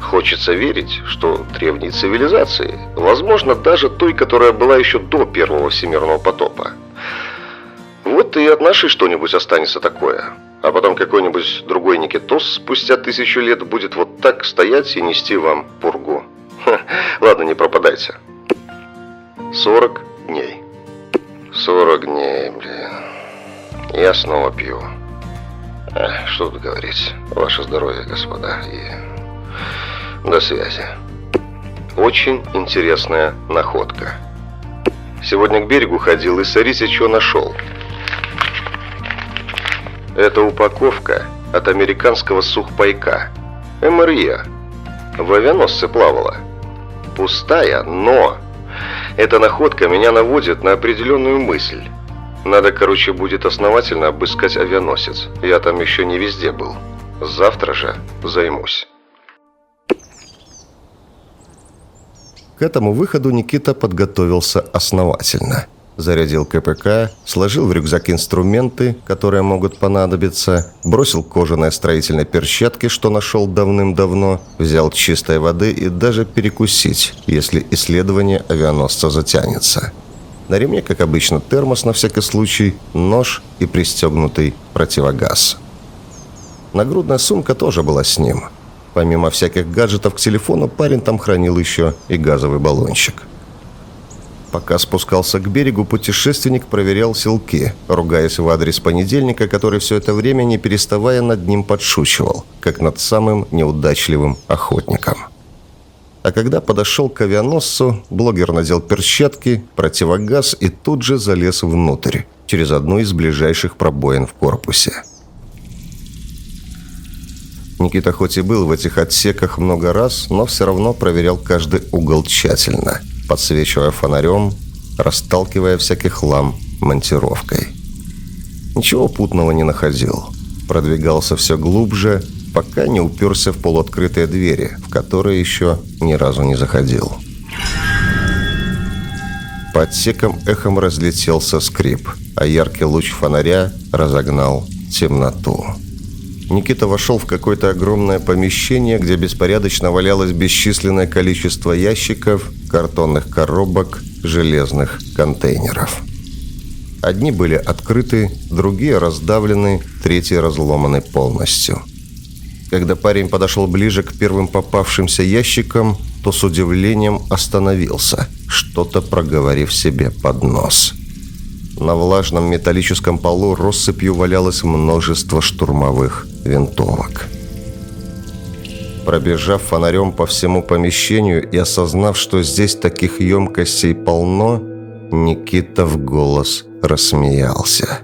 Хочется верить, что древние цивилизации, возможно, даже той, которая была еще до первого всемирного потопа. Вот и от нашей что-нибудь останется такое. А потом какой-нибудь другой Никитос спустя тысячу лет будет вот так стоять и нести вам пургу. Ха, ладно, не пропадайте. 40 дней. 40 дней, блин. Я снова пью. Эх, что тут говорить. Ваше здоровье, господа. И до связи. Очень интересная находка. Сегодня к берегу ходил и смотрите, что нашел. Это упаковка от американского сухпайка. МРЕ. В авианосце плавала. Пустая, но... Эта находка меня наводит на определенную мысль. Надо, короче, будет основательно обыскать авианосец. Я там еще не везде был. Завтра же займусь. К этому выходу Никита подготовился основательно. Зарядил КПК, сложил в рюкзак инструменты, которые могут понадобиться, бросил кожаные строительные перчатки, что нашел давным-давно, взял чистой воды и даже перекусить, если исследование авианосца затянется. На ремне, как обычно, термос на всякий случай, нож и пристегнутый противогаз. Нагрудная сумка тоже была с ним. Помимо всяких гаджетов к телефону, парень там хранил еще и газовый баллончик. Пока спускался к берегу, путешественник проверял селки, ругаясь в адрес понедельника, который все это время, не переставая над ним подшучивал, как над самым неудачливым охотником. А когда подошел к авианосцу, блогер надел перчатки, противогаз и тут же залез внутрь, через одну из ближайших пробоин в корпусе. Никита хоть и был в этих отсеках много раз, но все равно проверял каждый угол тщательно, подсвечивая фонарем, расталкивая всякий хлам монтировкой. Ничего путного не находил. Продвигался все глубже, пока не уперся в полуоткрытые двери, в которые еще ни разу не заходил. По отсекам эхом разлетелся скрип, а яркий луч фонаря разогнал темноту. Никита вошел в какое-то огромное помещение, где беспорядочно валялось бесчисленное количество ящиков, картонных коробок, железных контейнеров. Одни были открыты, другие раздавлены, третьи разломаны полностью. Когда парень подошел ближе к первым попавшимся ящикам, то с удивлением остановился, что-то проговорив себе под нос. На влажном металлическом полу россыпью валялось множество штурмовых винтовок. Пробежав фонарем по всему помещению и осознав, что здесь таких емкостей полно, Никита в голос рассмеялся.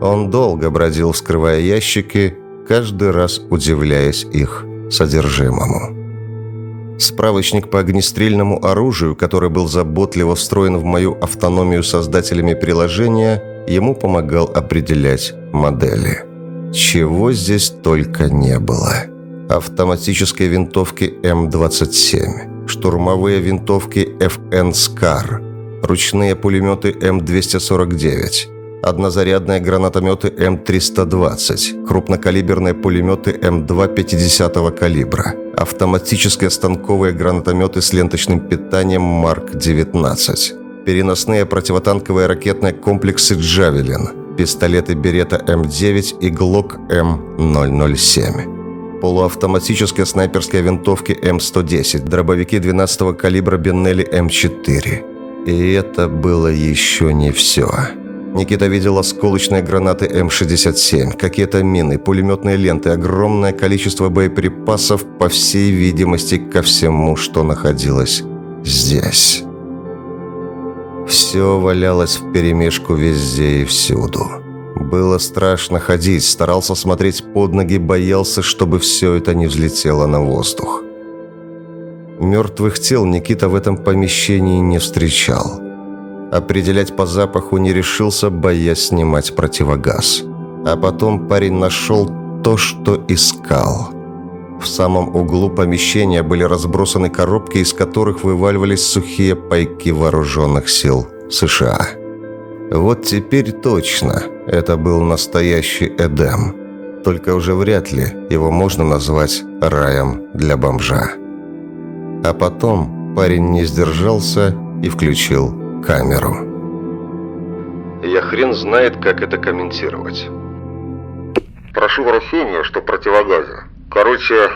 Он долго бродил, вскрывая ящики, каждый раз удивляясь их содержимому. Справочник по огнестрельному оружию, который был заботливо встроен в мою автономию создателями приложения, ему помогал определять модели. Чего здесь только не было. Автоматические винтовки М-27, штурмовые винтовки FN «Скар», ручные пулеметы М-249, однозарядные гранатометы М320, крупнокалиберные пулеметы М2 50 калибра, автоматические станковые гранатометы с ленточным питанием Марк-19, переносные противотанковые ракетные комплексы «Джавелин», пистолеты Беретта М9 и Глок М007, полуавтоматические снайперские винтовки М110, дробовики 12 калибра Беннелли М4. И это было еще не все. Никита видел осколочные гранаты М-67, какие-то мины, пулеметные ленты, огромное количество боеприпасов, по всей видимости, ко всему, что находилось здесь. Все валялось в перемешку везде и всюду. Было страшно ходить, старался смотреть под ноги, боялся, чтобы все это не взлетело на воздух. Мертвых тел Никита в этом помещении не встречал. Определять по запаху не решился, боясь снимать противогаз. А потом парень нашел то, что искал. В самом углу помещения были разбросаны коробки, из которых вываливались сухие пайки вооруженных сил США. Вот теперь точно это был настоящий Эдем. Только уже вряд ли его можно назвать раем для бомжа. А потом парень не сдержался и включил камеру. Я хрен знает, как это комментировать. Прошу прощения, что противогазе. Короче,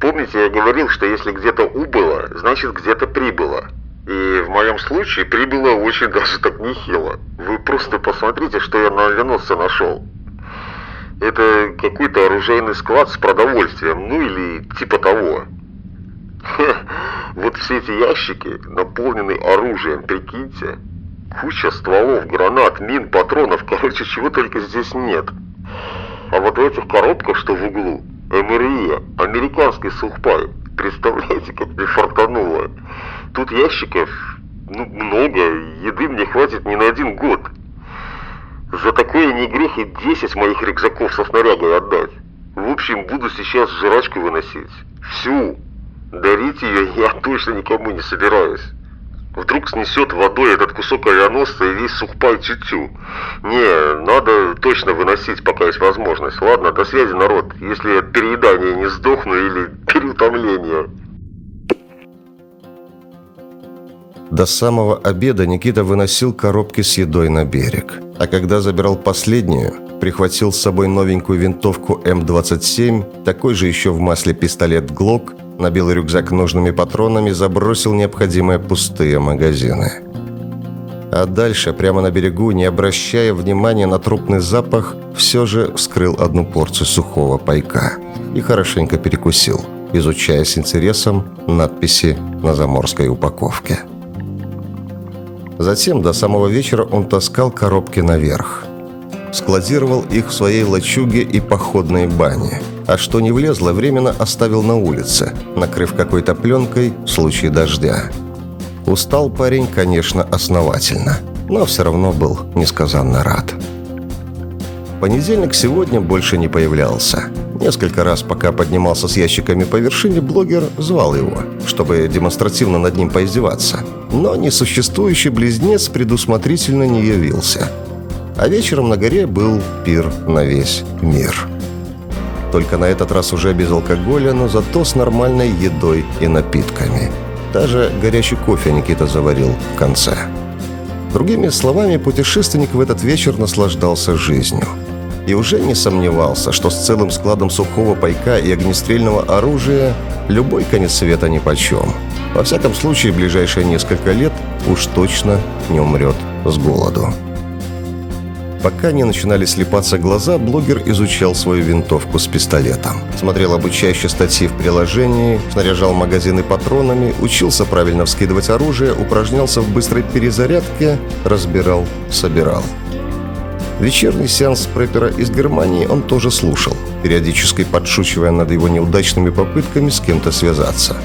помните, я говорил, что если где-то убыло, значит где-то прибыло. И в моем случае прибыло очень даже так нехило. Вы просто посмотрите, что я на авианосце нашел. Это какой-то оружейный склад с продовольствием, ну или типа того. Вот все эти ящики наполнены оружием, прикиньте. Куча стволов, гранат, мин, патронов, короче, чего только здесь нет. А вот в этих коробках, что в углу, МРИ, американский сухпай. Представляете, как мне фартануло. Тут ящиков, ну, много, еды мне хватит не на один год. За такое не грех и 10 моих рюкзаков со снарягой отдать. В общем, буду сейчас жрачку выносить. Всю. Дарить ее я точно никому не собираюсь. Вдруг снесет водой этот кусок авианосца и весь сухпай тю-тю. Не, надо точно выносить, пока есть возможность. Ладно, до связи, народ. Если от переедания не сдохну или переутомления. До самого обеда Никита выносил коробки с едой на берег. А когда забирал последнюю, прихватил с собой новенькую винтовку М27, такой же еще в масле пистолет «Глок», набил рюкзак нужными патронами, забросил необходимые пустые магазины. А дальше, прямо на берегу, не обращая внимания на трупный запах, все же вскрыл одну порцию сухого пайка и хорошенько перекусил, изучая с интересом надписи на заморской упаковке. Затем до самого вечера он таскал коробки наверх. Складировал их в своей лачуге и походной бане. А что не влезло, временно оставил на улице, накрыв какой-то пленкой в случае дождя. Устал парень, конечно, основательно, но все равно был несказанно рад. Понедельник сегодня больше не появлялся. Несколько раз, пока поднимался с ящиками по вершине, блогер звал его, чтобы демонстративно над ним поиздеваться. Но несуществующий близнец предусмотрительно не явился. А вечером на горе был пир на весь мир. Только на этот раз уже без алкоголя, но зато с нормальной едой и напитками. Даже горячий кофе Никита заварил в конце. Другими словами, путешественник в этот вечер наслаждался жизнью – и уже не сомневался, что с целым складом сухого пайка и огнестрельного оружия любой конец света нипочем. Во всяком случае, в ближайшие несколько лет уж точно не умрет с голоду. Пока не начинали слепаться глаза, блогер изучал свою винтовку с пистолетом. Смотрел обучающие статьи в приложении, снаряжал магазины патронами, учился правильно вскидывать оружие, упражнялся в быстрой перезарядке, разбирал, собирал. Вечерний сеанс препера из Германии он тоже слушал, периодически подшучивая над его неудачными попытками с кем-то связаться.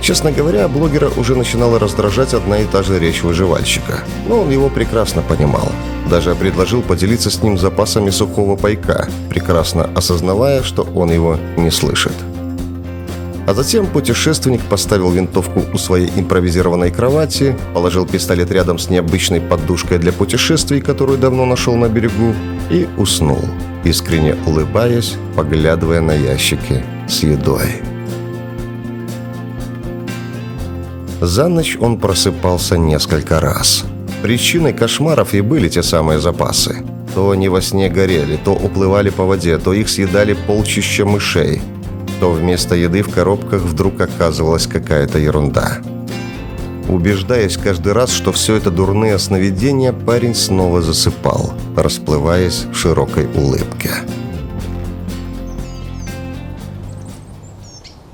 Честно говоря, блогера уже начинала раздражать одна и та же речь выживальщика, но он его прекрасно понимал. Даже предложил поделиться с ним запасами сухого пайка, прекрасно осознавая, что он его не слышит. А затем путешественник поставил винтовку у своей импровизированной кровати, положил пистолет рядом с необычной подушкой для путешествий, которую давно нашел на берегу, и уснул, искренне улыбаясь, поглядывая на ящики с едой. За ночь он просыпался несколько раз. Причиной кошмаров и были те самые запасы. То они во сне горели, то уплывали по воде, то их съедали полчища мышей – то вместо еды в коробках вдруг оказывалась какая-то ерунда. Убеждаясь каждый раз, что все это дурные сновидения, парень снова засыпал, расплываясь в широкой улыбке.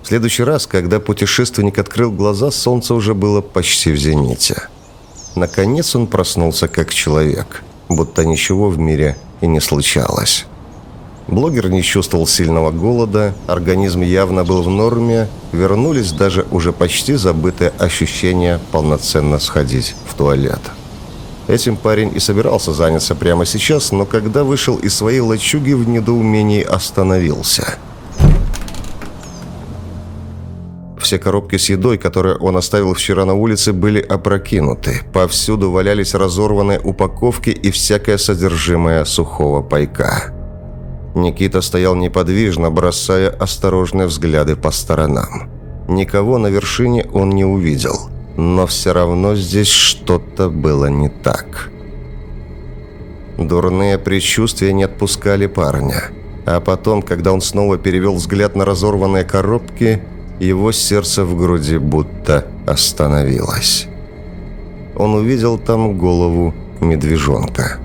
В следующий раз, когда путешественник открыл глаза, солнце уже было почти в зените. Наконец он проснулся как человек, будто ничего в мире и не случалось. Блогер не чувствовал сильного голода, организм явно был в норме, вернулись даже уже почти забытые ощущения полноценно сходить в туалет. Этим парень и собирался заняться прямо сейчас, но когда вышел из своей лачуги в недоумении остановился. Все коробки с едой, которые он оставил вчера на улице, были опрокинуты. Повсюду валялись разорванные упаковки и всякое содержимое сухого пайка. Никита стоял неподвижно, бросая осторожные взгляды по сторонам. Никого на вершине он не увидел, но все равно здесь что-то было не так. Дурные предчувствия не отпускали парня. А потом, когда он снова перевел взгляд на разорванные коробки, его сердце в груди будто остановилось. Он увидел там голову медвежонка.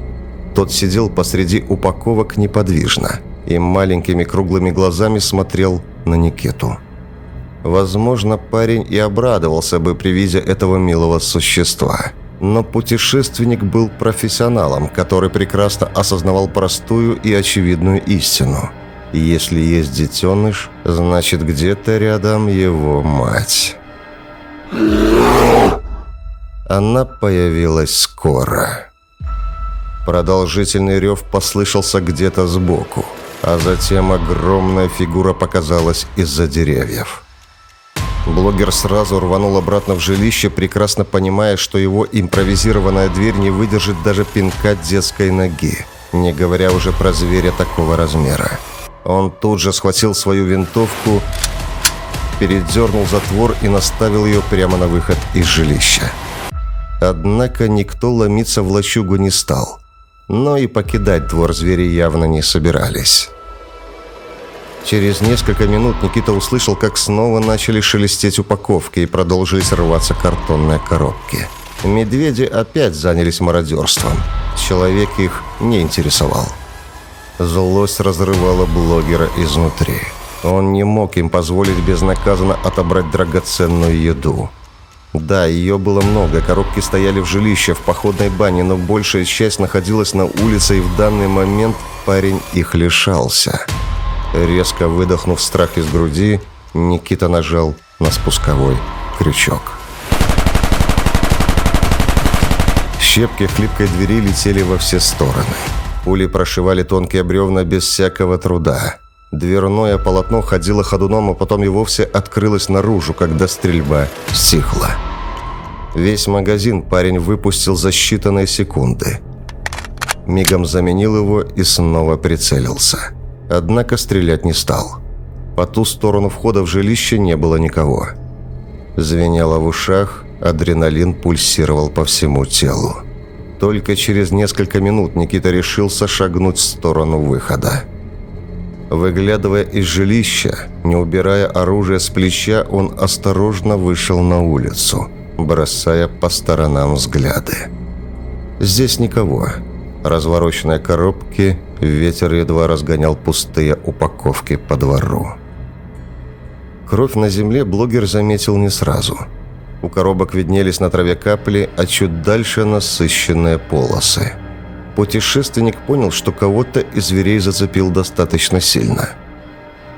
Тот сидел посреди упаковок неподвижно и маленькими круглыми глазами смотрел на Никиту. Возможно, парень и обрадовался бы при виде этого милого существа. Но путешественник был профессионалом, который прекрасно осознавал простую и очевидную истину. Если есть детеныш, значит где-то рядом его мать. Она появилась скоро. Продолжительный рев послышался где-то сбоку, а затем огромная фигура показалась из-за деревьев. Блогер сразу рванул обратно в жилище, прекрасно понимая, что его импровизированная дверь не выдержит даже пинка детской ноги, не говоря уже про зверя такого размера. Он тут же схватил свою винтовку, передернул затвор и наставил ее прямо на выход из жилища. Однако никто ломиться в лачугу не стал, но и покидать двор звери явно не собирались. Через несколько минут Никита услышал, как снова начали шелестеть упаковки и продолжились рваться картонные коробки. Медведи опять занялись мародерством. Человек их не интересовал. Злость разрывала блогера изнутри. Он не мог им позволить безнаказанно отобрать драгоценную еду. Да, ее было много, коробки стояли в жилище, в походной бане, но большая часть находилась на улице, и в данный момент парень их лишался. Резко выдохнув страх из груди, Никита нажал на спусковой крючок. Щепки хлипкой двери летели во все стороны. Пули прошивали тонкие бревна без всякого труда. Дверное полотно ходило ходуном, а потом и вовсе открылось наружу, когда стрельба стихла. Весь магазин парень выпустил за считанные секунды. Мигом заменил его и снова прицелился однако стрелять не стал. По ту сторону входа в жилище не было никого. Звенело в ушах, адреналин пульсировал по всему телу. Только через несколько минут Никита решился шагнуть в сторону выхода. Выглядывая из жилища, не убирая оружие с плеча, он осторожно вышел на улицу, бросая по сторонам взгляды. Здесь никого. Развороченные коробки, ветер едва разгонял пустые упаковки по двору. Кровь на земле блогер заметил не сразу. У коробок виднелись на траве капли, а чуть дальше насыщенные полосы. Путешественник понял, что кого-то из зверей зацепил достаточно сильно.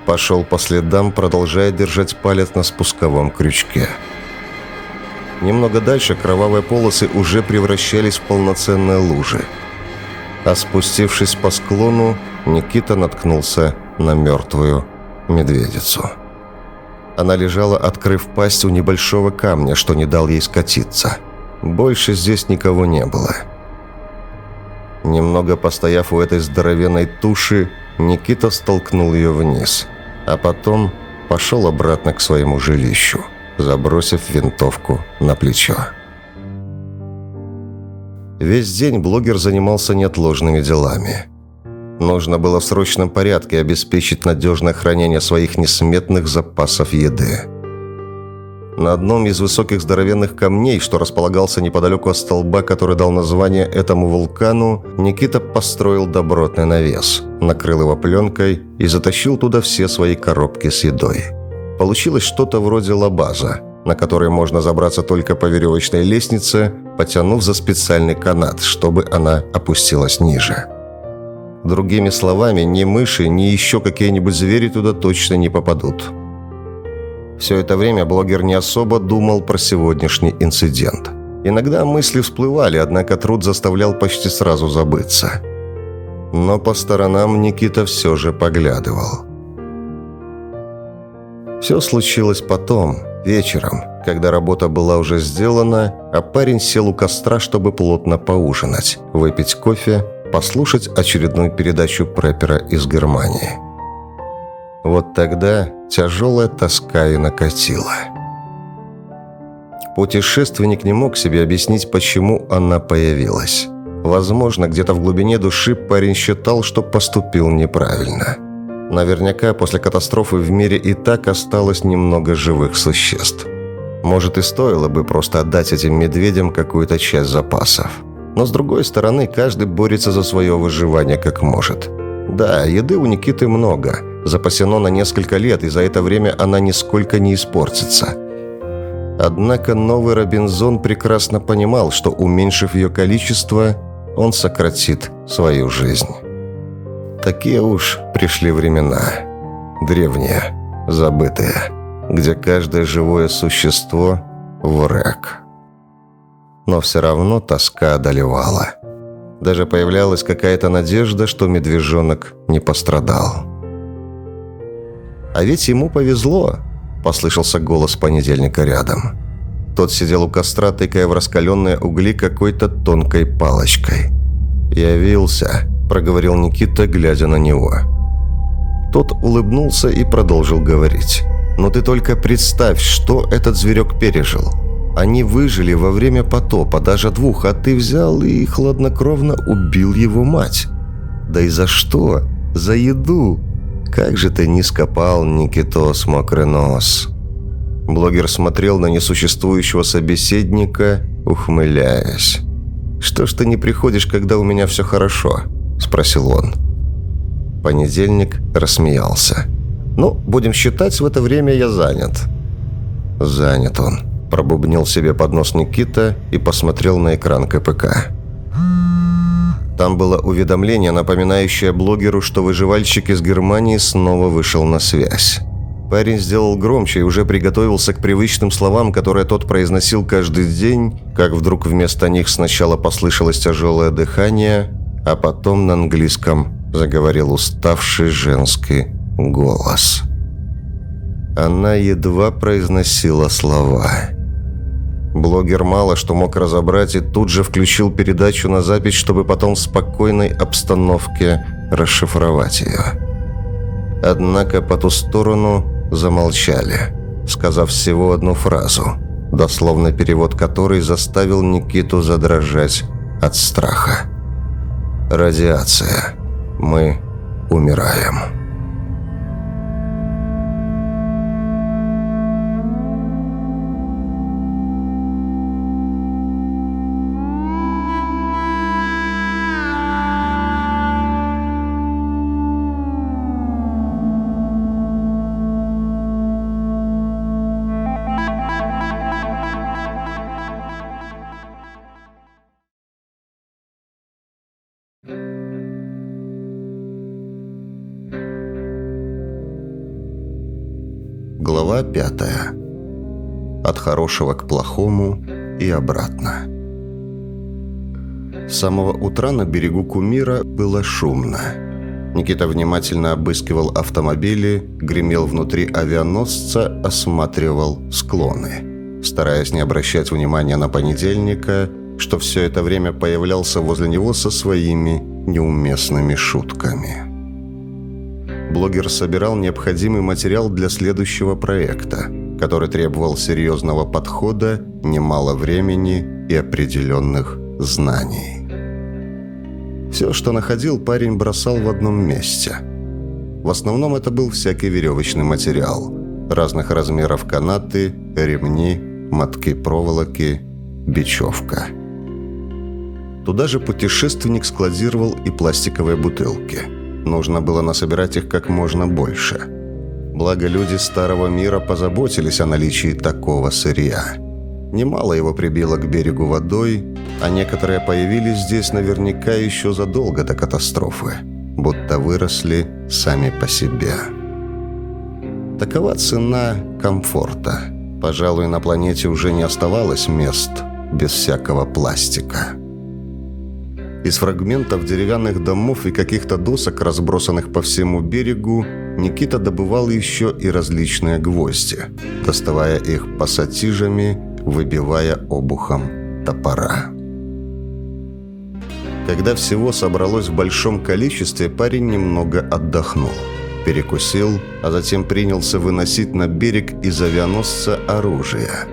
Пошел по следам, продолжая держать палец на спусковом крючке. Немного дальше кровавые полосы уже превращались в полноценные лужи а спустившись по склону, Никита наткнулся на мертвую медведицу. Она лежала, открыв пасть у небольшого камня, что не дал ей скатиться. Больше здесь никого не было. Немного постояв у этой здоровенной туши, Никита столкнул ее вниз, а потом пошел обратно к своему жилищу, забросив винтовку на плечо. Весь день блогер занимался неотложными делами. Нужно было в срочном порядке обеспечить надежное хранение своих несметных запасов еды. На одном из высоких здоровенных камней, что располагался неподалеку от столба, который дал название этому вулкану, Никита построил добротный навес, накрыл его пленкой и затащил туда все свои коробки с едой. Получилось что-то вроде лабаза – на который можно забраться только по веревочной лестнице, потянув за специальный канат, чтобы она опустилась ниже. Другими словами, ни мыши, ни еще какие-нибудь звери туда точно не попадут. Все это время блогер не особо думал про сегодняшний инцидент. Иногда мысли всплывали, однако труд заставлял почти сразу забыться. Но по сторонам Никита все же поглядывал. Все случилось потом – Вечером, когда работа была уже сделана, а парень сел у костра, чтобы плотно поужинать, выпить кофе, послушать очередную передачу препера из Германии. Вот тогда тяжелая тоска и накатила. Путешественник не мог себе объяснить, почему она появилась. Возможно, где-то в глубине души парень считал, что поступил неправильно – Наверняка после катастрофы в мире и так осталось немного живых существ. Может и стоило бы просто отдать этим медведям какую-то часть запасов. Но с другой стороны, каждый борется за свое выживание как может. Да, еды у Никиты много, запасено на несколько лет, и за это время она нисколько не испортится. Однако новый Робинзон прекрасно понимал, что уменьшив ее количество, он сократит свою жизнь. Такие уж пришли времена. Древние, забытые, где каждое живое существо – враг. Но все равно тоска одолевала. Даже появлялась какая-то надежда, что медвежонок не пострадал. «А ведь ему повезло», – послышался голос понедельника рядом. Тот сидел у костра, тыкая в раскаленные угли какой-то тонкой палочкой. «Явился», – проговорил Никита, глядя на него. Тот улыбнулся и продолжил говорить. «Но ты только представь, что этот зверек пережил. Они выжили во время потопа, даже двух, а ты взял и хладнокровно убил его мать. Да и за что? За еду. Как же ты не скопал, Никитос, мокрый нос?» Блогер смотрел на несуществующего собеседника, ухмыляясь. «Что ж ты не приходишь, когда у меня все хорошо?» – спросил он. Понедельник рассмеялся. «Ну, будем считать, в это время я занят». «Занят он», – пробубнил себе под нос Никита и посмотрел на экран КПК. Там было уведомление, напоминающее блогеру, что выживальщик из Германии снова вышел на связь. Парень сделал громче и уже приготовился к привычным словам, которые тот произносил каждый день, как вдруг вместо них сначала послышалось тяжелое дыхание, а потом на английском заговорил уставший женский голос. Она едва произносила слова. Блогер мало что мог разобрать и тут же включил передачу на запись, чтобы потом в спокойной обстановке расшифровать ее. Однако по ту сторону замолчали, сказав всего одну фразу, дословно перевод которой заставил Никиту задрожать от страха. «Радиация. Мы умираем». Глава пятая. От хорошего к плохому и обратно. С самого утра на берегу Кумира было шумно. Никита внимательно обыскивал автомобили, гремел внутри авианосца, осматривал склоны. Стараясь не обращать внимания на понедельника, что все это время появлялся возле него со своими неуместными шутками блогер собирал необходимый материал для следующего проекта, который требовал серьезного подхода, немало времени и определенных знаний. Все, что находил, парень бросал в одном месте. В основном это был всякий веревочный материал. Разных размеров канаты, ремни, мотки проволоки, бечевка. Туда же путешественник складировал и пластиковые бутылки – Нужно было насобирать их как можно больше. Благо люди Старого Мира позаботились о наличии такого сырья. Немало его прибило к берегу водой, а некоторые появились здесь наверняка еще задолго до катастрофы, будто выросли сами по себе. Такова цена комфорта. Пожалуй, на планете уже не оставалось мест без всякого пластика. Из фрагментов деревянных домов и каких-то досок, разбросанных по всему берегу, Никита добывал еще и различные гвозди, доставая их пассатижами, выбивая обухом топора. Когда всего собралось в большом количестве, парень немного отдохнул. Перекусил, а затем принялся выносить на берег из авианосца оружие.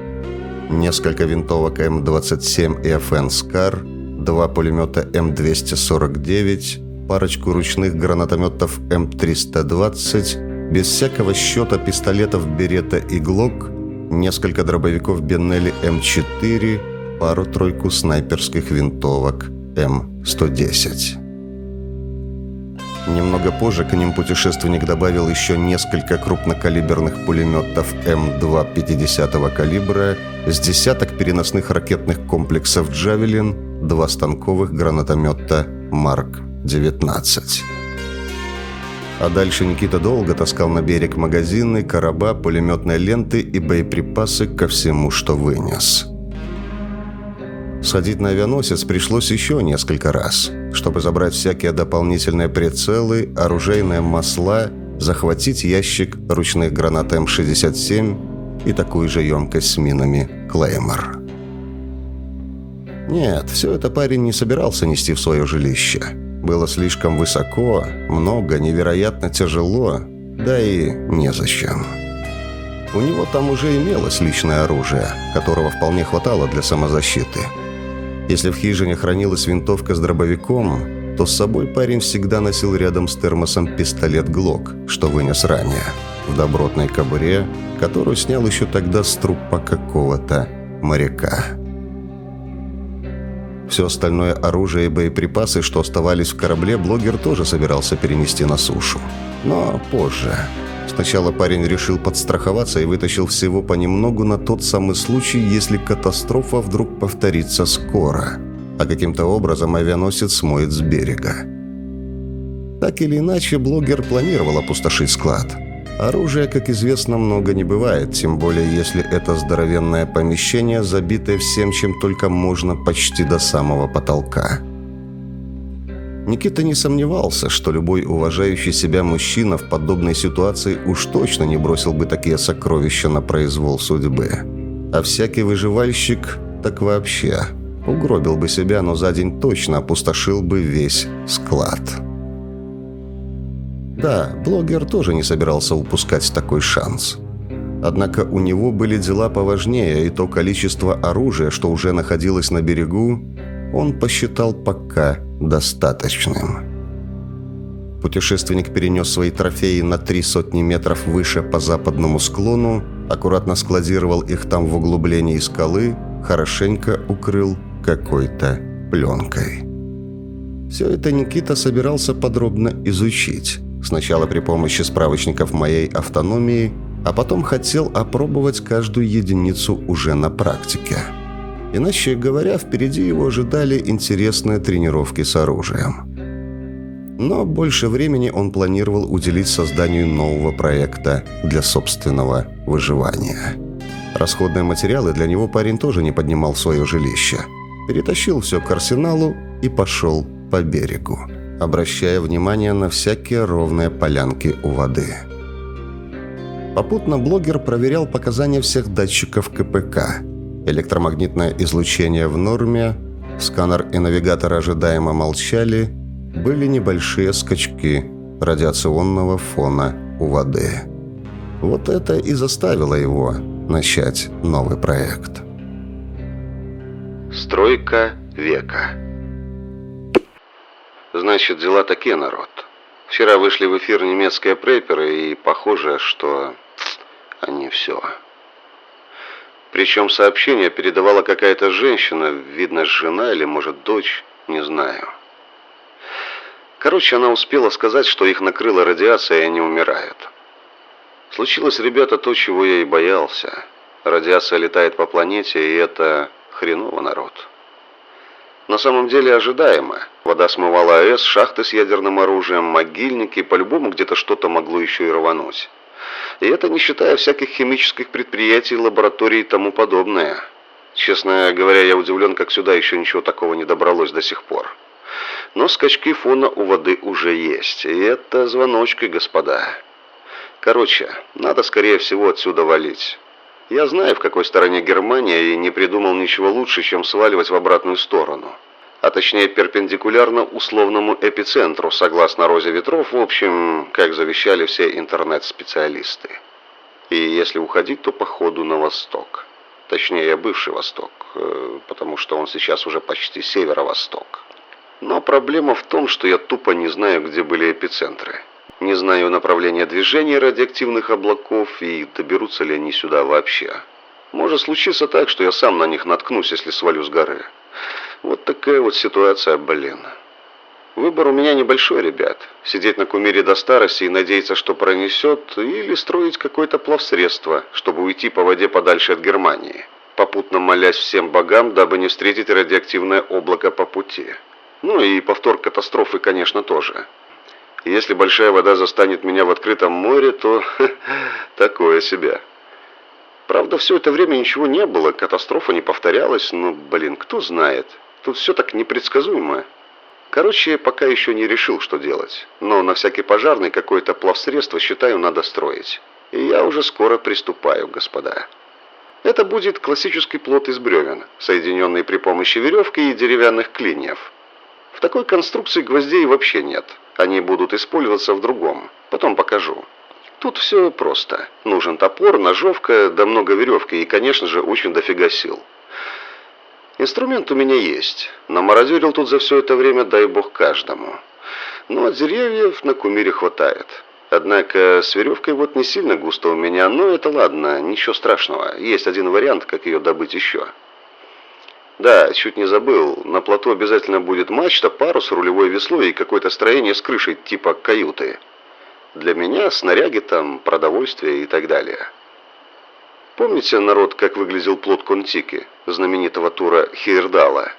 Несколько винтовок М-27 и ФН «Скар», два пулемета М249, парочку ручных гранатометов М320, без всякого счета пистолетов Берета и Глок, несколько дробовиков Беннелли М4, пару-тройку снайперских винтовок М110. Немного позже к ним путешественник добавил еще несколько крупнокалиберных пулеметов М2 50 калибра с десяток переносных ракетных комплексов «Джавелин», два станковых гранатомета «Марк-19». А дальше Никита долго таскал на берег магазины, короба, пулеметные ленты и боеприпасы ко всему, что вынес. Сходить на авианосец пришлось еще несколько раз, чтобы забрать всякие дополнительные прицелы, оружейные масла, захватить ящик ручных гранат М-67 и такую же емкость с минами «Клеймор». Нет, все это парень не собирался нести в свое жилище. Было слишком высоко, много, невероятно тяжело, да и незачем. У него там уже имелось личное оружие, которого вполне хватало для самозащиты – если в хижине хранилась винтовка с дробовиком, то с собой парень всегда носил рядом с термосом пистолет «Глок», что вынес ранее, в добротной кобуре, которую снял еще тогда с трупа какого-то моряка. Все остальное оружие и боеприпасы, что оставались в корабле, блогер тоже собирался перенести на сушу. Но позже. Сначала парень решил подстраховаться и вытащил всего понемногу на тот самый случай, если катастрофа вдруг повторится скоро, а каким-то образом авианосец смоет с берега. Так или иначе, блогер планировал опустошить склад. Оружия, как известно, много не бывает, тем более если это здоровенное помещение, забитое всем, чем только можно, почти до самого потолка. Никита не сомневался, что любой уважающий себя мужчина в подобной ситуации уж точно не бросил бы такие сокровища на произвол судьбы. А всякий выживальщик так вообще угробил бы себя, но за день точно опустошил бы весь склад. Да, блогер тоже не собирался упускать такой шанс. Однако у него были дела поважнее, и то количество оружия, что уже находилось на берегу, он посчитал пока достаточным. Путешественник перенес свои трофеи на три сотни метров выше по западному склону, аккуратно складировал их там в углублении скалы, хорошенько укрыл какой-то пленкой. Все это Никита собирался подробно изучить. Сначала при помощи справочников моей автономии, а потом хотел опробовать каждую единицу уже на практике. Иначе говоря, впереди его ожидали интересные тренировки с оружием. Но больше времени он планировал уделить созданию нового проекта для собственного выживания. Расходные материалы для него парень тоже не поднимал в свое жилище. Перетащил все к арсеналу и пошел по берегу, обращая внимание на всякие ровные полянки у воды. Попутно блогер проверял показания всех датчиков КПК – Электромагнитное излучение в норме, сканер и навигатор ожидаемо молчали, были небольшие скачки радиационного фона у воды. Вот это и заставило его начать новый проект. Стройка века. Значит, дела такие, народ. Вчера вышли в эфир немецкие препперы, и похоже, что они все. Причем сообщение передавала какая-то женщина, видно, жена или, может, дочь, не знаю. Короче, она успела сказать, что их накрыла радиация, и они умирают. Случилось, ребята, то, чего я и боялся. Радиация летает по планете, и это хреново, народ. На самом деле ожидаемо. Вода смывала АЭС, шахты с ядерным оружием, могильники, по-любому где-то что-то могло еще и рвануть. И это не считая всяких химических предприятий, лабораторий и тому подобное. Честно говоря, я удивлен, как сюда еще ничего такого не добралось до сих пор. Но скачки фона у воды уже есть, и это звоночки, господа. Короче, надо скорее всего отсюда валить. Я знаю, в какой стороне Германия, и не придумал ничего лучше, чем сваливать в обратную сторону а точнее перпендикулярно условному эпицентру, согласно розе ветров, в общем, как завещали все интернет-специалисты. И если уходить, то по ходу на восток. Точнее, бывший восток, э, потому что он сейчас уже почти северо-восток. Но проблема в том, что я тупо не знаю, где были эпицентры. Не знаю направления движения радиоактивных облаков и доберутся ли они сюда вообще. Может случиться так, что я сам на них наткнусь, если свалю с горы. Вот такая вот ситуация, блин. Выбор у меня небольшой, ребят. Сидеть на кумире до старости и надеяться, что пронесет, или строить какое-то плавсредство, чтобы уйти по воде подальше от Германии, попутно молясь всем богам, дабы не встретить радиоактивное облако по пути. Ну и повтор катастрофы, конечно, тоже. Если большая вода застанет меня в открытом море, то такое себе. Правда, все это время ничего не было, катастрофа не повторялась, но, блин, кто знает. Тут все так непредсказуемо. Короче, пока еще не решил, что делать. Но на всякий пожарный какое-то плавсредство, считаю, надо строить. И я уже скоро приступаю, господа. Это будет классический плот из бревен, соединенный при помощи веревки и деревянных клиньев. В такой конструкции гвоздей вообще нет. Они будут использоваться в другом. Потом покажу. Тут все просто. Нужен топор, ножовка, да много веревки и, конечно же, очень дофига сил. Инструмент у меня есть. Намародерил тут за все это время, дай бог, каждому. Ну, а деревьев на кумире хватает. Однако с веревкой вот не сильно густо у меня, но это ладно, ничего страшного. Есть один вариант, как ее добыть еще. Да, чуть не забыл. На плоту обязательно будет мачта, парус, рулевое весло и какое-то строение с крышей типа каюты. Для меня снаряги там, продовольствие и так далее. Помните, народ, как выглядел плод Контики, знаменитого тура Хейрдала?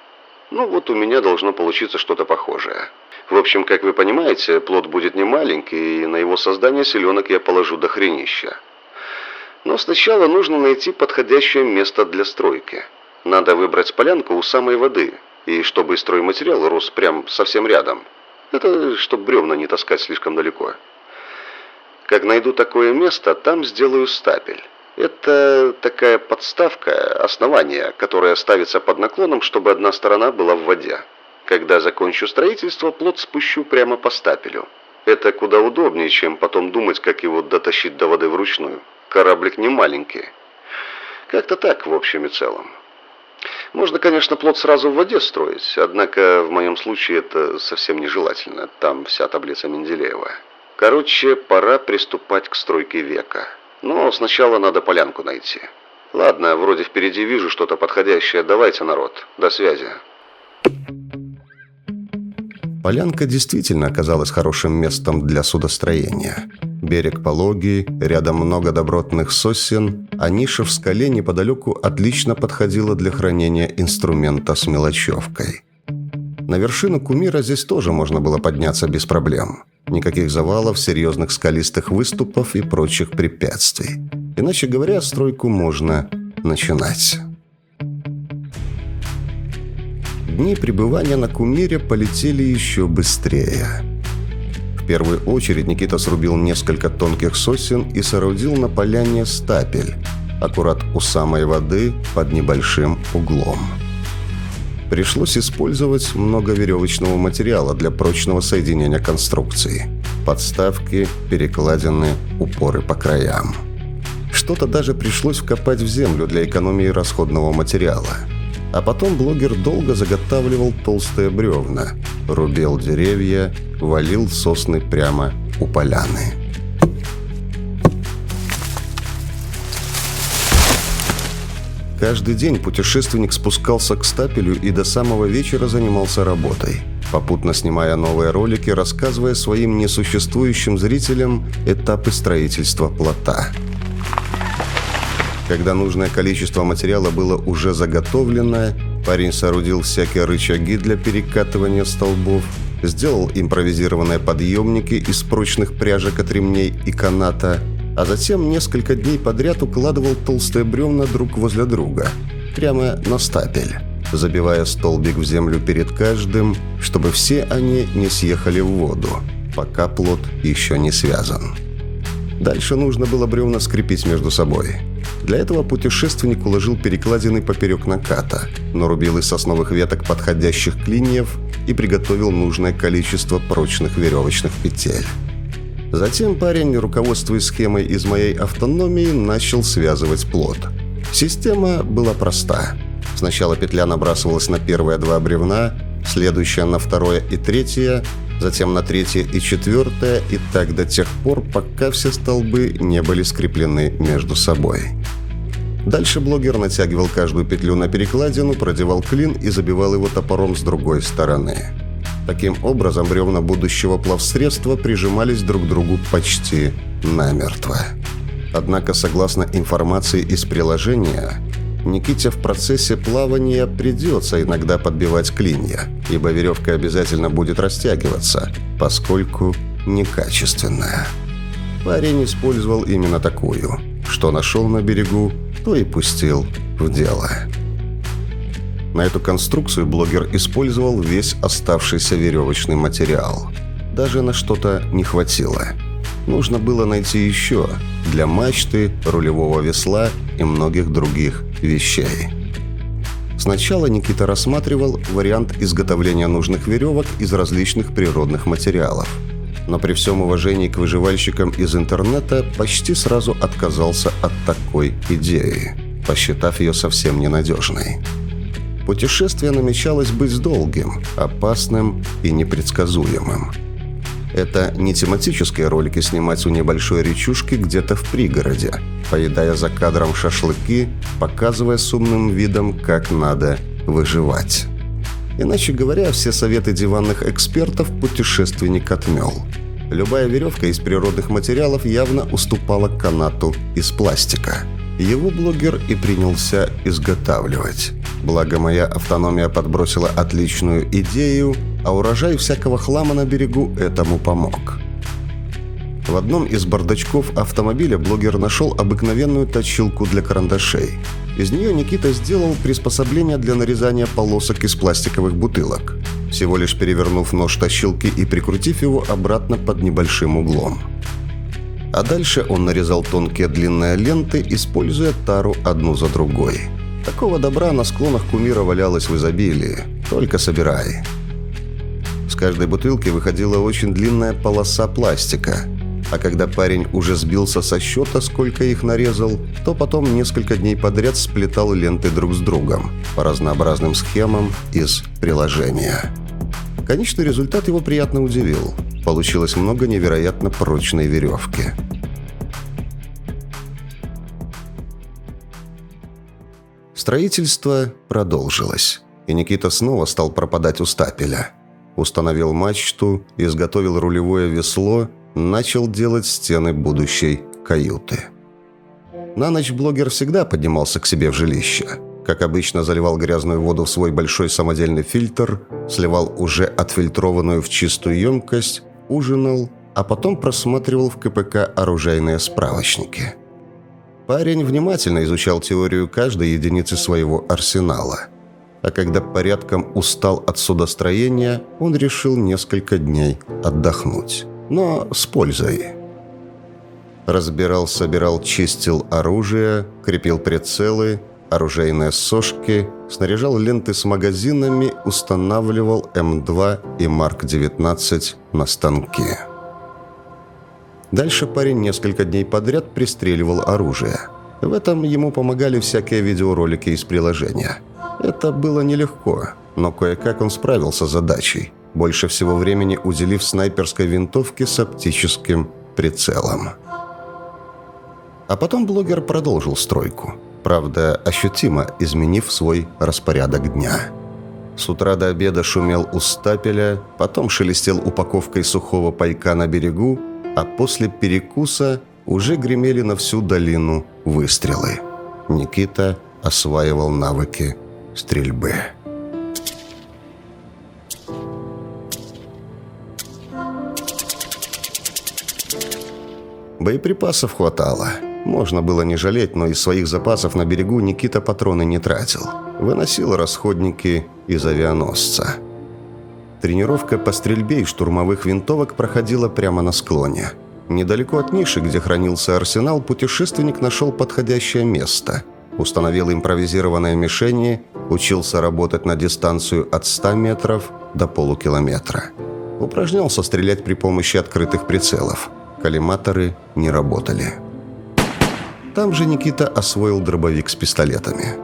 Ну вот у меня должно получиться что-то похожее. В общем, как вы понимаете, плод будет не маленький, и на его создание селенок я положу до хренища. Но сначала нужно найти подходящее место для стройки. Надо выбрать полянку у самой воды, и чтобы стройматериал рос прям совсем рядом. Это чтобы бревна не таскать слишком далеко. Как найду такое место, там сделаю стапель. Это такая подставка, основание, которое ставится под наклоном, чтобы одна сторона была в воде. Когда закончу строительство, плот спущу прямо по стапелю. Это куда удобнее, чем потом думать, как его дотащить до воды вручную. Кораблик не маленький. Как-то так, в общем и целом. Можно, конечно, плод сразу в воде строить, однако в моем случае это совсем нежелательно. Там вся таблица Менделеева. Короче, пора приступать к стройке века. Но сначала надо полянку найти. Ладно, вроде впереди вижу что-то подходящее. Давайте, народ. До связи. Полянка действительно оказалась хорошим местом для судостроения. Берег пологий, рядом много добротных сосен, а ниша в скале неподалеку отлично подходила для хранения инструмента с мелочевкой. На вершину кумира здесь тоже можно было подняться без проблем. Никаких завалов, серьезных скалистых выступов и прочих препятствий. Иначе говоря, стройку можно начинать. Дни пребывания на кумире полетели еще быстрее. В первую очередь Никита срубил несколько тонких сосен и соорудил на поляне стапель, аккурат у самой воды под небольшим углом. Пришлось использовать много веревочного материала для прочного соединения конструкции. Подставки, перекладины, упоры по краям. Что-то даже пришлось вкопать в землю для экономии расходного материала – а потом блогер долго заготавливал толстые бревна, рубил деревья, валил сосны прямо у поляны. Каждый день путешественник спускался к стапелю и до самого вечера занимался работой, попутно снимая новые ролики, рассказывая своим несуществующим зрителям этапы строительства плота – когда нужное количество материала было уже заготовлено, парень соорудил всякие рычаги для перекатывания столбов, сделал импровизированные подъемники из прочных пряжек от ремней и каната, а затем несколько дней подряд укладывал толстые бревна друг возле друга, прямо на стапель, забивая столбик в землю перед каждым, чтобы все они не съехали в воду, пока плод еще не связан. Дальше нужно было бревна скрепить между собой – для этого путешественник уложил перекладины поперек наката, нарубил из сосновых веток подходящих клиньев и приготовил нужное количество прочных веревочных петель. Затем парень, руководствуясь схемой из моей автономии, начал связывать плод. Система была проста. Сначала петля набрасывалась на первые два бревна, следующая на второе и третье, затем на третье и четвертое, и так до тех пор, пока все столбы не были скреплены между собой. Дальше блогер натягивал каждую петлю на перекладину, продевал клин и забивал его топором с другой стороны. Таким образом, бревна будущего плавсредства прижимались друг к другу почти намертво. Однако, согласно информации из приложения, Никите в процессе плавания придется иногда подбивать клинья, ибо веревка обязательно будет растягиваться, поскольку некачественная. Парень использовал именно такую. Что нашел на берегу, то и пустил в дело. На эту конструкцию блогер использовал весь оставшийся веревочный материал. Даже на что-то не хватило. Нужно было найти еще для мачты, рулевого весла и многих других вещей. Сначала Никита рассматривал вариант изготовления нужных веревок из различных природных материалов. Но при всем уважении к выживальщикам из интернета почти сразу отказался от такой идеи, посчитав ее совсем ненадежной. Путешествие намечалось быть долгим, опасным и непредсказуемым. Это не тематические ролики снимать у небольшой речушки где-то в пригороде, поедая за кадром шашлыки, показывая с умным видом, как надо выживать. Иначе говоря, все советы диванных экспертов путешественник отмел. Любая веревка из природных материалов явно уступала канату из пластика. Его блогер и принялся изготавливать. Благо моя автономия подбросила отличную идею, а урожай всякого хлама на берегу этому помог. В одном из бардачков автомобиля блогер нашел обыкновенную точилку для карандашей. Из нее Никита сделал приспособление для нарезания полосок из пластиковых бутылок, всего лишь перевернув нож точилки и прикрутив его обратно под небольшим углом. А дальше он нарезал тонкие длинные ленты, используя тару одну за другой – Такого добра на склонах кумира валялось в изобилии. Только собирай. С каждой бутылки выходила очень длинная полоса пластика. А когда парень уже сбился со счета, сколько их нарезал, то потом несколько дней подряд сплетал ленты друг с другом по разнообразным схемам из приложения. Конечный результат его приятно удивил. Получилось много невероятно прочной веревки. Строительство продолжилось, и Никита снова стал пропадать у стапеля. Установил мачту, изготовил рулевое весло, начал делать стены будущей каюты. На ночь блогер всегда поднимался к себе в жилище. Как обычно, заливал грязную воду в свой большой самодельный фильтр, сливал уже отфильтрованную в чистую емкость, ужинал, а потом просматривал в КПК оружейные справочники – Парень внимательно изучал теорию каждой единицы своего арсенала. А когда порядком устал от судостроения, он решил несколько дней отдохнуть. Но с пользой. Разбирал, собирал, чистил оружие, крепил прицелы, оружейные сошки, снаряжал ленты с магазинами, устанавливал М2 и Марк-19 на станке. Дальше парень несколько дней подряд пристреливал оружие. В этом ему помогали всякие видеоролики из приложения. Это было нелегко, но кое-как он справился с задачей, больше всего времени уделив снайперской винтовке с оптическим прицелом. А потом блогер продолжил стройку, правда, ощутимо изменив свой распорядок дня. С утра до обеда шумел у стапеля, потом шелестел упаковкой сухого пайка на берегу, а после перекуса уже гремели на всю долину выстрелы. Никита осваивал навыки стрельбы. Боеприпасов хватало. Можно было не жалеть, но из своих запасов на берегу Никита патроны не тратил. Выносил расходники из авианосца. Тренировка по стрельбе из штурмовых винтовок проходила прямо на склоне. Недалеко от ниши, где хранился арсенал, путешественник нашел подходящее место. Установил импровизированное мишени, учился работать на дистанцию от 100 метров до полукилометра. Упражнялся стрелять при помощи открытых прицелов. Коллиматоры не работали. Там же Никита освоил дробовик с пистолетами.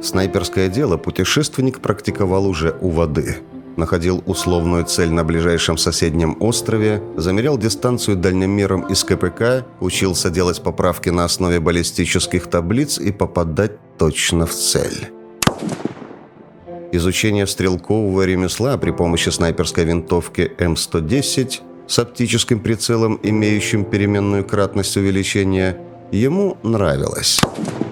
Снайперское дело путешественник практиковал уже у воды. Находил условную цель на ближайшем соседнем острове, замерял дистанцию дальномером из КПК, учился делать поправки на основе баллистических таблиц и попадать точно в цель. изучение стрелкового ремесла при помощи снайперской винтовки М110 с оптическим прицелом, имеющим переменную кратность увеличения, ему нравилось.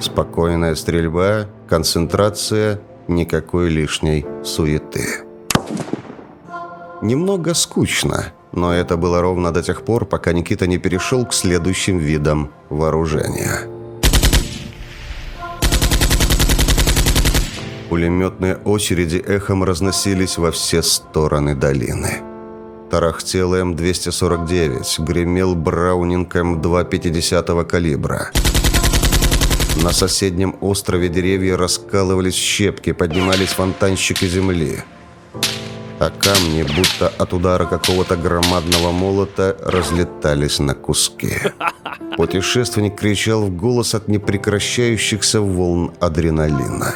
Спокойная стрельба, концентрация, никакой лишней суеты. Немного скучно, но это было ровно до тех пор, пока Никита не перешел к следующим видам вооружения. Пулеметные очереди эхом разносились во все стороны долины. Тарахтел М-249, гремел Браунинг М2 50 калибра. На соседнем острове деревья раскалывались щепки, поднимались фонтанщики земли – а камни, будто от удара какого-то громадного молота, разлетались на куски. Путешественник кричал в голос от непрекращающихся волн адреналина.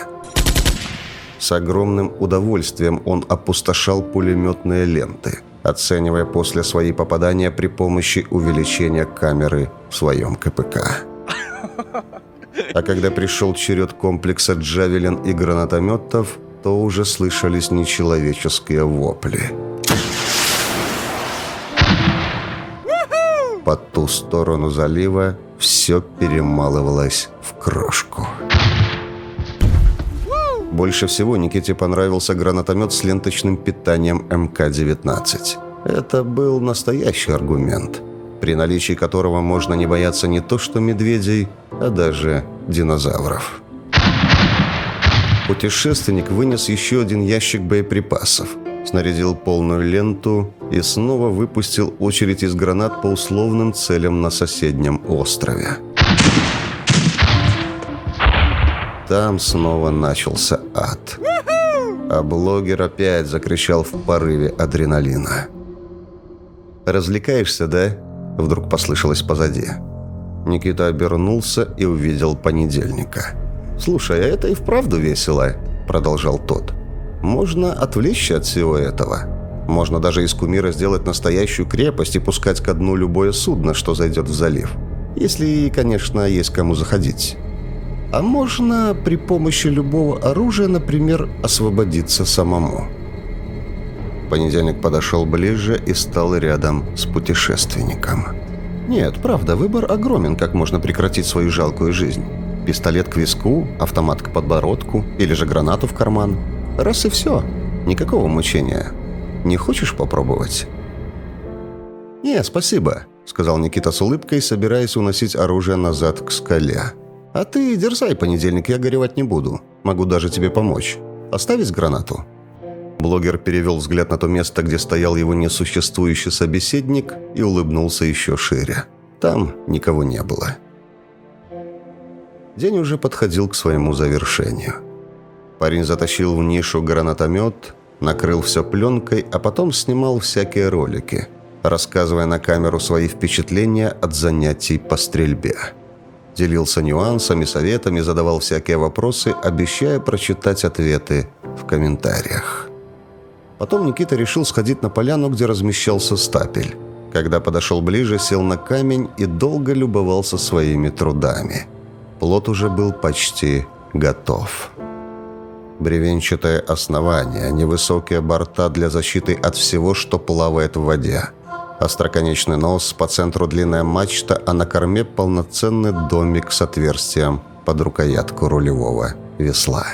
С огромным удовольствием он опустошал пулеметные ленты, оценивая после свои попадания при помощи увеличения камеры в своем КПК. А когда пришел черед комплекса «Джавелин» и гранатометов – то уже слышались нечеловеческие вопли. По ту сторону залива все перемалывалось в крошку. Больше всего Никите понравился гранатомет с ленточным питанием МК-19. Это был настоящий аргумент, при наличии которого можно не бояться не то что медведей, а даже динозавров. Путешественник вынес еще один ящик боеприпасов, снарядил полную ленту и снова выпустил очередь из гранат по условным целям на соседнем острове. Там снова начался ад. А блогер опять закричал в порыве адреналина. «Развлекаешься, да?» Вдруг послышалось позади. Никита обернулся и увидел понедельника – «Слушай, а это и вправду весело», – продолжал тот. «Можно отвлечься от всего этого. Можно даже из кумира сделать настоящую крепость и пускать ко дну любое судно, что зайдет в залив. Если, конечно, есть кому заходить. А можно при помощи любого оружия, например, освободиться самому». Понедельник подошел ближе и стал рядом с путешественником. «Нет, правда, выбор огромен, как можно прекратить свою жалкую жизнь». Пистолет к виску, автомат к подбородку или же гранату в карман. Раз и все. Никакого мучения. Не хочешь попробовать? «Не, спасибо», — сказал Никита с улыбкой, собираясь уносить оружие назад к скале. «А ты дерзай, понедельник, я горевать не буду. Могу даже тебе помочь. Оставить гранату?» Блогер перевел взгляд на то место, где стоял его несуществующий собеседник и улыбнулся еще шире. Там никого не было. День уже подходил к своему завершению. Парень затащил в нишу гранатомет, накрыл все пленкой, а потом снимал всякие ролики, рассказывая на камеру свои впечатления от занятий по стрельбе. Делился нюансами, советами, задавал всякие вопросы, обещая прочитать ответы в комментариях. Потом Никита решил сходить на поляну, где размещался стапель. Когда подошел ближе, сел на камень и долго любовался своими трудами – Плот уже был почти готов. Бревенчатое основание, невысокие борта для защиты от всего, что плавает в воде. Остроконечный нос, по центру длинная мачта, а на корме полноценный домик с отверстием под рукоятку рулевого весла.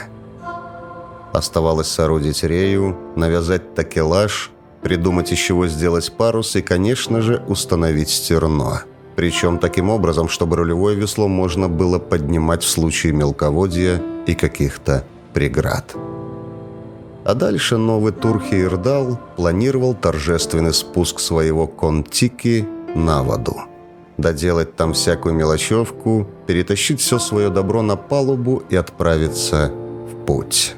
Оставалось соорудить рею, навязать такелаж, придумать из чего сделать парус и, конечно же, установить стерно – причем таким образом, чтобы рулевое весло можно было поднимать в случае мелководья и каких-то преград. А дальше новый Турхейрдал планировал торжественный спуск своего Контики на воду. Доделать там всякую мелочевку, перетащить все свое добро на палубу и отправиться в путь.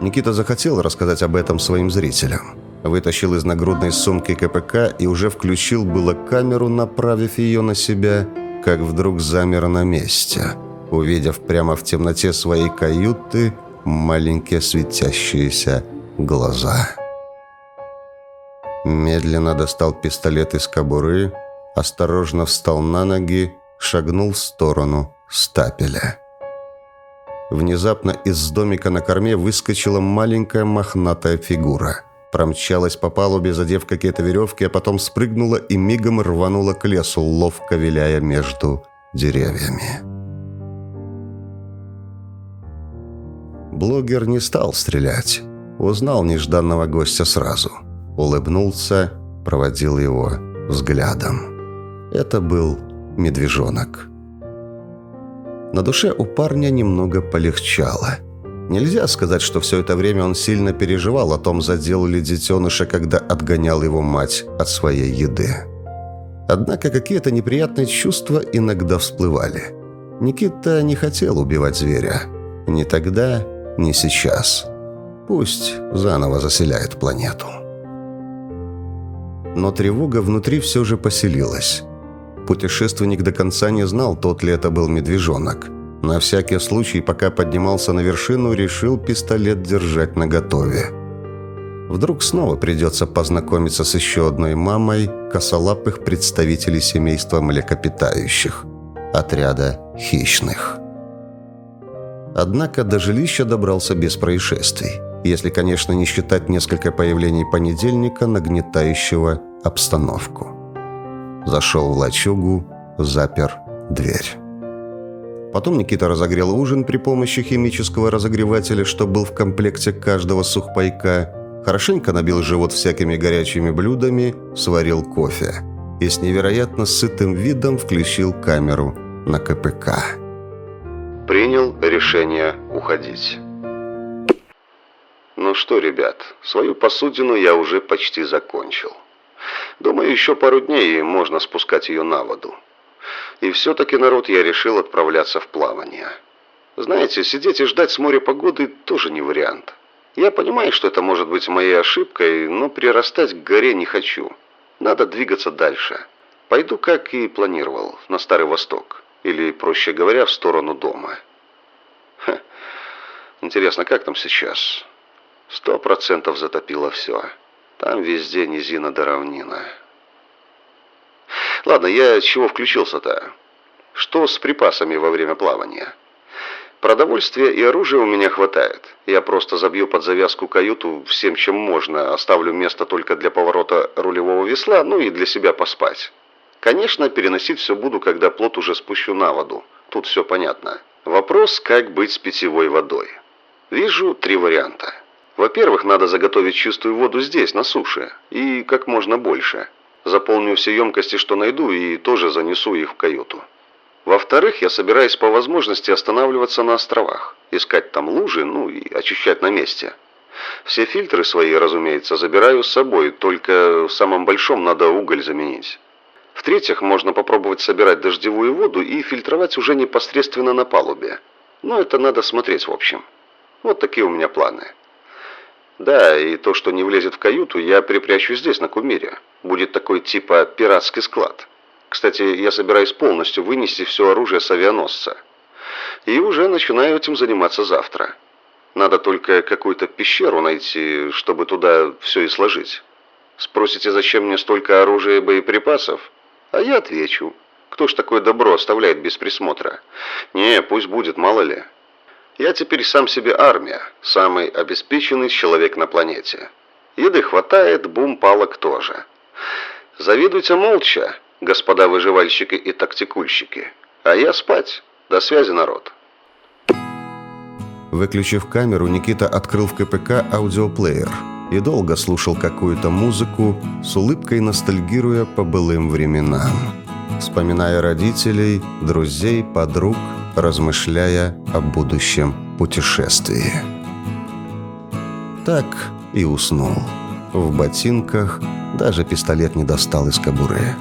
Никита захотел рассказать об этом своим зрителям вытащил из нагрудной сумки КПК и уже включил было камеру, направив ее на себя, как вдруг замер на месте, увидев прямо в темноте своей каюты маленькие светящиеся глаза. Медленно достал пистолет из кобуры, осторожно встал на ноги, шагнул в сторону стапеля. Внезапно из домика на корме выскочила маленькая мохнатая фигура. Промчалась по палубе, задев какие-то веревки, а потом спрыгнула и мигом рванула к лесу, ловко виляя между деревьями. Блогер не стал стрелять. Узнал нежданного гостя сразу. Улыбнулся, проводил его взглядом. Это был медвежонок. На душе у парня немного полегчало. Нельзя сказать, что все это время он сильно переживал о том, задел ли детеныша, когда отгонял его мать от своей еды. Однако какие-то неприятные чувства иногда всплывали. Никита не хотел убивать зверя. Ни тогда, ни сейчас. Пусть заново заселяет планету. Но тревога внутри все же поселилась. Путешественник до конца не знал, тот ли это был медвежонок. На всякий случай, пока поднимался на вершину, решил пистолет держать наготове. Вдруг снова придется познакомиться с еще одной мамой косолапых представителей семейства млекопитающих, отряда хищных. Однако до жилища добрался без происшествий, если, конечно, не считать несколько появлений понедельника, нагнетающего обстановку. Зашел в лачугу, запер дверь. Потом Никита разогрел ужин при помощи химического разогревателя, что был в комплекте каждого сухпайка, хорошенько набил живот всякими горячими блюдами, сварил кофе и с невероятно сытым видом включил камеру на КПК. Принял решение уходить. Ну что, ребят, свою посудину я уже почти закончил. Думаю, еще пару дней и можно спускать ее на воду. И все-таки, народ, я решил отправляться в плавание. Знаете, сидеть и ждать с моря погоды тоже не вариант. Я понимаю, что это может быть моей ошибкой, но прирастать к горе не хочу. Надо двигаться дальше. Пойду, как и планировал, на Старый Восток. Или, проще говоря, в сторону дома. Ха. Интересно, как там сейчас? Сто процентов затопило все. Там везде низина до равнина. Ладно, я чего включился-то? Что с припасами во время плавания? Продовольствия и оружия у меня хватает. Я просто забью под завязку каюту всем, чем можно, оставлю место только для поворота рулевого весла, ну и для себя поспать. Конечно, переносить все буду, когда плот уже спущу на воду. Тут все понятно. Вопрос, как быть с питьевой водой. Вижу три варианта. Во-первых, надо заготовить чистую воду здесь, на суше, и как можно больше. Заполню все емкости, что найду, и тоже занесу их в каюту. Во-вторых, я собираюсь по возможности останавливаться на островах, искать там лужи, ну и очищать на месте. Все фильтры свои, разумеется, забираю с собой, только в самом большом надо уголь заменить. В-третьих, можно попробовать собирать дождевую воду и фильтровать уже непосредственно на палубе. Но это надо смотреть в общем. Вот такие у меня планы. Да, и то, что не влезет в каюту, я припрячу здесь, на Кумире. Будет такой типа пиратский склад. Кстати, я собираюсь полностью вынести все оружие с авианосца. И уже начинаю этим заниматься завтра. Надо только какую-то пещеру найти, чтобы туда все и сложить. Спросите, зачем мне столько оружия и боеприпасов? А я отвечу. Кто ж такое добро оставляет без присмотра? Не, пусть будет, мало ли. Я теперь сам себе армия, самый обеспеченный человек на планете. Еды хватает, бум палок тоже. Завидуйте молча, господа выживальщики и тактикульщики. А я спать. До связи, народ. Выключив камеру, Никита открыл в КПК аудиоплеер и долго слушал какую-то музыку, с улыбкой ностальгируя по былым временам. Вспоминая родителей, друзей, подруг – размышляя о будущем путешествии. Так и уснул. В ботинках даже пистолет не достал из кобуры.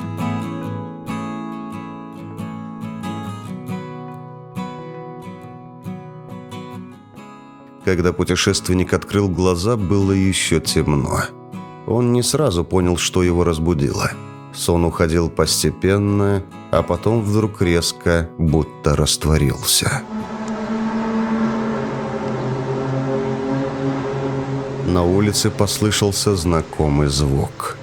Когда путешественник открыл глаза, было еще темно. Он не сразу понял, что его разбудило – Сон уходил постепенно, а потом вдруг резко, будто растворился. На улице послышался знакомый звук.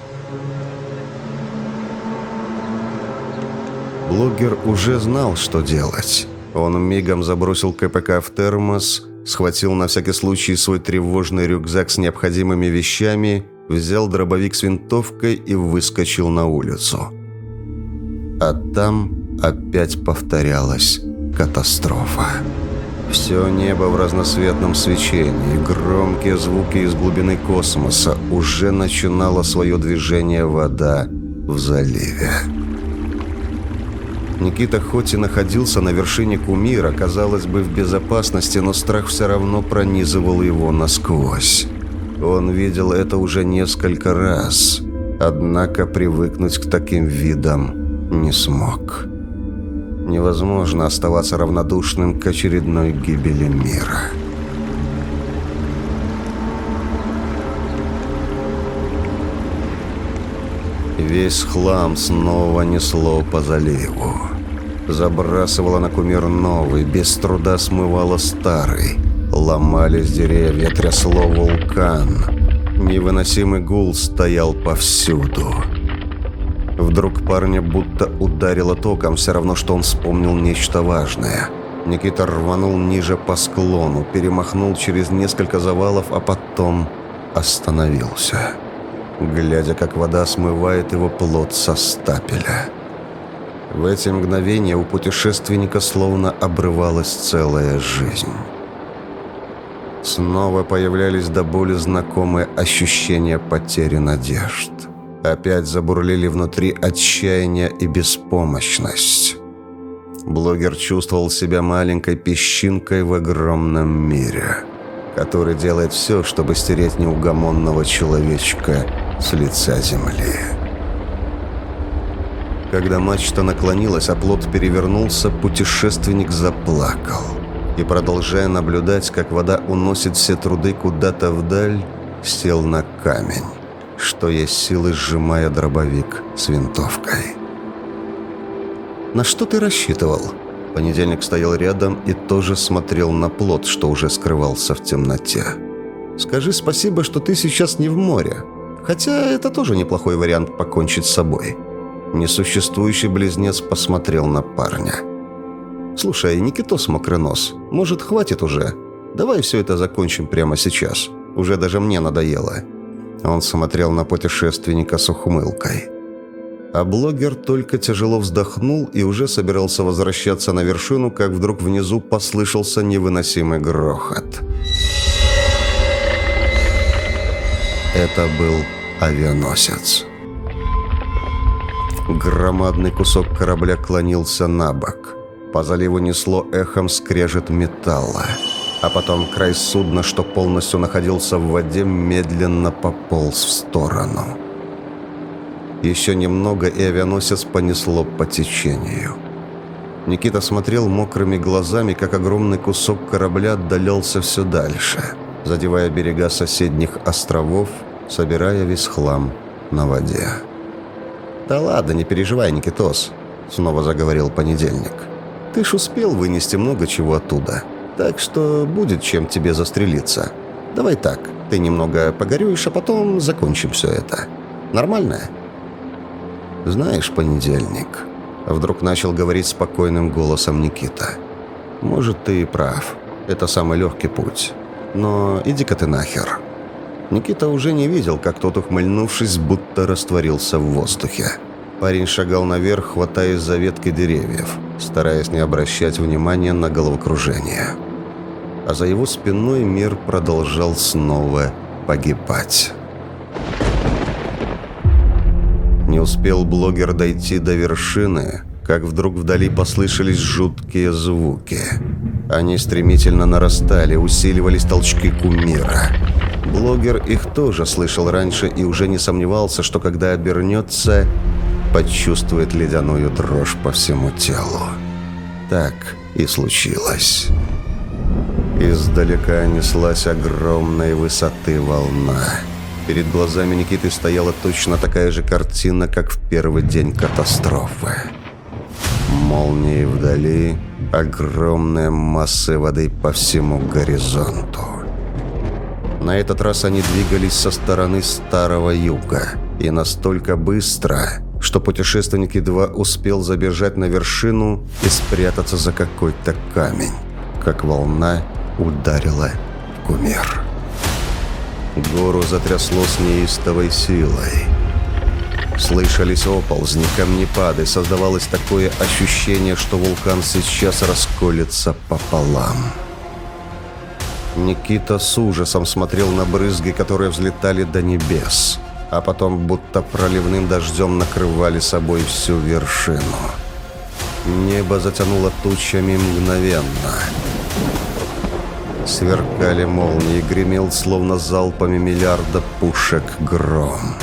Блогер уже знал, что делать. Он мигом забросил КПК в термос, схватил на всякий случай свой тревожный рюкзак с необходимыми вещами, взял дробовик с винтовкой и выскочил на улицу. А там опять повторялась катастрофа. Все небо в разноцветном свечении, громкие звуки из глубины космоса, уже начинало свое движение вода в заливе. Никита хоть и находился на вершине кумира, казалось бы, в безопасности, но страх все равно пронизывал его насквозь. Он видел это уже несколько раз, однако привыкнуть к таким видам не смог. Невозможно оставаться равнодушным к очередной гибели мира. Весь хлам снова несло по заливу. Забрасывало на кумир новый, без труда смывало старый. Ломались деревья, трясло вулкан. Невыносимый гул стоял повсюду. Вдруг парня будто ударило током, все равно, что он вспомнил нечто важное. Никита рванул ниже по склону, перемахнул через несколько завалов, а потом остановился, глядя, как вода смывает его плод со стапеля. В эти мгновения у путешественника словно обрывалась целая жизнь. Снова появлялись до боли знакомые ощущения потери надежд – Опять забурлили внутри отчаяние и беспомощность. Блогер чувствовал себя маленькой песчинкой в огромном мире, который делает все, чтобы стереть неугомонного человечка с лица земли. Когда мачта наклонилась, а плот перевернулся, путешественник заплакал. И, продолжая наблюдать, как вода уносит все труды куда-то вдаль, сел на камень что есть силы, сжимая дробовик с винтовкой. «На что ты рассчитывал?» Понедельник стоял рядом и тоже смотрел на плот, что уже скрывался в темноте. «Скажи спасибо, что ты сейчас не в море. Хотя это тоже неплохой вариант покончить с собой». Несуществующий близнец посмотрел на парня. «Слушай, Никитос Мокрынос, может, хватит уже? Давай все это закончим прямо сейчас. Уже даже мне надоело. Он смотрел на путешественника с ухмылкой. А блогер только тяжело вздохнул и уже собирался возвращаться на вершину, как вдруг внизу послышался невыносимый грохот. Это был авианосец. Громадный кусок корабля клонился на бок. По заливу несло эхом скрежет металла а потом край судна, что полностью находился в воде, медленно пополз в сторону. Еще немного, и авианосец понесло по течению. Никита смотрел мокрыми глазами, как огромный кусок корабля отдалялся все дальше, задевая берега соседних островов, собирая весь хлам на воде. «Да ладно, не переживай, Никитос», — снова заговорил понедельник. «Ты ж успел вынести много чего оттуда. Так что будет чем тебе застрелиться. Давай так, ты немного погорюешь, а потом закончим все это. Нормально? Знаешь, понедельник, вдруг начал говорить спокойным голосом Никита. Может, ты и прав. Это самый легкий путь. Но иди-ка ты нахер. Никита уже не видел, как тот, ухмыльнувшись, будто растворился в воздухе. Парень шагал наверх, хватаясь за ветки деревьев, стараясь не обращать внимания на головокружение. А за его спиной мир продолжал снова погибать. Не успел блогер дойти до вершины, как вдруг вдали послышались жуткие звуки. Они стремительно нарастали, усиливались толчки кумира. Блогер их тоже слышал раньше и уже не сомневался, что когда обернется, почувствует ледяную дрожь по всему телу. Так и случилось. Издалека неслась огромной высоты волна. Перед глазами Никиты стояла точно такая же картина, как в первый день катастрофы. Молнии вдали, огромные массы воды по всему горизонту. На этот раз они двигались со стороны Старого Юга и настолько быстро, что путешественник едва успел забежать на вершину и спрятаться за какой-то камень, как волна ударила в кумир. Гору затрясло с неистовой силой. Слышались оползни, камнепады, создавалось такое ощущение, что вулкан сейчас расколется пополам. Никита с ужасом смотрел на брызги, которые взлетали до небес, а потом будто проливным дождем накрывали собой всю вершину. Небо затянуло тучами мгновенно. Сверкали молнии, гремел словно залпами миллиарда пушек гром.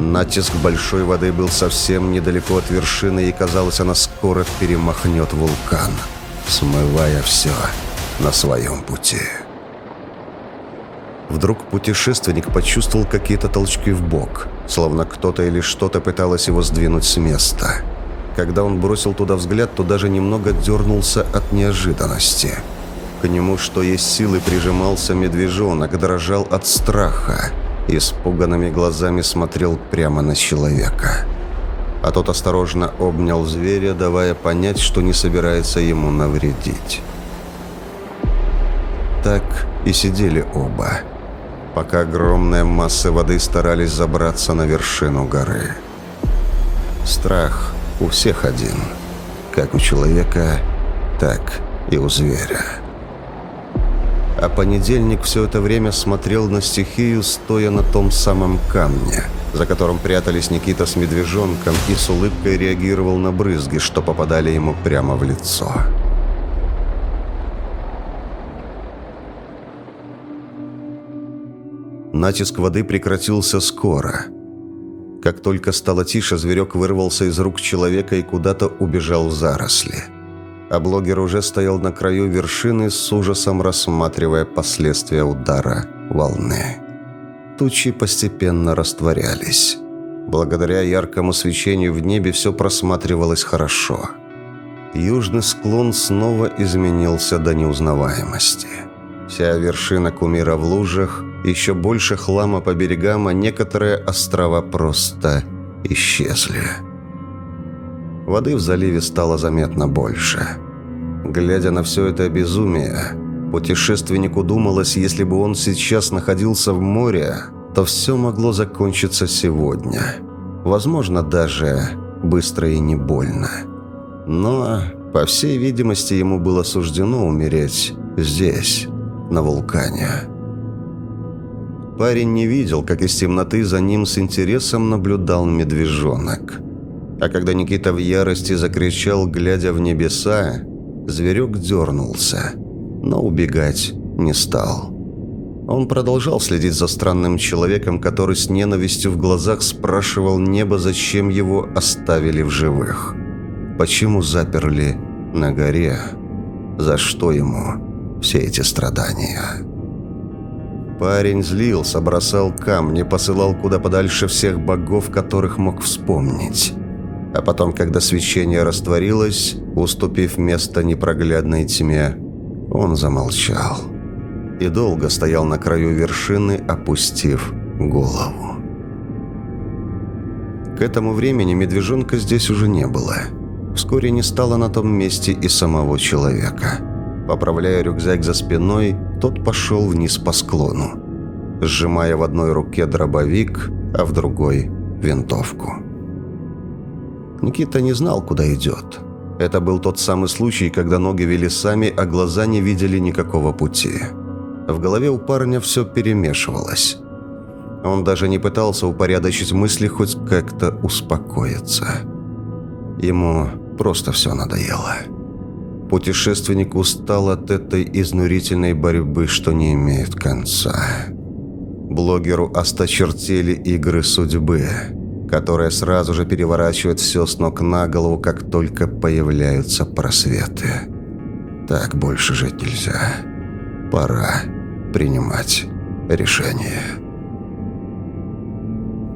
Натиск большой воды был совсем недалеко от вершины, и казалось, она скоро перемахнет вулкан, смывая все на своем пути. Вдруг путешественник почувствовал какие-то толчки в бок, словно кто-то или что-то пыталось его сдвинуть с места. Когда он бросил туда взгляд, то даже немного дернулся от неожиданности. К нему, что есть силы, прижимался медвежонок, дрожал от страха. Испуганными глазами смотрел прямо на человека. А тот осторожно обнял зверя, давая понять, что не собирается ему навредить. Так и сидели оба, пока огромная масса воды старались забраться на вершину горы. Страх у всех один, как у человека, так и у зверя. А понедельник все это время смотрел на стихию, стоя на том самом камне, за которым прятались Никита с медвежонком и с улыбкой реагировал на брызги, что попадали ему прямо в лицо. Натиск воды прекратился скоро. Как только стало тише, зверек вырвался из рук человека и куда-то убежал в заросли. А блогер уже стоял на краю вершины с ужасом рассматривая последствия удара волны. Тучи постепенно растворялись. Благодаря яркому свечению в небе все просматривалось хорошо. Южный склон снова изменился до неузнаваемости. Вся вершина кумира в лужах, еще больше хлама по берегам, а некоторые острова просто исчезли. Воды в заливе стало заметно больше. Глядя на все это безумие, путешественнику думалось, если бы он сейчас находился в море, то все могло закончиться сегодня. Возможно, даже быстро и не больно. Но, по всей видимости, ему было суждено умереть здесь, на вулкане. Парень не видел, как из темноты за ним с интересом наблюдал медвежонок. А когда Никита в ярости закричал, глядя в небеса, зверек дернулся, но убегать не стал. Он продолжал следить за странным человеком, который с ненавистью в глазах спрашивал небо, зачем его оставили в живых. Почему заперли на горе? За что ему все эти страдания? Парень злился, бросал камни, посылал куда подальше всех богов, которых мог вспомнить. А потом, когда свечение растворилось, уступив место непроглядной тьме, он замолчал. И долго стоял на краю вершины, опустив голову. К этому времени медвежонка здесь уже не было. Вскоре не стало на том месте и самого человека. Поправляя рюкзак за спиной, тот пошел вниз по склону, сжимая в одной руке дробовик, а в другой – винтовку. Никита не знал, куда идет. Это был тот самый случай, когда ноги вели сами, а глаза не видели никакого пути. В голове у парня все перемешивалось. Он даже не пытался упорядочить мысли, хоть как-то успокоиться. Ему просто все надоело. Путешественник устал от этой изнурительной борьбы, что не имеет конца. Блогеру осточертели игры судьбы, которая сразу же переворачивает все с ног на голову, как только появляются просветы. Так больше жить нельзя. Пора принимать решение.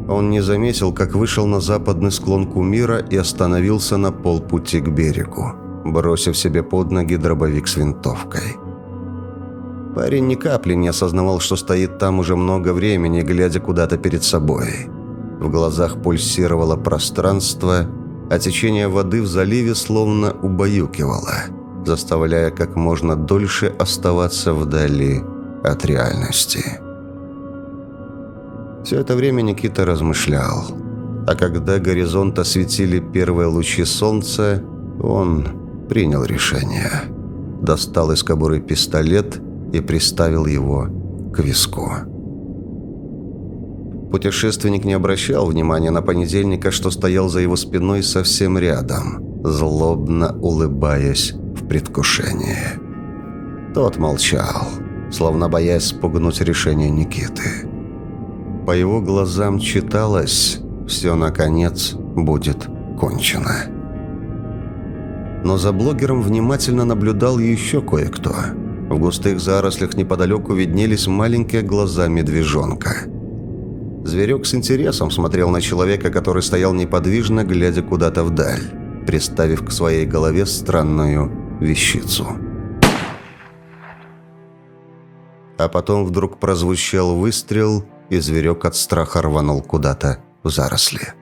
Он не заметил, как вышел на западный склон Кумира и остановился на полпути к берегу бросив себе под ноги дробовик с винтовкой. Парень ни капли не осознавал, что стоит там уже много времени, глядя куда-то перед собой. В глазах пульсировало пространство, а течение воды в заливе словно убаюкивало, заставляя как можно дольше оставаться вдали от реальности. Все это время Никита размышлял. А когда горизонт осветили первые лучи солнца, он принял решение. Достал из кобуры пистолет и приставил его к виску. Путешественник не обращал внимания на понедельника, что стоял за его спиной совсем рядом, злобно улыбаясь в предвкушении. Тот молчал, словно боясь спугнуть решение Никиты. По его глазам читалось «все, наконец, будет кончено». Но за блогером внимательно наблюдал еще кое-кто. В густых зарослях неподалеку виднелись маленькие глаза медвежонка. Зверек с интересом смотрел на человека, который стоял неподвижно, глядя куда-то вдаль, приставив к своей голове странную вещицу. А потом вдруг прозвучал выстрел, и зверек от страха рванул куда-то в заросли.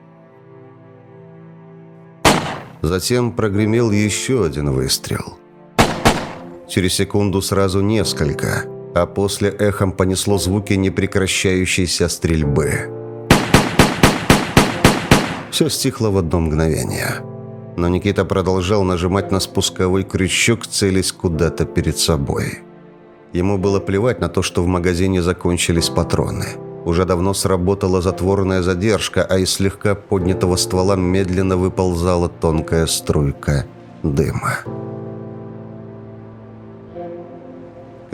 Затем прогремел еще один выстрел. Через секунду сразу несколько, а после эхом понесло звуки непрекращающейся стрельбы. Все стихло в одно мгновение. Но Никита продолжал нажимать на спусковой крючок, целясь куда-то перед собой. Ему было плевать на то, что в магазине закончились патроны. Уже давно сработала затворная задержка, а из слегка поднятого ствола медленно выползала тонкая струйка дыма.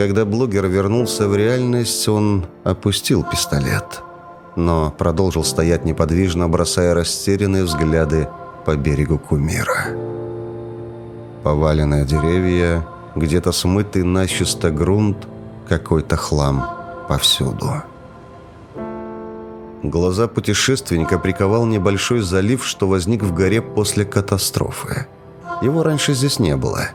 Когда блогер вернулся в реальность, он опустил пистолет, но продолжил стоять неподвижно, бросая растерянные взгляды по берегу кумира. Поваленные деревья, где-то смытый начисто грунт, какой-то хлам повсюду. Глаза путешественника приковал небольшой залив, что возник в горе после катастрофы. Его раньше здесь не было.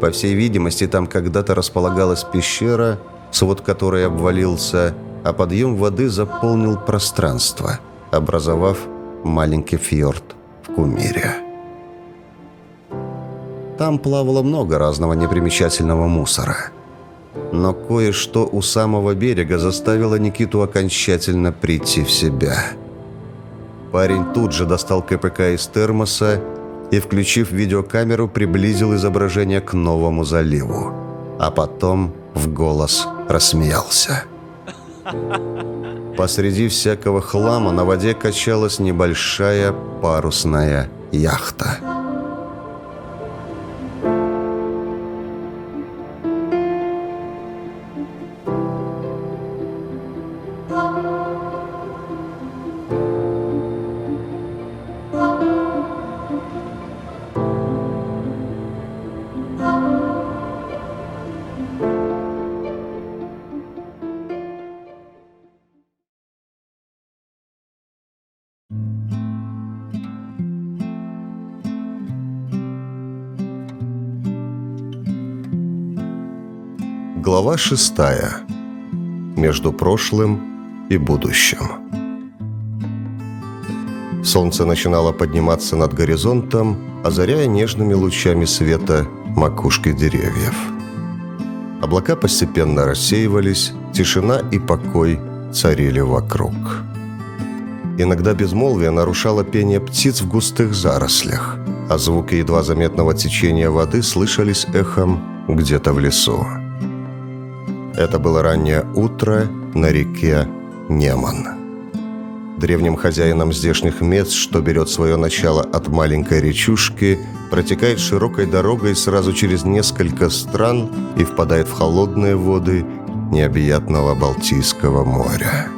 По всей видимости, там когда-то располагалась пещера, свод которой обвалился, а подъем воды заполнил пространство, образовав маленький фьорд в Кумире. Там плавало много разного непримечательного мусора – но кое-что у самого берега заставило Никиту окончательно прийти в себя. Парень тут же достал КПК из термоса и, включив видеокамеру, приблизил изображение к новому заливу. А потом в голос рассмеялся. Посреди всякого хлама на воде качалась небольшая парусная яхта. Глава шестая. Между прошлым и будущим. Солнце начинало подниматься над горизонтом, озаряя нежными лучами света макушки деревьев. Облака постепенно рассеивались, тишина и покой царили вокруг. Иногда безмолвие нарушало пение птиц в густых зарослях, а звуки едва заметного течения воды слышались эхом где-то в лесу. Это было раннее утро на реке Неман. Древним хозяином здешних мест, что берет свое начало от маленькой речушки, протекает широкой дорогой сразу через несколько стран и впадает в холодные воды необъятного Балтийского моря.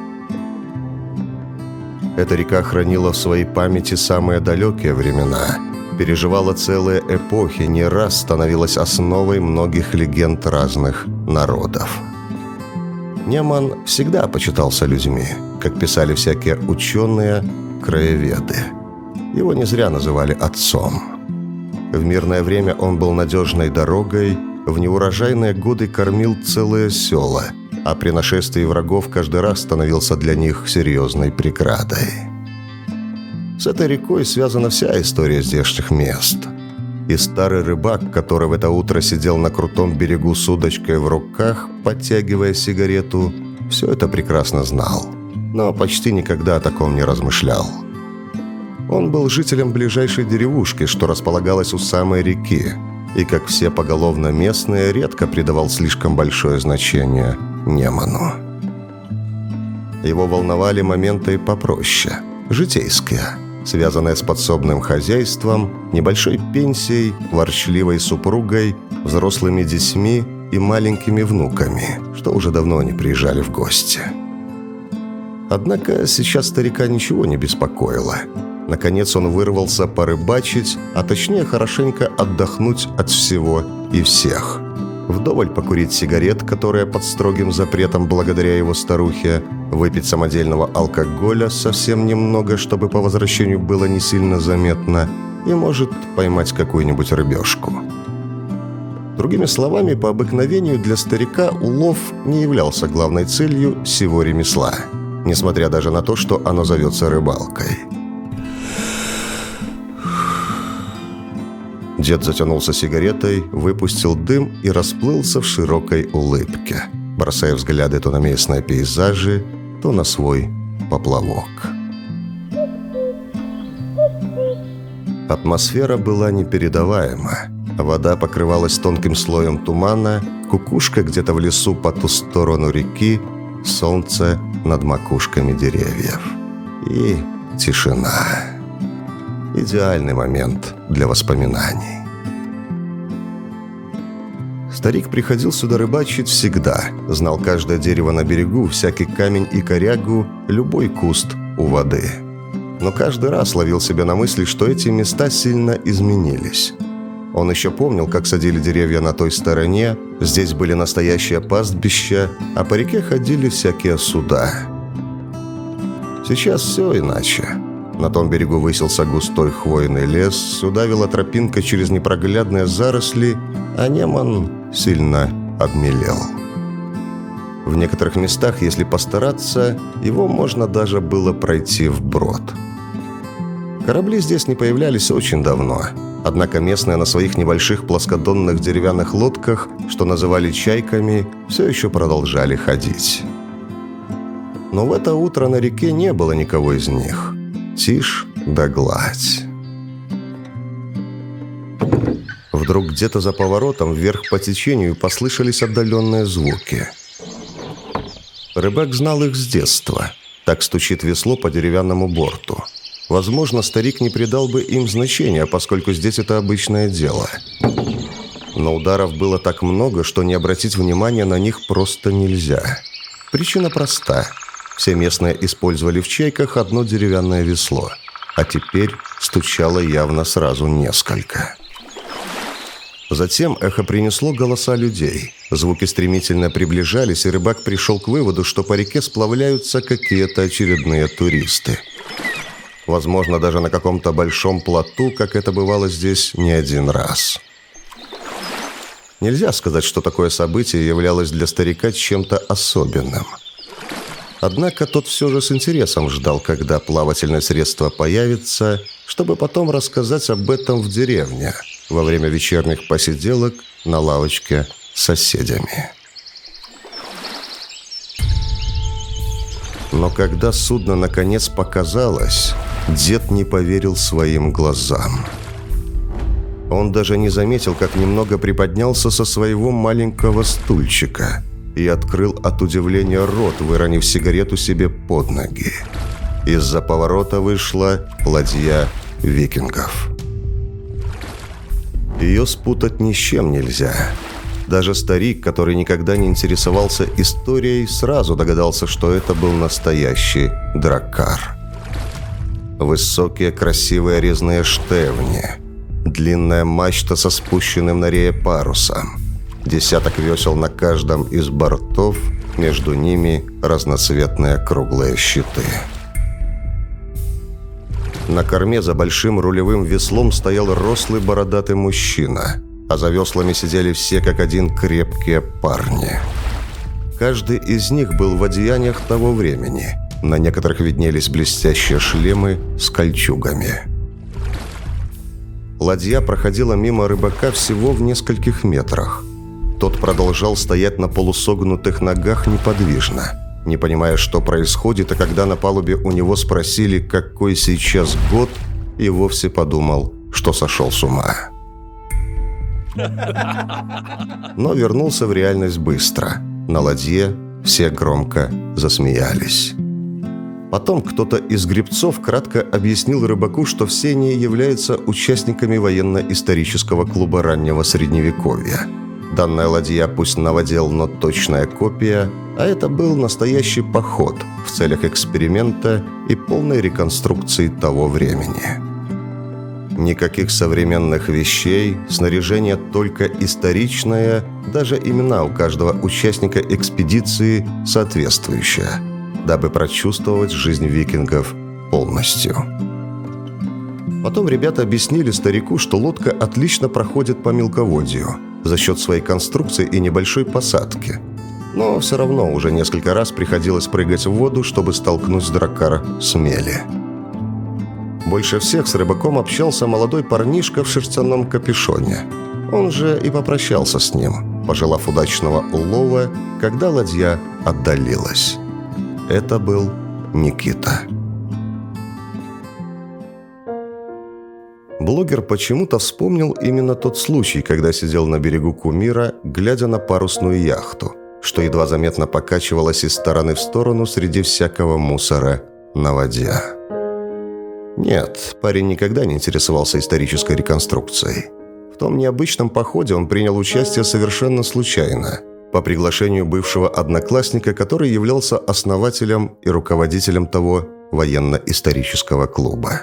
Эта река хранила в своей памяти самые далекие времена, переживала целые эпохи, не раз становилась основой многих легенд разных народов. Неман всегда почитался людьми, как писали всякие ученые, краеведы. Его не зря называли отцом. В мирное время он был надежной дорогой, в неурожайные годы кормил целые села, а при нашествии врагов каждый раз становился для них серьезной преградой. С этой рекой связана вся история здешних мест. И старый рыбак, который в это утро сидел на крутом берегу с удочкой в руках, подтягивая сигарету, все это прекрасно знал, но почти никогда о таком не размышлял. Он был жителем ближайшей деревушки, что располагалась у самой реки, и, как все поголовно местные, редко придавал слишком большое значение Неману. Его волновали моменты попроще, житейские, связанные с подсобным хозяйством, небольшой пенсией, ворчливой супругой, взрослыми детьми и маленькими внуками, что уже давно не приезжали в гости. Однако сейчас старика ничего не беспокоило – Наконец он вырвался порыбачить, а точнее хорошенько отдохнуть от всего и всех. Вдоволь покурить сигарет, которые под строгим запретом благодаря его старухе, выпить самодельного алкоголя совсем немного, чтобы по возвращению было не сильно заметно, и, может, поймать какую-нибудь рыбешку. Другими словами, по обыкновению для старика улов не являлся главной целью всего ремесла, несмотря даже на то, что оно зовется рыбалкой. Дед затянулся сигаретой, выпустил дым и расплылся в широкой улыбке, бросая взгляды то на местные пейзажи, то на свой поплавок. Атмосфера была непередаваема. Вода покрывалась тонким слоем тумана, кукушка где-то в лесу по ту сторону реки, солнце над макушками деревьев. И тишина. Идеальный момент для воспоминаний. Старик приходил сюда рыбачить всегда. Знал каждое дерево на берегу, всякий камень и корягу, любой куст у воды. Но каждый раз ловил себя на мысли, что эти места сильно изменились. Он еще помнил, как садили деревья на той стороне, здесь были настоящие пастбища, а по реке ходили всякие суда. Сейчас все иначе. На том берегу высился густой хвойный лес, сюда вела тропинка через непроглядные заросли, а Неман сильно обмелел. В некоторых местах, если постараться, его можно даже было пройти вброд. Корабли здесь не появлялись очень давно, однако местные на своих небольших плоскодонных деревянных лодках, что называли «чайками», все еще продолжали ходить. Но в это утро на реке не было никого из них – Тишь да гладь. Вдруг где-то за поворотом вверх по течению послышались отдаленные звуки. Рыбак знал их с детства. Так стучит весло по деревянному борту. Возможно, старик не придал бы им значения, поскольку здесь это обычное дело. Но ударов было так много, что не обратить внимания на них просто нельзя. Причина проста – все местные использовали в чайках одно деревянное весло, а теперь стучало явно сразу несколько. Затем эхо принесло голоса людей. Звуки стремительно приближались, и рыбак пришел к выводу, что по реке сплавляются какие-то очередные туристы. Возможно, даже на каком-то большом плоту, как это бывало здесь не один раз. Нельзя сказать, что такое событие являлось для старика чем-то особенным – Однако тот все же с интересом ждал, когда плавательное средство появится, чтобы потом рассказать об этом в деревне во время вечерних посиделок на лавочке с соседями. Но когда судно наконец показалось, дед не поверил своим глазам. Он даже не заметил, как немного приподнялся со своего маленького стульчика – и открыл от удивления рот, выронив сигарету себе под ноги. Из-за поворота вышла ладья викингов. Ее спутать ни с чем нельзя. Даже старик, который никогда не интересовался историей, сразу догадался, что это был настоящий драккар. Высокие красивые резные штевни, длинная мачта со спущенным на рее парусом – Десяток весел на каждом из бортов, между ними разноцветные круглые щиты. На корме за большим рулевым веслом стоял рослый бородатый мужчина, а за веслами сидели все как один крепкие парни. Каждый из них был в одеяниях того времени. На некоторых виднелись блестящие шлемы с кольчугами. Ладья проходила мимо рыбака всего в нескольких метрах. Тот продолжал стоять на полусогнутых ногах неподвижно, не понимая, что происходит, а когда на палубе у него спросили, какой сейчас год, и вовсе подумал, что сошел с ума. Но вернулся в реальность быстро. На ладье все громко засмеялись. Потом кто-то из гребцов кратко объяснил рыбаку, что все они являются участниками военно-исторического клуба раннего Средневековья. Данная ладья пусть новодел, но точная копия, а это был настоящий поход в целях эксперимента и полной реконструкции того времени. Никаких современных вещей, снаряжение только историчное, даже имена у каждого участника экспедиции соответствующие, дабы прочувствовать жизнь викингов полностью. Потом ребята объяснили старику, что лодка отлично проходит по мелководью за счет своей конструкции и небольшой посадки. Но все равно уже несколько раз приходилось прыгать в воду, чтобы столкнуть дракара с мели. Больше всех с рыбаком общался молодой парнишка в шерстяном капюшоне. Он же и попрощался с ним, пожелав удачного улова, когда ладья отдалилась. Это был Никита. Блогер почему-то вспомнил именно тот случай, когда сидел на берегу Кумира, глядя на парусную яхту, что едва заметно покачивалась из стороны в сторону среди всякого мусора на воде. Нет, парень никогда не интересовался исторической реконструкцией. В том необычном походе он принял участие совершенно случайно, по приглашению бывшего одноклассника, который являлся основателем и руководителем того военно-исторического клуба.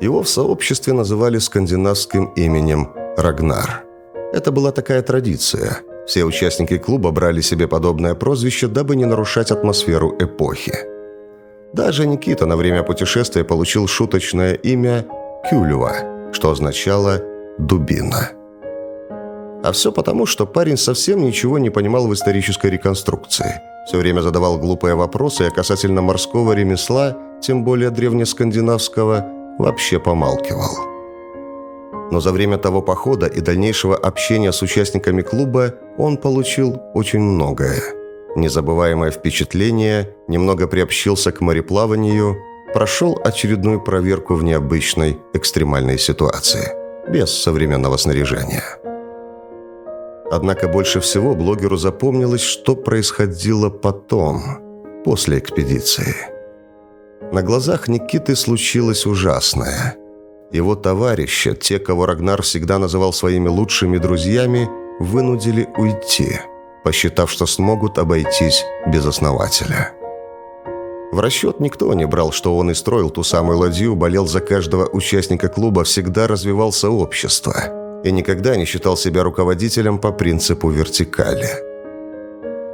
Его в сообществе называли скандинавским именем Рагнар. Это была такая традиция. Все участники клуба брали себе подобное прозвище, дабы не нарушать атмосферу эпохи. Даже Никита на время путешествия получил шуточное имя Кюлева, что означало «дубина». А все потому, что парень совсем ничего не понимал в исторической реконструкции. Все время задавал глупые вопросы, а касательно морского ремесла, тем более древнескандинавского, вообще помалкивал. Но за время того похода и дальнейшего общения с участниками клуба он получил очень многое – Незабываемое впечатление, немного приобщился к мореплаванию, прошел очередную проверку в необычной экстремальной ситуации, без современного снаряжения. Однако больше всего блогеру запомнилось, что происходило потом, после экспедиции. На глазах Никиты случилось ужасное. Его товарища, те, кого Рагнар всегда называл своими лучшими друзьями, вынудили уйти – посчитав, что смогут обойтись без основателя. В расчет никто не брал, что он и строил ту самую ладью, болел за каждого участника клуба, всегда развивал сообщество и никогда не считал себя руководителем по принципу вертикали.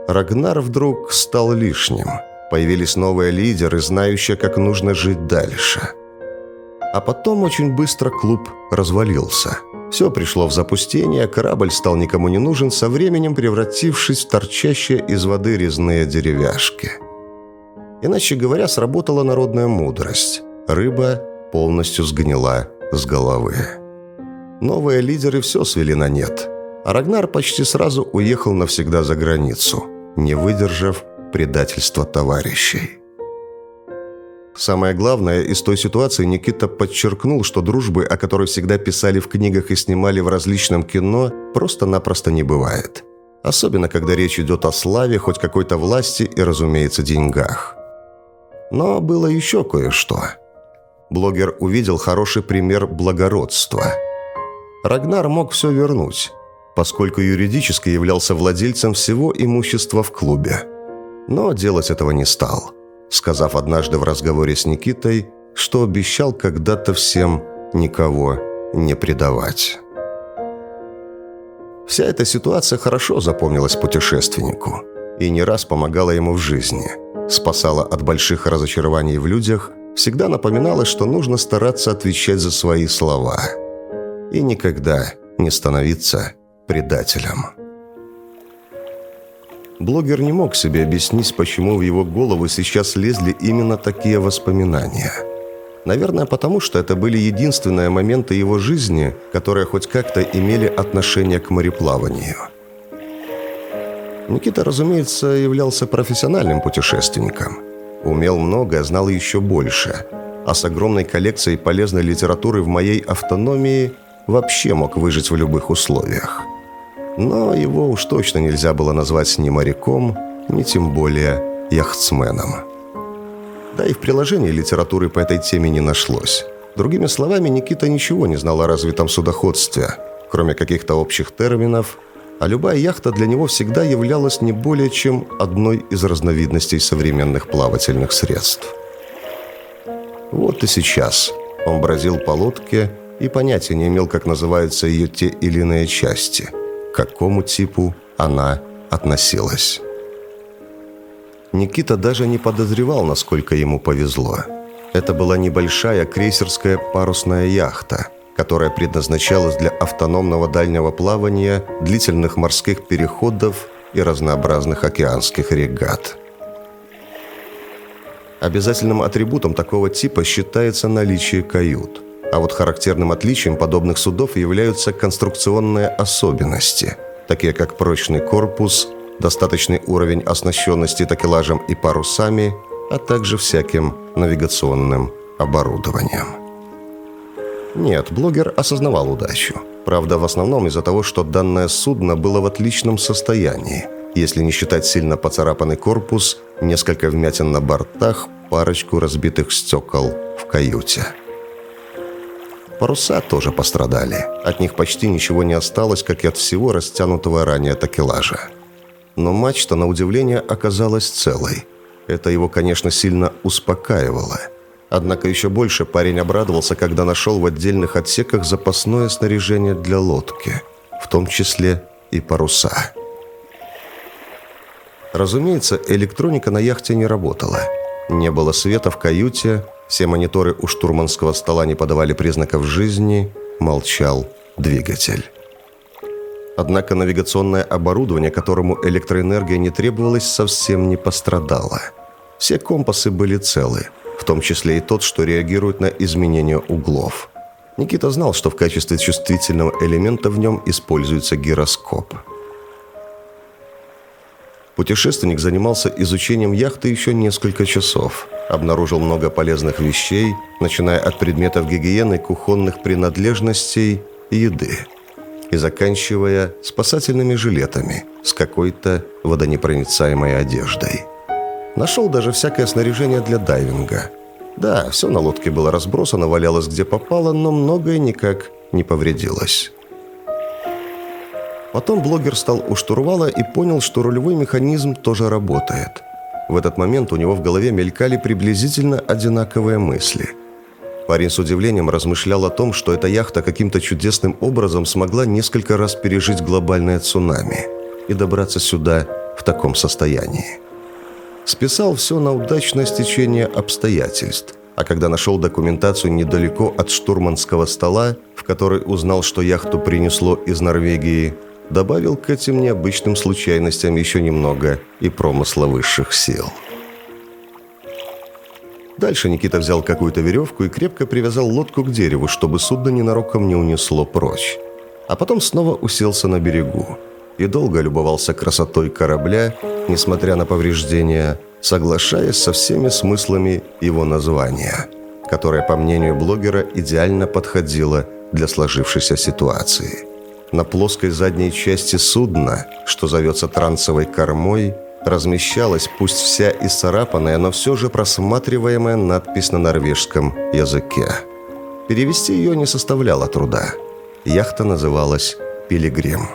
Рагнар вдруг стал лишним. Появились новые лидеры, знающие, как нужно жить дальше. А потом очень быстро клуб развалился – все пришло в запустение, корабль стал никому не нужен, со временем превратившись в торчащие из воды резные деревяшки. Иначе говоря, сработала народная мудрость. Рыба полностью сгнила с головы. Новые лидеры все свели на нет. А Рагнар почти сразу уехал навсегда за границу, не выдержав предательства товарищей. Самое главное, из той ситуации Никита подчеркнул, что дружбы, о которой всегда писали в книгах и снимали в различном кино, просто-напросто не бывает. Особенно, когда речь идет о славе, хоть какой-то власти и, разумеется, деньгах. Но было еще кое-что. Блогер увидел хороший пример благородства. Рагнар мог все вернуть, поскольку юридически являлся владельцем всего имущества в клубе. Но делать этого не стал – сказав однажды в разговоре с Никитой, что обещал когда-то всем никого не предавать. Вся эта ситуация хорошо запомнилась путешественнику и не раз помогала ему в жизни, спасала от больших разочарований в людях, всегда напоминала, что нужно стараться отвечать за свои слова и никогда не становиться предателем. Блогер не мог себе объяснить, почему в его голову сейчас лезли именно такие воспоминания. Наверное, потому что это были единственные моменты его жизни, которые хоть как-то имели отношение к мореплаванию. Никита, разумеется, являлся профессиональным путешественником. Умел многое, знал еще больше. А с огромной коллекцией полезной литературы в моей автономии вообще мог выжить в любых условиях но его уж точно нельзя было назвать ни моряком, ни тем более яхтсменом. Да и в приложении литературы по этой теме не нашлось. Другими словами, Никита ничего не знал о развитом судоходстве, кроме каких-то общих терминов, а любая яхта для него всегда являлась не более чем одной из разновидностей современных плавательных средств. Вот и сейчас он бродил по лодке и понятия не имел, как называются ее те или иные части – к какому типу она относилась. Никита даже не подозревал, насколько ему повезло. Это была небольшая крейсерская парусная яхта, которая предназначалась для автономного дальнего плавания, длительных морских переходов и разнообразных океанских регат. Обязательным атрибутом такого типа считается наличие кают – а вот характерным отличием подобных судов являются конструкционные особенности, такие как прочный корпус, достаточный уровень оснащенности такелажем и парусами, а также всяким навигационным оборудованием. Нет, блогер осознавал удачу. Правда, в основном из-за того, что данное судно было в отличном состоянии, если не считать сильно поцарапанный корпус, несколько вмятин на бортах, парочку разбитых стекол в каюте. Паруса тоже пострадали. От них почти ничего не осталось, как и от всего растянутого ранее такелажа. Но мачта, на удивление, оказалась целой. Это его, конечно, сильно успокаивало. Однако еще больше парень обрадовался, когда нашел в отдельных отсеках запасное снаряжение для лодки, в том числе и паруса. Разумеется, электроника на яхте не работала. Не было света в каюте, все мониторы у штурманского стола не подавали признаков жизни, молчал двигатель. Однако навигационное оборудование, которому электроэнергия не требовалась, совсем не пострадало. Все компасы были целы, в том числе и тот, что реагирует на изменения углов. Никита знал, что в качестве чувствительного элемента в нем используется гироскоп – Путешественник занимался изучением яхты еще несколько часов. Обнаружил много полезных вещей, начиная от предметов гигиены, кухонных принадлежностей и еды. И заканчивая спасательными жилетами с какой-то водонепроницаемой одеждой. Нашел даже всякое снаряжение для дайвинга. Да, все на лодке было разбросано, валялось где попало, но многое никак не повредилось. Потом блогер стал у штурвала и понял, что рулевой механизм тоже работает. В этот момент у него в голове мелькали приблизительно одинаковые мысли. Парень с удивлением размышлял о том, что эта яхта каким-то чудесным образом смогла несколько раз пережить глобальное цунами и добраться сюда в таком состоянии. Списал все на удачное стечение обстоятельств, а когда нашел документацию недалеко от штурманского стола, в которой узнал, что яхту принесло из Норвегии – добавил к этим необычным случайностям еще немного и промысла высших сил. Дальше Никита взял какую-то веревку и крепко привязал лодку к дереву, чтобы судно ненароком не унесло прочь. А потом снова уселся на берегу и долго любовался красотой корабля, несмотря на повреждения, соглашаясь со всеми смыслами его названия, которое, по мнению блогера, идеально подходило для сложившейся ситуации – на плоской задней части судна, что зовется трансовой кормой, размещалась, пусть вся исцарапанная, но все же просматриваемая надпись на норвежском языке. Перевести ее не составляло труда. Яхта называлась «Пилигрим».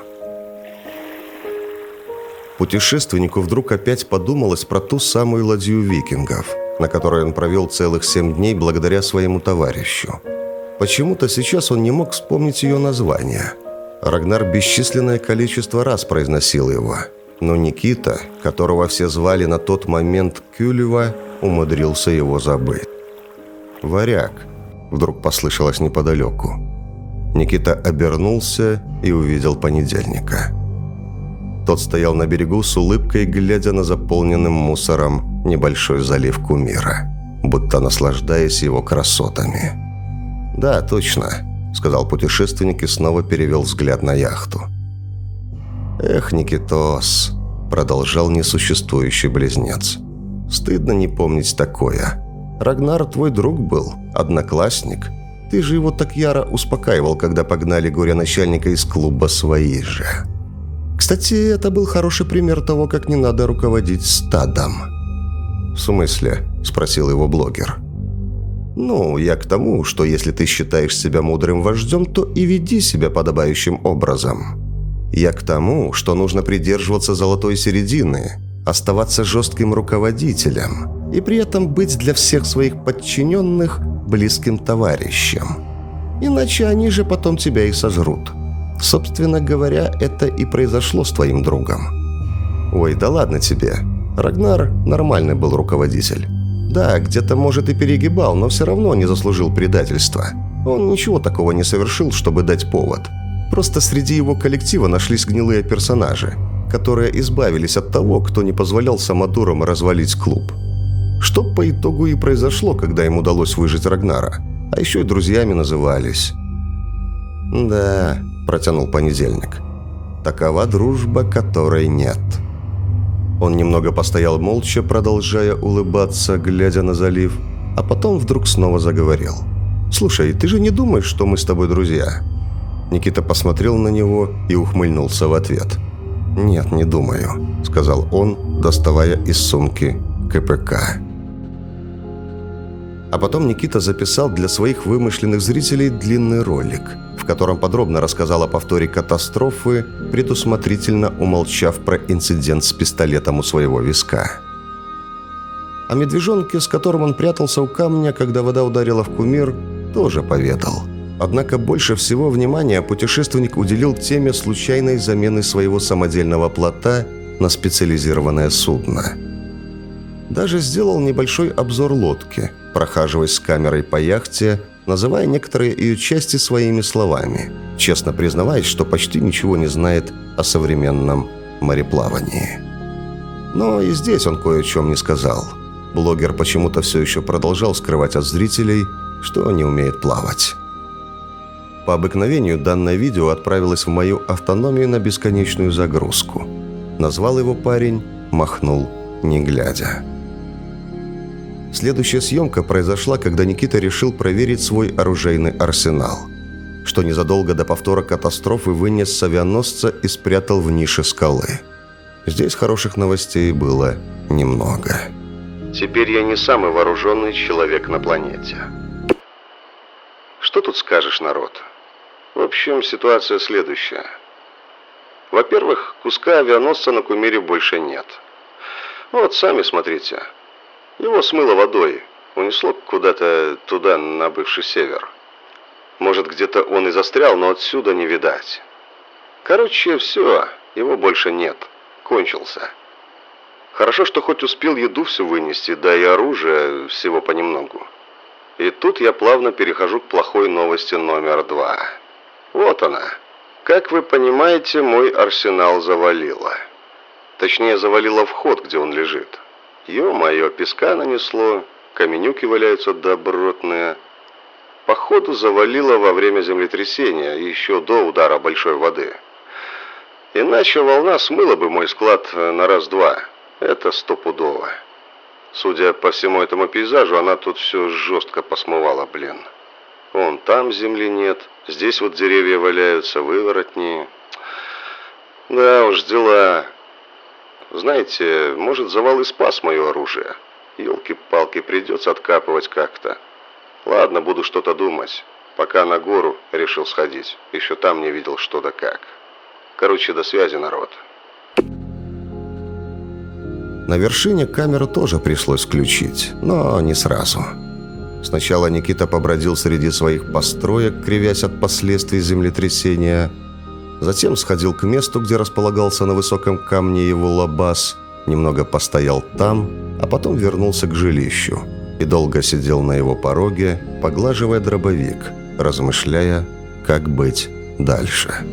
Путешественнику вдруг опять подумалось про ту самую ладью викингов, на которой он провел целых семь дней благодаря своему товарищу. Почему-то сейчас он не мог вспомнить ее название – Рагнар бесчисленное количество раз произносил его, но Никита, которого все звали на тот момент Кюлева, умудрился его забыть. «Варяг», — вдруг послышалось неподалеку. Никита обернулся и увидел понедельника. Тот стоял на берегу с улыбкой, глядя на заполненным мусором небольшой залив Кумира, будто наслаждаясь его красотами. «Да, точно», — сказал путешественник и снова перевел взгляд на яхту. «Эх, Никитос», — продолжал несуществующий близнец. «Стыдно не помнить такое. Рагнар твой друг был, одноклассник. Ты же его так яро успокаивал, когда погнали горе-начальника из клуба свои же». Кстати, это был хороший пример того, как не надо руководить стадом. «В смысле?» – спросил его блогер. «Ну, я к тому, что если ты считаешь себя мудрым вождем, то и веди себя подобающим образом. Я к тому, что нужно придерживаться золотой середины, оставаться жестким руководителем и при этом быть для всех своих подчиненных близким товарищем. Иначе они же потом тебя и сожрут». Собственно говоря, это и произошло с твоим другом. Ой, да ладно тебе. Рагнар нормальный был руководитель. Да, где-то, может, и перегибал, но все равно не заслужил предательства. Он ничего такого не совершил, чтобы дать повод. Просто среди его коллектива нашлись гнилые персонажи, которые избавились от того, кто не позволял самодурам развалить клуб. Что по итогу и произошло, когда им удалось выжить Рагнара. А еще и друзьями назывались. Да, – протянул понедельник. «Такова дружба, которой нет». Он немного постоял молча, продолжая улыбаться, глядя на залив, а потом вдруг снова заговорил. «Слушай, ты же не думаешь, что мы с тобой друзья?» Никита посмотрел на него и ухмыльнулся в ответ. «Нет, не думаю», – сказал он, доставая из сумки КПК. А потом Никита записал для своих вымышленных зрителей длинный ролик – в котором подробно рассказал о повторе катастрофы, предусмотрительно умолчав про инцидент с пистолетом у своего виска. О медвежонке, с которым он прятался у камня, когда вода ударила в кумир, тоже поведал. Однако больше всего внимания путешественник уделил теме случайной замены своего самодельного плота на специализированное судно. Даже сделал небольшой обзор лодки, прохаживаясь с камерой по яхте, называя некоторые ее части своими словами, честно признаваясь, что почти ничего не знает о современном мореплавании. Но и здесь он кое о чем не сказал. Блогер почему-то все еще продолжал скрывать от зрителей, что не умеет плавать. По обыкновению данное видео отправилось в мою автономию на бесконечную загрузку. Назвал его парень, махнул, не глядя. Следующая съемка произошла, когда Никита решил проверить свой оружейный арсенал, что незадолго до повтора катастрофы вынес с авианосца и спрятал в нише скалы. Здесь хороших новостей было немного. Теперь я не самый вооруженный человек на планете. Что тут скажешь, народ? В общем, ситуация следующая. Во-первых, куска авианосца на Кумире больше нет. Вот, сами смотрите. Его смыло водой, унесло куда-то туда, на бывший север. Может, где-то он и застрял, но отсюда не видать. Короче, все, его больше нет. Кончился. Хорошо, что хоть успел еду всю вынести, да и оружие всего понемногу. И тут я плавно перехожу к плохой новости номер два. Вот она. Как вы понимаете, мой арсенал завалило. Точнее, завалило вход, где он лежит. Ё-моё, песка нанесло, каменюки валяются добротные. Походу завалило во время землетрясения, еще до удара большой воды. Иначе волна смыла бы мой склад на раз-два. Это стопудово. Судя по всему этому пейзажу, она тут все жестко посмывала, блин. Вон там земли нет, здесь вот деревья валяются, выворотни. Да уж, дела. Знаете, может, завал и спас мое оружие. Елки-палки, придется откапывать как-то. Ладно, буду что-то думать. Пока на гору решил сходить. Еще там не видел что да как. Короче, до связи, народ. На вершине камеру тоже пришлось включить, но не сразу. Сначала Никита побродил среди своих построек, кривясь от последствий землетрясения – Затем сходил к месту, где располагался на высоком камне его лабаз, немного постоял там, а потом вернулся к жилищу и долго сидел на его пороге, поглаживая дробовик, размышляя, как быть дальше.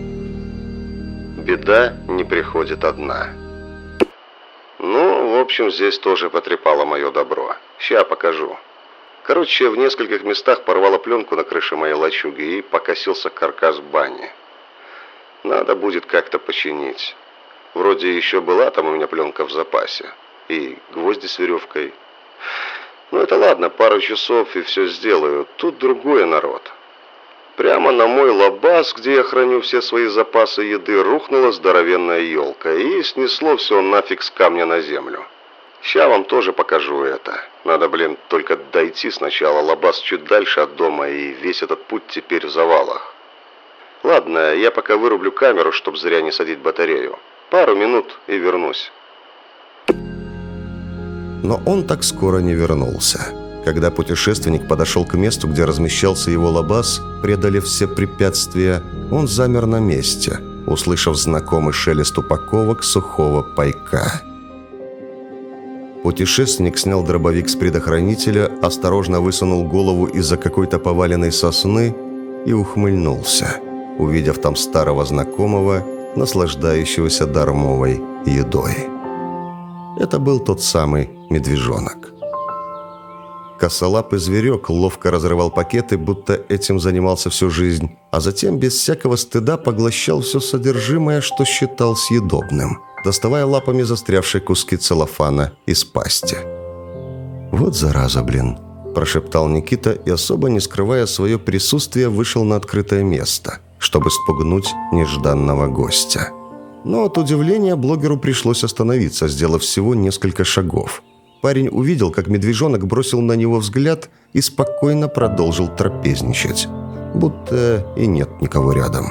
Беда не приходит одна. Ну, в общем, здесь тоже потрепало мое добро. Ща покажу. Короче, в нескольких местах порвало пленку на крыше моей лачуги и покосился каркас бани. Надо будет как-то починить. Вроде еще была там у меня пленка в запасе. И гвозди с веревкой. Ну это ладно, пару часов и все сделаю. Тут другой народ. Прямо на мой лабаз, где я храню все свои запасы еды, рухнула здоровенная елка и снесло все нафиг с камня на землю. Ща вам тоже покажу это. Надо, блин, только дойти сначала. Лабаз чуть дальше от дома, и весь этот путь теперь в завалах. Ладно, я пока вырублю камеру, чтобы зря не садить батарею. Пару минут и вернусь. Но он так скоро не вернулся. Когда путешественник подошел к месту, где размещался его лабаз, преодолев все препятствия, он замер на месте, услышав знакомый шелест упаковок сухого пайка. Путешественник снял дробовик с предохранителя, осторожно высунул голову из-за какой-то поваленной сосны и ухмыльнулся, увидев там старого знакомого, наслаждающегося дармовой едой. Это был тот самый медвежонок. Косолапый зверек ловко разрывал пакеты, будто этим занимался всю жизнь, а затем без всякого стыда поглощал все содержимое, что считал съедобным, доставая лапами застрявшие куски целлофана из пасти. «Вот зараза, блин!» – прошептал Никита и, особо не скрывая свое присутствие, вышел на открытое место, чтобы спугнуть нежданного гостя. Но от удивления блогеру пришлось остановиться, сделав всего несколько шагов – Парень увидел, как медвежонок бросил на него взгляд и спокойно продолжил трапезничать, будто и нет никого рядом.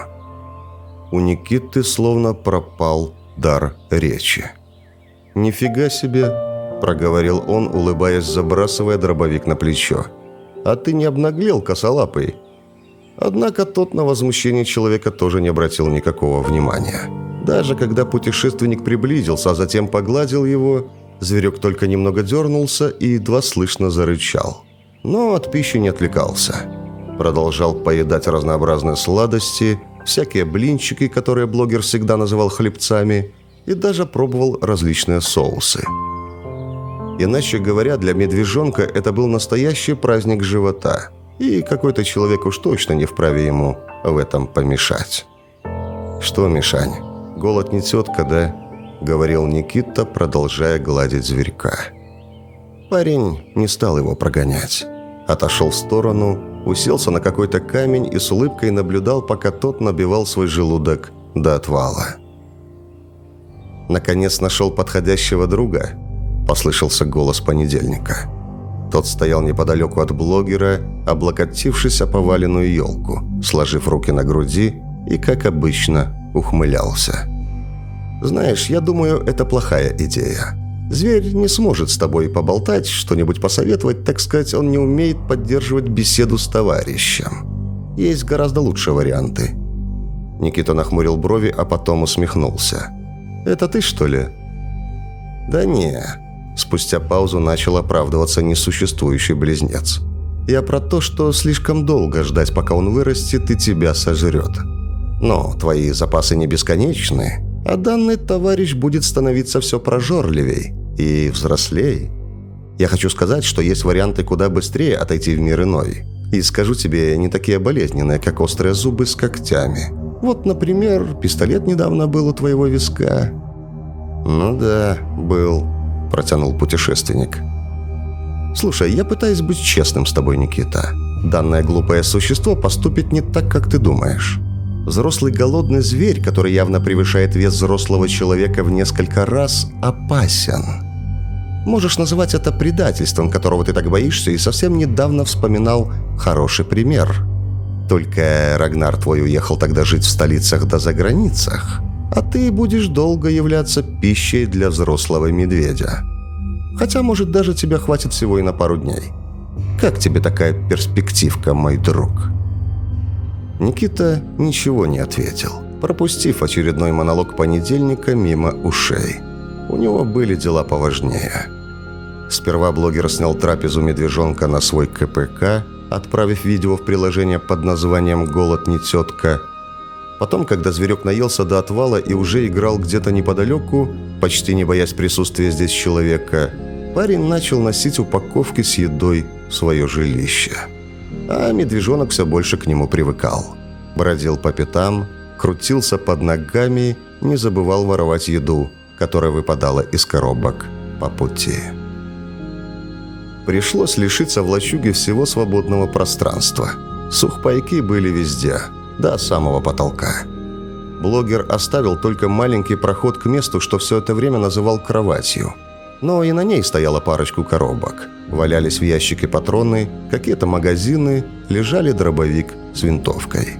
У Никиты словно пропал дар речи. «Нифига себе!» – проговорил он, улыбаясь, забрасывая дробовик на плечо. «А ты не обнаглел, косолапый?» Однако тот на возмущение человека тоже не обратил никакого внимания. Даже когда путешественник приблизился, а затем погладил его, Зверек только немного дернулся и едва слышно зарычал. Но от пищи не отвлекался. Продолжал поедать разнообразные сладости, всякие блинчики, которые блогер всегда называл хлебцами, и даже пробовал различные соусы. Иначе говоря, для медвежонка это был настоящий праздник живота, и какой-то человек уж точно не вправе ему в этом помешать. «Что, Мишань, голод не тетка, да?» — говорил Никита, продолжая гладить зверька. Парень не стал его прогонять. Отошел в сторону, уселся на какой-то камень и с улыбкой наблюдал, пока тот набивал свой желудок до отвала. «Наконец нашел подходящего друга?» – послышался голос понедельника. Тот стоял неподалеку от блогера, облокотившись о поваленную елку, сложив руки на груди и, как обычно, ухмылялся. Знаешь, я думаю, это плохая идея. Зверь не сможет с тобой поболтать, что-нибудь посоветовать, так сказать, он не умеет поддерживать беседу с товарищем. Есть гораздо лучшие варианты». Никита нахмурил брови, а потом усмехнулся. «Это ты, что ли?» «Да не». Спустя паузу начал оправдываться несуществующий близнец. «Я про то, что слишком долго ждать, пока он вырастет и тебя сожрет. Но твои запасы не бесконечны, а данный товарищ будет становиться все прожорливей и взрослей. Я хочу сказать, что есть варианты куда быстрее отойти в мир иной. И скажу тебе, не такие болезненные, как острые зубы с когтями. Вот, например, пистолет недавно был у твоего виска. «Ну да, был», – протянул путешественник. «Слушай, я пытаюсь быть честным с тобой, Никита. Данное глупое существо поступит не так, как ты думаешь. Взрослый голодный зверь, который явно превышает вес взрослого человека в несколько раз, опасен. Можешь называть это предательством, которого ты так боишься, и совсем недавно вспоминал хороший пример. Только Рагнар твой уехал тогда жить в столицах да за границах, а ты будешь долго являться пищей для взрослого медведя. Хотя, может, даже тебя хватит всего и на пару дней. Как тебе такая перспективка, мой друг?» Никита ничего не ответил, пропустив очередной монолог понедельника мимо ушей. У него были дела поважнее. Сперва блогер снял трапезу медвежонка на свой КПК, отправив видео в приложение под названием «Голод не тетка». Потом, когда зверек наелся до отвала и уже играл где-то неподалеку, почти не боясь присутствия здесь человека, парень начал носить упаковки с едой в свое жилище. А медвежонок все больше к нему привыкал. Бродил по пятам, крутился под ногами, не забывал воровать еду, которая выпадала из коробок по пути. Пришлось лишиться в лачуге всего свободного пространства. Сухпайки были везде, до самого потолка. Блогер оставил только маленький проход к месту, что все это время называл кроватью. Но и на ней стояла парочку коробок. Валялись в ящике патроны, какие-то магазины, лежали дробовик с винтовкой.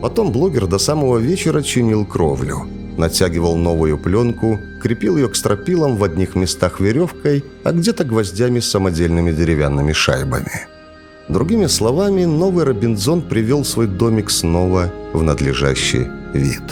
Потом блогер до самого вечера чинил кровлю – натягивал новую пленку, крепил ее к стропилам в одних местах веревкой, а где-то гвоздями с самодельными деревянными шайбами. Другими словами, новый Робинзон привел свой домик снова в надлежащий вид.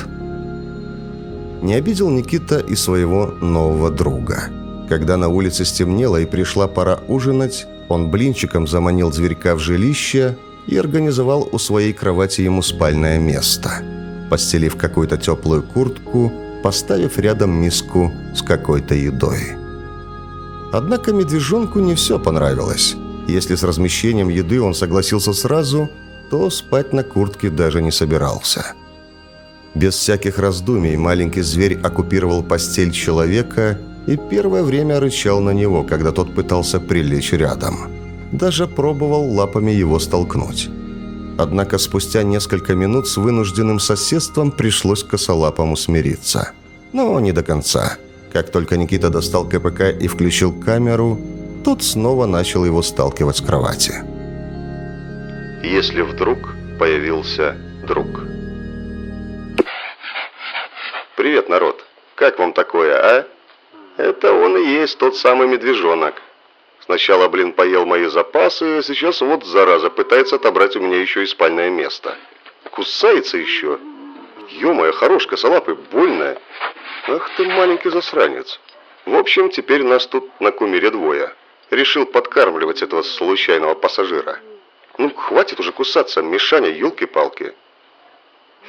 Не обидел Никита и своего нового друга. Когда на улице стемнело и пришла пора ужинать, он блинчиком заманил зверька в жилище и организовал у своей кровати ему спальное место – постелив какую-то теплую куртку, поставив рядом миску с какой-то едой. Однако медвежонку не все понравилось. Если с размещением еды он согласился сразу, то спать на куртке даже не собирался. Без всяких раздумий маленький зверь оккупировал постель человека и первое время рычал на него, когда тот пытался прилечь рядом. Даже пробовал лапами его столкнуть. Однако спустя несколько минут с вынужденным соседством пришлось косолапому смириться. Но не до конца. Как только Никита достал КПК и включил камеру, тот снова начал его сталкивать с кровати. Если вдруг появился друг. Привет, народ. Как вам такое, а? Это он и есть тот самый медвежонок. Сначала, блин, поел мои запасы, а сейчас вот, зараза, пытается отобрать у меня еще и спальное место. Кусается еще. Ё-моё, хорош косолапый, больная. Ах ты маленький засранец. В общем, теперь нас тут на кумире двое. Решил подкармливать этого случайного пассажира. Ну, хватит уже кусаться, Мишаня, елки-палки.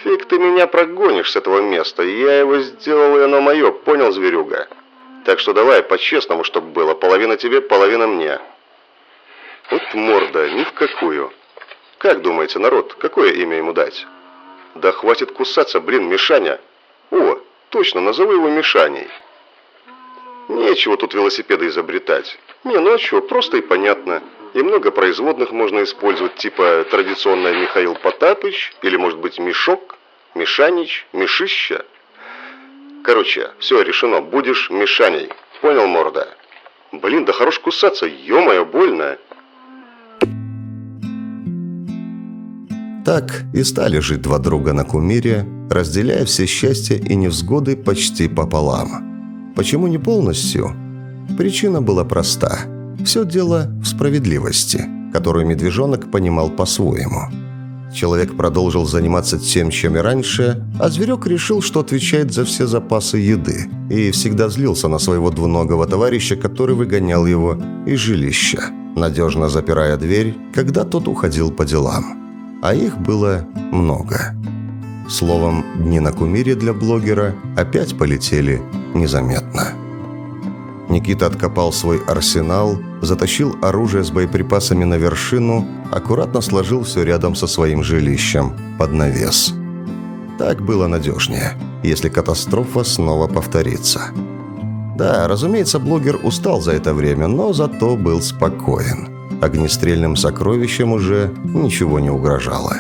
Фиг ты меня прогонишь с этого места. Я его сделал, и оно мое, понял, зверюга? Так что давай, по-честному, чтобы было. Половина тебе, половина мне. Вот морда, ни в какую. Как думаете, народ, какое имя ему дать? Да хватит кусаться, блин, Мишаня. О, точно, назову его Мишаней. Нечего тут велосипеды изобретать. Не, ну а что, просто и понятно. И много производных можно использовать, типа традиционная Михаил Потапыч, или может быть Мишок, Мишанич, Мишища. Короче, все решено, будешь Мишаней. Понял, морда? Блин, да хорош кусаться, ё-моё, больно. Так и стали жить два друга на кумире, разделяя все счастья и невзгоды почти пополам. Почему не полностью? Причина была проста. Все дело в справедливости, которую медвежонок понимал по-своему – Человек продолжил заниматься тем, чем и раньше, а зверек решил, что отвечает за все запасы еды, и всегда злился на своего двуногого товарища, который выгонял его из жилища, надежно запирая дверь, когда тот уходил по делам. А их было много. Словом, дни на кумире для блогера опять полетели незаметно. Никита откопал свой арсенал, затащил оружие с боеприпасами на вершину, аккуратно сложил все рядом со своим жилищем, под навес. Так было надежнее, если катастрофа снова повторится. Да, разумеется, блогер устал за это время, но зато был спокоен. Огнестрельным сокровищем уже ничего не угрожало.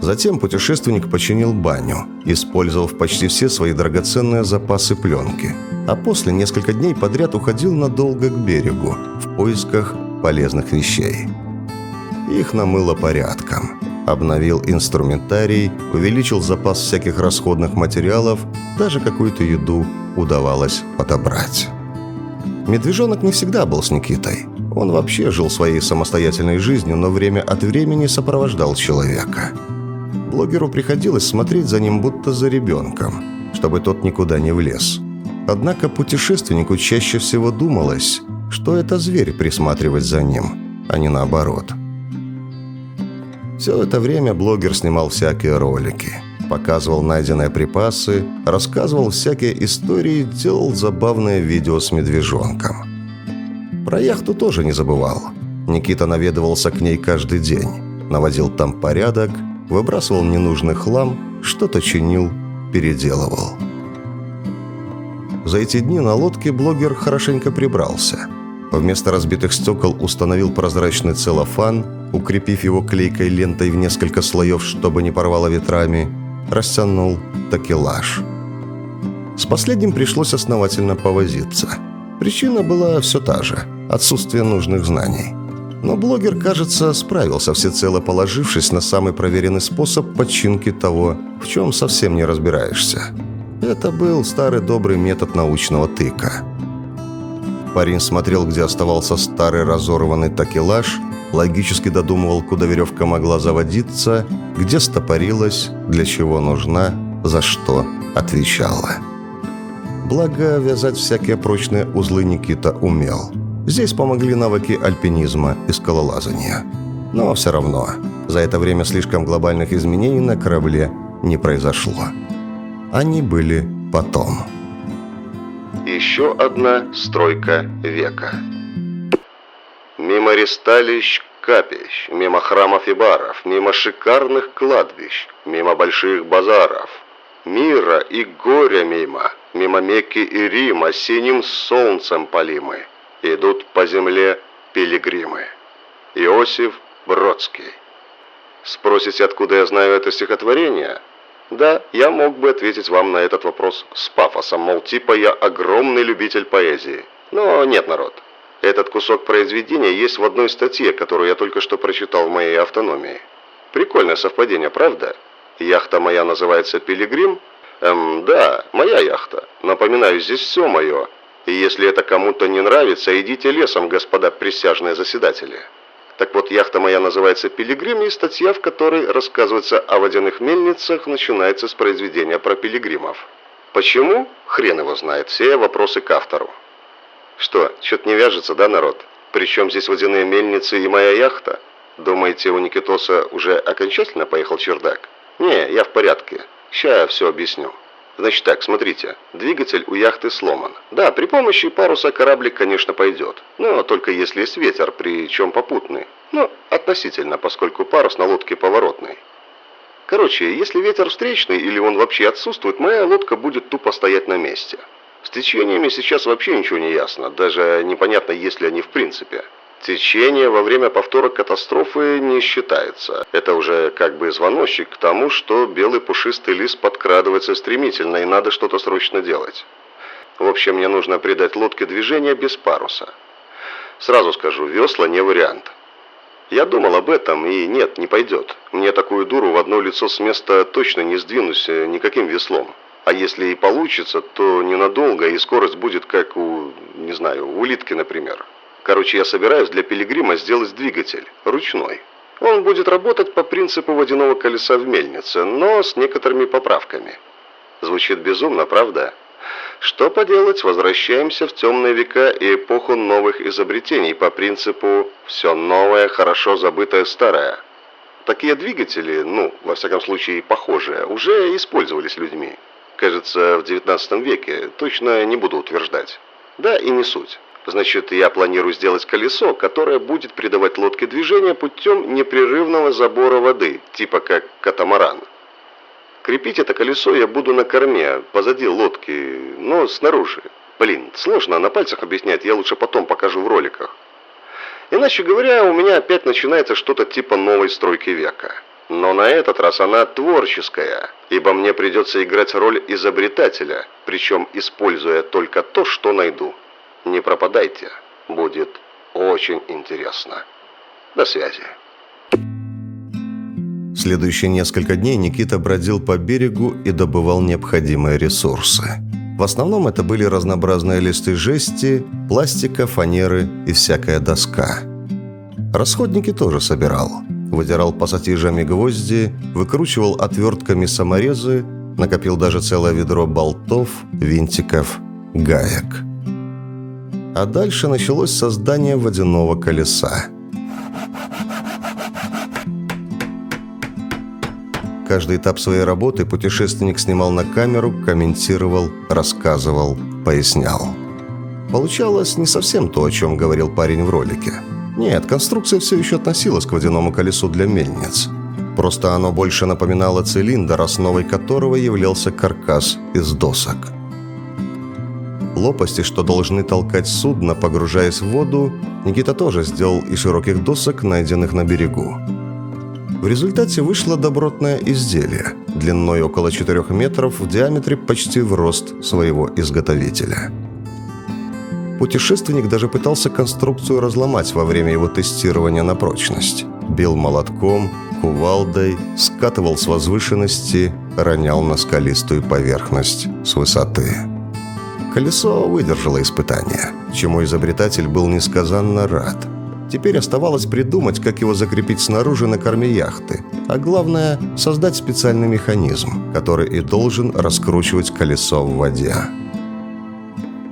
Затем путешественник починил баню, использовав почти все свои драгоценные запасы пленки – а после несколько дней подряд уходил надолго к берегу в поисках полезных вещей. Их намыло порядком. Обновил инструментарий, увеличил запас всяких расходных материалов, даже какую-то еду удавалось подобрать. Медвежонок не всегда был с Никитой. Он вообще жил своей самостоятельной жизнью, но время от времени сопровождал человека. Блогеру приходилось смотреть за ним будто за ребенком, чтобы тот никуда не влез – Однако путешественнику чаще всего думалось, что это зверь присматривать за ним, а не наоборот. Все это время блогер снимал всякие ролики, показывал найденные припасы, рассказывал всякие истории, делал забавные видео с медвежонком. Про яхту тоже не забывал. Никита наведывался к ней каждый день, наводил там порядок, выбрасывал ненужный хлам, что-то чинил, переделывал. За эти дни на лодке блогер хорошенько прибрался. Вместо разбитых стекол установил прозрачный целлофан, укрепив его клейкой лентой в несколько слоев, чтобы не порвало ветрами, растянул такелаж. С последним пришлось основательно повозиться. Причина была все та же – отсутствие нужных знаний. Но блогер, кажется, справился всецело положившись на самый проверенный способ починки того, в чем совсем не разбираешься. Это был старый добрый метод научного тыка. Парень смотрел, где оставался старый разорванный такелаж, логически додумывал, куда веревка могла заводиться, где стопорилась, для чего нужна, за что отвечала. Благо, вязать всякие прочные узлы Никита умел – Здесь помогли навыки альпинизма и скалолазания. Но все равно, за это время слишком глобальных изменений на корабле не произошло. Они были потом. Еще одна стройка века. Мимо ресталищ капищ, мимо храмов и баров, мимо шикарных кладбищ, мимо больших базаров. Мира и горя мимо, мимо Мекки и Рима, синим солнцем полимы идут по земле пилигримы. Иосиф Бродский. Спросите, откуда я знаю это стихотворение? Да, я мог бы ответить вам на этот вопрос с пафосом, мол, типа я огромный любитель поэзии. Но нет, народ. Этот кусок произведения есть в одной статье, которую я только что прочитал в моей автономии. Прикольное совпадение, правда? Яхта моя называется «Пилигрим». Эм, да, моя яхта. Напоминаю, здесь все мое. И если это кому-то не нравится, идите лесом, господа присяжные заседатели. Так вот, яхта моя называется «Пилигрим», и статья, в которой рассказывается о водяных мельницах, начинается с произведения про пилигримов. Почему? Хрен его знает. Все вопросы к автору. Что, что-то не вяжется, да, народ? Причем здесь водяные мельницы и моя яхта? Думаете, у Никитоса уже окончательно поехал чердак? Не, я в порядке. Сейчас я все объясню. Значит так, смотрите, двигатель у яхты сломан. Да, при помощи паруса кораблик, конечно, пойдет. Но только если есть ветер, причем попутный. Ну, относительно, поскольку парус на лодке поворотный. Короче, если ветер встречный или он вообще отсутствует, моя лодка будет тупо стоять на месте. С течениями сейчас вообще ничего не ясно, даже непонятно, есть ли они в принципе. Течение во время повтора катастрофы не считается. Это уже как бы звоночек к тому, что белый пушистый лис подкрадывается стремительно и надо что-то срочно делать. В общем, мне нужно придать лодке движение без паруса. Сразу скажу, весла не вариант. Я думал об этом, и нет, не пойдет. Мне такую дуру в одно лицо с места точно не сдвинусь э, никаким веслом. А если и получится, то ненадолго, и скорость будет как у, не знаю, улитки, например. Короче, я собираюсь для пилигрима сделать двигатель, ручной. Он будет работать по принципу водяного колеса в мельнице, но с некоторыми поправками. Звучит безумно, правда? Что поделать, возвращаемся в темные века и эпоху новых изобретений по принципу «все новое, хорошо забытое старое». Такие двигатели, ну, во всяком случае, похожие, уже использовались людьми. Кажется, в 19 веке, точно не буду утверждать. Да и не суть. Значит, я планирую сделать колесо, которое будет придавать лодке движение путем непрерывного забора воды, типа как катамаран. Крепить это колесо я буду на корме, позади лодки, но снаружи. Блин, сложно на пальцах объяснять, я лучше потом покажу в роликах. Иначе говоря, у меня опять начинается что-то типа новой стройки века. Но на этот раз она творческая, ибо мне придется играть роль изобретателя, причем используя только то, что найду. Не пропадайте, будет очень интересно. До связи. Следующие несколько дней Никита бродил по берегу и добывал необходимые ресурсы. В основном это были разнообразные листы жести, пластика, фанеры и всякая доска. Расходники тоже собирал. Выдирал пассатижами гвозди, выкручивал отвертками саморезы, накопил даже целое ведро болтов, винтиков, гаек. А дальше началось создание водяного колеса. каждый этап своей работы путешественник снимал на камеру, комментировал, рассказывал, пояснял. Получалось не совсем то, о чем говорил парень в ролике. Нет, конструкция все еще относилась к водяному колесу для мельниц. Просто оно больше напоминало цилиндр, основой которого являлся каркас из досок. Лопасти, что должны толкать судно, погружаясь в воду, Никита тоже сделал из широких досок, найденных на берегу. В результате вышло добротное изделие, длиной около 4 метров, в диаметре почти в рост своего изготовителя. Путешественник даже пытался конструкцию разломать во время его тестирования на прочность. Бил молотком, кувалдой, скатывал с возвышенности, ронял на скалистую поверхность с высоты. Колесо выдержало испытание, чему изобретатель был несказанно рад. Теперь оставалось придумать, как его закрепить снаружи на корме яхты, а главное – создать специальный механизм, который и должен раскручивать колесо в воде.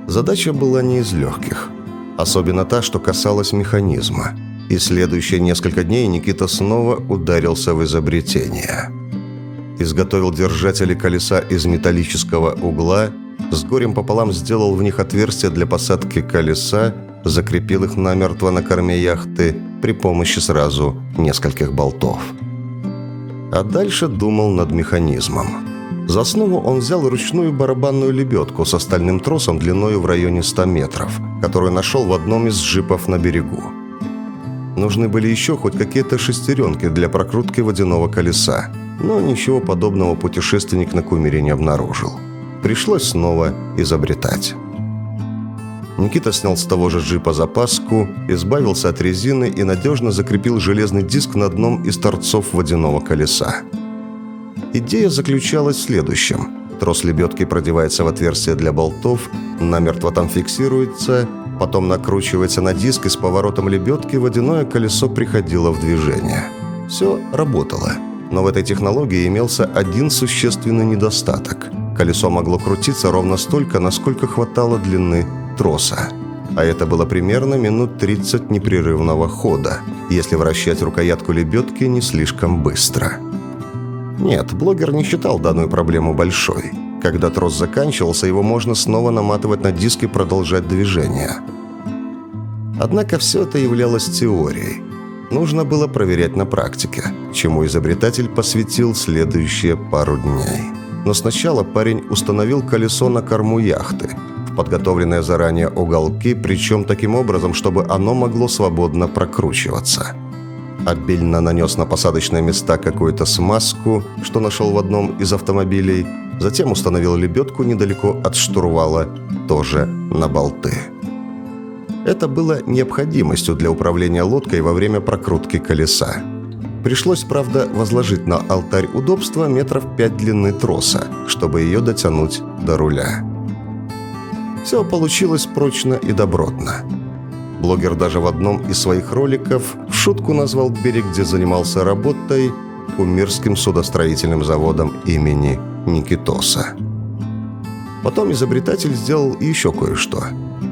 Задача была не из легких, особенно та, что касалась механизма. И следующие несколько дней Никита снова ударился в изобретение. Изготовил держатели колеса из металлического угла – с горем пополам сделал в них отверстия для посадки колеса, закрепил их намертво на корме яхты при помощи сразу нескольких болтов. А дальше думал над механизмом. За основу он взял ручную барабанную лебедку с остальным тросом длиной в районе 100 метров, которую нашел в одном из джипов на берегу. Нужны были еще хоть какие-то шестеренки для прокрутки водяного колеса, но ничего подобного путешественник на Кумере не обнаружил. Пришлось снова изобретать. Никита снял с того же джипа запаску, избавился от резины и надежно закрепил железный диск на одном из торцов водяного колеса. Идея заключалась в следующем. Трос лебедки продевается в отверстие для болтов, намертво там фиксируется, потом накручивается на диск и с поворотом лебедки водяное колесо приходило в движение. Все работало. Но в этой технологии имелся один существенный недостаток – Колесо могло крутиться ровно столько, насколько хватало длины троса. А это было примерно минут 30 непрерывного хода, если вращать рукоятку лебедки не слишком быстро. Нет, блогер не считал данную проблему большой. Когда трос заканчивался, его можно снова наматывать на диск и продолжать движение. Однако все это являлось теорией. Нужно было проверять на практике, чему изобретатель посвятил следующие пару дней. Но сначала парень установил колесо на корму яхты, в подготовленные заранее уголки, причем таким образом, чтобы оно могло свободно прокручиваться. Обильно нанес на посадочные места какую-то смазку, что нашел в одном из автомобилей, затем установил лебедку недалеко от штурвала, тоже на болты. Это было необходимостью для управления лодкой во время прокрутки колеса. Пришлось, правда, возложить на алтарь удобства метров пять длины троса, чтобы ее дотянуть до руля. Все получилось прочно и добротно. Блогер даже в одном из своих роликов в шутку назвал берег, где занимался работой, Кумирским судостроительным заводом имени Никитоса. Потом изобретатель сделал еще кое-что.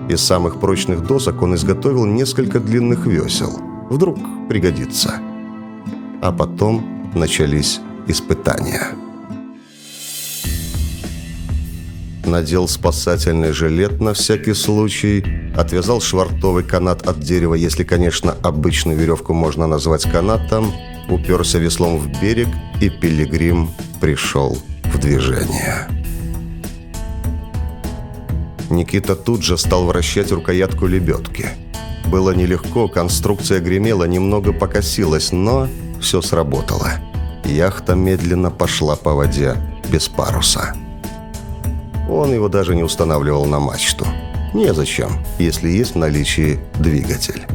Из самых прочных досок он изготовил несколько длинных весел. Вдруг пригодится а потом начались испытания. Надел спасательный жилет на всякий случай, отвязал швартовый канат от дерева, если, конечно, обычную веревку можно назвать канатом, уперся веслом в берег, и пилигрим пришел в движение. Никита тут же стал вращать рукоятку лебедки. Было нелегко, конструкция гремела, немного покосилась, но все сработало. Яхта медленно пошла по воде без паруса. Он его даже не устанавливал на мачту. Незачем, если есть в наличии двигатель.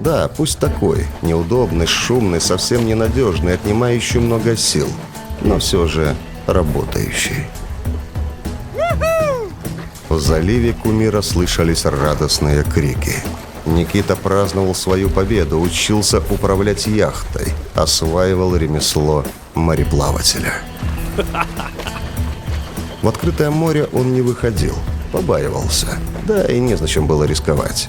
Да, пусть такой, неудобный, шумный, совсем ненадежный, отнимающий много сил, но все же работающий. В заливе Кумира слышались радостные крики – Никита праздновал свою победу, учился управлять яхтой, осваивал ремесло мореплавателя. В открытое море он не выходил, побаивался, да и незачем было рисковать.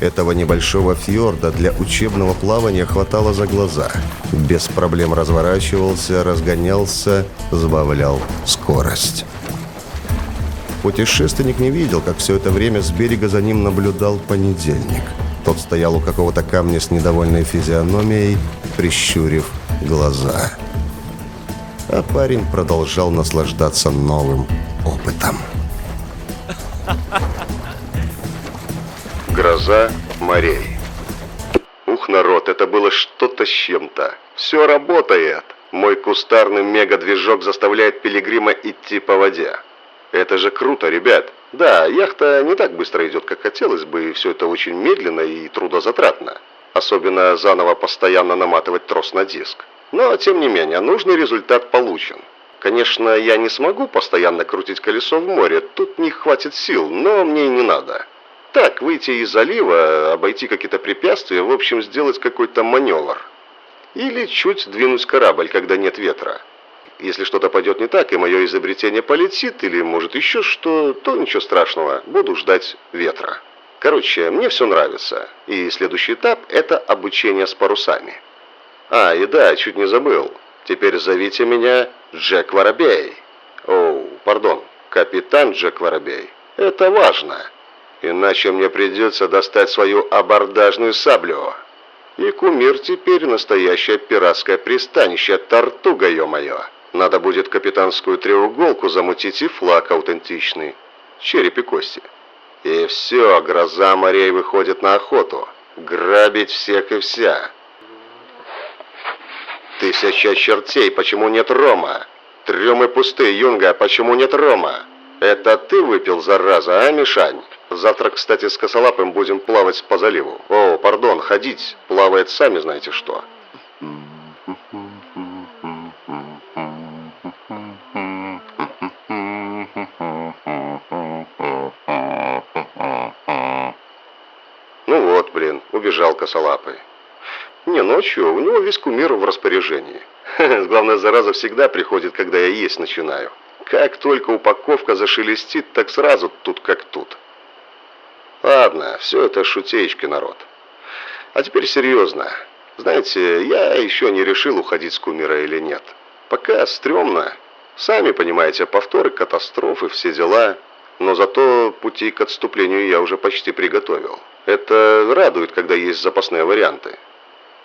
Этого небольшого фьорда для учебного плавания хватало за глаза. Без проблем разворачивался, разгонялся, сбавлял скорость. Путешественник не видел, как все это время с берега за ним наблюдал понедельник. Тот стоял у какого-то камня с недовольной физиономией, прищурив глаза. А парень продолжал наслаждаться новым опытом. Гроза морей. Ух, народ, это было что-то с чем-то. Все работает. Мой кустарный мега-движок заставляет пилигрима идти по воде. Это же круто, ребят. Да, яхта не так быстро идет, как хотелось бы, и все это очень медленно и трудозатратно. Особенно заново постоянно наматывать трос на диск. Но, тем не менее, нужный результат получен. Конечно, я не смогу постоянно крутить колесо в море, тут не хватит сил, но мне и не надо. Так, выйти из залива, обойти какие-то препятствия, в общем, сделать какой-то маневр. Или чуть двинуть корабль, когда нет ветра. Если что-то пойдет не так, и мое изобретение полетит, или может еще что, то ничего страшного, буду ждать ветра. Короче, мне все нравится. И следующий этап – это обучение с парусами. А, и да, чуть не забыл. Теперь зовите меня Джек Воробей. Оу, пардон, капитан Джек Воробей. Это важно. Иначе мне придется достать свою абордажную саблю. И кумир теперь настоящее пиратское пристанище, тортуга, ё-моё. Надо будет капитанскую треуголку замутить и флаг аутентичный. Череп и кости. И все, гроза морей выходит на охоту. Грабить всех и вся. Тысяча чертей, почему нет рома? Трюмы пустые, Юнга, почему нет рома? Это ты выпил, зараза, а, Мишань? Завтра, кстати, с косолапым будем плавать по заливу. О, пардон, ходить. Плавает сами знаете что. Ну вот, блин, убежал косолапый. Не, ночью у него весь кумир в распоряжении. Главное, зараза всегда приходит, когда я есть начинаю. Как только упаковка зашелестит, так сразу тут как тут. Ладно, все это шутеечки, народ. А теперь серьезно. Знаете, я еще не решил, уходить с кумира или нет. Пока стрёмно. Сами понимаете, повторы, катастрофы, все дела. Но зато пути к отступлению я уже почти приготовил. Это радует, когда есть запасные варианты.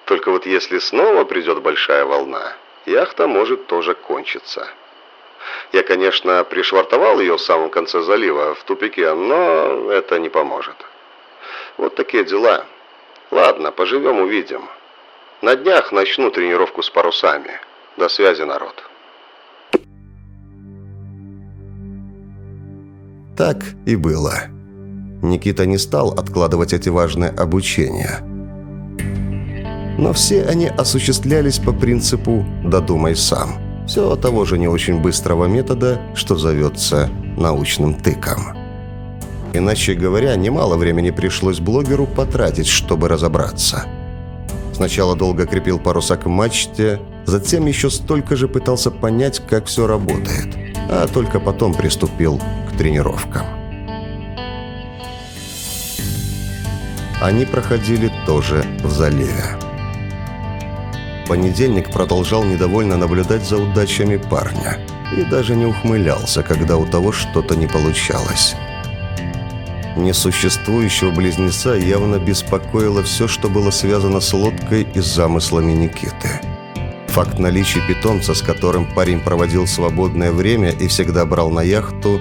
Только вот если снова придет большая волна, яхта может тоже кончиться. Я, конечно, пришвартовал ее в самом конце залива, в тупике, но это не поможет. Вот такие дела. Ладно, поживем, увидим. На днях начну тренировку с парусами. До связи, народ. Так и было. Никита не стал откладывать эти важные обучения. Но все они осуществлялись по принципу «додумай сам» все того же не очень быстрого метода, что зовется научным тыком. Иначе говоря, немало времени пришлось блогеру потратить, чтобы разобраться. Сначала долго крепил паруса к мачте, затем еще столько же пытался понять, как все работает, а только потом приступил тренировкам. Они проходили тоже в заливе. Понедельник продолжал недовольно наблюдать за удачами парня и даже не ухмылялся, когда у того что-то не получалось. Несуществующего близнеца явно беспокоило все, что было связано с лодкой и замыслами Никиты. Факт наличия питомца, с которым парень проводил свободное время и всегда брал на яхту,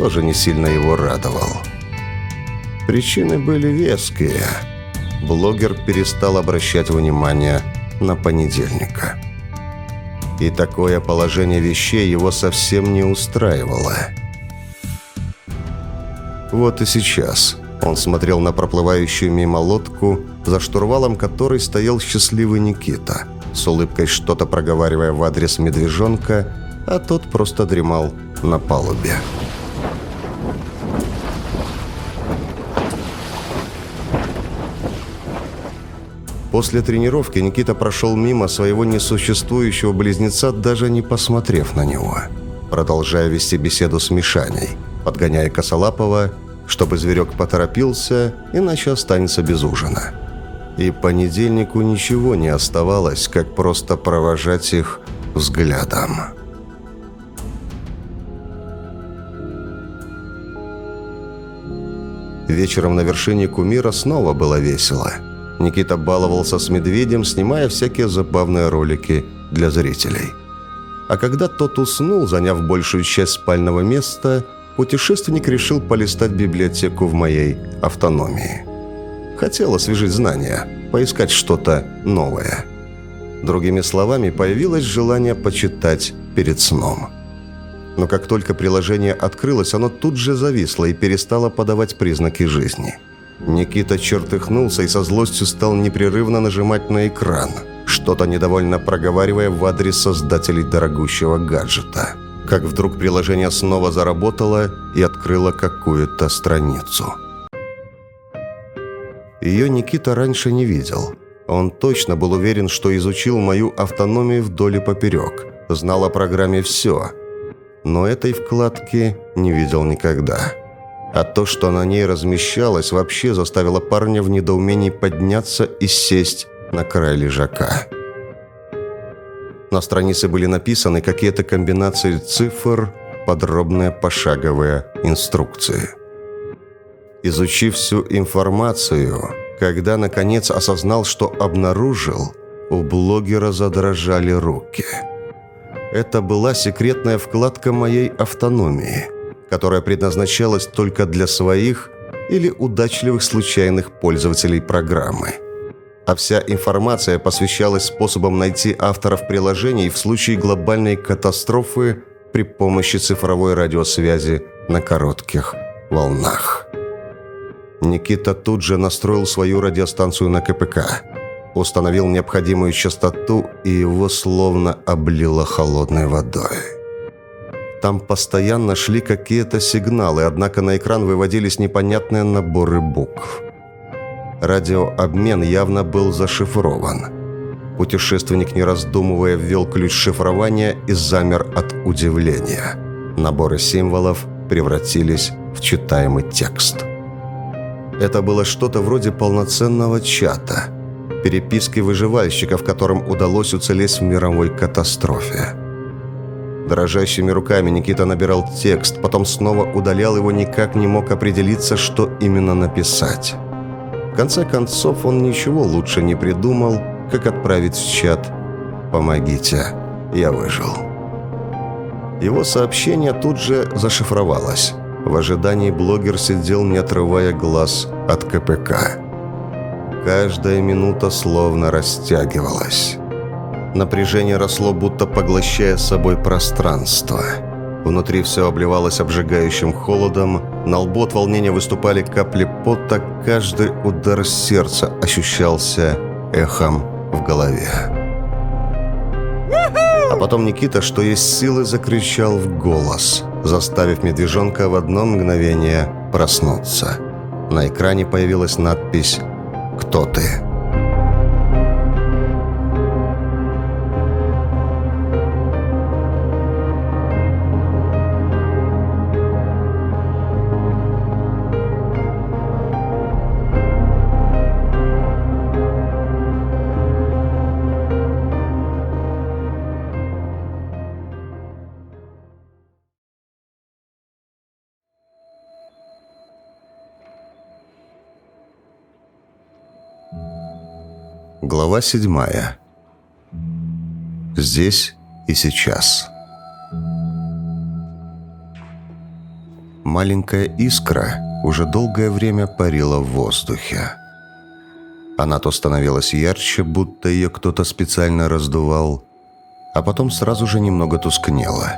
тоже не сильно его радовал. Причины были веские. Блогер перестал обращать внимание на понедельника. И такое положение вещей его совсем не устраивало. Вот и сейчас он смотрел на проплывающую мимо лодку, за штурвалом которой стоял счастливый Никита, с улыбкой что-то проговаривая в адрес медвежонка, а тот просто дремал на палубе. После тренировки Никита прошел мимо своего несуществующего близнеца, даже не посмотрев на него, продолжая вести беседу с Мишаней, подгоняя Косолапова чтобы зверек поторопился, иначе останется без ужина. И понедельнику ничего не оставалось, как просто провожать их взглядом. Вечером на вершине кумира снова было весело. Никита баловался с медведем, снимая всякие забавные ролики для зрителей. А когда тот уснул, заняв большую часть спального места, путешественник решил полистать библиотеку в моей автономии. Хотел освежить знания, поискать что-то новое. Другими словами, появилось желание почитать перед сном. Но как только приложение открылось, оно тут же зависло и перестало подавать признаки жизни. Никита чертыхнулся и со злостью стал непрерывно нажимать на экран, что-то недовольно проговаривая в адрес создателей дорогущего гаджета. Как вдруг приложение снова заработало и открыло какую-то страницу. Ее Никита раньше не видел. Он точно был уверен, что изучил мою автономию вдоль и поперек, знал о программе все – но этой вкладки не видел никогда. А то, что на ней размещалось, вообще заставило парня в недоумении подняться и сесть на край лежака. На странице были написаны какие-то комбинации цифр, подробные пошаговые инструкции. Изучив всю информацию, когда наконец осознал, что обнаружил, у блогера задрожали руки – это была секретная вкладка моей автономии, которая предназначалась только для своих или удачливых случайных пользователей программы. А вся информация посвящалась способам найти авторов приложений в случае глобальной катастрофы при помощи цифровой радиосвязи на коротких волнах. Никита тут же настроил свою радиостанцию на КПК – установил необходимую частоту, и его словно облило холодной водой. Там постоянно шли какие-то сигналы, однако на экран выводились непонятные наборы букв. Радиообмен явно был зашифрован. Путешественник, не раздумывая, ввел ключ шифрования и замер от удивления. Наборы символов превратились в читаемый текст. Это было что-то вроде полноценного чата – переписки выживальщиков, которым удалось уцелеть в мировой катастрофе. Дрожащими руками Никита набирал текст, потом снова удалял его, никак не мог определиться, что именно написать. В конце концов, он ничего лучше не придумал, как отправить в чат «Помогите, я выжил». Его сообщение тут же зашифровалось. В ожидании блогер сидел, не отрывая глаз от КПК. Каждая минута словно растягивалась. Напряжение росло, будто поглощая собой пространство. Внутри все обливалось обжигающим холодом, на лбу от волнения выступали капли пота, каждый удар сердца ощущался эхом в голове. А потом Никита, что есть силы, закричал в голос, заставив медвежонка в одно мгновение проснуться. На экране появилась надпись кто ты. Глава 7. Здесь и сейчас. Маленькая искра уже долгое время парила в воздухе. Она то становилась ярче, будто ее кто-то специально раздувал, а потом сразу же немного тускнела,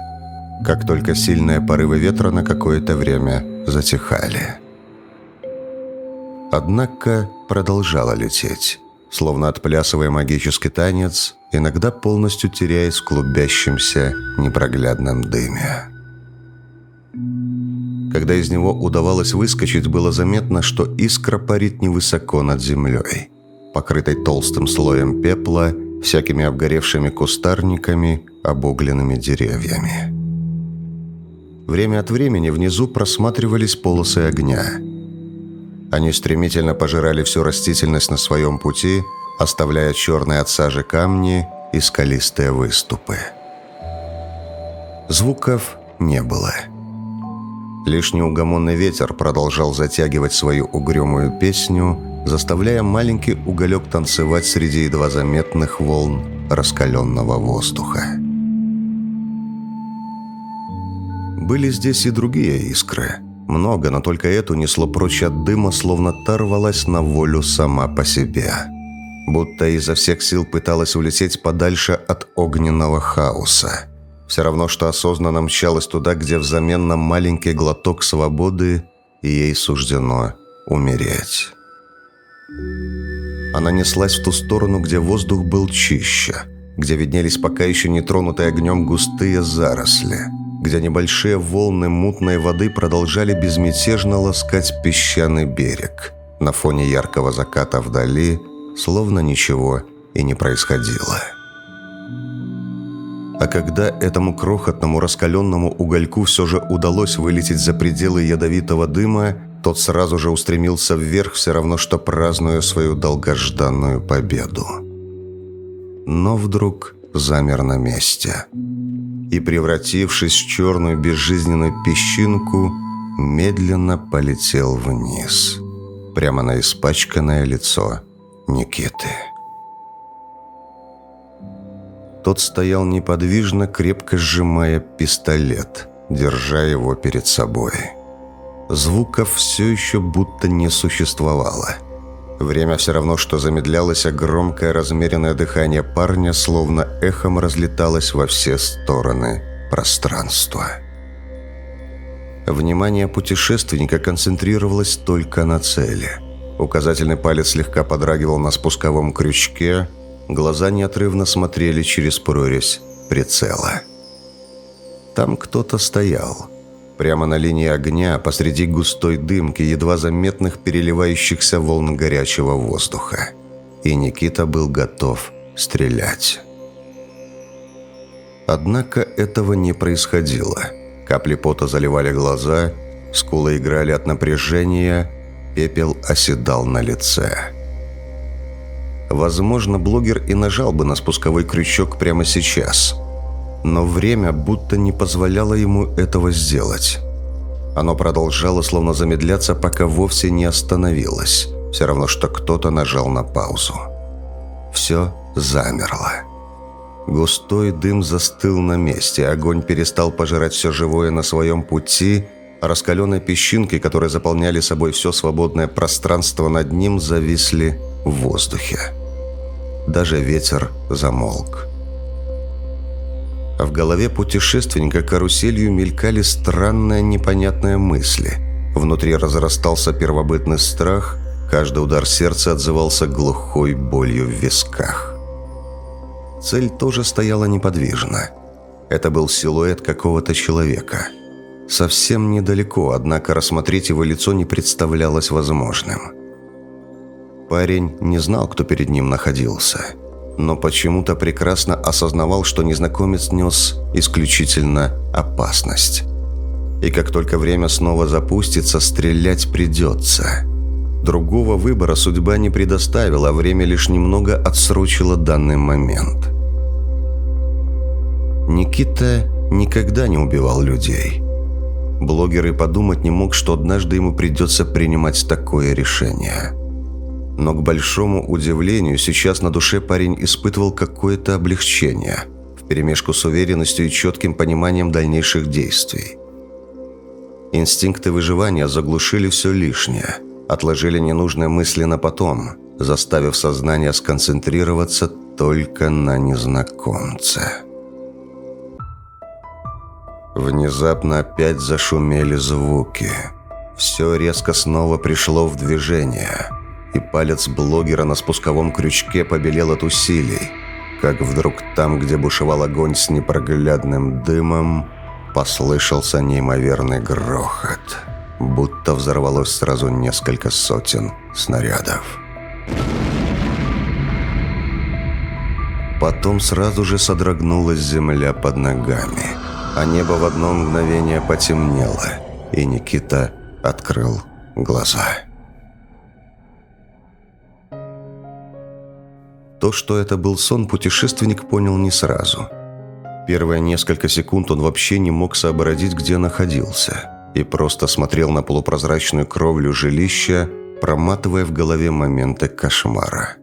как только сильные порывы ветра на какое-то время затихали. Однако продолжала лететь словно отплясывая магический танец, иногда полностью теряясь в клубящемся непроглядном дыме. Когда из него удавалось выскочить, было заметно, что искра парит невысоко над землей, покрытой толстым слоем пепла, всякими обгоревшими кустарниками, обугленными деревьями. Время от времени внизу просматривались полосы огня. Они стремительно пожирали всю растительность на своем пути, оставляя черные от сажи камни и скалистые выступы. Звуков не было. Лишь неугомонный ветер продолжал затягивать свою угрюмую песню, заставляя маленький уголек танцевать среди едва заметных волн раскаленного воздуха. Были здесь и другие искры. Много, но только эту несло прочь от дыма, словно та рвалась на волю сама по себе. Будто изо всех сил пыталась улететь подальше от огненного хаоса. Все равно, что осознанно мчалась туда, где взамен на маленький глоток свободы ей суждено умереть. Она неслась в ту сторону, где воздух был чище, где виднелись пока еще не тронутые огнем густые заросли – где небольшие волны мутной воды продолжали безмятежно ласкать песчаный берег. На фоне яркого заката вдали, словно ничего и не происходило. А когда этому крохотному раскаленному угольку все же удалось вылететь за пределы ядовитого дыма, тот сразу же устремился вверх, все равно что празднуя свою долгожданную победу. Но вдруг замер на месте – и, превратившись в черную безжизненную песчинку, медленно полетел вниз, прямо на испачканное лицо Никиты. Тот стоял неподвижно, крепко сжимая пистолет, держа его перед собой. Звуков все еще будто не существовало – Время все равно, что замедлялось, а громкое размеренное дыхание парня словно эхом разлеталось во все стороны пространства. Внимание путешественника концентрировалось только на цели. Указательный палец слегка подрагивал на спусковом крючке, глаза неотрывно смотрели через прорезь прицела. Там кто-то стоял – Прямо на линии огня, посреди густой дымки, едва заметных переливающихся волн горячего воздуха. И Никита был готов стрелять. Однако этого не происходило. Капли пота заливали глаза, скулы играли от напряжения, пепел оседал на лице. Возможно, блогер и нажал бы на спусковой крючок прямо сейчас – но время будто не позволяло ему этого сделать. Оно продолжало словно замедляться, пока вовсе не остановилось. Все равно, что кто-то нажал на паузу. Все замерло. Густой дым застыл на месте, огонь перестал пожирать все живое на своем пути, а раскаленные песчинки, которые заполняли собой все свободное пространство над ним, зависли в воздухе. Даже ветер замолк а в голове путешественника каруселью мелькали странные непонятные мысли. Внутри разрастался первобытный страх, каждый удар сердца отзывался глухой болью в висках. Цель тоже стояла неподвижно. Это был силуэт какого-то человека. Совсем недалеко, однако рассмотреть его лицо не представлялось возможным. Парень не знал, кто перед ним находился – но почему-то прекрасно осознавал, что незнакомец нес исключительно опасность. И как только время снова запустится, стрелять придется. Другого выбора судьба не предоставила, время лишь немного отсрочило данный момент. Никита никогда не убивал людей. Блогер и подумать не мог, что однажды ему придется принимать такое решение – но к большому удивлению сейчас на душе парень испытывал какое-то облегчение, вперемешку с уверенностью и четким пониманием дальнейших действий. Инстинкты выживания заглушили все лишнее, отложили ненужные мысли на потом, заставив сознание сконцентрироваться только на незнакомце. Внезапно опять зашумели звуки. Все резко снова пришло в движение – и палец блогера на спусковом крючке побелел от усилий, как вдруг там, где бушевал огонь с непроглядным дымом, послышался неимоверный грохот, будто взорвалось сразу несколько сотен снарядов. Потом сразу же содрогнулась земля под ногами, а небо в одно мгновение потемнело, и Никита открыл глаза. То, что это был сон, путешественник понял не сразу. Первые несколько секунд он вообще не мог сообразить, где находился, и просто смотрел на полупрозрачную кровлю жилища, проматывая в голове моменты кошмара.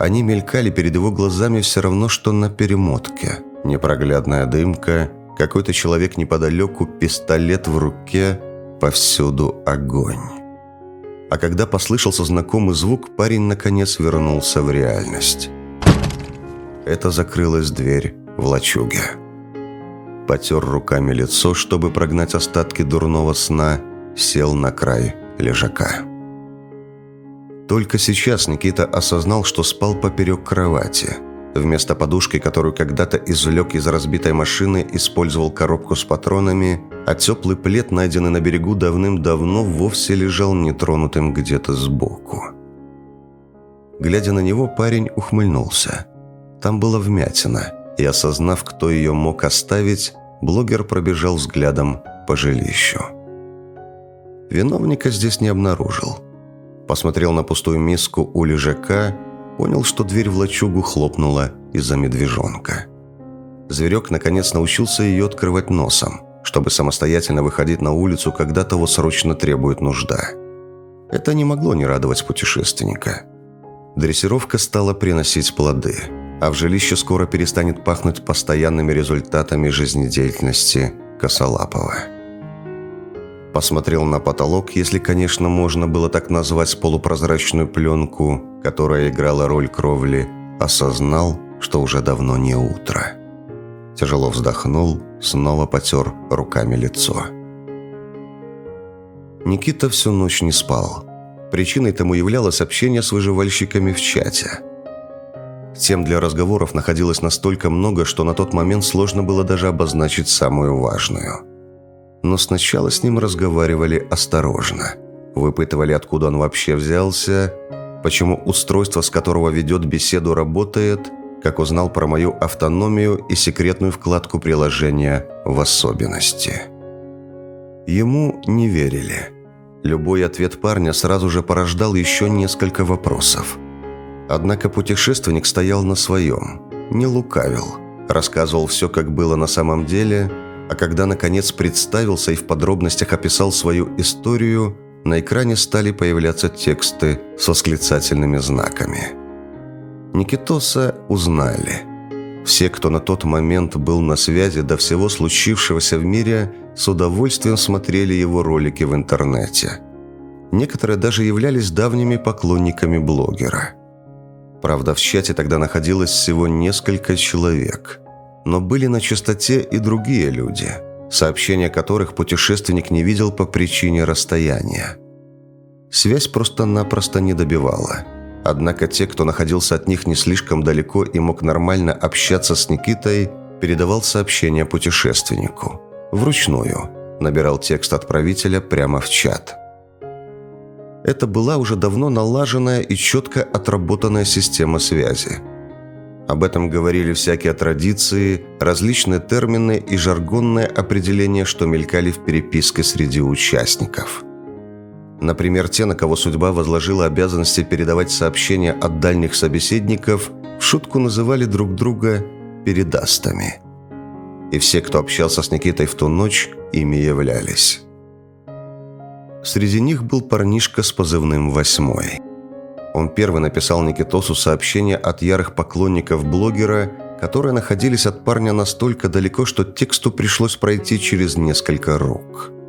Они мелькали перед его глазами все равно, что на перемотке. Непроглядная дымка, какой-то человек неподалеку, пистолет в руке, повсюду огонь. А когда послышался знакомый звук, парень наконец вернулся в реальность. Это закрылась дверь в лачуге. Потер руками лицо, чтобы прогнать остатки дурного сна, сел на край лежака. Только сейчас Никита осознал, что спал поперек кровати. Вместо подушки, которую когда-то извлек из разбитой машины, использовал коробку с патронами – а теплый плед, найденный на берегу давным-давно, вовсе лежал нетронутым где-то сбоку. Глядя на него, парень ухмыльнулся. Там была вмятина, и, осознав, кто ее мог оставить, блогер пробежал взглядом по жилищу. Виновника здесь не обнаружил. Посмотрел на пустую миску у лежака, понял, что дверь в лачугу хлопнула из-за медвежонка. Зверек наконец научился ее открывать носом – чтобы самостоятельно выходить на улицу, когда того срочно требует нужда. Это не могло не радовать путешественника. Дрессировка стала приносить плоды, а в жилище скоро перестанет пахнуть постоянными результатами жизнедеятельности Косолапова. Посмотрел на потолок, если, конечно, можно было так назвать полупрозрачную пленку, которая играла роль кровли, осознал, что уже давно не утро. Тяжело вздохнул снова потер руками лицо. Никита всю ночь не спал. Причиной тому являлось общение с выживальщиками в чате. Тем для разговоров находилось настолько много, что на тот момент сложно было даже обозначить самую важную. Но сначала с ним разговаривали осторожно. Выпытывали, откуда он вообще взялся, почему устройство, с которого ведет беседу, работает – как узнал про мою автономию и секретную вкладку приложения в особенности. Ему не верили. Любой ответ парня сразу же порождал еще несколько вопросов. Однако путешественник стоял на своем, не лукавил, рассказывал все, как было на самом деле, а когда наконец представился и в подробностях описал свою историю, на экране стали появляться тексты с восклицательными знаками – Никитоса узнали. Все, кто на тот момент был на связи до всего случившегося в мире, с удовольствием смотрели его ролики в интернете. Некоторые даже являлись давними поклонниками блогера. Правда, в чате тогда находилось всего несколько человек. Но были на частоте и другие люди, сообщения которых путешественник не видел по причине расстояния. Связь просто-напросто не добивала – Однако те, кто находился от них не слишком далеко и мог нормально общаться с Никитой, передавал сообщение путешественнику. Вручную. Набирал текст отправителя прямо в чат. Это была уже давно налаженная и четко отработанная система связи. Об этом говорили всякие традиции, различные термины и жаргонные определения, что мелькали в переписке среди участников – Например, те, на кого судьба возложила обязанности передавать сообщения от дальних собеседников, в шутку называли друг друга «передастами». И все, кто общался с Никитой в ту ночь, ими являлись. Среди них был парнишка с позывным «Восьмой». Он первый написал Никитосу сообщение от ярых поклонников блогера, которые находились от парня настолько далеко, что тексту пришлось пройти через несколько рук –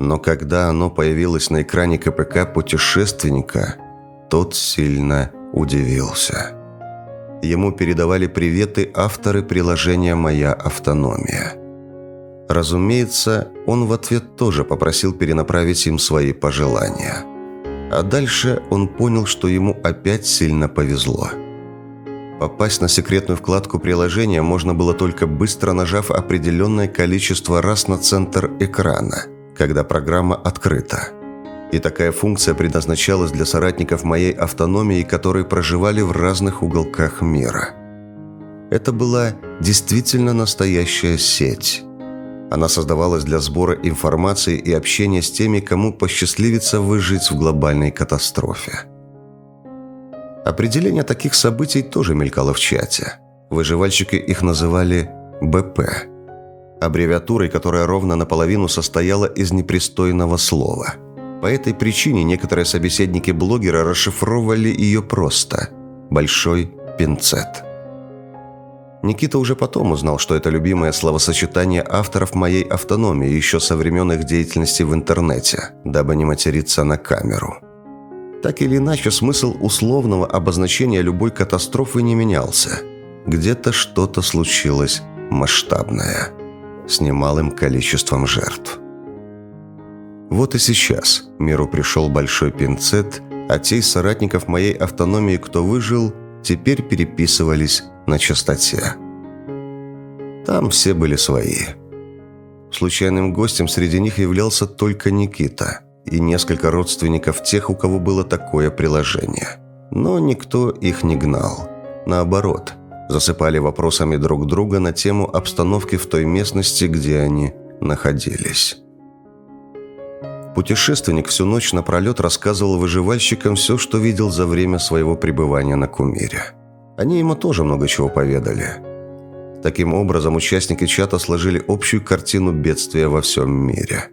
но когда оно появилось на экране КПК путешественника, тот сильно удивился. Ему передавали приветы авторы приложения «Моя автономия». Разумеется, он в ответ тоже попросил перенаправить им свои пожелания. А дальше он понял, что ему опять сильно повезло. Попасть на секретную вкладку приложения можно было только быстро нажав определенное количество раз на центр экрана – когда программа открыта. И такая функция предназначалась для соратников моей автономии, которые проживали в разных уголках мира. Это была действительно настоящая сеть. Она создавалась для сбора информации и общения с теми, кому посчастливится выжить в глобальной катастрофе. Определение таких событий тоже мелькало в чате. Выживальщики их называли БП. Аббревиатурой, которая ровно наполовину состояла из непристойного слова. По этой причине некоторые собеседники блогера расшифровывали ее просто «большой пинцет». Никита уже потом узнал, что это любимое словосочетание авторов моей автономии еще со времен их деятельности в интернете, дабы не материться на камеру. Так или иначе, смысл условного обозначения любой катастрофы не менялся. Где-то что-то случилось масштабное, с немалым количеством жертв. Вот и сейчас миру пришел большой пинцет, а те из соратников моей автономии, кто выжил, теперь переписывались на частоте. Там все были свои. Случайным гостем среди них являлся только Никита и несколько родственников тех, у кого было такое приложение. Но никто их не гнал. Наоборот, засыпали вопросами друг друга на тему обстановки в той местности, где они находились. Путешественник всю ночь напролет рассказывал выживальщикам все, что видел за время своего пребывания на Кумире. Они ему тоже много чего поведали. Таким образом, участники чата сложили общую картину бедствия во всем мире.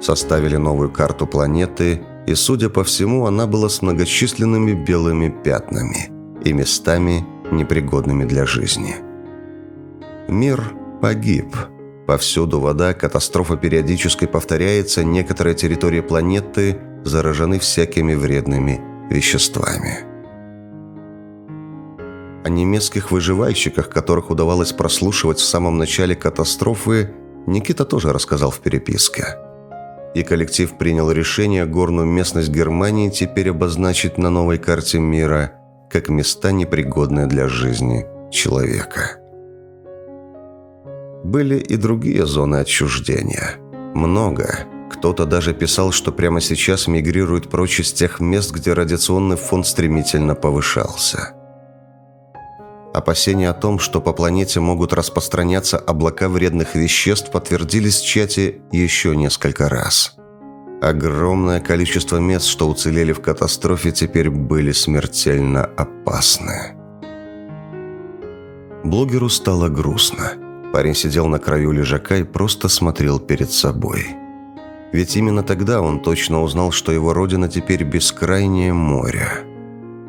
Составили новую карту планеты, и, судя по всему, она была с многочисленными белыми пятнами и местами, непригодными для жизни. Мир погиб. Повсюду вода, катастрофа периодически повторяется, некоторые территории планеты заражены всякими вредными веществами. О немецких выживальщиках, которых удавалось прослушивать в самом начале катастрофы, Никита тоже рассказал в переписке. И коллектив принял решение горную местность Германии теперь обозначить на новой карте мира как места, непригодные для жизни человека. Были и другие зоны отчуждения. Много. Кто-то даже писал, что прямо сейчас мигрирует прочь из тех мест, где радиационный фон стремительно повышался. Опасения о том, что по планете могут распространяться облака вредных веществ, подтвердились в чате еще несколько раз. Огромное количество мест, что уцелели в катастрофе, теперь были смертельно опасны. Блогеру стало грустно. Парень сидел на краю лежака и просто смотрел перед собой. Ведь именно тогда он точно узнал, что его родина теперь бескрайнее море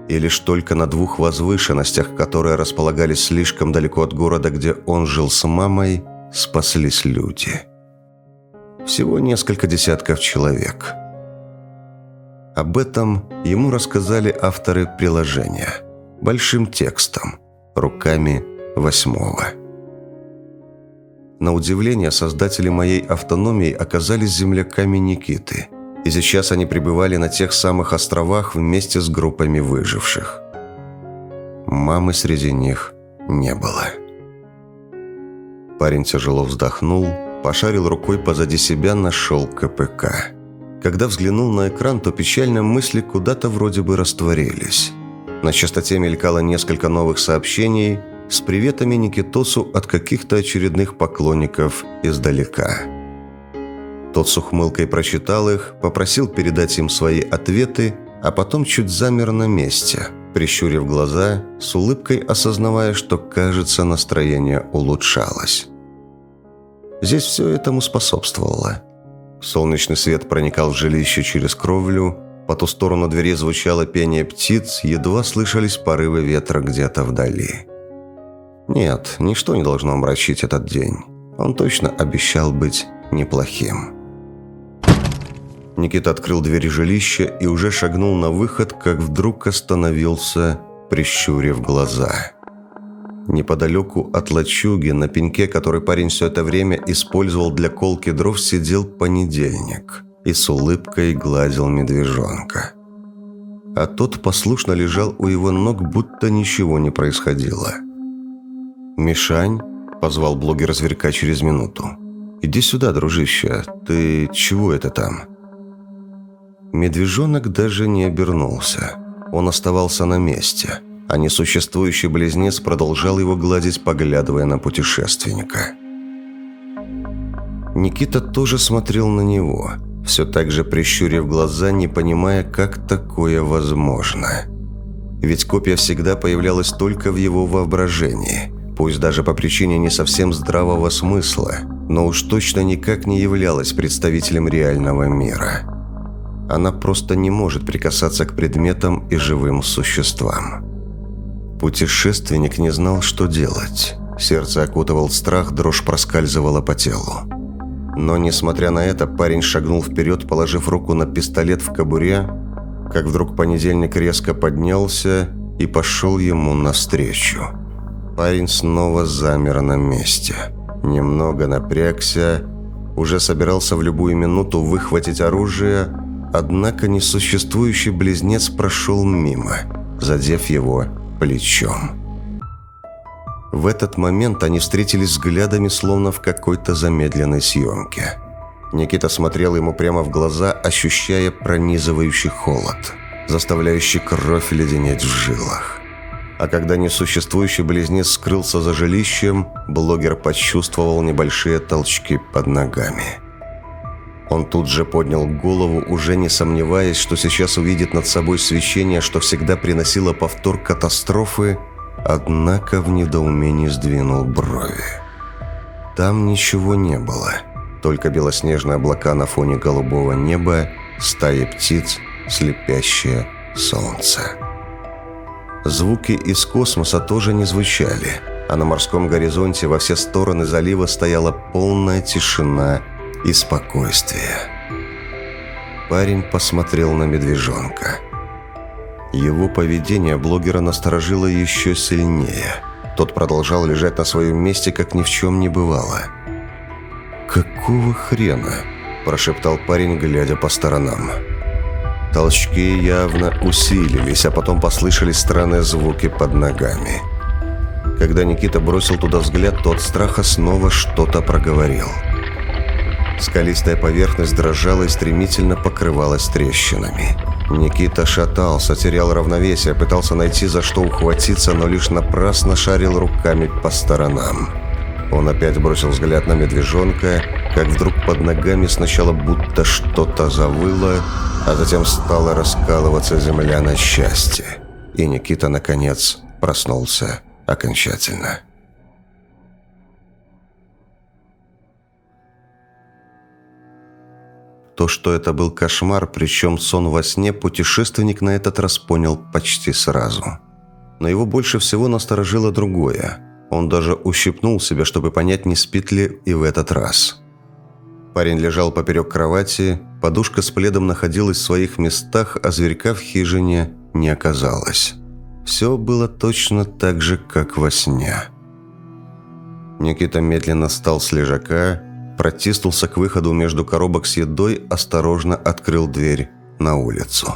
и лишь только на двух возвышенностях, которые располагались слишком далеко от города, где он жил с мамой, спаслись люди. Всего несколько десятков человек. Об этом ему рассказали авторы приложения. Большим текстом, руками восьмого. На удивление, создатели моей автономии оказались земляками Никиты – и сейчас они пребывали на тех самых островах вместе с группами выживших. Мамы среди них не было. Парень тяжело вздохнул, пошарил рукой позади себя, нашел КПК. Когда взглянул на экран, то печальные мысли куда-то вроде бы растворились. На частоте мелькало несколько новых сообщений с приветами Никитосу от каких-то очередных поклонников издалека. Тот с ухмылкой прочитал их, попросил передать им свои ответы, а потом чуть замер на месте, прищурив глаза, с улыбкой осознавая, что, кажется, настроение улучшалось. Здесь все этому способствовало. Солнечный свет проникал в жилище через кровлю, по ту сторону двери звучало пение птиц, едва слышались порывы ветра где-то вдали. Нет, ничто не должно омрачить этот день. Он точно обещал быть неплохим. Никита открыл дверь жилища и уже шагнул на выход, как вдруг остановился, прищурив глаза. Неподалеку от лачуги, на пеньке, который парень все это время использовал для колки дров, сидел понедельник и с улыбкой гладил медвежонка. А тот послушно лежал у его ног, будто ничего не происходило. «Мишань?» – позвал блогер зверька через минуту. «Иди сюда, дружище. Ты чего это там?» Медвежонок даже не обернулся. Он оставался на месте. а несуществующий близнец продолжал его гладить, поглядывая на путешественника. Никита тоже смотрел на него, все так же прищурив глаза, не понимая, как такое возможно. Ведь копия всегда появлялась только в его воображении, пусть даже по причине не совсем здравого смысла, но уж точно никак не являлась представителем реального мира. Она просто не может прикасаться к предметам и живым существам. Путешественник не знал, что делать. Сердце окутывал страх, дрожь проскальзывала по телу. Но, несмотря на это, парень шагнул вперед, положив руку на пистолет в кобуре, как вдруг понедельник резко поднялся и пошел ему навстречу. Парень снова замер на месте. Немного напрягся, уже собирался в любую минуту выхватить оружие, однако несуществующий близнец прошел мимо, задев его плечом. В этот момент они встретились взглядами, словно в какой-то замедленной съемке. Никита смотрел ему прямо в глаза, ощущая пронизывающий холод, заставляющий кровь леденеть в жилах. А когда несуществующий близнец скрылся за жилищем, блогер почувствовал небольшие толчки под ногами. Он тут же поднял голову, уже не сомневаясь, что сейчас увидит над собой свечение, что всегда приносило повтор катастрофы – Однако в недоумении сдвинул брови. Там ничего не было. Только белоснежные облака на фоне голубого неба, стаи птиц, слепящее солнце. Звуки из космоса тоже не звучали, а на морском горизонте во все стороны залива стояла полная тишина и спокойствие. Парень посмотрел на медвежонка – его поведение блогера насторожило еще сильнее. Тот продолжал лежать на своем месте, как ни в чем не бывало. «Какого хрена?» – прошептал парень, глядя по сторонам. Толчки явно усилились, а потом послышались странные звуки под ногами. Когда Никита бросил туда взгляд, тот страха снова что-то проговорил. Скалистая поверхность дрожала и стремительно покрывалась трещинами. Никита шатался, терял равновесие, пытался найти за что ухватиться, но лишь напрасно шарил руками по сторонам. Он опять бросил взгляд на медвежонка, как вдруг под ногами сначала будто что-то завыло, а затем стала раскалываться земля на счастье. И Никита, наконец, проснулся окончательно. То, что это был кошмар, причем сон во сне, путешественник на этот раз понял почти сразу. Но его больше всего насторожило другое. Он даже ущипнул себя, чтобы понять, не спит ли и в этот раз. Парень лежал поперек кровати, подушка с пледом находилась в своих местах, а зверька в хижине не оказалось. Все было точно так же, как во сне. Никита медленно встал с лежака протиснулся к выходу между коробок с едой, осторожно открыл дверь на улицу.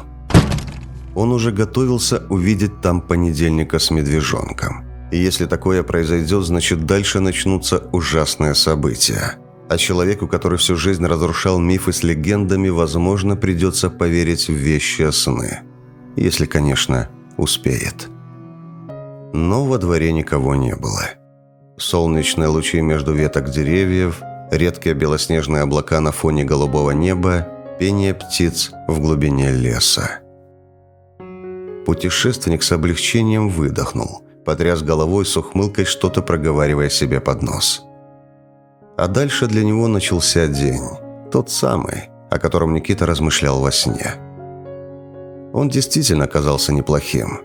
Он уже готовился увидеть там понедельника с медвежонком. И если такое произойдет, значит дальше начнутся ужасные события. А человеку, который всю жизнь разрушал мифы с легендами, возможно, придется поверить в вещи сны. Если, конечно, успеет. Но во дворе никого не было. Солнечные лучи между веток деревьев, редкие белоснежные облака на фоне голубого неба, пение птиц в глубине леса. Путешественник с облегчением выдохнул, потряс головой с ухмылкой, что-то проговаривая себе под нос. А дальше для него начался день, тот самый, о котором Никита размышлял во сне. Он действительно казался неплохим.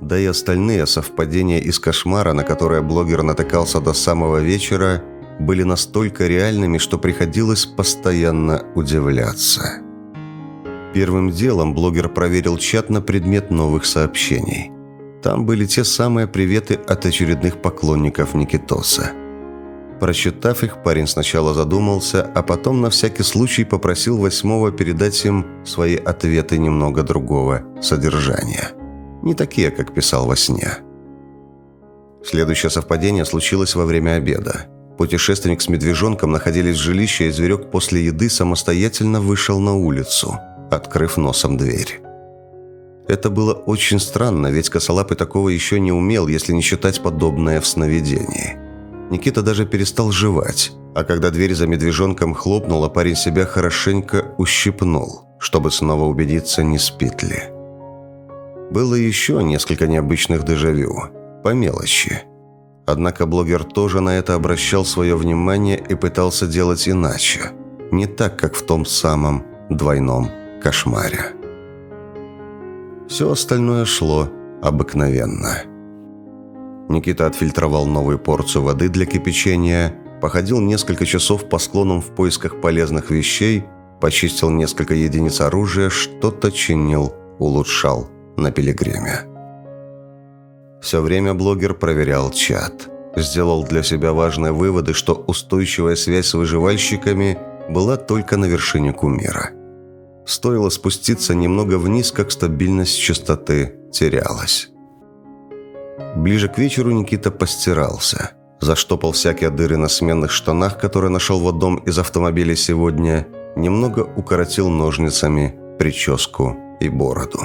Да и остальные совпадения из кошмара, на которые блогер натыкался до самого вечера, были настолько реальными, что приходилось постоянно удивляться. Первым делом блогер проверил чат на предмет новых сообщений. Там были те самые приветы от очередных поклонников Никитоса. Прочитав их, парень сначала задумался, а потом на всякий случай попросил восьмого передать им свои ответы немного другого содержания. Не такие, как писал во сне. Следующее совпадение случилось во время обеда. Путешественник с медвежонком находились в жилище, и зверек после еды самостоятельно вышел на улицу, открыв носом дверь. Это было очень странно, ведь косолапый такого еще не умел, если не считать подобное в сновидении. Никита даже перестал жевать, а когда дверь за медвежонком хлопнула, парень себя хорошенько ущипнул, чтобы снова убедиться, не спит ли. Было еще несколько необычных дежавю, по мелочи. Однако блогер тоже на это обращал свое внимание и пытался делать иначе. Не так, как в том самом двойном кошмаре. Все остальное шло обыкновенно. Никита отфильтровал новую порцию воды для кипячения, походил несколько часов по склонам в поисках полезных вещей, почистил несколько единиц оружия, что-то чинил, улучшал на пилигриме. Все время блогер проверял чат. Сделал для себя важные выводы, что устойчивая связь с выживальщиками была только на вершине кумира – Стоило спуститься немного вниз, как стабильность частоты терялась. Ближе к вечеру Никита постирался. Заштопал всякие дыры на сменных штанах, которые нашел в одном из автомобилей сегодня. Немного укоротил ножницами прическу и бороду.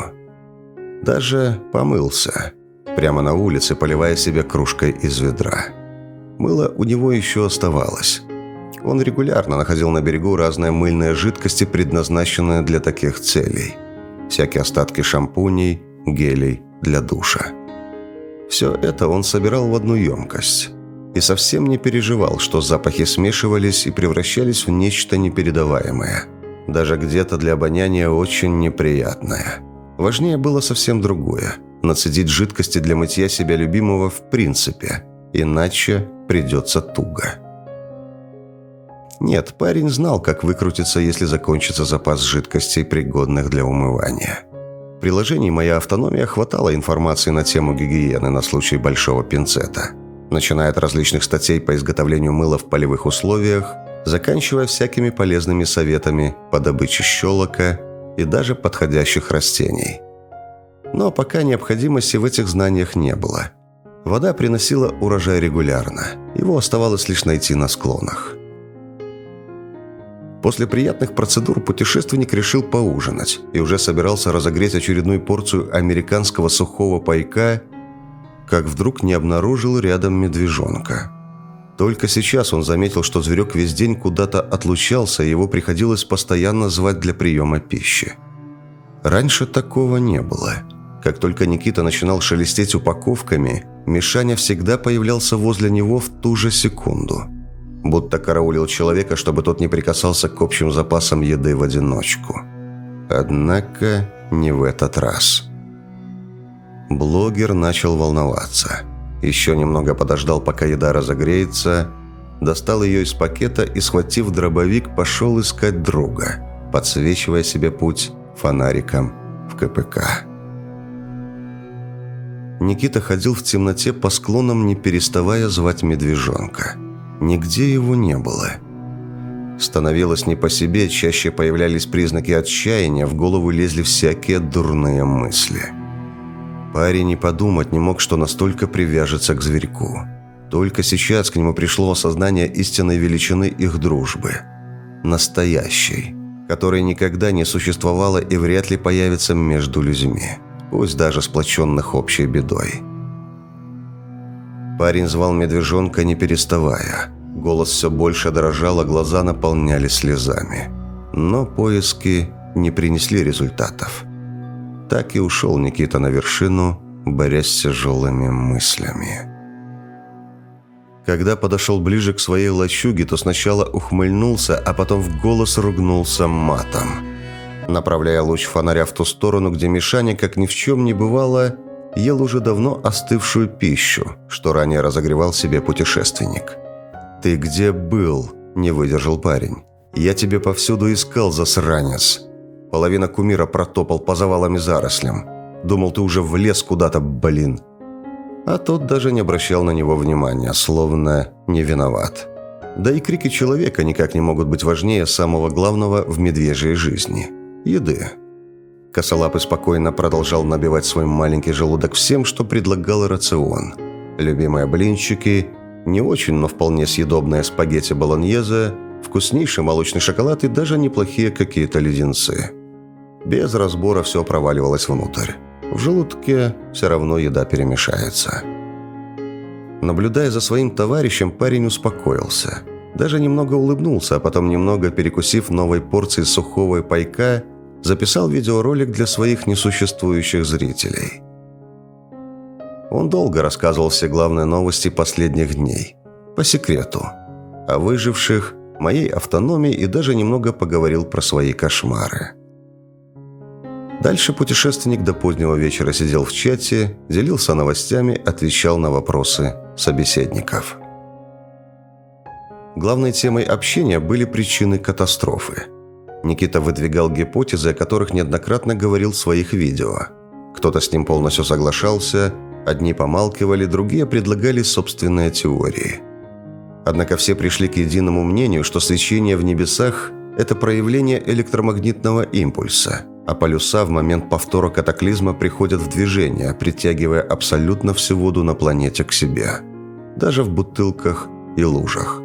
Даже помылся. Прямо на улице, поливая себя кружкой из ведра. Мыло у него еще оставалось. Он регулярно находил на берегу разные мыльные жидкости, предназначенные для таких целей. Всякие остатки шампуней, гелей для душа. Все это он собирал в одну емкость. И совсем не переживал, что запахи смешивались и превращались в нечто непередаваемое. Даже где-то для обоняния очень неприятное. Важнее было совсем другое – нацедить жидкости для мытья себя любимого в принципе, иначе придется туго. Нет, парень знал, как выкрутиться, если закончится запас жидкостей, пригодных для умывания. В приложении «Моя автономия» хватало информации на тему гигиены на случай большого пинцета. Начиная от различных статей по изготовлению мыла в полевых условиях, заканчивая всякими полезными советами по добыче щелока и даже подходящих растений. Но пока необходимости в этих знаниях не было. Вода приносила урожай регулярно, его оставалось лишь найти на склонах. После приятных процедур путешественник решил поужинать и уже собирался разогреть очередную порцию американского сухого пайка, как вдруг не обнаружил рядом медвежонка. Только сейчас он заметил, что зверек весь день куда-то отлучался, и его приходилось постоянно звать для приема пищи. Раньше такого не было. Как только Никита начинал шелестеть упаковками, Мишаня всегда появлялся возле него в ту же секунду – будто караулил человека, чтобы тот не прикасался к общим запасам еды в одиночку. Однако не в этот раз. Блогер начал волноваться. Еще немного подождал, пока еда разогреется, достал ее из пакета и, схватив дробовик, пошел искать друга, подсвечивая себе путь фонариком в КПК. Никита ходил в темноте по склонам, не переставая звать медвежонка – Нигде его не было. Становилось не по себе, чаще появлялись признаки отчаяния, в голову лезли всякие дурные мысли. Парень и подумать не мог, что настолько привяжется к зверьку. Только сейчас к нему пришло осознание истинной величины их дружбы. Настоящей, которой никогда не существовало и вряд ли появится между людьми, пусть даже сплоченных общей бедой. Парень звал медвежонка, не переставая. Голос все больше дрожал, а глаза наполнялись слезами. Но поиски не принесли результатов. Так и ушел Никита на вершину, борясь с тяжелыми мыслями. Когда подошел ближе к своей лачуге, то сначала ухмыльнулся, а потом в голос ругнулся матом. Направляя луч фонаря в ту сторону, где Мишаня, как ни в чем не бывало, ел уже давно остывшую пищу, что ранее разогревал себе путешественник. «Ты где был?» – не выдержал парень. «Я тебе повсюду искал, засранец. Половина кумира протопал по завалам и зарослям. Думал, ты уже влез куда-то, блин». А тот даже не обращал на него внимания, словно не виноват. Да и крики человека никак не могут быть важнее самого главного в медвежьей жизни – еды. Косолапый спокойно продолжал набивать свой маленький желудок всем, что предлагал рацион. Любимые блинчики, не очень, но вполне съедобные спагетти болоньезе, вкуснейший молочный шоколад и даже неплохие какие-то леденцы. Без разбора все проваливалось внутрь. В желудке все равно еда перемешается. Наблюдая за своим товарищем, парень успокоился. Даже немного улыбнулся, а потом, немного перекусив новой порцией сухого пайка, записал видеоролик для своих несуществующих зрителей. Он долго рассказывал все главные новости последних дней. По секрету. О выживших, моей автономии и даже немного поговорил про свои кошмары. Дальше путешественник до позднего вечера сидел в чате, делился новостями, отвечал на вопросы собеседников. Главной темой общения были причины катастрофы. Никита выдвигал гипотезы, о которых неоднократно говорил в своих видео. Кто-то с ним полностью соглашался, одни помалкивали, другие предлагали собственные теории. Однако все пришли к единому мнению, что свечение в небесах – это проявление электромагнитного импульса – а полюса в момент повтора катаклизма приходят в движение, притягивая абсолютно всю воду на планете к себе. Даже в бутылках и лужах.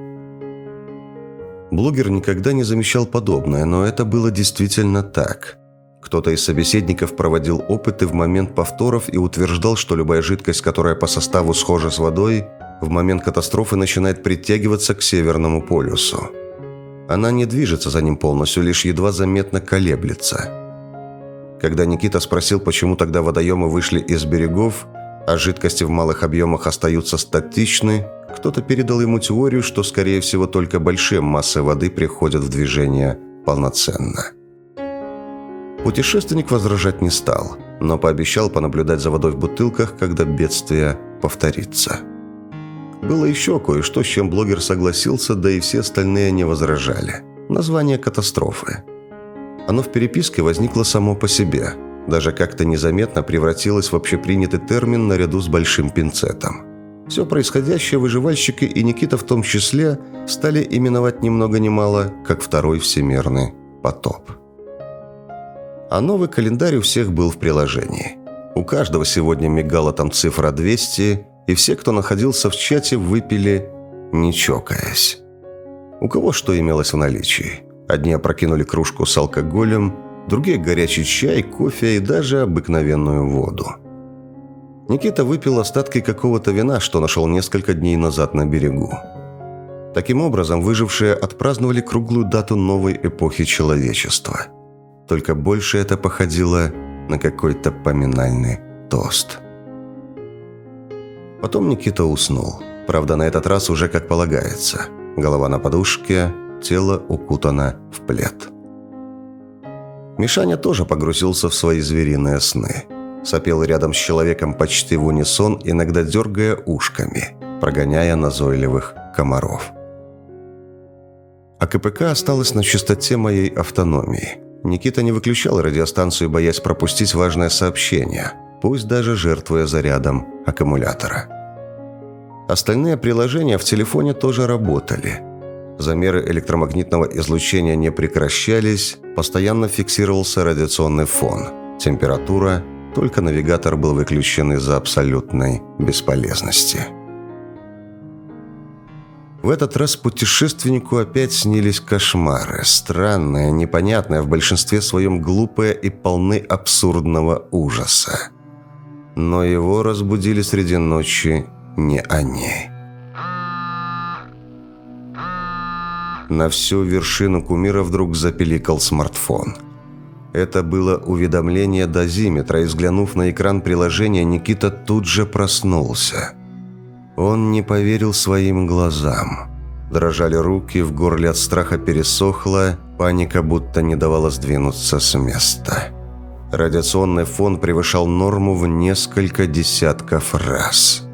Блогер никогда не замечал подобное, но это было действительно так. Кто-то из собеседников проводил опыты в момент повторов и утверждал, что любая жидкость, которая по составу схожа с водой, в момент катастрофы начинает притягиваться к Северному полюсу. Она не движется за ним полностью, лишь едва заметно колеблется – когда Никита спросил, почему тогда водоемы вышли из берегов, а жидкости в малых объемах остаются статичны, кто-то передал ему теорию, что, скорее всего, только большие массы воды приходят в движение полноценно. Путешественник возражать не стал, но пообещал понаблюдать за водой в бутылках, когда бедствие повторится. Было еще кое-что, с чем блогер согласился, да и все остальные не возражали. Название катастрофы – оно в переписке возникло само по себе, даже как-то незаметно превратилось в общепринятый термин наряду с большим пинцетом. Все происходящее выживальщики и Никита в том числе стали именовать ни много ни мало, как второй всемирный потоп. А новый календарь у всех был в приложении. У каждого сегодня мигала там цифра 200, и все, кто находился в чате, выпили, не чокаясь. У кого что имелось в наличии – Одни опрокинули кружку с алкоголем, другие – горячий чай, кофе и даже обыкновенную воду. Никита выпил остатки какого-то вина, что нашел несколько дней назад на берегу. Таким образом, выжившие отпраздновали круглую дату новой эпохи человечества. Только больше это походило на какой-то поминальный тост. Потом Никита уснул. Правда, на этот раз уже как полагается. Голова на подушке, тело укутано в плед. Мишаня тоже погрузился в свои звериные сны. Сопел рядом с человеком почти в унисон, иногда дергая ушками, прогоняя назойливых комаров. А КПК осталась на чистоте моей автономии. Никита не выключал радиостанцию, боясь пропустить важное сообщение, пусть даже жертвуя зарядом аккумулятора. Остальные приложения в телефоне тоже работали – Замеры электромагнитного излучения не прекращались, постоянно фиксировался радиационный фон. Температура, только навигатор был выключен из-за абсолютной бесполезности. В этот раз путешественнику опять снились кошмары, странные, непонятные, в большинстве своем глупые и полны абсурдного ужаса. Но его разбудили среди ночи не они. На всю вершину кумира вдруг запеликал смартфон. Это было уведомление дозиметра, и взглянув на экран приложения, Никита тут же проснулся. Он не поверил своим глазам. Дрожали руки, в горле от страха пересохло, паника будто не давала сдвинуться с места. Радиационный фон превышал норму в несколько десятков раз.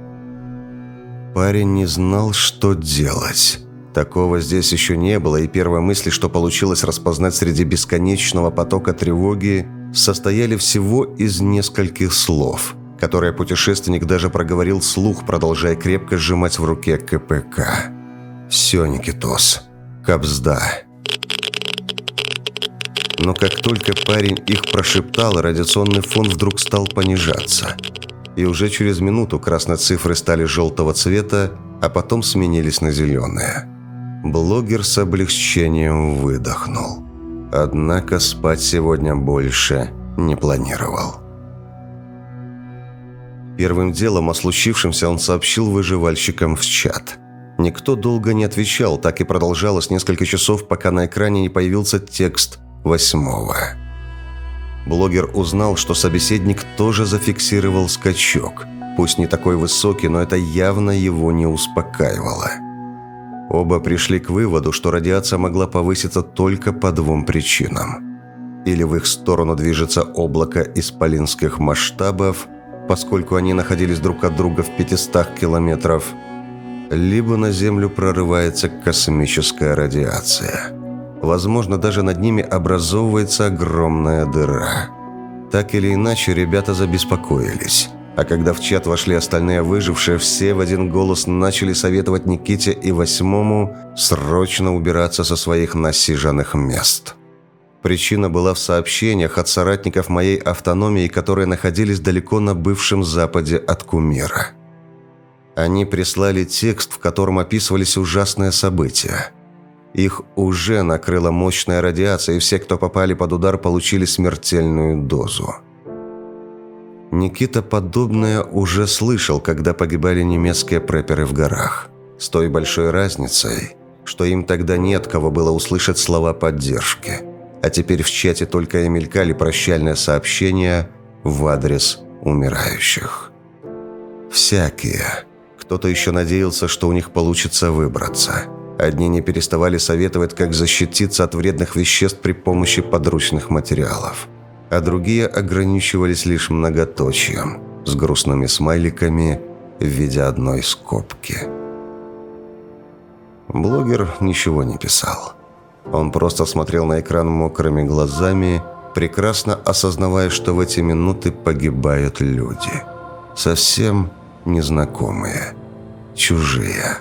Парень не знал, что делать. Такого здесь еще не было, и первые мысли, что получилось распознать среди бесконечного потока тревоги, состояли всего из нескольких слов, которые путешественник даже проговорил слух, продолжая крепко сжимать в руке КПК. «Все, Никитос. Кобзда». Но как только парень их прошептал, радиационный фон вдруг стал понижаться. И уже через минуту красные цифры стали желтого цвета, а потом сменились на зеленые. Блогер с облегчением выдохнул. Однако спать сегодня больше не планировал. Первым делом о случившемся он сообщил выживальщикам в чат. Никто долго не отвечал, так и продолжалось несколько часов, пока на экране не появился текст восьмого. Блогер узнал, что собеседник тоже зафиксировал скачок. Пусть не такой высокий, но это явно его не успокаивало. Оба пришли к выводу, что радиация могла повыситься только по двум причинам. Или в их сторону движется облако исполинских масштабов, поскольку они находились друг от друга в 500 километров, либо на Землю прорывается космическая радиация. Возможно, даже над ними образовывается огромная дыра. Так или иначе, ребята забеспокоились. А когда в чат вошли остальные выжившие, все в один голос начали советовать Никите и Восьмому срочно убираться со своих насиженных мест. Причина была в сообщениях от соратников моей автономии, которые находились далеко на бывшем западе от Кумира. Они прислали текст, в котором описывались ужасные события. Их уже накрыла мощная радиация, и все, кто попали под удар, получили смертельную дозу. Никита подобное уже слышал, когда погибали немецкие преперы в горах. С той большой разницей, что им тогда нет кого было услышать слова поддержки. А теперь в чате только и мелькали прощальные сообщения в адрес умирающих. Всякие. Кто-то еще надеялся, что у них получится выбраться. Одни не переставали советовать, как защититься от вредных веществ при помощи подручных материалов а другие ограничивались лишь многоточием с грустными смайликами в виде одной скобки. Блогер ничего не писал. Он просто смотрел на экран мокрыми глазами, прекрасно осознавая, что в эти минуты погибают люди. Совсем незнакомые, чужие,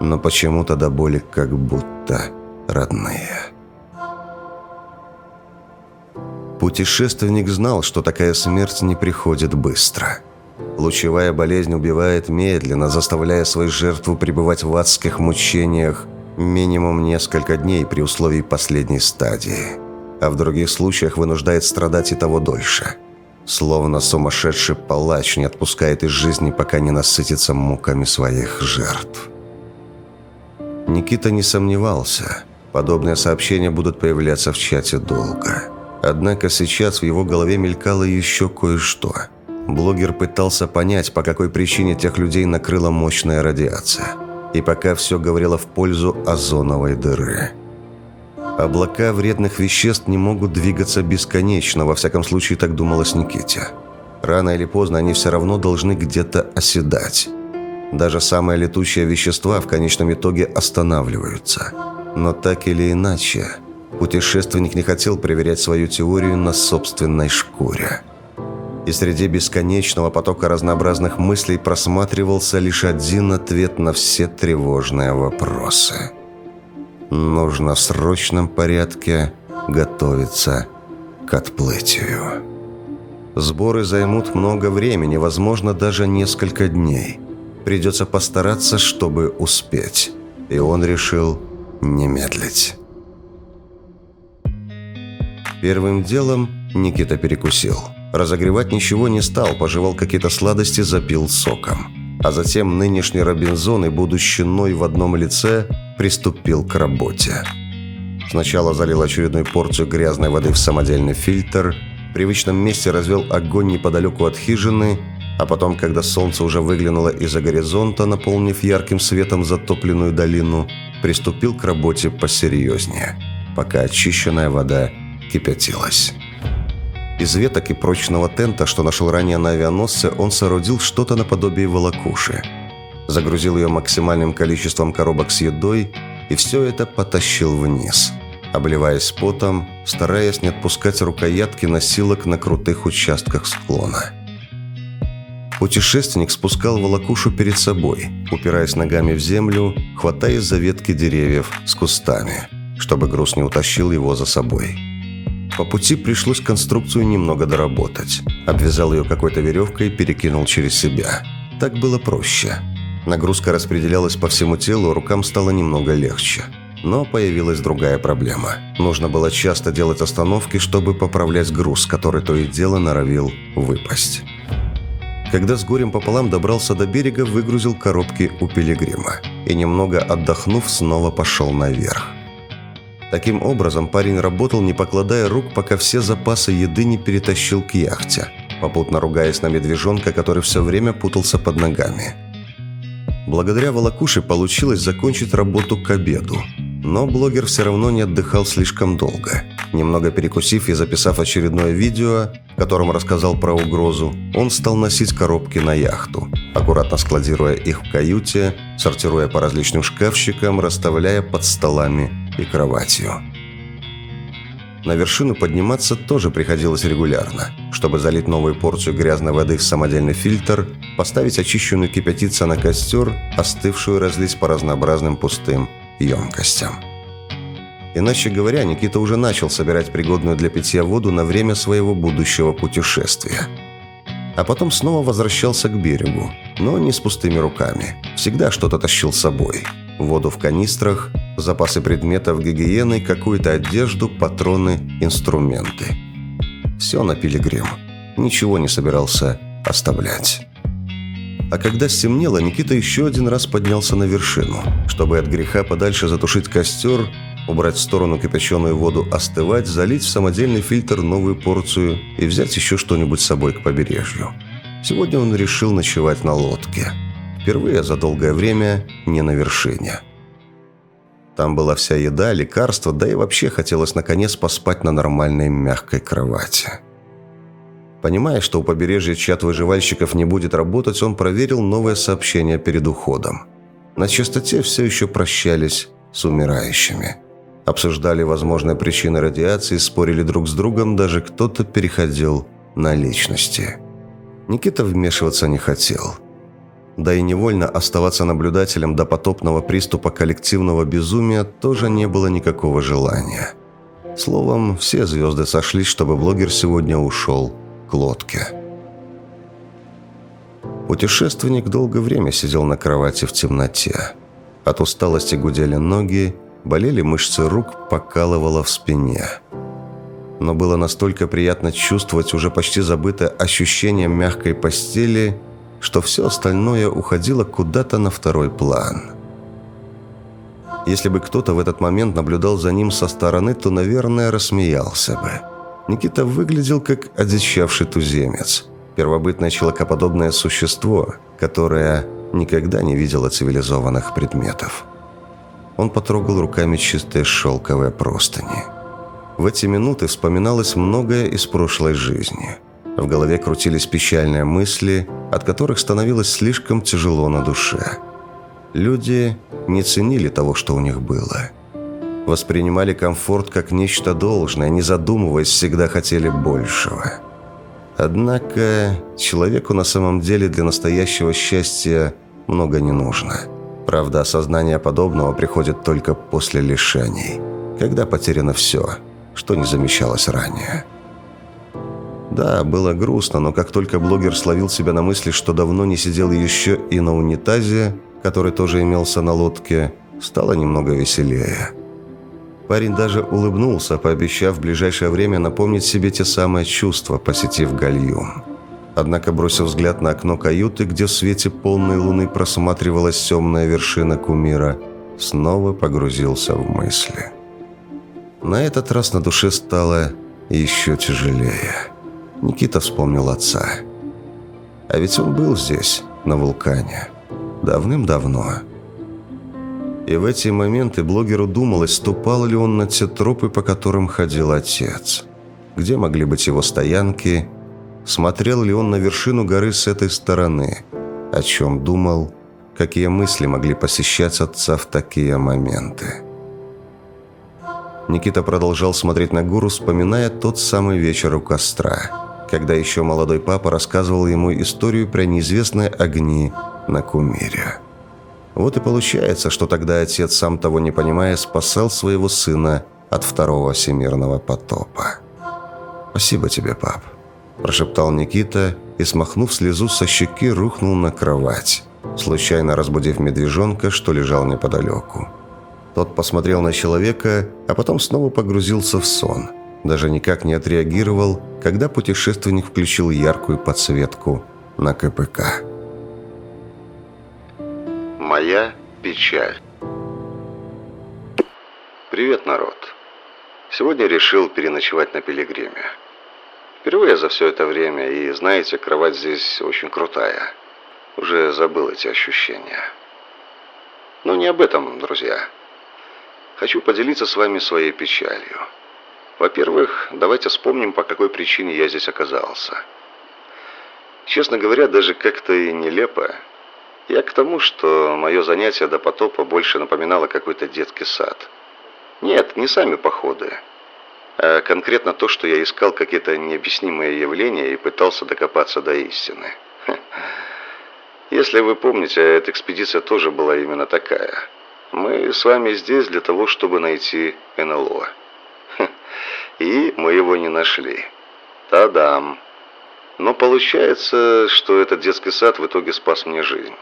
но почему-то до боли как будто родные. Путешественник знал, что такая смерть не приходит быстро. Лучевая болезнь убивает медленно, заставляя свою жертву пребывать в адских мучениях минимум несколько дней при условии последней стадии, а в других случаях вынуждает страдать и того дольше. Словно сумасшедший палач не отпускает из жизни, пока не насытится муками своих жертв. Никита не сомневался, подобные сообщения будут появляться в чате долго. Однако сейчас в его голове мелькало еще кое-что. Блогер пытался понять, по какой причине тех людей накрыла мощная радиация. И пока все говорило в пользу озоновой дыры. Облака вредных веществ не могут двигаться бесконечно, во всяком случае так думалось Никите. Рано или поздно они все равно должны где-то оседать. Даже самые летучие вещества в конечном итоге останавливаются. Но так или иначе, Путешественник не хотел проверять свою теорию на собственной шкуре. И среди бесконечного потока разнообразных мыслей просматривался лишь один ответ на все тревожные вопросы. Нужно в срочном порядке готовиться к отплытию. Сборы займут много времени, возможно, даже несколько дней. Придется постараться, чтобы успеть. И он решил не медлить. Первым делом Никита перекусил. Разогревать ничего не стал, пожевал какие-то сладости, запил соком. А затем нынешний Робинзон и будущий Ной в одном лице приступил к работе. Сначала залил очередную порцию грязной воды в самодельный фильтр, в привычном месте развел огонь неподалеку от хижины, а потом, когда солнце уже выглянуло из-за горизонта, наполнив ярким светом затопленную долину, приступил к работе посерьезнее, пока очищенная вода кипятилась. Из веток и прочного тента, что нашел ранее на авианосце, он соорудил что-то наподобие волокуши. Загрузил ее максимальным количеством коробок с едой и все это потащил вниз, обливаясь потом, стараясь не отпускать рукоятки носилок на крутых участках склона. Путешественник спускал волокушу перед собой, упираясь ногами в землю, хватаясь за ветки деревьев с кустами, чтобы груз не утащил его за собой. По пути пришлось конструкцию немного доработать. Обвязал ее какой-то веревкой и перекинул через себя. Так было проще. Нагрузка распределялась по всему телу, рукам стало немного легче. Но появилась другая проблема. Нужно было часто делать остановки, чтобы поправлять груз, который то и дело норовил выпасть. Когда с горем пополам добрался до берега, выгрузил коробки у пилигрима и, немного отдохнув, снова пошел наверх. Таким образом, парень работал, не покладая рук, пока все запасы еды не перетащил к яхте, попутно ругаясь на медвежонка, который все время путался под ногами. Благодаря волокуше получилось закончить работу к обеду, но блогер все равно не отдыхал слишком долго. Немного перекусив и записав очередное видео, в рассказал про угрозу, он стал носить коробки на яхту, аккуратно складируя их в каюте, сортируя по различным шкафчикам, расставляя под столами и кроватью. На вершину подниматься тоже приходилось регулярно, чтобы залить новую порцию грязной воды в самодельный фильтр, поставить очищенную кипятиться на костер, остывшую разлить по разнообразным пустым емкостям. Иначе говоря, Никита уже начал собирать пригодную для питья воду на время своего будущего путешествия. А потом снова возвращался к берегу, но не с пустыми руками. Всегда что-то тащил с собой. Воду в канистрах, запасы предметов гигиены, какую-то одежду, патроны, инструменты. Все на пилигрим. Ничего не собирался оставлять. А когда стемнело, Никита еще один раз поднялся на вершину, чтобы от греха подальше затушить костер, убрать в сторону кипяченую воду остывать, залить в самодельный фильтр новую порцию и взять еще что-нибудь с собой к побережью. Сегодня он решил ночевать на лодке. Впервые за долгое время не на вершине. Там была вся еда, лекарства, да и вообще хотелось наконец поспать на нормальной мягкой кровати. Понимая, что у побережья чат выживальщиков не будет работать, он проверил новое сообщение перед уходом. На частоте все еще прощались с умирающими. Обсуждали возможные причины радиации, спорили друг с другом, даже кто-то переходил на личности. Никита вмешиваться не хотел. Да и невольно оставаться наблюдателем до потопного приступа коллективного безумия тоже не было никакого желания. Словом, все звезды сошлись, чтобы блогер сегодня ушел к лодке. Путешественник долгое время сидел на кровати в темноте. От усталости гудели ноги, болели мышцы рук, покалывало в спине. Но было настолько приятно чувствовать уже почти забытое ощущение мягкой постели, что все остальное уходило куда-то на второй план. Если бы кто-то в этот момент наблюдал за ним со стороны, то, наверное, рассмеялся бы. Никита выглядел как одичавший туземец. Первобытное человекоподобное существо, которое никогда не видело цивилизованных предметов. Он потрогал руками чистые шелковые простыни. В эти минуты вспоминалось многое из прошлой жизни. В голове крутились печальные мысли, от которых становилось слишком тяжело на душе. Люди не ценили того, что у них было – воспринимали комфорт как нечто должное, не задумываясь, всегда хотели большего. Однако человеку на самом деле для настоящего счастья много не нужно. Правда, осознание подобного приходит только после лишений, когда потеряно все, что не замечалось ранее. Да, было грустно, но как только блогер словил себя на мысли, что давно не сидел еще и на унитазе, который тоже имелся на лодке, стало немного веселее. Парень даже улыбнулся, пообещав в ближайшее время напомнить себе те самые чувства, посетив гальюн. Однако, бросив взгляд на окно каюты, где в свете полной луны просматривалась темная вершина кумира, снова погрузился в мысли. На этот раз на душе стало еще тяжелее. Никита вспомнил отца. А ведь он был здесь, на вулкане, давным-давно. И в эти моменты блогеру думалось, ступал ли он на те тропы, по которым ходил отец. Где могли быть его стоянки? Смотрел ли он на вершину горы с этой стороны? О чем думал? Какие мысли могли посещать отца в такие моменты? Никита продолжал смотреть на гору, вспоминая тот самый вечер у костра, когда еще молодой папа рассказывал ему историю про неизвестные огни на кумире. Вот и получается, что тогда отец, сам того не понимая, спасал своего сына от второго всемирного потопа. «Спасибо тебе, пап», – прошептал Никита и, смахнув слезу со щеки, рухнул на кровать, случайно разбудив медвежонка, что лежал неподалеку. Тот посмотрел на человека, а потом снова погрузился в сон. Даже никак не отреагировал, когда путешественник включил яркую подсветку на КПК. Моя печаль. Привет, народ. Сегодня решил переночевать на Пилигриме. Впервые за все это время, и знаете, кровать здесь очень крутая. Уже забыл эти ощущения. Но не об этом, друзья. Хочу поделиться с вами своей печалью. Во-первых, давайте вспомним, по какой причине я здесь оказался. Честно говоря, даже как-то и нелепо. Я к тому, что мое занятие до потопа больше напоминало какой-то детский сад. Нет, не сами походы, а конкретно то, что я искал какие-то необъяснимые явления и пытался докопаться до истины. Если вы помните, эта экспедиция тоже была именно такая. Мы с вами здесь для того, чтобы найти НЛО. И мы его не нашли. Та-дам. Но получается, что этот детский сад в итоге спас мне жизнь.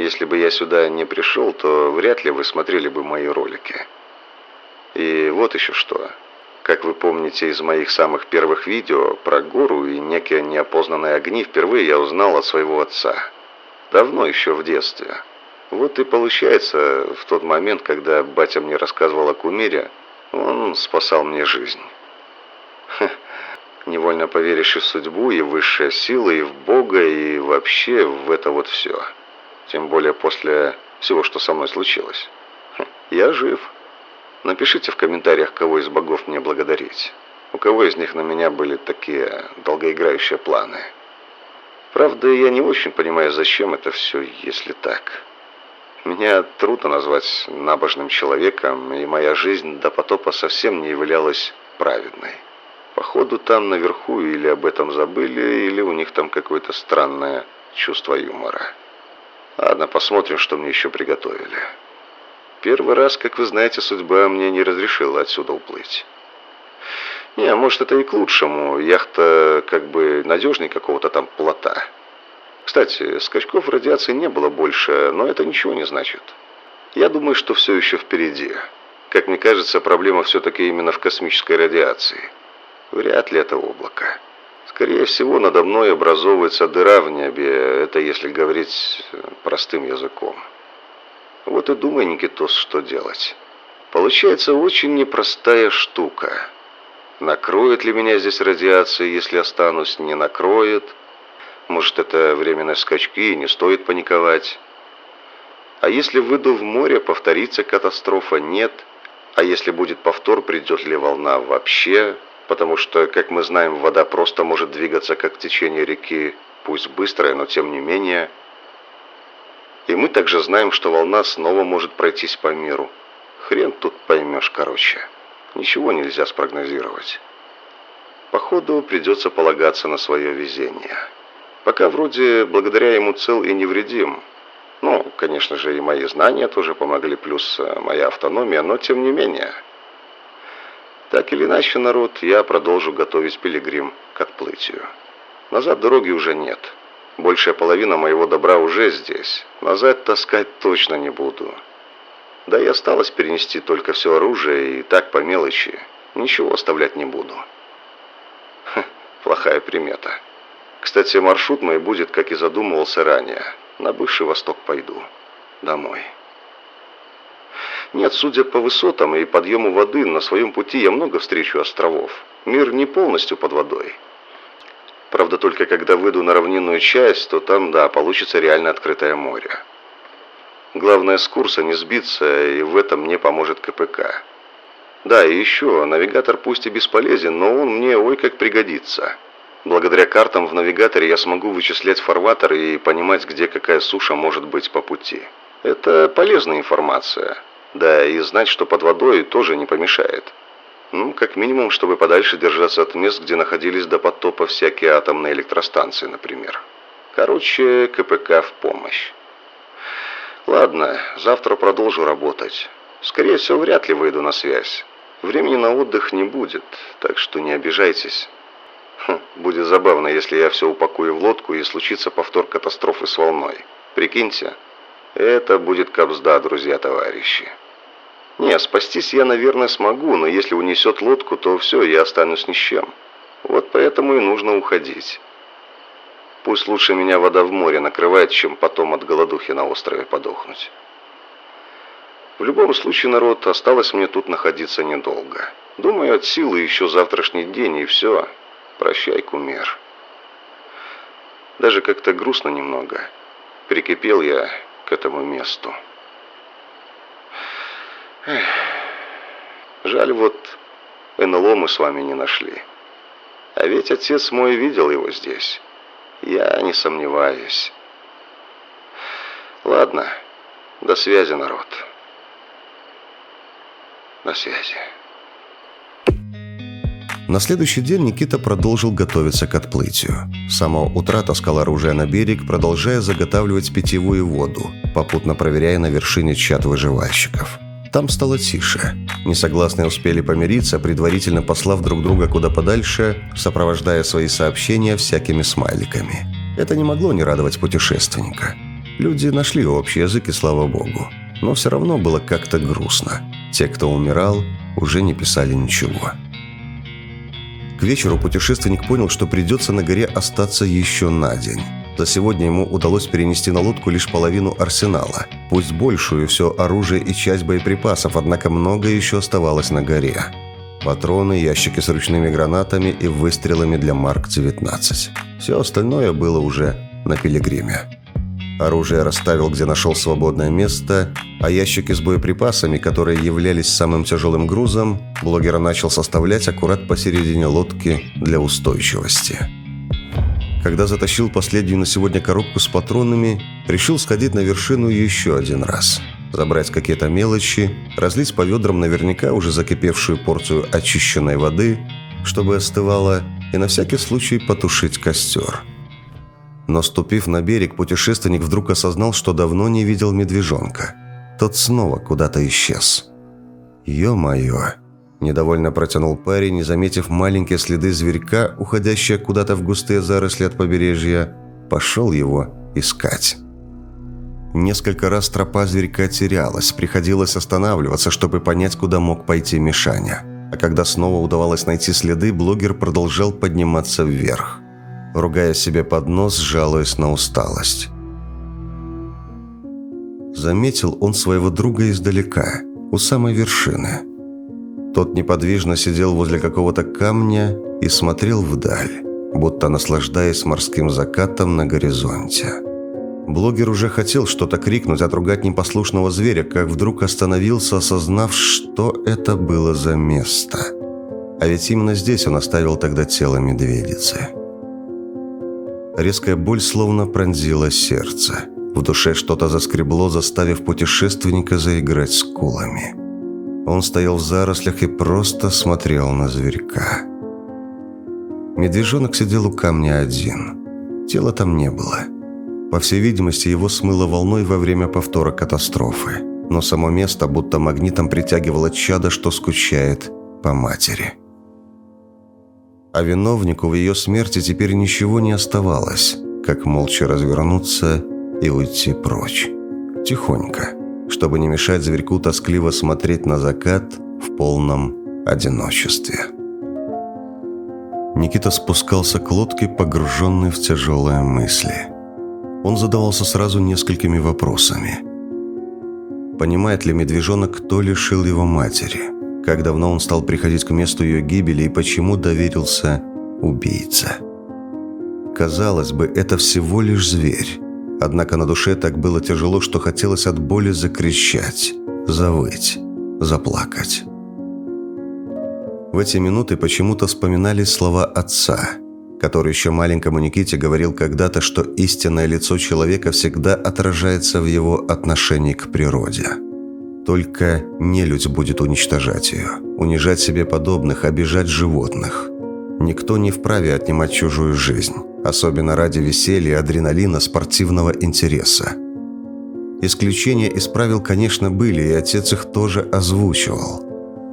Если бы я сюда не пришел, то вряд ли вы смотрели бы мои ролики. И вот еще что. Как вы помните из моих самых первых видео про гору и некие неопознанные огни, впервые я узнал от своего отца. Давно еще в детстве. Вот и получается, в тот момент, когда батя мне рассказывал о кумире, он спасал мне жизнь. Ха, невольно поверишь и в судьбу, и в высшие силы, и в Бога, и вообще в это вот все. Тем более после всего, что со мной случилось. Ха, я жив. Напишите в комментариях, кого из богов мне благодарить. У кого из них на меня были такие долгоиграющие планы. Правда, я не очень понимаю, зачем это все, если так. Меня трудно назвать набожным человеком, и моя жизнь до потопа совсем не являлась праведной. Походу, там наверху или об этом забыли, или у них там какое-то странное чувство юмора. Ладно, посмотрим, что мне еще приготовили. Первый раз, как вы знаете, судьба мне не разрешила отсюда уплыть. Не, может, это и к лучшему. Яхта как бы надежнее какого-то там плота. Кстати, скачков радиации не было больше, но это ничего не значит. Я думаю, что все еще впереди. Как мне кажется, проблема все-таки именно в космической радиации. Вряд ли это облако. Скорее всего, надо мной образовывается дыра в небе, это если говорить простым языком. Вот и думай, Никитос, что делать. Получается очень непростая штука. Накроет ли меня здесь радиация, если останусь, не накроет – может, это временные скачки и не стоит паниковать. А если выйду в море, повторится катастрофа? Нет. А если будет повтор, придет ли волна вообще? Потому что, как мы знаем, вода просто может двигаться, как течение реки, пусть быстрое, но тем не менее. И мы также знаем, что волна снова может пройтись по миру. Хрен тут поймешь, короче. Ничего нельзя спрогнозировать. Походу, придется полагаться на свое везение. Пока вроде благодаря ему цел и невредим. Ну, конечно же, и мои знания тоже помогли, плюс э, моя автономия, но тем не менее. Так или иначе, народ, я продолжу готовить пилигрим к отплытию. Назад дороги уже нет. Большая половина моего добра уже здесь. Назад таскать точно не буду. Да и осталось перенести только все оружие, и так по мелочи. Ничего оставлять не буду. Ха, плохая примета. Кстати, маршрут мой будет, как и задумывался ранее. На бывший восток пойду. Домой. Нет, судя по высотам и подъему воды, на своем пути я много встречу островов. Мир не полностью под водой. Правда, только когда выйду на равнинную часть, то там, да, получится реально открытое море. Главное с курса не сбиться, и в этом мне поможет КПК. Да, и еще, навигатор пусть и бесполезен, но он мне ой как пригодится. Благодаря картам в навигаторе я смогу вычислять фарватер и понимать, где какая суша может быть по пути. Это полезная информация. Да, и знать, что под водой, тоже не помешает. Ну, как минимум, чтобы подальше держаться от мест, где находились до потопа всякие атомные электростанции, например. Короче, КПК в помощь. Ладно, завтра продолжу работать. Скорее всего, вряд ли выйду на связь. Времени на отдых не будет, так что не обижайтесь. Хм, будет забавно, если я все упакую в лодку и случится повтор катастрофы с волной. Прикиньте, это будет капсда, друзья-товарищи. Не, спастись я, наверное, смогу, но если унесет лодку, то все, я останусь ни с чем. Вот поэтому и нужно уходить. Пусть лучше меня вода в море накрывает, чем потом от голодухи на острове подохнуть. В любом случае, народ, осталось мне тут находиться недолго. Думаю, от силы еще завтрашний день, и все. Прощай, кумир. Даже как-то грустно немного. Прикипел я к этому месту. Эх. Жаль, вот НЛО мы с вами не нашли. А ведь отец мой видел его здесь. Я не сомневаюсь. Ладно, до связи, народ. До связи. На следующий день Никита продолжил готовиться к отплытию. С самого утра таскал оружие на берег, продолжая заготавливать питьевую воду, попутно проверяя на вершине чат выживальщиков. Там стало тише. Несогласные успели помириться, предварительно послав друг друга куда подальше, сопровождая свои сообщения всякими смайликами. Это не могло не радовать путешественника. Люди нашли общий язык, и слава богу. Но все равно было как-то грустно. Те, кто умирал, уже не писали ничего. К вечеру путешественник понял, что придется на горе остаться еще на день. За сегодня ему удалось перенести на лодку лишь половину арсенала. Пусть большую все оружие и часть боеприпасов, однако многое еще оставалось на горе. Патроны, ящики с ручными гранатами и выстрелами для Марк-19. Все остальное было уже на пилигриме. Оружие расставил, где нашел свободное место, а ящики с боеприпасами, которые являлись самым тяжелым грузом, блогер начал составлять аккурат посередине лодки для устойчивости. Когда затащил последнюю на сегодня коробку с патронами, решил сходить на вершину еще один раз. Забрать какие-то мелочи, разлить по ведрам наверняка уже закипевшую порцию очищенной воды, чтобы остывала, и на всякий случай потушить костер. Но ступив на берег, путешественник вдруг осознал, что давно не видел медвежонка. Тот снова куда-то исчез. «Ё-моё!» Недовольно протянул парень, не заметив маленькие следы зверька, уходящие куда-то в густые заросли от побережья. Пошел его искать. Несколько раз тропа зверька терялась, приходилось останавливаться, чтобы понять, куда мог пойти Мишаня. А когда снова удавалось найти следы, блогер продолжал подниматься вверх, ругая себе под нос, жалуясь на усталость. Заметил он своего друга издалека, у самой вершины – тот неподвижно сидел возле какого-то камня и смотрел вдаль, будто наслаждаясь морским закатом на горизонте. Блогер уже хотел что-то крикнуть, отругать непослушного зверя, как вдруг остановился, осознав, что это было за место. А ведь именно здесь он оставил тогда тело медведицы. Резкая боль словно пронзила сердце. В душе что-то заскребло, заставив путешественника заиграть скулами. Он стоял в зарослях и просто смотрел на зверька. Медвежонок сидел у камня один. Тела там не было. По всей видимости, его смыло волной во время повтора катастрофы. Но само место будто магнитом притягивало чадо, что скучает по матери. А виновнику в ее смерти теперь ничего не оставалось, как молча развернуться и уйти прочь. Тихонько чтобы не мешать зверьку тоскливо смотреть на закат в полном одиночестве. Никита спускался к лодке, погруженный в тяжелые мысли. Он задавался сразу несколькими вопросами. Понимает ли медвежонок, кто лишил его матери? Как давно он стал приходить к месту ее гибели и почему доверился убийце? Казалось бы, это всего лишь зверь. Однако на душе так было тяжело, что хотелось от боли закричать, завыть, заплакать. В эти минуты почему-то вспоминались слова отца, который еще маленькому Никите говорил когда-то, что истинное лицо человека всегда отражается в его отношении к природе. Только нелюдь будет уничтожать ее, унижать себе подобных, обижать животных. Никто не вправе отнимать чужую жизнь особенно ради веселья, адреналина, спортивного интереса. Исключения из правил, конечно, были, и отец их тоже озвучивал.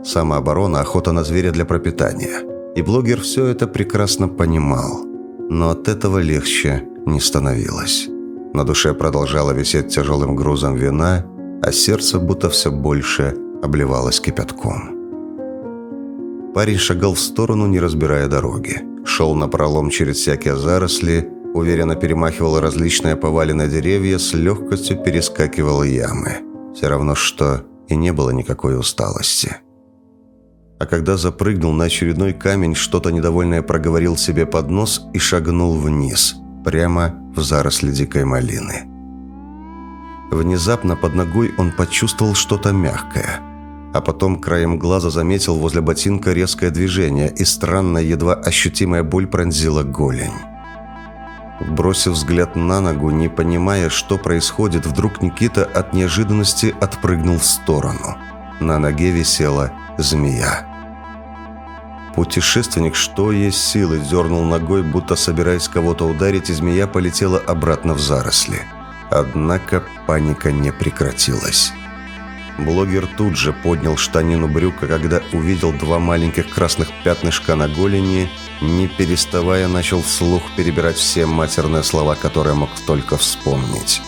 Самооборона, охота на зверя для пропитания. И блогер все это прекрасно понимал. Но от этого легче не становилось. На душе продолжало висеть тяжелым грузом вина, а сердце будто все больше обливалось кипятком. Парень шагал в сторону, не разбирая дороги шел на пролом через всякие заросли, уверенно перемахивал различные поваленные деревья, с легкостью перескакивал ямы. Все равно, что и не было никакой усталости. А когда запрыгнул на очередной камень, что-то недовольное проговорил себе под нос и шагнул вниз, прямо в заросли дикой малины. Внезапно под ногой он почувствовал что-то мягкое, а потом краем глаза заметил возле ботинка резкое движение, и странная, едва ощутимая боль пронзила голень. Бросив взгляд на ногу, не понимая, что происходит, вдруг Никита от неожиданности отпрыгнул в сторону. На ноге висела змея. Путешественник, что есть силы, дернул ногой, будто собираясь кого-то ударить, и змея полетела обратно в заросли. Однако паника не прекратилась. Блогер тут же поднял штанину брюка, когда увидел два маленьких красных пятнышка на голени, не переставая начал вслух перебирать все матерные слова, которые мог только вспомнить.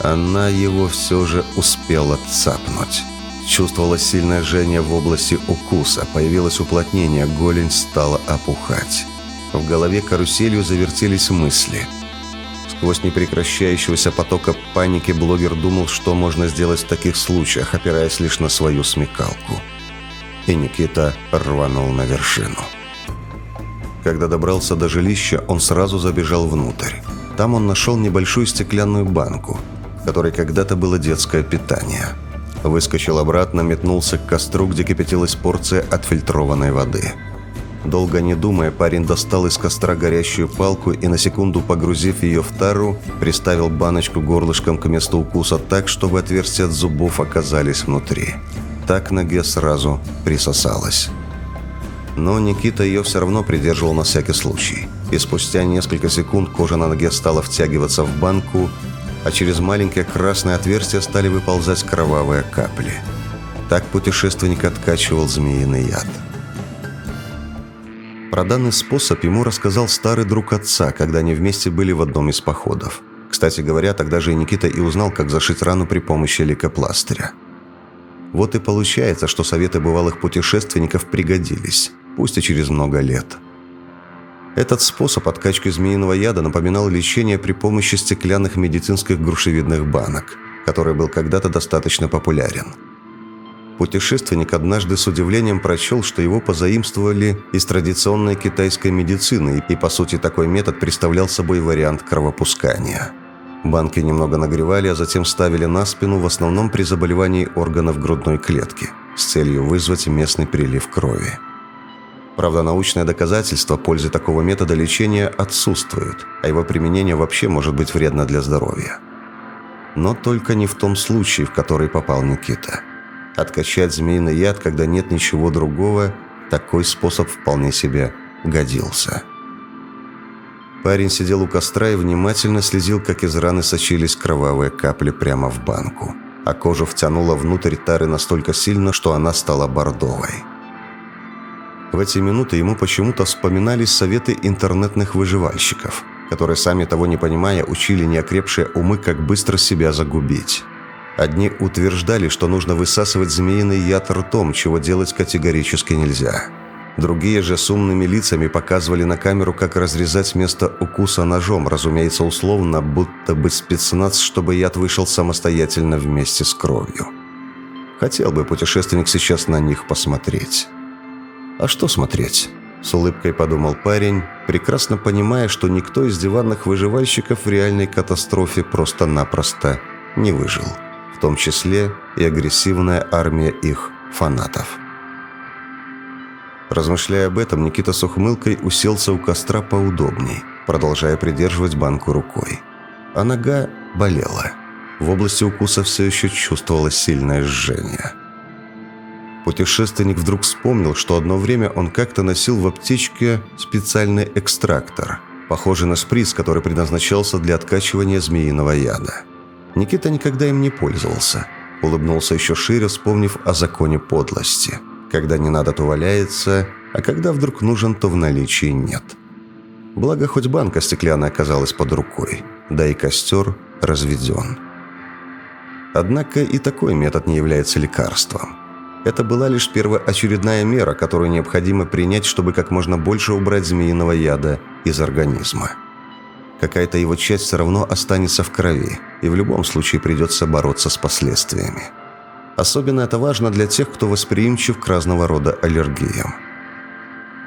Она его все же успела цапнуть. Чувствовала сильное жжение в области укуса, появилось уплотнение, голень стала опухать. В голове каруселью завертелись мысли. Сквозь непрекращающегося потока паники блогер думал, что можно сделать в таких случаях, опираясь лишь на свою смекалку. И Никита рванул на вершину. Когда добрался до жилища, он сразу забежал внутрь. Там он нашел небольшую стеклянную банку, в которой когда-то было детское питание – Выскочил обратно, метнулся к костру, где кипятилась порция отфильтрованной воды. Долго не думая, парень достал из костра горящую палку и, на секунду погрузив ее в тару, приставил баночку горлышком к месту укуса так, чтобы отверстия от зубов оказались внутри. Так ноге сразу присосалась. Но Никита ее все равно придерживал на всякий случай. И спустя несколько секунд кожа на ноге стала втягиваться в банку, а через маленькое красное отверстие стали выползать кровавые капли. Так путешественник откачивал змеиный яд. Про данный способ ему рассказал старый друг отца, когда они вместе были в одном из походов. Кстати говоря, тогда же и Никита и узнал, как зашить рану при помощи лейкопластыря. Вот и получается, что советы бывалых путешественников пригодились, пусть и через много лет. Этот способ откачки змеиного яда напоминал лечение при помощи стеклянных медицинских грушевидных банок, который был когда-то достаточно популярен. Путешественник однажды с удивлением прочел, что его позаимствовали из традиционной китайской медицины, и по сути такой метод представлял собой вариант кровопускания. Банки немного нагревали, а затем ставили на спину, в основном при заболевании органов грудной клетки, с целью вызвать местный прилив крови. Правда, научное доказательство пользы такого метода лечения отсутствует, а его применение вообще может быть вредно для здоровья. Но только не в том случае, в который попал Никита. Откачать змеиный яд, когда нет ничего другого, такой способ вполне себе годился. Парень сидел у костра и внимательно следил, как из раны сочились кровавые капли прямо в банку, а кожу втянула внутрь тары настолько сильно, что она стала бордовой. В эти минуты ему почему-то вспоминались советы интернетных выживальщиков, которые, сами того не понимая, учили неокрепшие умы, как быстро себя загубить. Одни утверждали, что нужно высасывать змеиный яд ртом, чего делать категорически нельзя. Другие же с умными лицами показывали на камеру, как разрезать место укуса ножом, разумеется, условно, будто бы спецназ, чтобы яд вышел самостоятельно вместе с кровью. Хотел бы путешественник сейчас на них посмотреть. А что смотреть? С улыбкой подумал парень, прекрасно понимая, что никто из диванных выживальщиков в реальной катастрофе просто-напросто не выжил. Том числе и агрессивная армия их фанатов. Размышляя об этом, Никита с ухмылкой уселся у костра поудобней, продолжая придерживать банку рукой. А нога болела. В области укуса все еще чувствовалось сильное жжение – Путешественник вдруг вспомнил, что одно время он как-то носил в аптечке специальный экстрактор, похожий на шприц, который предназначался для откачивания змеиного яда. Никита никогда им не пользовался. Улыбнулся еще шире, вспомнив о законе подлости. Когда не надо, то валяется, а когда вдруг нужен, то в наличии нет. Благо, хоть банка стеклянная оказалась под рукой, да и костер разведен. Однако и такой метод не является лекарством. Это была лишь первоочередная мера, которую необходимо принять, чтобы как можно больше убрать змеиного яда из организма. Какая-то его часть все равно останется в крови, и в любом случае придется бороться с последствиями. Особенно это важно для тех, кто восприимчив к разного рода аллергиям.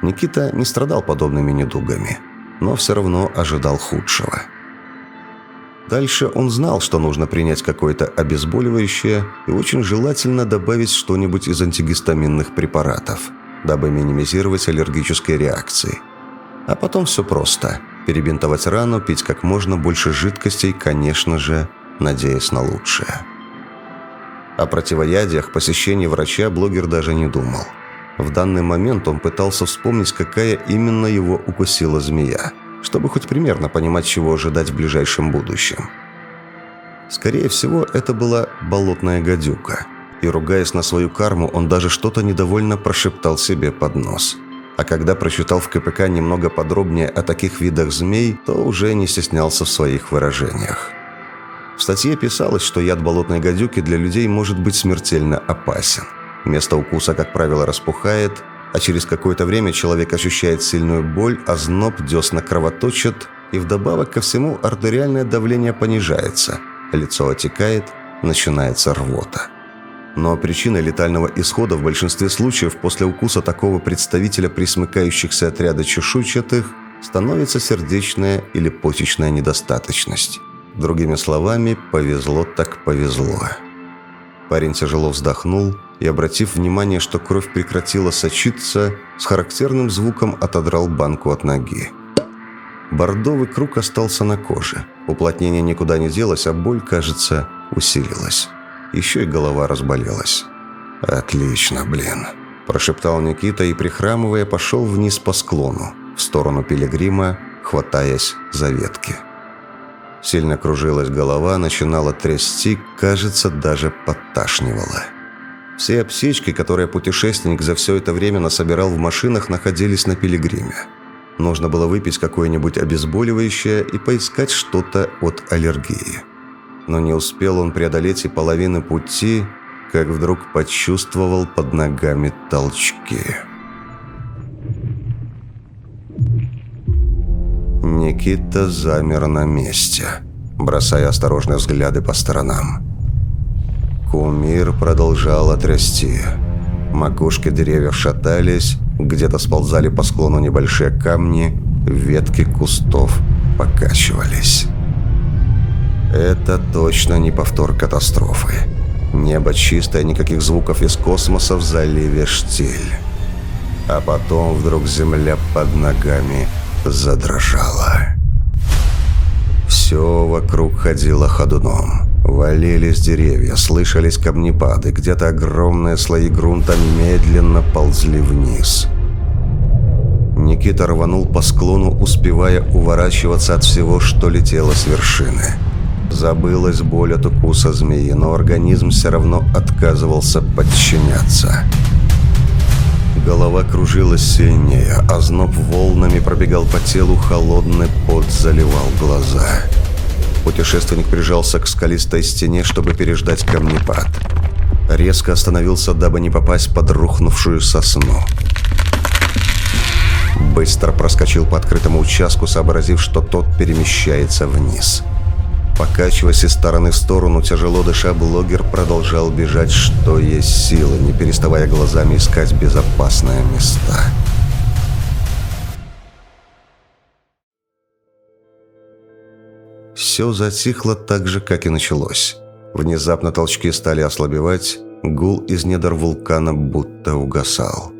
Никита не страдал подобными недугами, но все равно ожидал худшего. Дальше он знал, что нужно принять какое-то обезболивающее и очень желательно добавить что-нибудь из антигистаминных препаратов, дабы минимизировать аллергические реакции. А потом все просто. Перебинтовать рану, пить как можно больше жидкостей, конечно же, надеясь на лучшее. О противоядиях, посещении врача блогер даже не думал. В данный момент он пытался вспомнить, какая именно его укусила змея – чтобы хоть примерно понимать, чего ожидать в ближайшем будущем. Скорее всего, это была болотная гадюка. И, ругаясь на свою карму, он даже что-то недовольно прошептал себе под нос. А когда прочитал в КПК немного подробнее о таких видах змей, то уже не стеснялся в своих выражениях. В статье писалось, что яд болотной гадюки для людей может быть смертельно опасен. Место укуса, как правило, распухает, а через какое-то время человек ощущает сильную боль, а зноб десна кровоточит, и вдобавок ко всему артериальное давление понижается, лицо отекает, начинается рвота. Но причиной летального исхода в большинстве случаев после укуса такого представителя присмыкающихся отряда чешуйчатых становится сердечная или почечная недостаточность. Другими словами, повезло так повезло. Парень тяжело вздохнул и, обратив внимание, что кровь прекратила сочиться, с характерным звуком отодрал банку от ноги. Бордовый круг остался на коже. Уплотнение никуда не делось, а боль, кажется, усилилась. Еще и голова разболелась. «Отлично, блин», – прошептал Никита и, прихрамывая, пошел вниз по склону, в сторону пилигрима, хватаясь за ветки. Сильно кружилась голова, начинала трясти, кажется, даже подташнивала. Все аптечки, которые путешественник за все это время насобирал в машинах, находились на пилигриме. Нужно было выпить какое-нибудь обезболивающее и поискать что-то от аллергии. Но не успел он преодолеть и половины пути, как вдруг почувствовал под ногами толчки. Никита замер на месте, бросая осторожные взгляды по сторонам. Кумир продолжал трясти. Макушки деревьев шатались, где-то сползали по склону небольшие камни, ветки кустов покачивались. Это точно не повтор катастрофы. Небо чистое, никаких звуков из космоса в заливе штиль. А потом вдруг земля под ногами задрожала. Все вокруг ходило ходуном. Валились деревья, слышались камнепады, где-то огромные слои грунта медленно ползли вниз. Никита рванул по склону, успевая уворачиваться от всего, что летело с вершины. Забылась боль от укуса змеи, но организм все равно отказывался подчиняться. Голова кружилась сильнее, а зноб волнами пробегал по телу, холодный пот заливал глаза. Путешественник прижался к скалистой стене, чтобы переждать камнепад. Резко остановился, дабы не попасть под рухнувшую сосну. Быстро проскочил по открытому участку, сообразив, что тот перемещается вниз. Покачиваясь из стороны в сторону, тяжело дыша, блогер продолжал бежать, что есть силы, не переставая глазами искать безопасные места. Все затихло так же, как и началось. Внезапно толчки стали ослабевать, гул из недр вулкана будто угасал.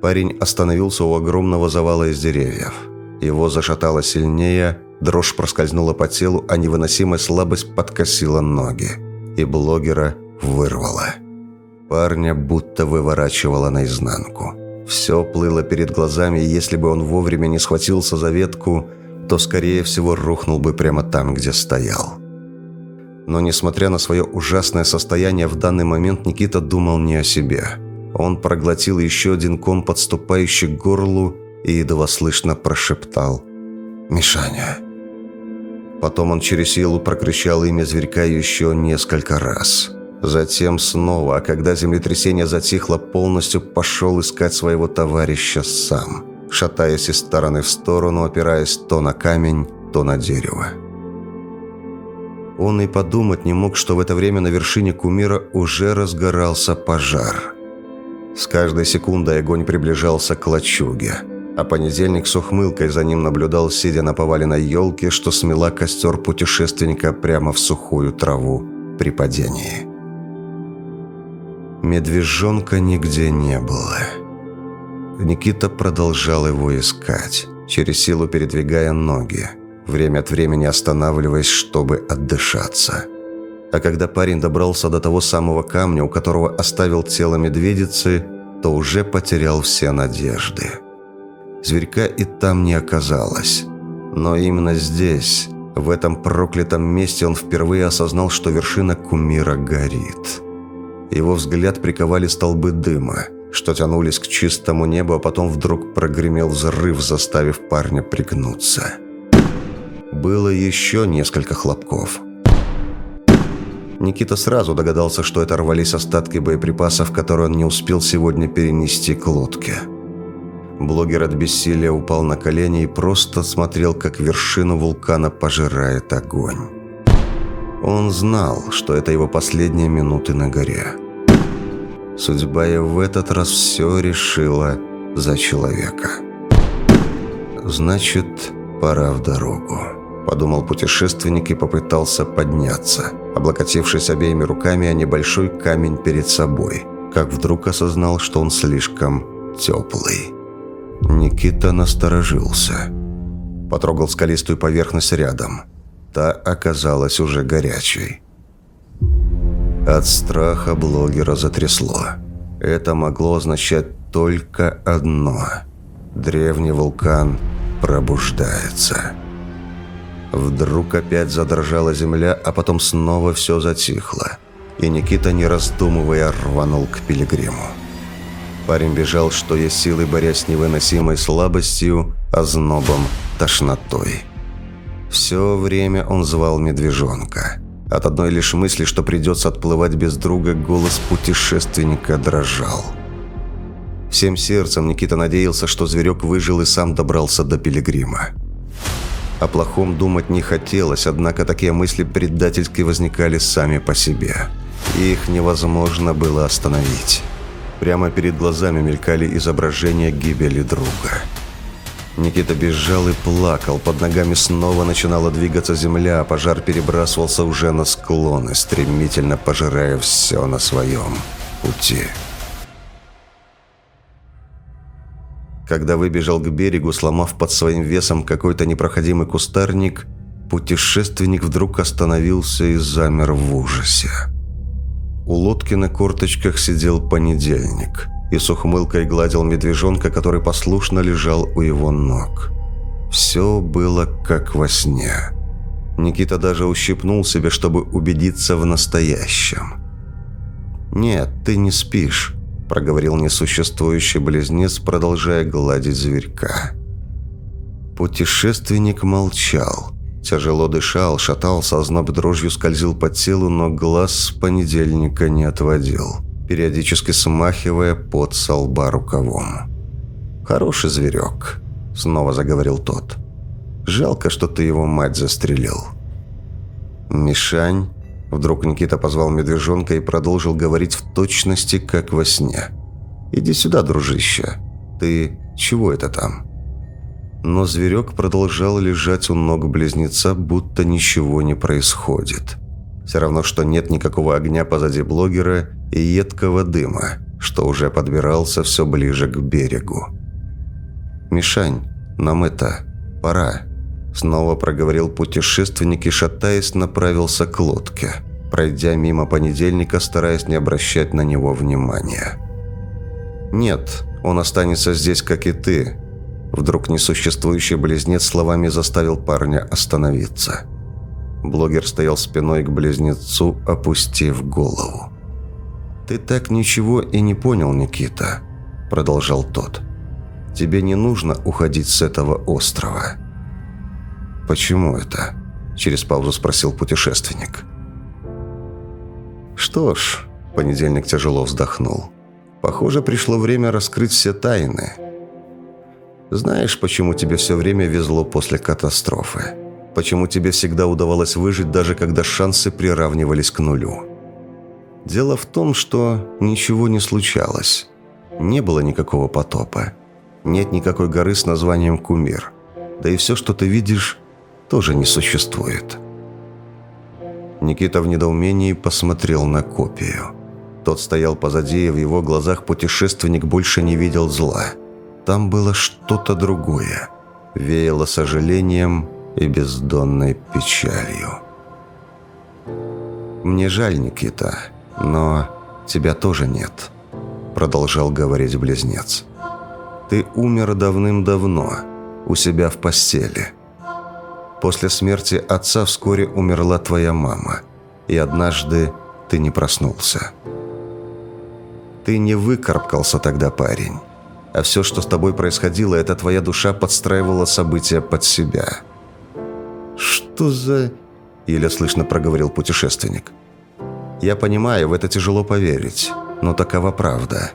Парень остановился у огромного завала из деревьев. Его зашатало сильнее, дрожь проскользнула по телу, а невыносимая слабость подкосила ноги. И блогера вырвала. Парня будто выворачивала наизнанку. Все плыло перед глазами, и если бы он вовремя не схватился за ветку, то, скорее всего, рухнул бы прямо там, где стоял. Но, несмотря на свое ужасное состояние, в данный момент Никита думал не о себе. Он проглотил еще один ком, подступающий к горлу, и едва слышно прошептал «Мишаня». Потом он через силу прокричал имя зверька еще несколько раз. Затем снова, а когда землетрясение затихло полностью, пошел искать своего товарища сам. Шатаясь из стороны в сторону, опираясь то на камень, то на дерево. Он и подумать не мог, что в это время на вершине кумира уже разгорался пожар. С каждой секундой огонь приближался к лачуге, а понедельник с ухмылкой за ним наблюдал, сидя на поваленной елке, что смела костер путешественника прямо в сухую траву при падении. Медвежонка нигде не было. Никита продолжал его искать, через силу передвигая ноги время от времени останавливаясь, чтобы отдышаться. А когда парень добрался до того самого камня, у которого оставил тело медведицы, то уже потерял все надежды. Зверька и там не оказалось. Но именно здесь, в этом проклятом месте, он впервые осознал, что вершина кумира горит. Его взгляд приковали столбы дыма, что тянулись к чистому небу, а потом вдруг прогремел взрыв, заставив парня пригнуться было еще несколько хлопков. Никита сразу догадался, что это рвались остатки боеприпасов, которые он не успел сегодня перенести к лодке. Блогер от бессилия упал на колени и просто смотрел, как вершину вулкана пожирает огонь. Он знал, что это его последние минуты на горе. Судьба и в этот раз все решила за человека. Значит, пора в дорогу подумал путешественник и попытался подняться, облокотившись обеими руками о небольшой камень перед собой, как вдруг осознал, что он слишком теплый. Никита насторожился. Потрогал скалистую поверхность рядом. Та оказалась уже горячей. От страха блогера затрясло. Это могло означать только одно. Древний вулкан пробуждается. Вдруг опять задрожала земля, а потом снова все затихло. И Никита, не раздумывая, рванул к пилигриму. Парень бежал, что есть силы, борясь с невыносимой слабостью, ознобом, тошнотой. Все время он звал медвежонка. От одной лишь мысли, что придется отплывать без друга, голос путешественника дрожал. Всем сердцем Никита надеялся, что зверек выжил и сам добрался до пилигрима. О плохом думать не хотелось, однако такие мысли предательски возникали сами по себе. Их невозможно было остановить. Прямо перед глазами мелькали изображения гибели друга. Никита бежал и плакал, под ногами снова начинала двигаться земля, а пожар перебрасывался уже на склоны, стремительно пожирая все на своем пути. Когда выбежал к берегу, сломав под своим весом какой-то непроходимый кустарник, путешественник вдруг остановился и замер в ужасе. У лодки на корточках сидел понедельник и с ухмылкой гладил медвежонка, который послушно лежал у его ног. Все было как во сне. Никита даже ущипнул себя, чтобы убедиться в настоящем. «Нет, ты не спишь», проговорил несуществующий близнец, продолжая гладить зверька. Путешественник молчал. Тяжело дышал, шатался, озноб дрожью скользил по телу, но глаз с понедельника не отводил, периодически смахивая под со лба рукавом. «Хороший зверек», — снова заговорил тот. «Жалко, что ты его мать застрелил». «Мишань?» Вдруг Никита позвал медвежонка и продолжил говорить в точности, как во сне. «Иди сюда, дружище. Ты чего это там?» Но зверек продолжал лежать у ног близнеца, будто ничего не происходит. Все равно, что нет никакого огня позади блогера и едкого дыма, что уже подбирался все ближе к берегу. «Мишань, нам это... пора», Снова проговорил путешественник и, шатаясь, направился к лодке, пройдя мимо понедельника, стараясь не обращать на него внимания. «Нет, он останется здесь, как и ты», Вдруг несуществующий близнец словами заставил парня остановиться. Блогер стоял спиной к близнецу, опустив голову. «Ты так ничего и не понял, Никита», – продолжал тот. «Тебе не нужно уходить с этого острова. «Почему это?» – через паузу спросил путешественник. «Что ж», – понедельник тяжело вздохнул, – «похоже, пришло время раскрыть все тайны. Знаешь, почему тебе все время везло после катастрофы? Почему тебе всегда удавалось выжить, даже когда шансы приравнивались к нулю? Дело в том, что ничего не случалось. Не было никакого потопа. Нет никакой горы с названием Кумир. Да и все, что ты видишь, тоже не существует. Никита в недоумении посмотрел на копию. Тот стоял позади, и в его глазах путешественник больше не видел зла. Там было что-то другое. Веяло сожалением и бездонной печалью. «Мне жаль, Никита, но тебя тоже нет», — продолжал говорить близнец. «Ты умер давным-давно, у себя в постели. После смерти отца вскоре умерла твоя мама, и однажды ты не проснулся. Ты не выкарабкался тогда, парень. А все, что с тобой происходило, это твоя душа подстраивала события под себя. «Что за...» – еле слышно проговорил путешественник. «Я понимаю, в это тяжело поверить, но такова правда.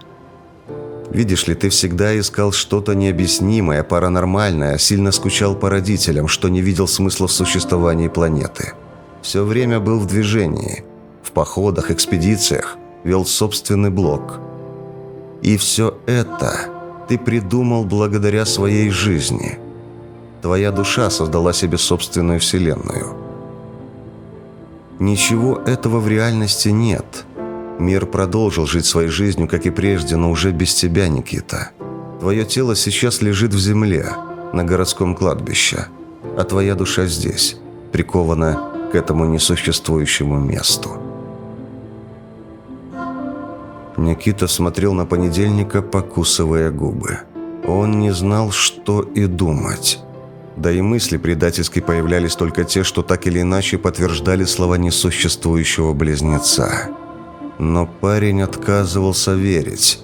Видишь ли, ты всегда искал что-то необъяснимое, паранормальное, сильно скучал по родителям, что не видел смысла в существовании планеты. Все время был в движении, в походах, экспедициях, вел собственный блог. И все это ты придумал благодаря своей жизни. Твоя душа создала себе собственную вселенную. Ничего этого в реальности нет – Мир продолжил жить своей жизнью, как и прежде, но уже без тебя, Никита. Твое тело сейчас лежит в земле, на городском кладбище, а твоя душа здесь, прикована к этому несуществующему месту. Никита смотрел на понедельника, покусывая губы. Он не знал, что и думать. Да и мысли предательски появлялись только те, что так или иначе подтверждали слова несуществующего близнеца. Но парень отказывался верить,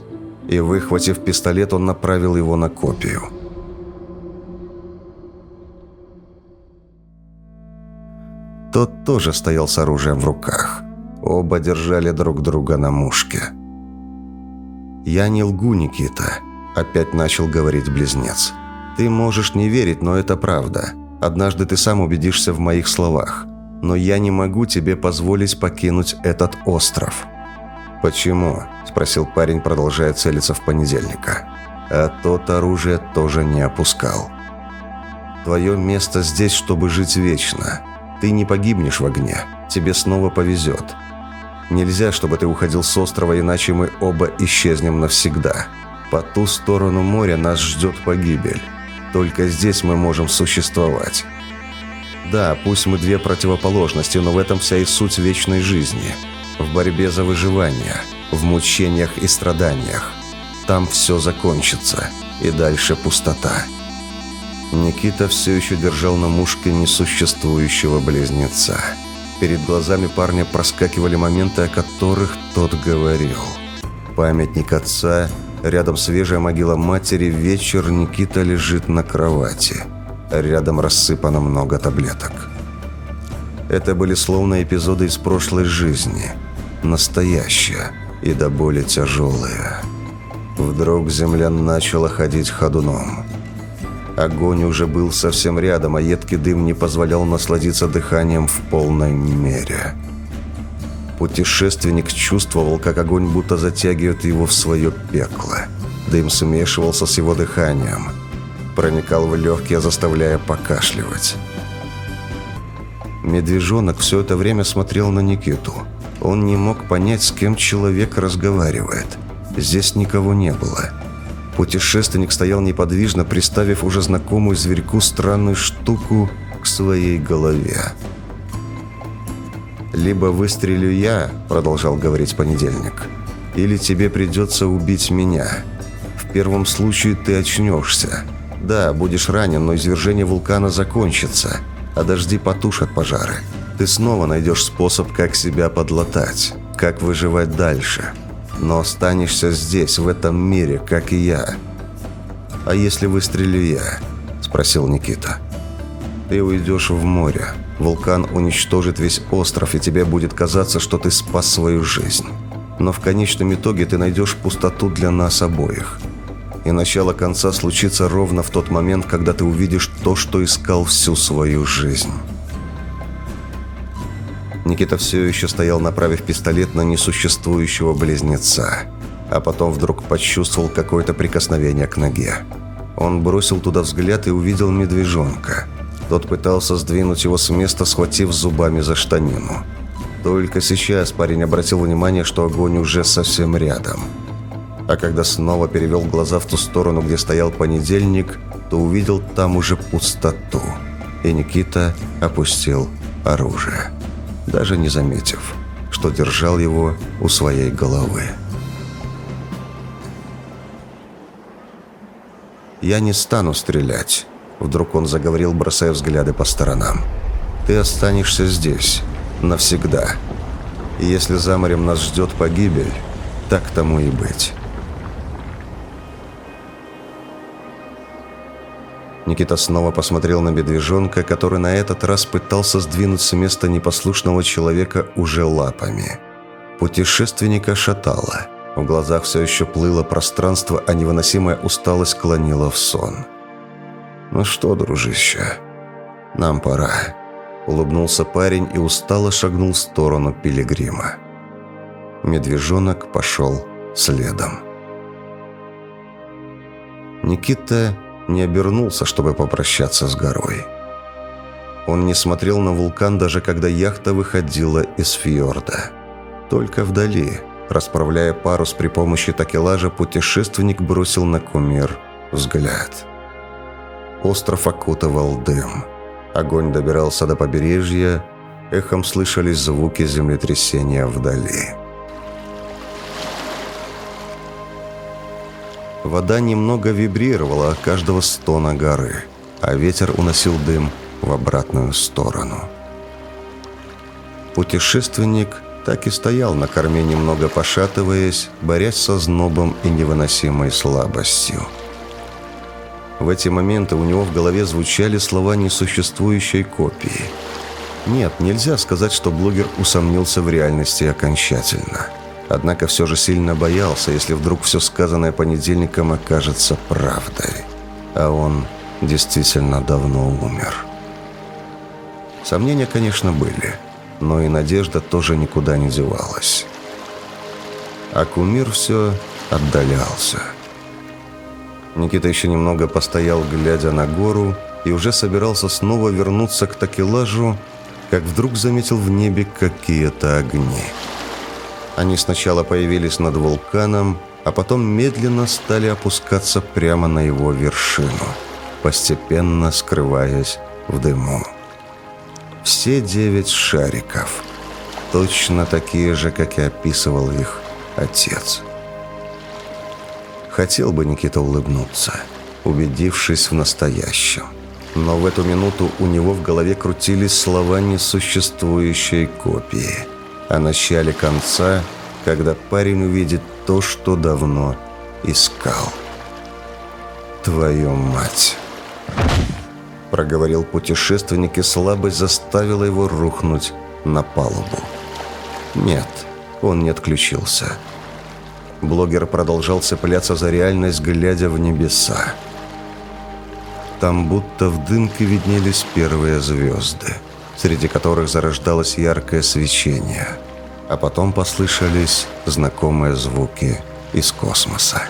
и, выхватив пистолет, он направил его на копию. Тот тоже стоял с оружием в руках. Оба держали друг друга на мушке. «Я не лгу, Никита», – опять начал говорить близнец. «Ты можешь не верить, но это правда. Однажды ты сам убедишься в моих словах. Но я не могу тебе позволить покинуть этот остров». «Почему?» – спросил парень, продолжая целиться в понедельника. А тот оружие тоже не опускал. «Твое место здесь, чтобы жить вечно. Ты не погибнешь в огне. Тебе снова повезет. Нельзя, чтобы ты уходил с острова, иначе мы оба исчезнем навсегда. По ту сторону моря нас ждет погибель. Только здесь мы можем существовать. Да, пусть мы две противоположности, но в этом вся и суть вечной жизни» в борьбе за выживание, в мучениях и страданиях. Там все закончится, и дальше пустота. Никита все еще держал на мушке несуществующего близнеца. Перед глазами парня проскакивали моменты, о которых тот говорил. Памятник отца, рядом свежая могила матери, вечер Никита лежит на кровати. Рядом рассыпано много таблеток. Это были словно эпизоды из прошлой жизни – настоящая и до боли тяжелая. Вдруг земля начала ходить ходуном. Огонь уже был совсем рядом, а едкий дым не позволял насладиться дыханием в полной мере. Путешественник чувствовал, как огонь будто затягивает его в свое пекло. Дым смешивался с его дыханием, проникал в легкие, заставляя покашливать. Медвежонок все это время смотрел на Никиту – он не мог понять, с кем человек разговаривает. Здесь никого не было. Путешественник стоял неподвижно, приставив уже знакомую зверьку странную штуку к своей голове. «Либо выстрелю я», — продолжал говорить понедельник, «или тебе придется убить меня. В первом случае ты очнешься. Да, будешь ранен, но извержение вулкана закончится, а дожди потушат пожары ты снова найдешь способ, как себя подлатать, как выживать дальше. Но останешься здесь, в этом мире, как и я. «А если выстрелю я?» – спросил Никита. «Ты уйдешь в море. Вулкан уничтожит весь остров, и тебе будет казаться, что ты спас свою жизнь. Но в конечном итоге ты найдешь пустоту для нас обоих. И начало конца случится ровно в тот момент, когда ты увидишь то, что искал всю свою жизнь». Никита все еще стоял, направив пистолет на несуществующего близнеца. А потом вдруг почувствовал какое-то прикосновение к ноге. Он бросил туда взгляд и увидел медвежонка. Тот пытался сдвинуть его с места, схватив зубами за штанину. Только сейчас парень обратил внимание, что огонь уже совсем рядом. А когда снова перевел глаза в ту сторону, где стоял понедельник, то увидел там уже пустоту. И Никита опустил оружие даже не заметив, что держал его у своей головы. «Я не стану стрелять», — вдруг он заговорил, бросая взгляды по сторонам. «Ты останешься здесь. Навсегда. И если за морем нас ждет погибель, так тому и быть». Никита снова посмотрел на медвежонка, который на этот раз пытался сдвинуть с места непослушного человека уже лапами. Путешественника шатало. В глазах все еще плыло пространство, а невыносимая усталость клонила в сон. «Ну что, дружище, нам пора», – улыбнулся парень и устало шагнул в сторону пилигрима. Медвежонок пошел следом. Никита не обернулся, чтобы попрощаться с горой. Он не смотрел на вулкан, даже когда яхта выходила из фьорда. Только вдали, расправляя парус при помощи такелажа, путешественник бросил на кумир взгляд. Остров окутывал дым. Огонь добирался до побережья, эхом слышались звуки землетрясения вдали. Вода немного вибрировала от каждого стона горы, а ветер уносил дым в обратную сторону. Путешественник так и стоял на корме, немного пошатываясь, борясь со знобом и невыносимой слабостью. В эти моменты у него в голове звучали слова несуществующей копии. Нет, нельзя сказать, что блогер усомнился в реальности окончательно – Однако все же сильно боялся, если вдруг все сказанное понедельником окажется правдой. А он действительно давно умер. Сомнения, конечно, были, но и надежда тоже никуда не девалась. А кумир все отдалялся. Никита еще немного постоял, глядя на гору, и уже собирался снова вернуться к такелажу, как вдруг заметил в небе какие-то огни. Они сначала появились над вулканом, а потом медленно стали опускаться прямо на его вершину, постепенно скрываясь в дыму. Все девять шариков, точно такие же, как и описывал их отец. Хотел бы Никита улыбнуться, убедившись в настоящем. Но в эту минуту у него в голове крутились слова несуществующей копии – о начале конца, когда парень увидит то, что давно искал. «Твою мать!» Проговорил путешественник, и слабость заставила его рухнуть на палубу. Нет, он не отключился. Блогер продолжал цепляться за реальность, глядя в небеса. Там будто в дымке виднелись первые звезды – среди которых зарождалось яркое свечение, а потом послышались знакомые звуки из космоса.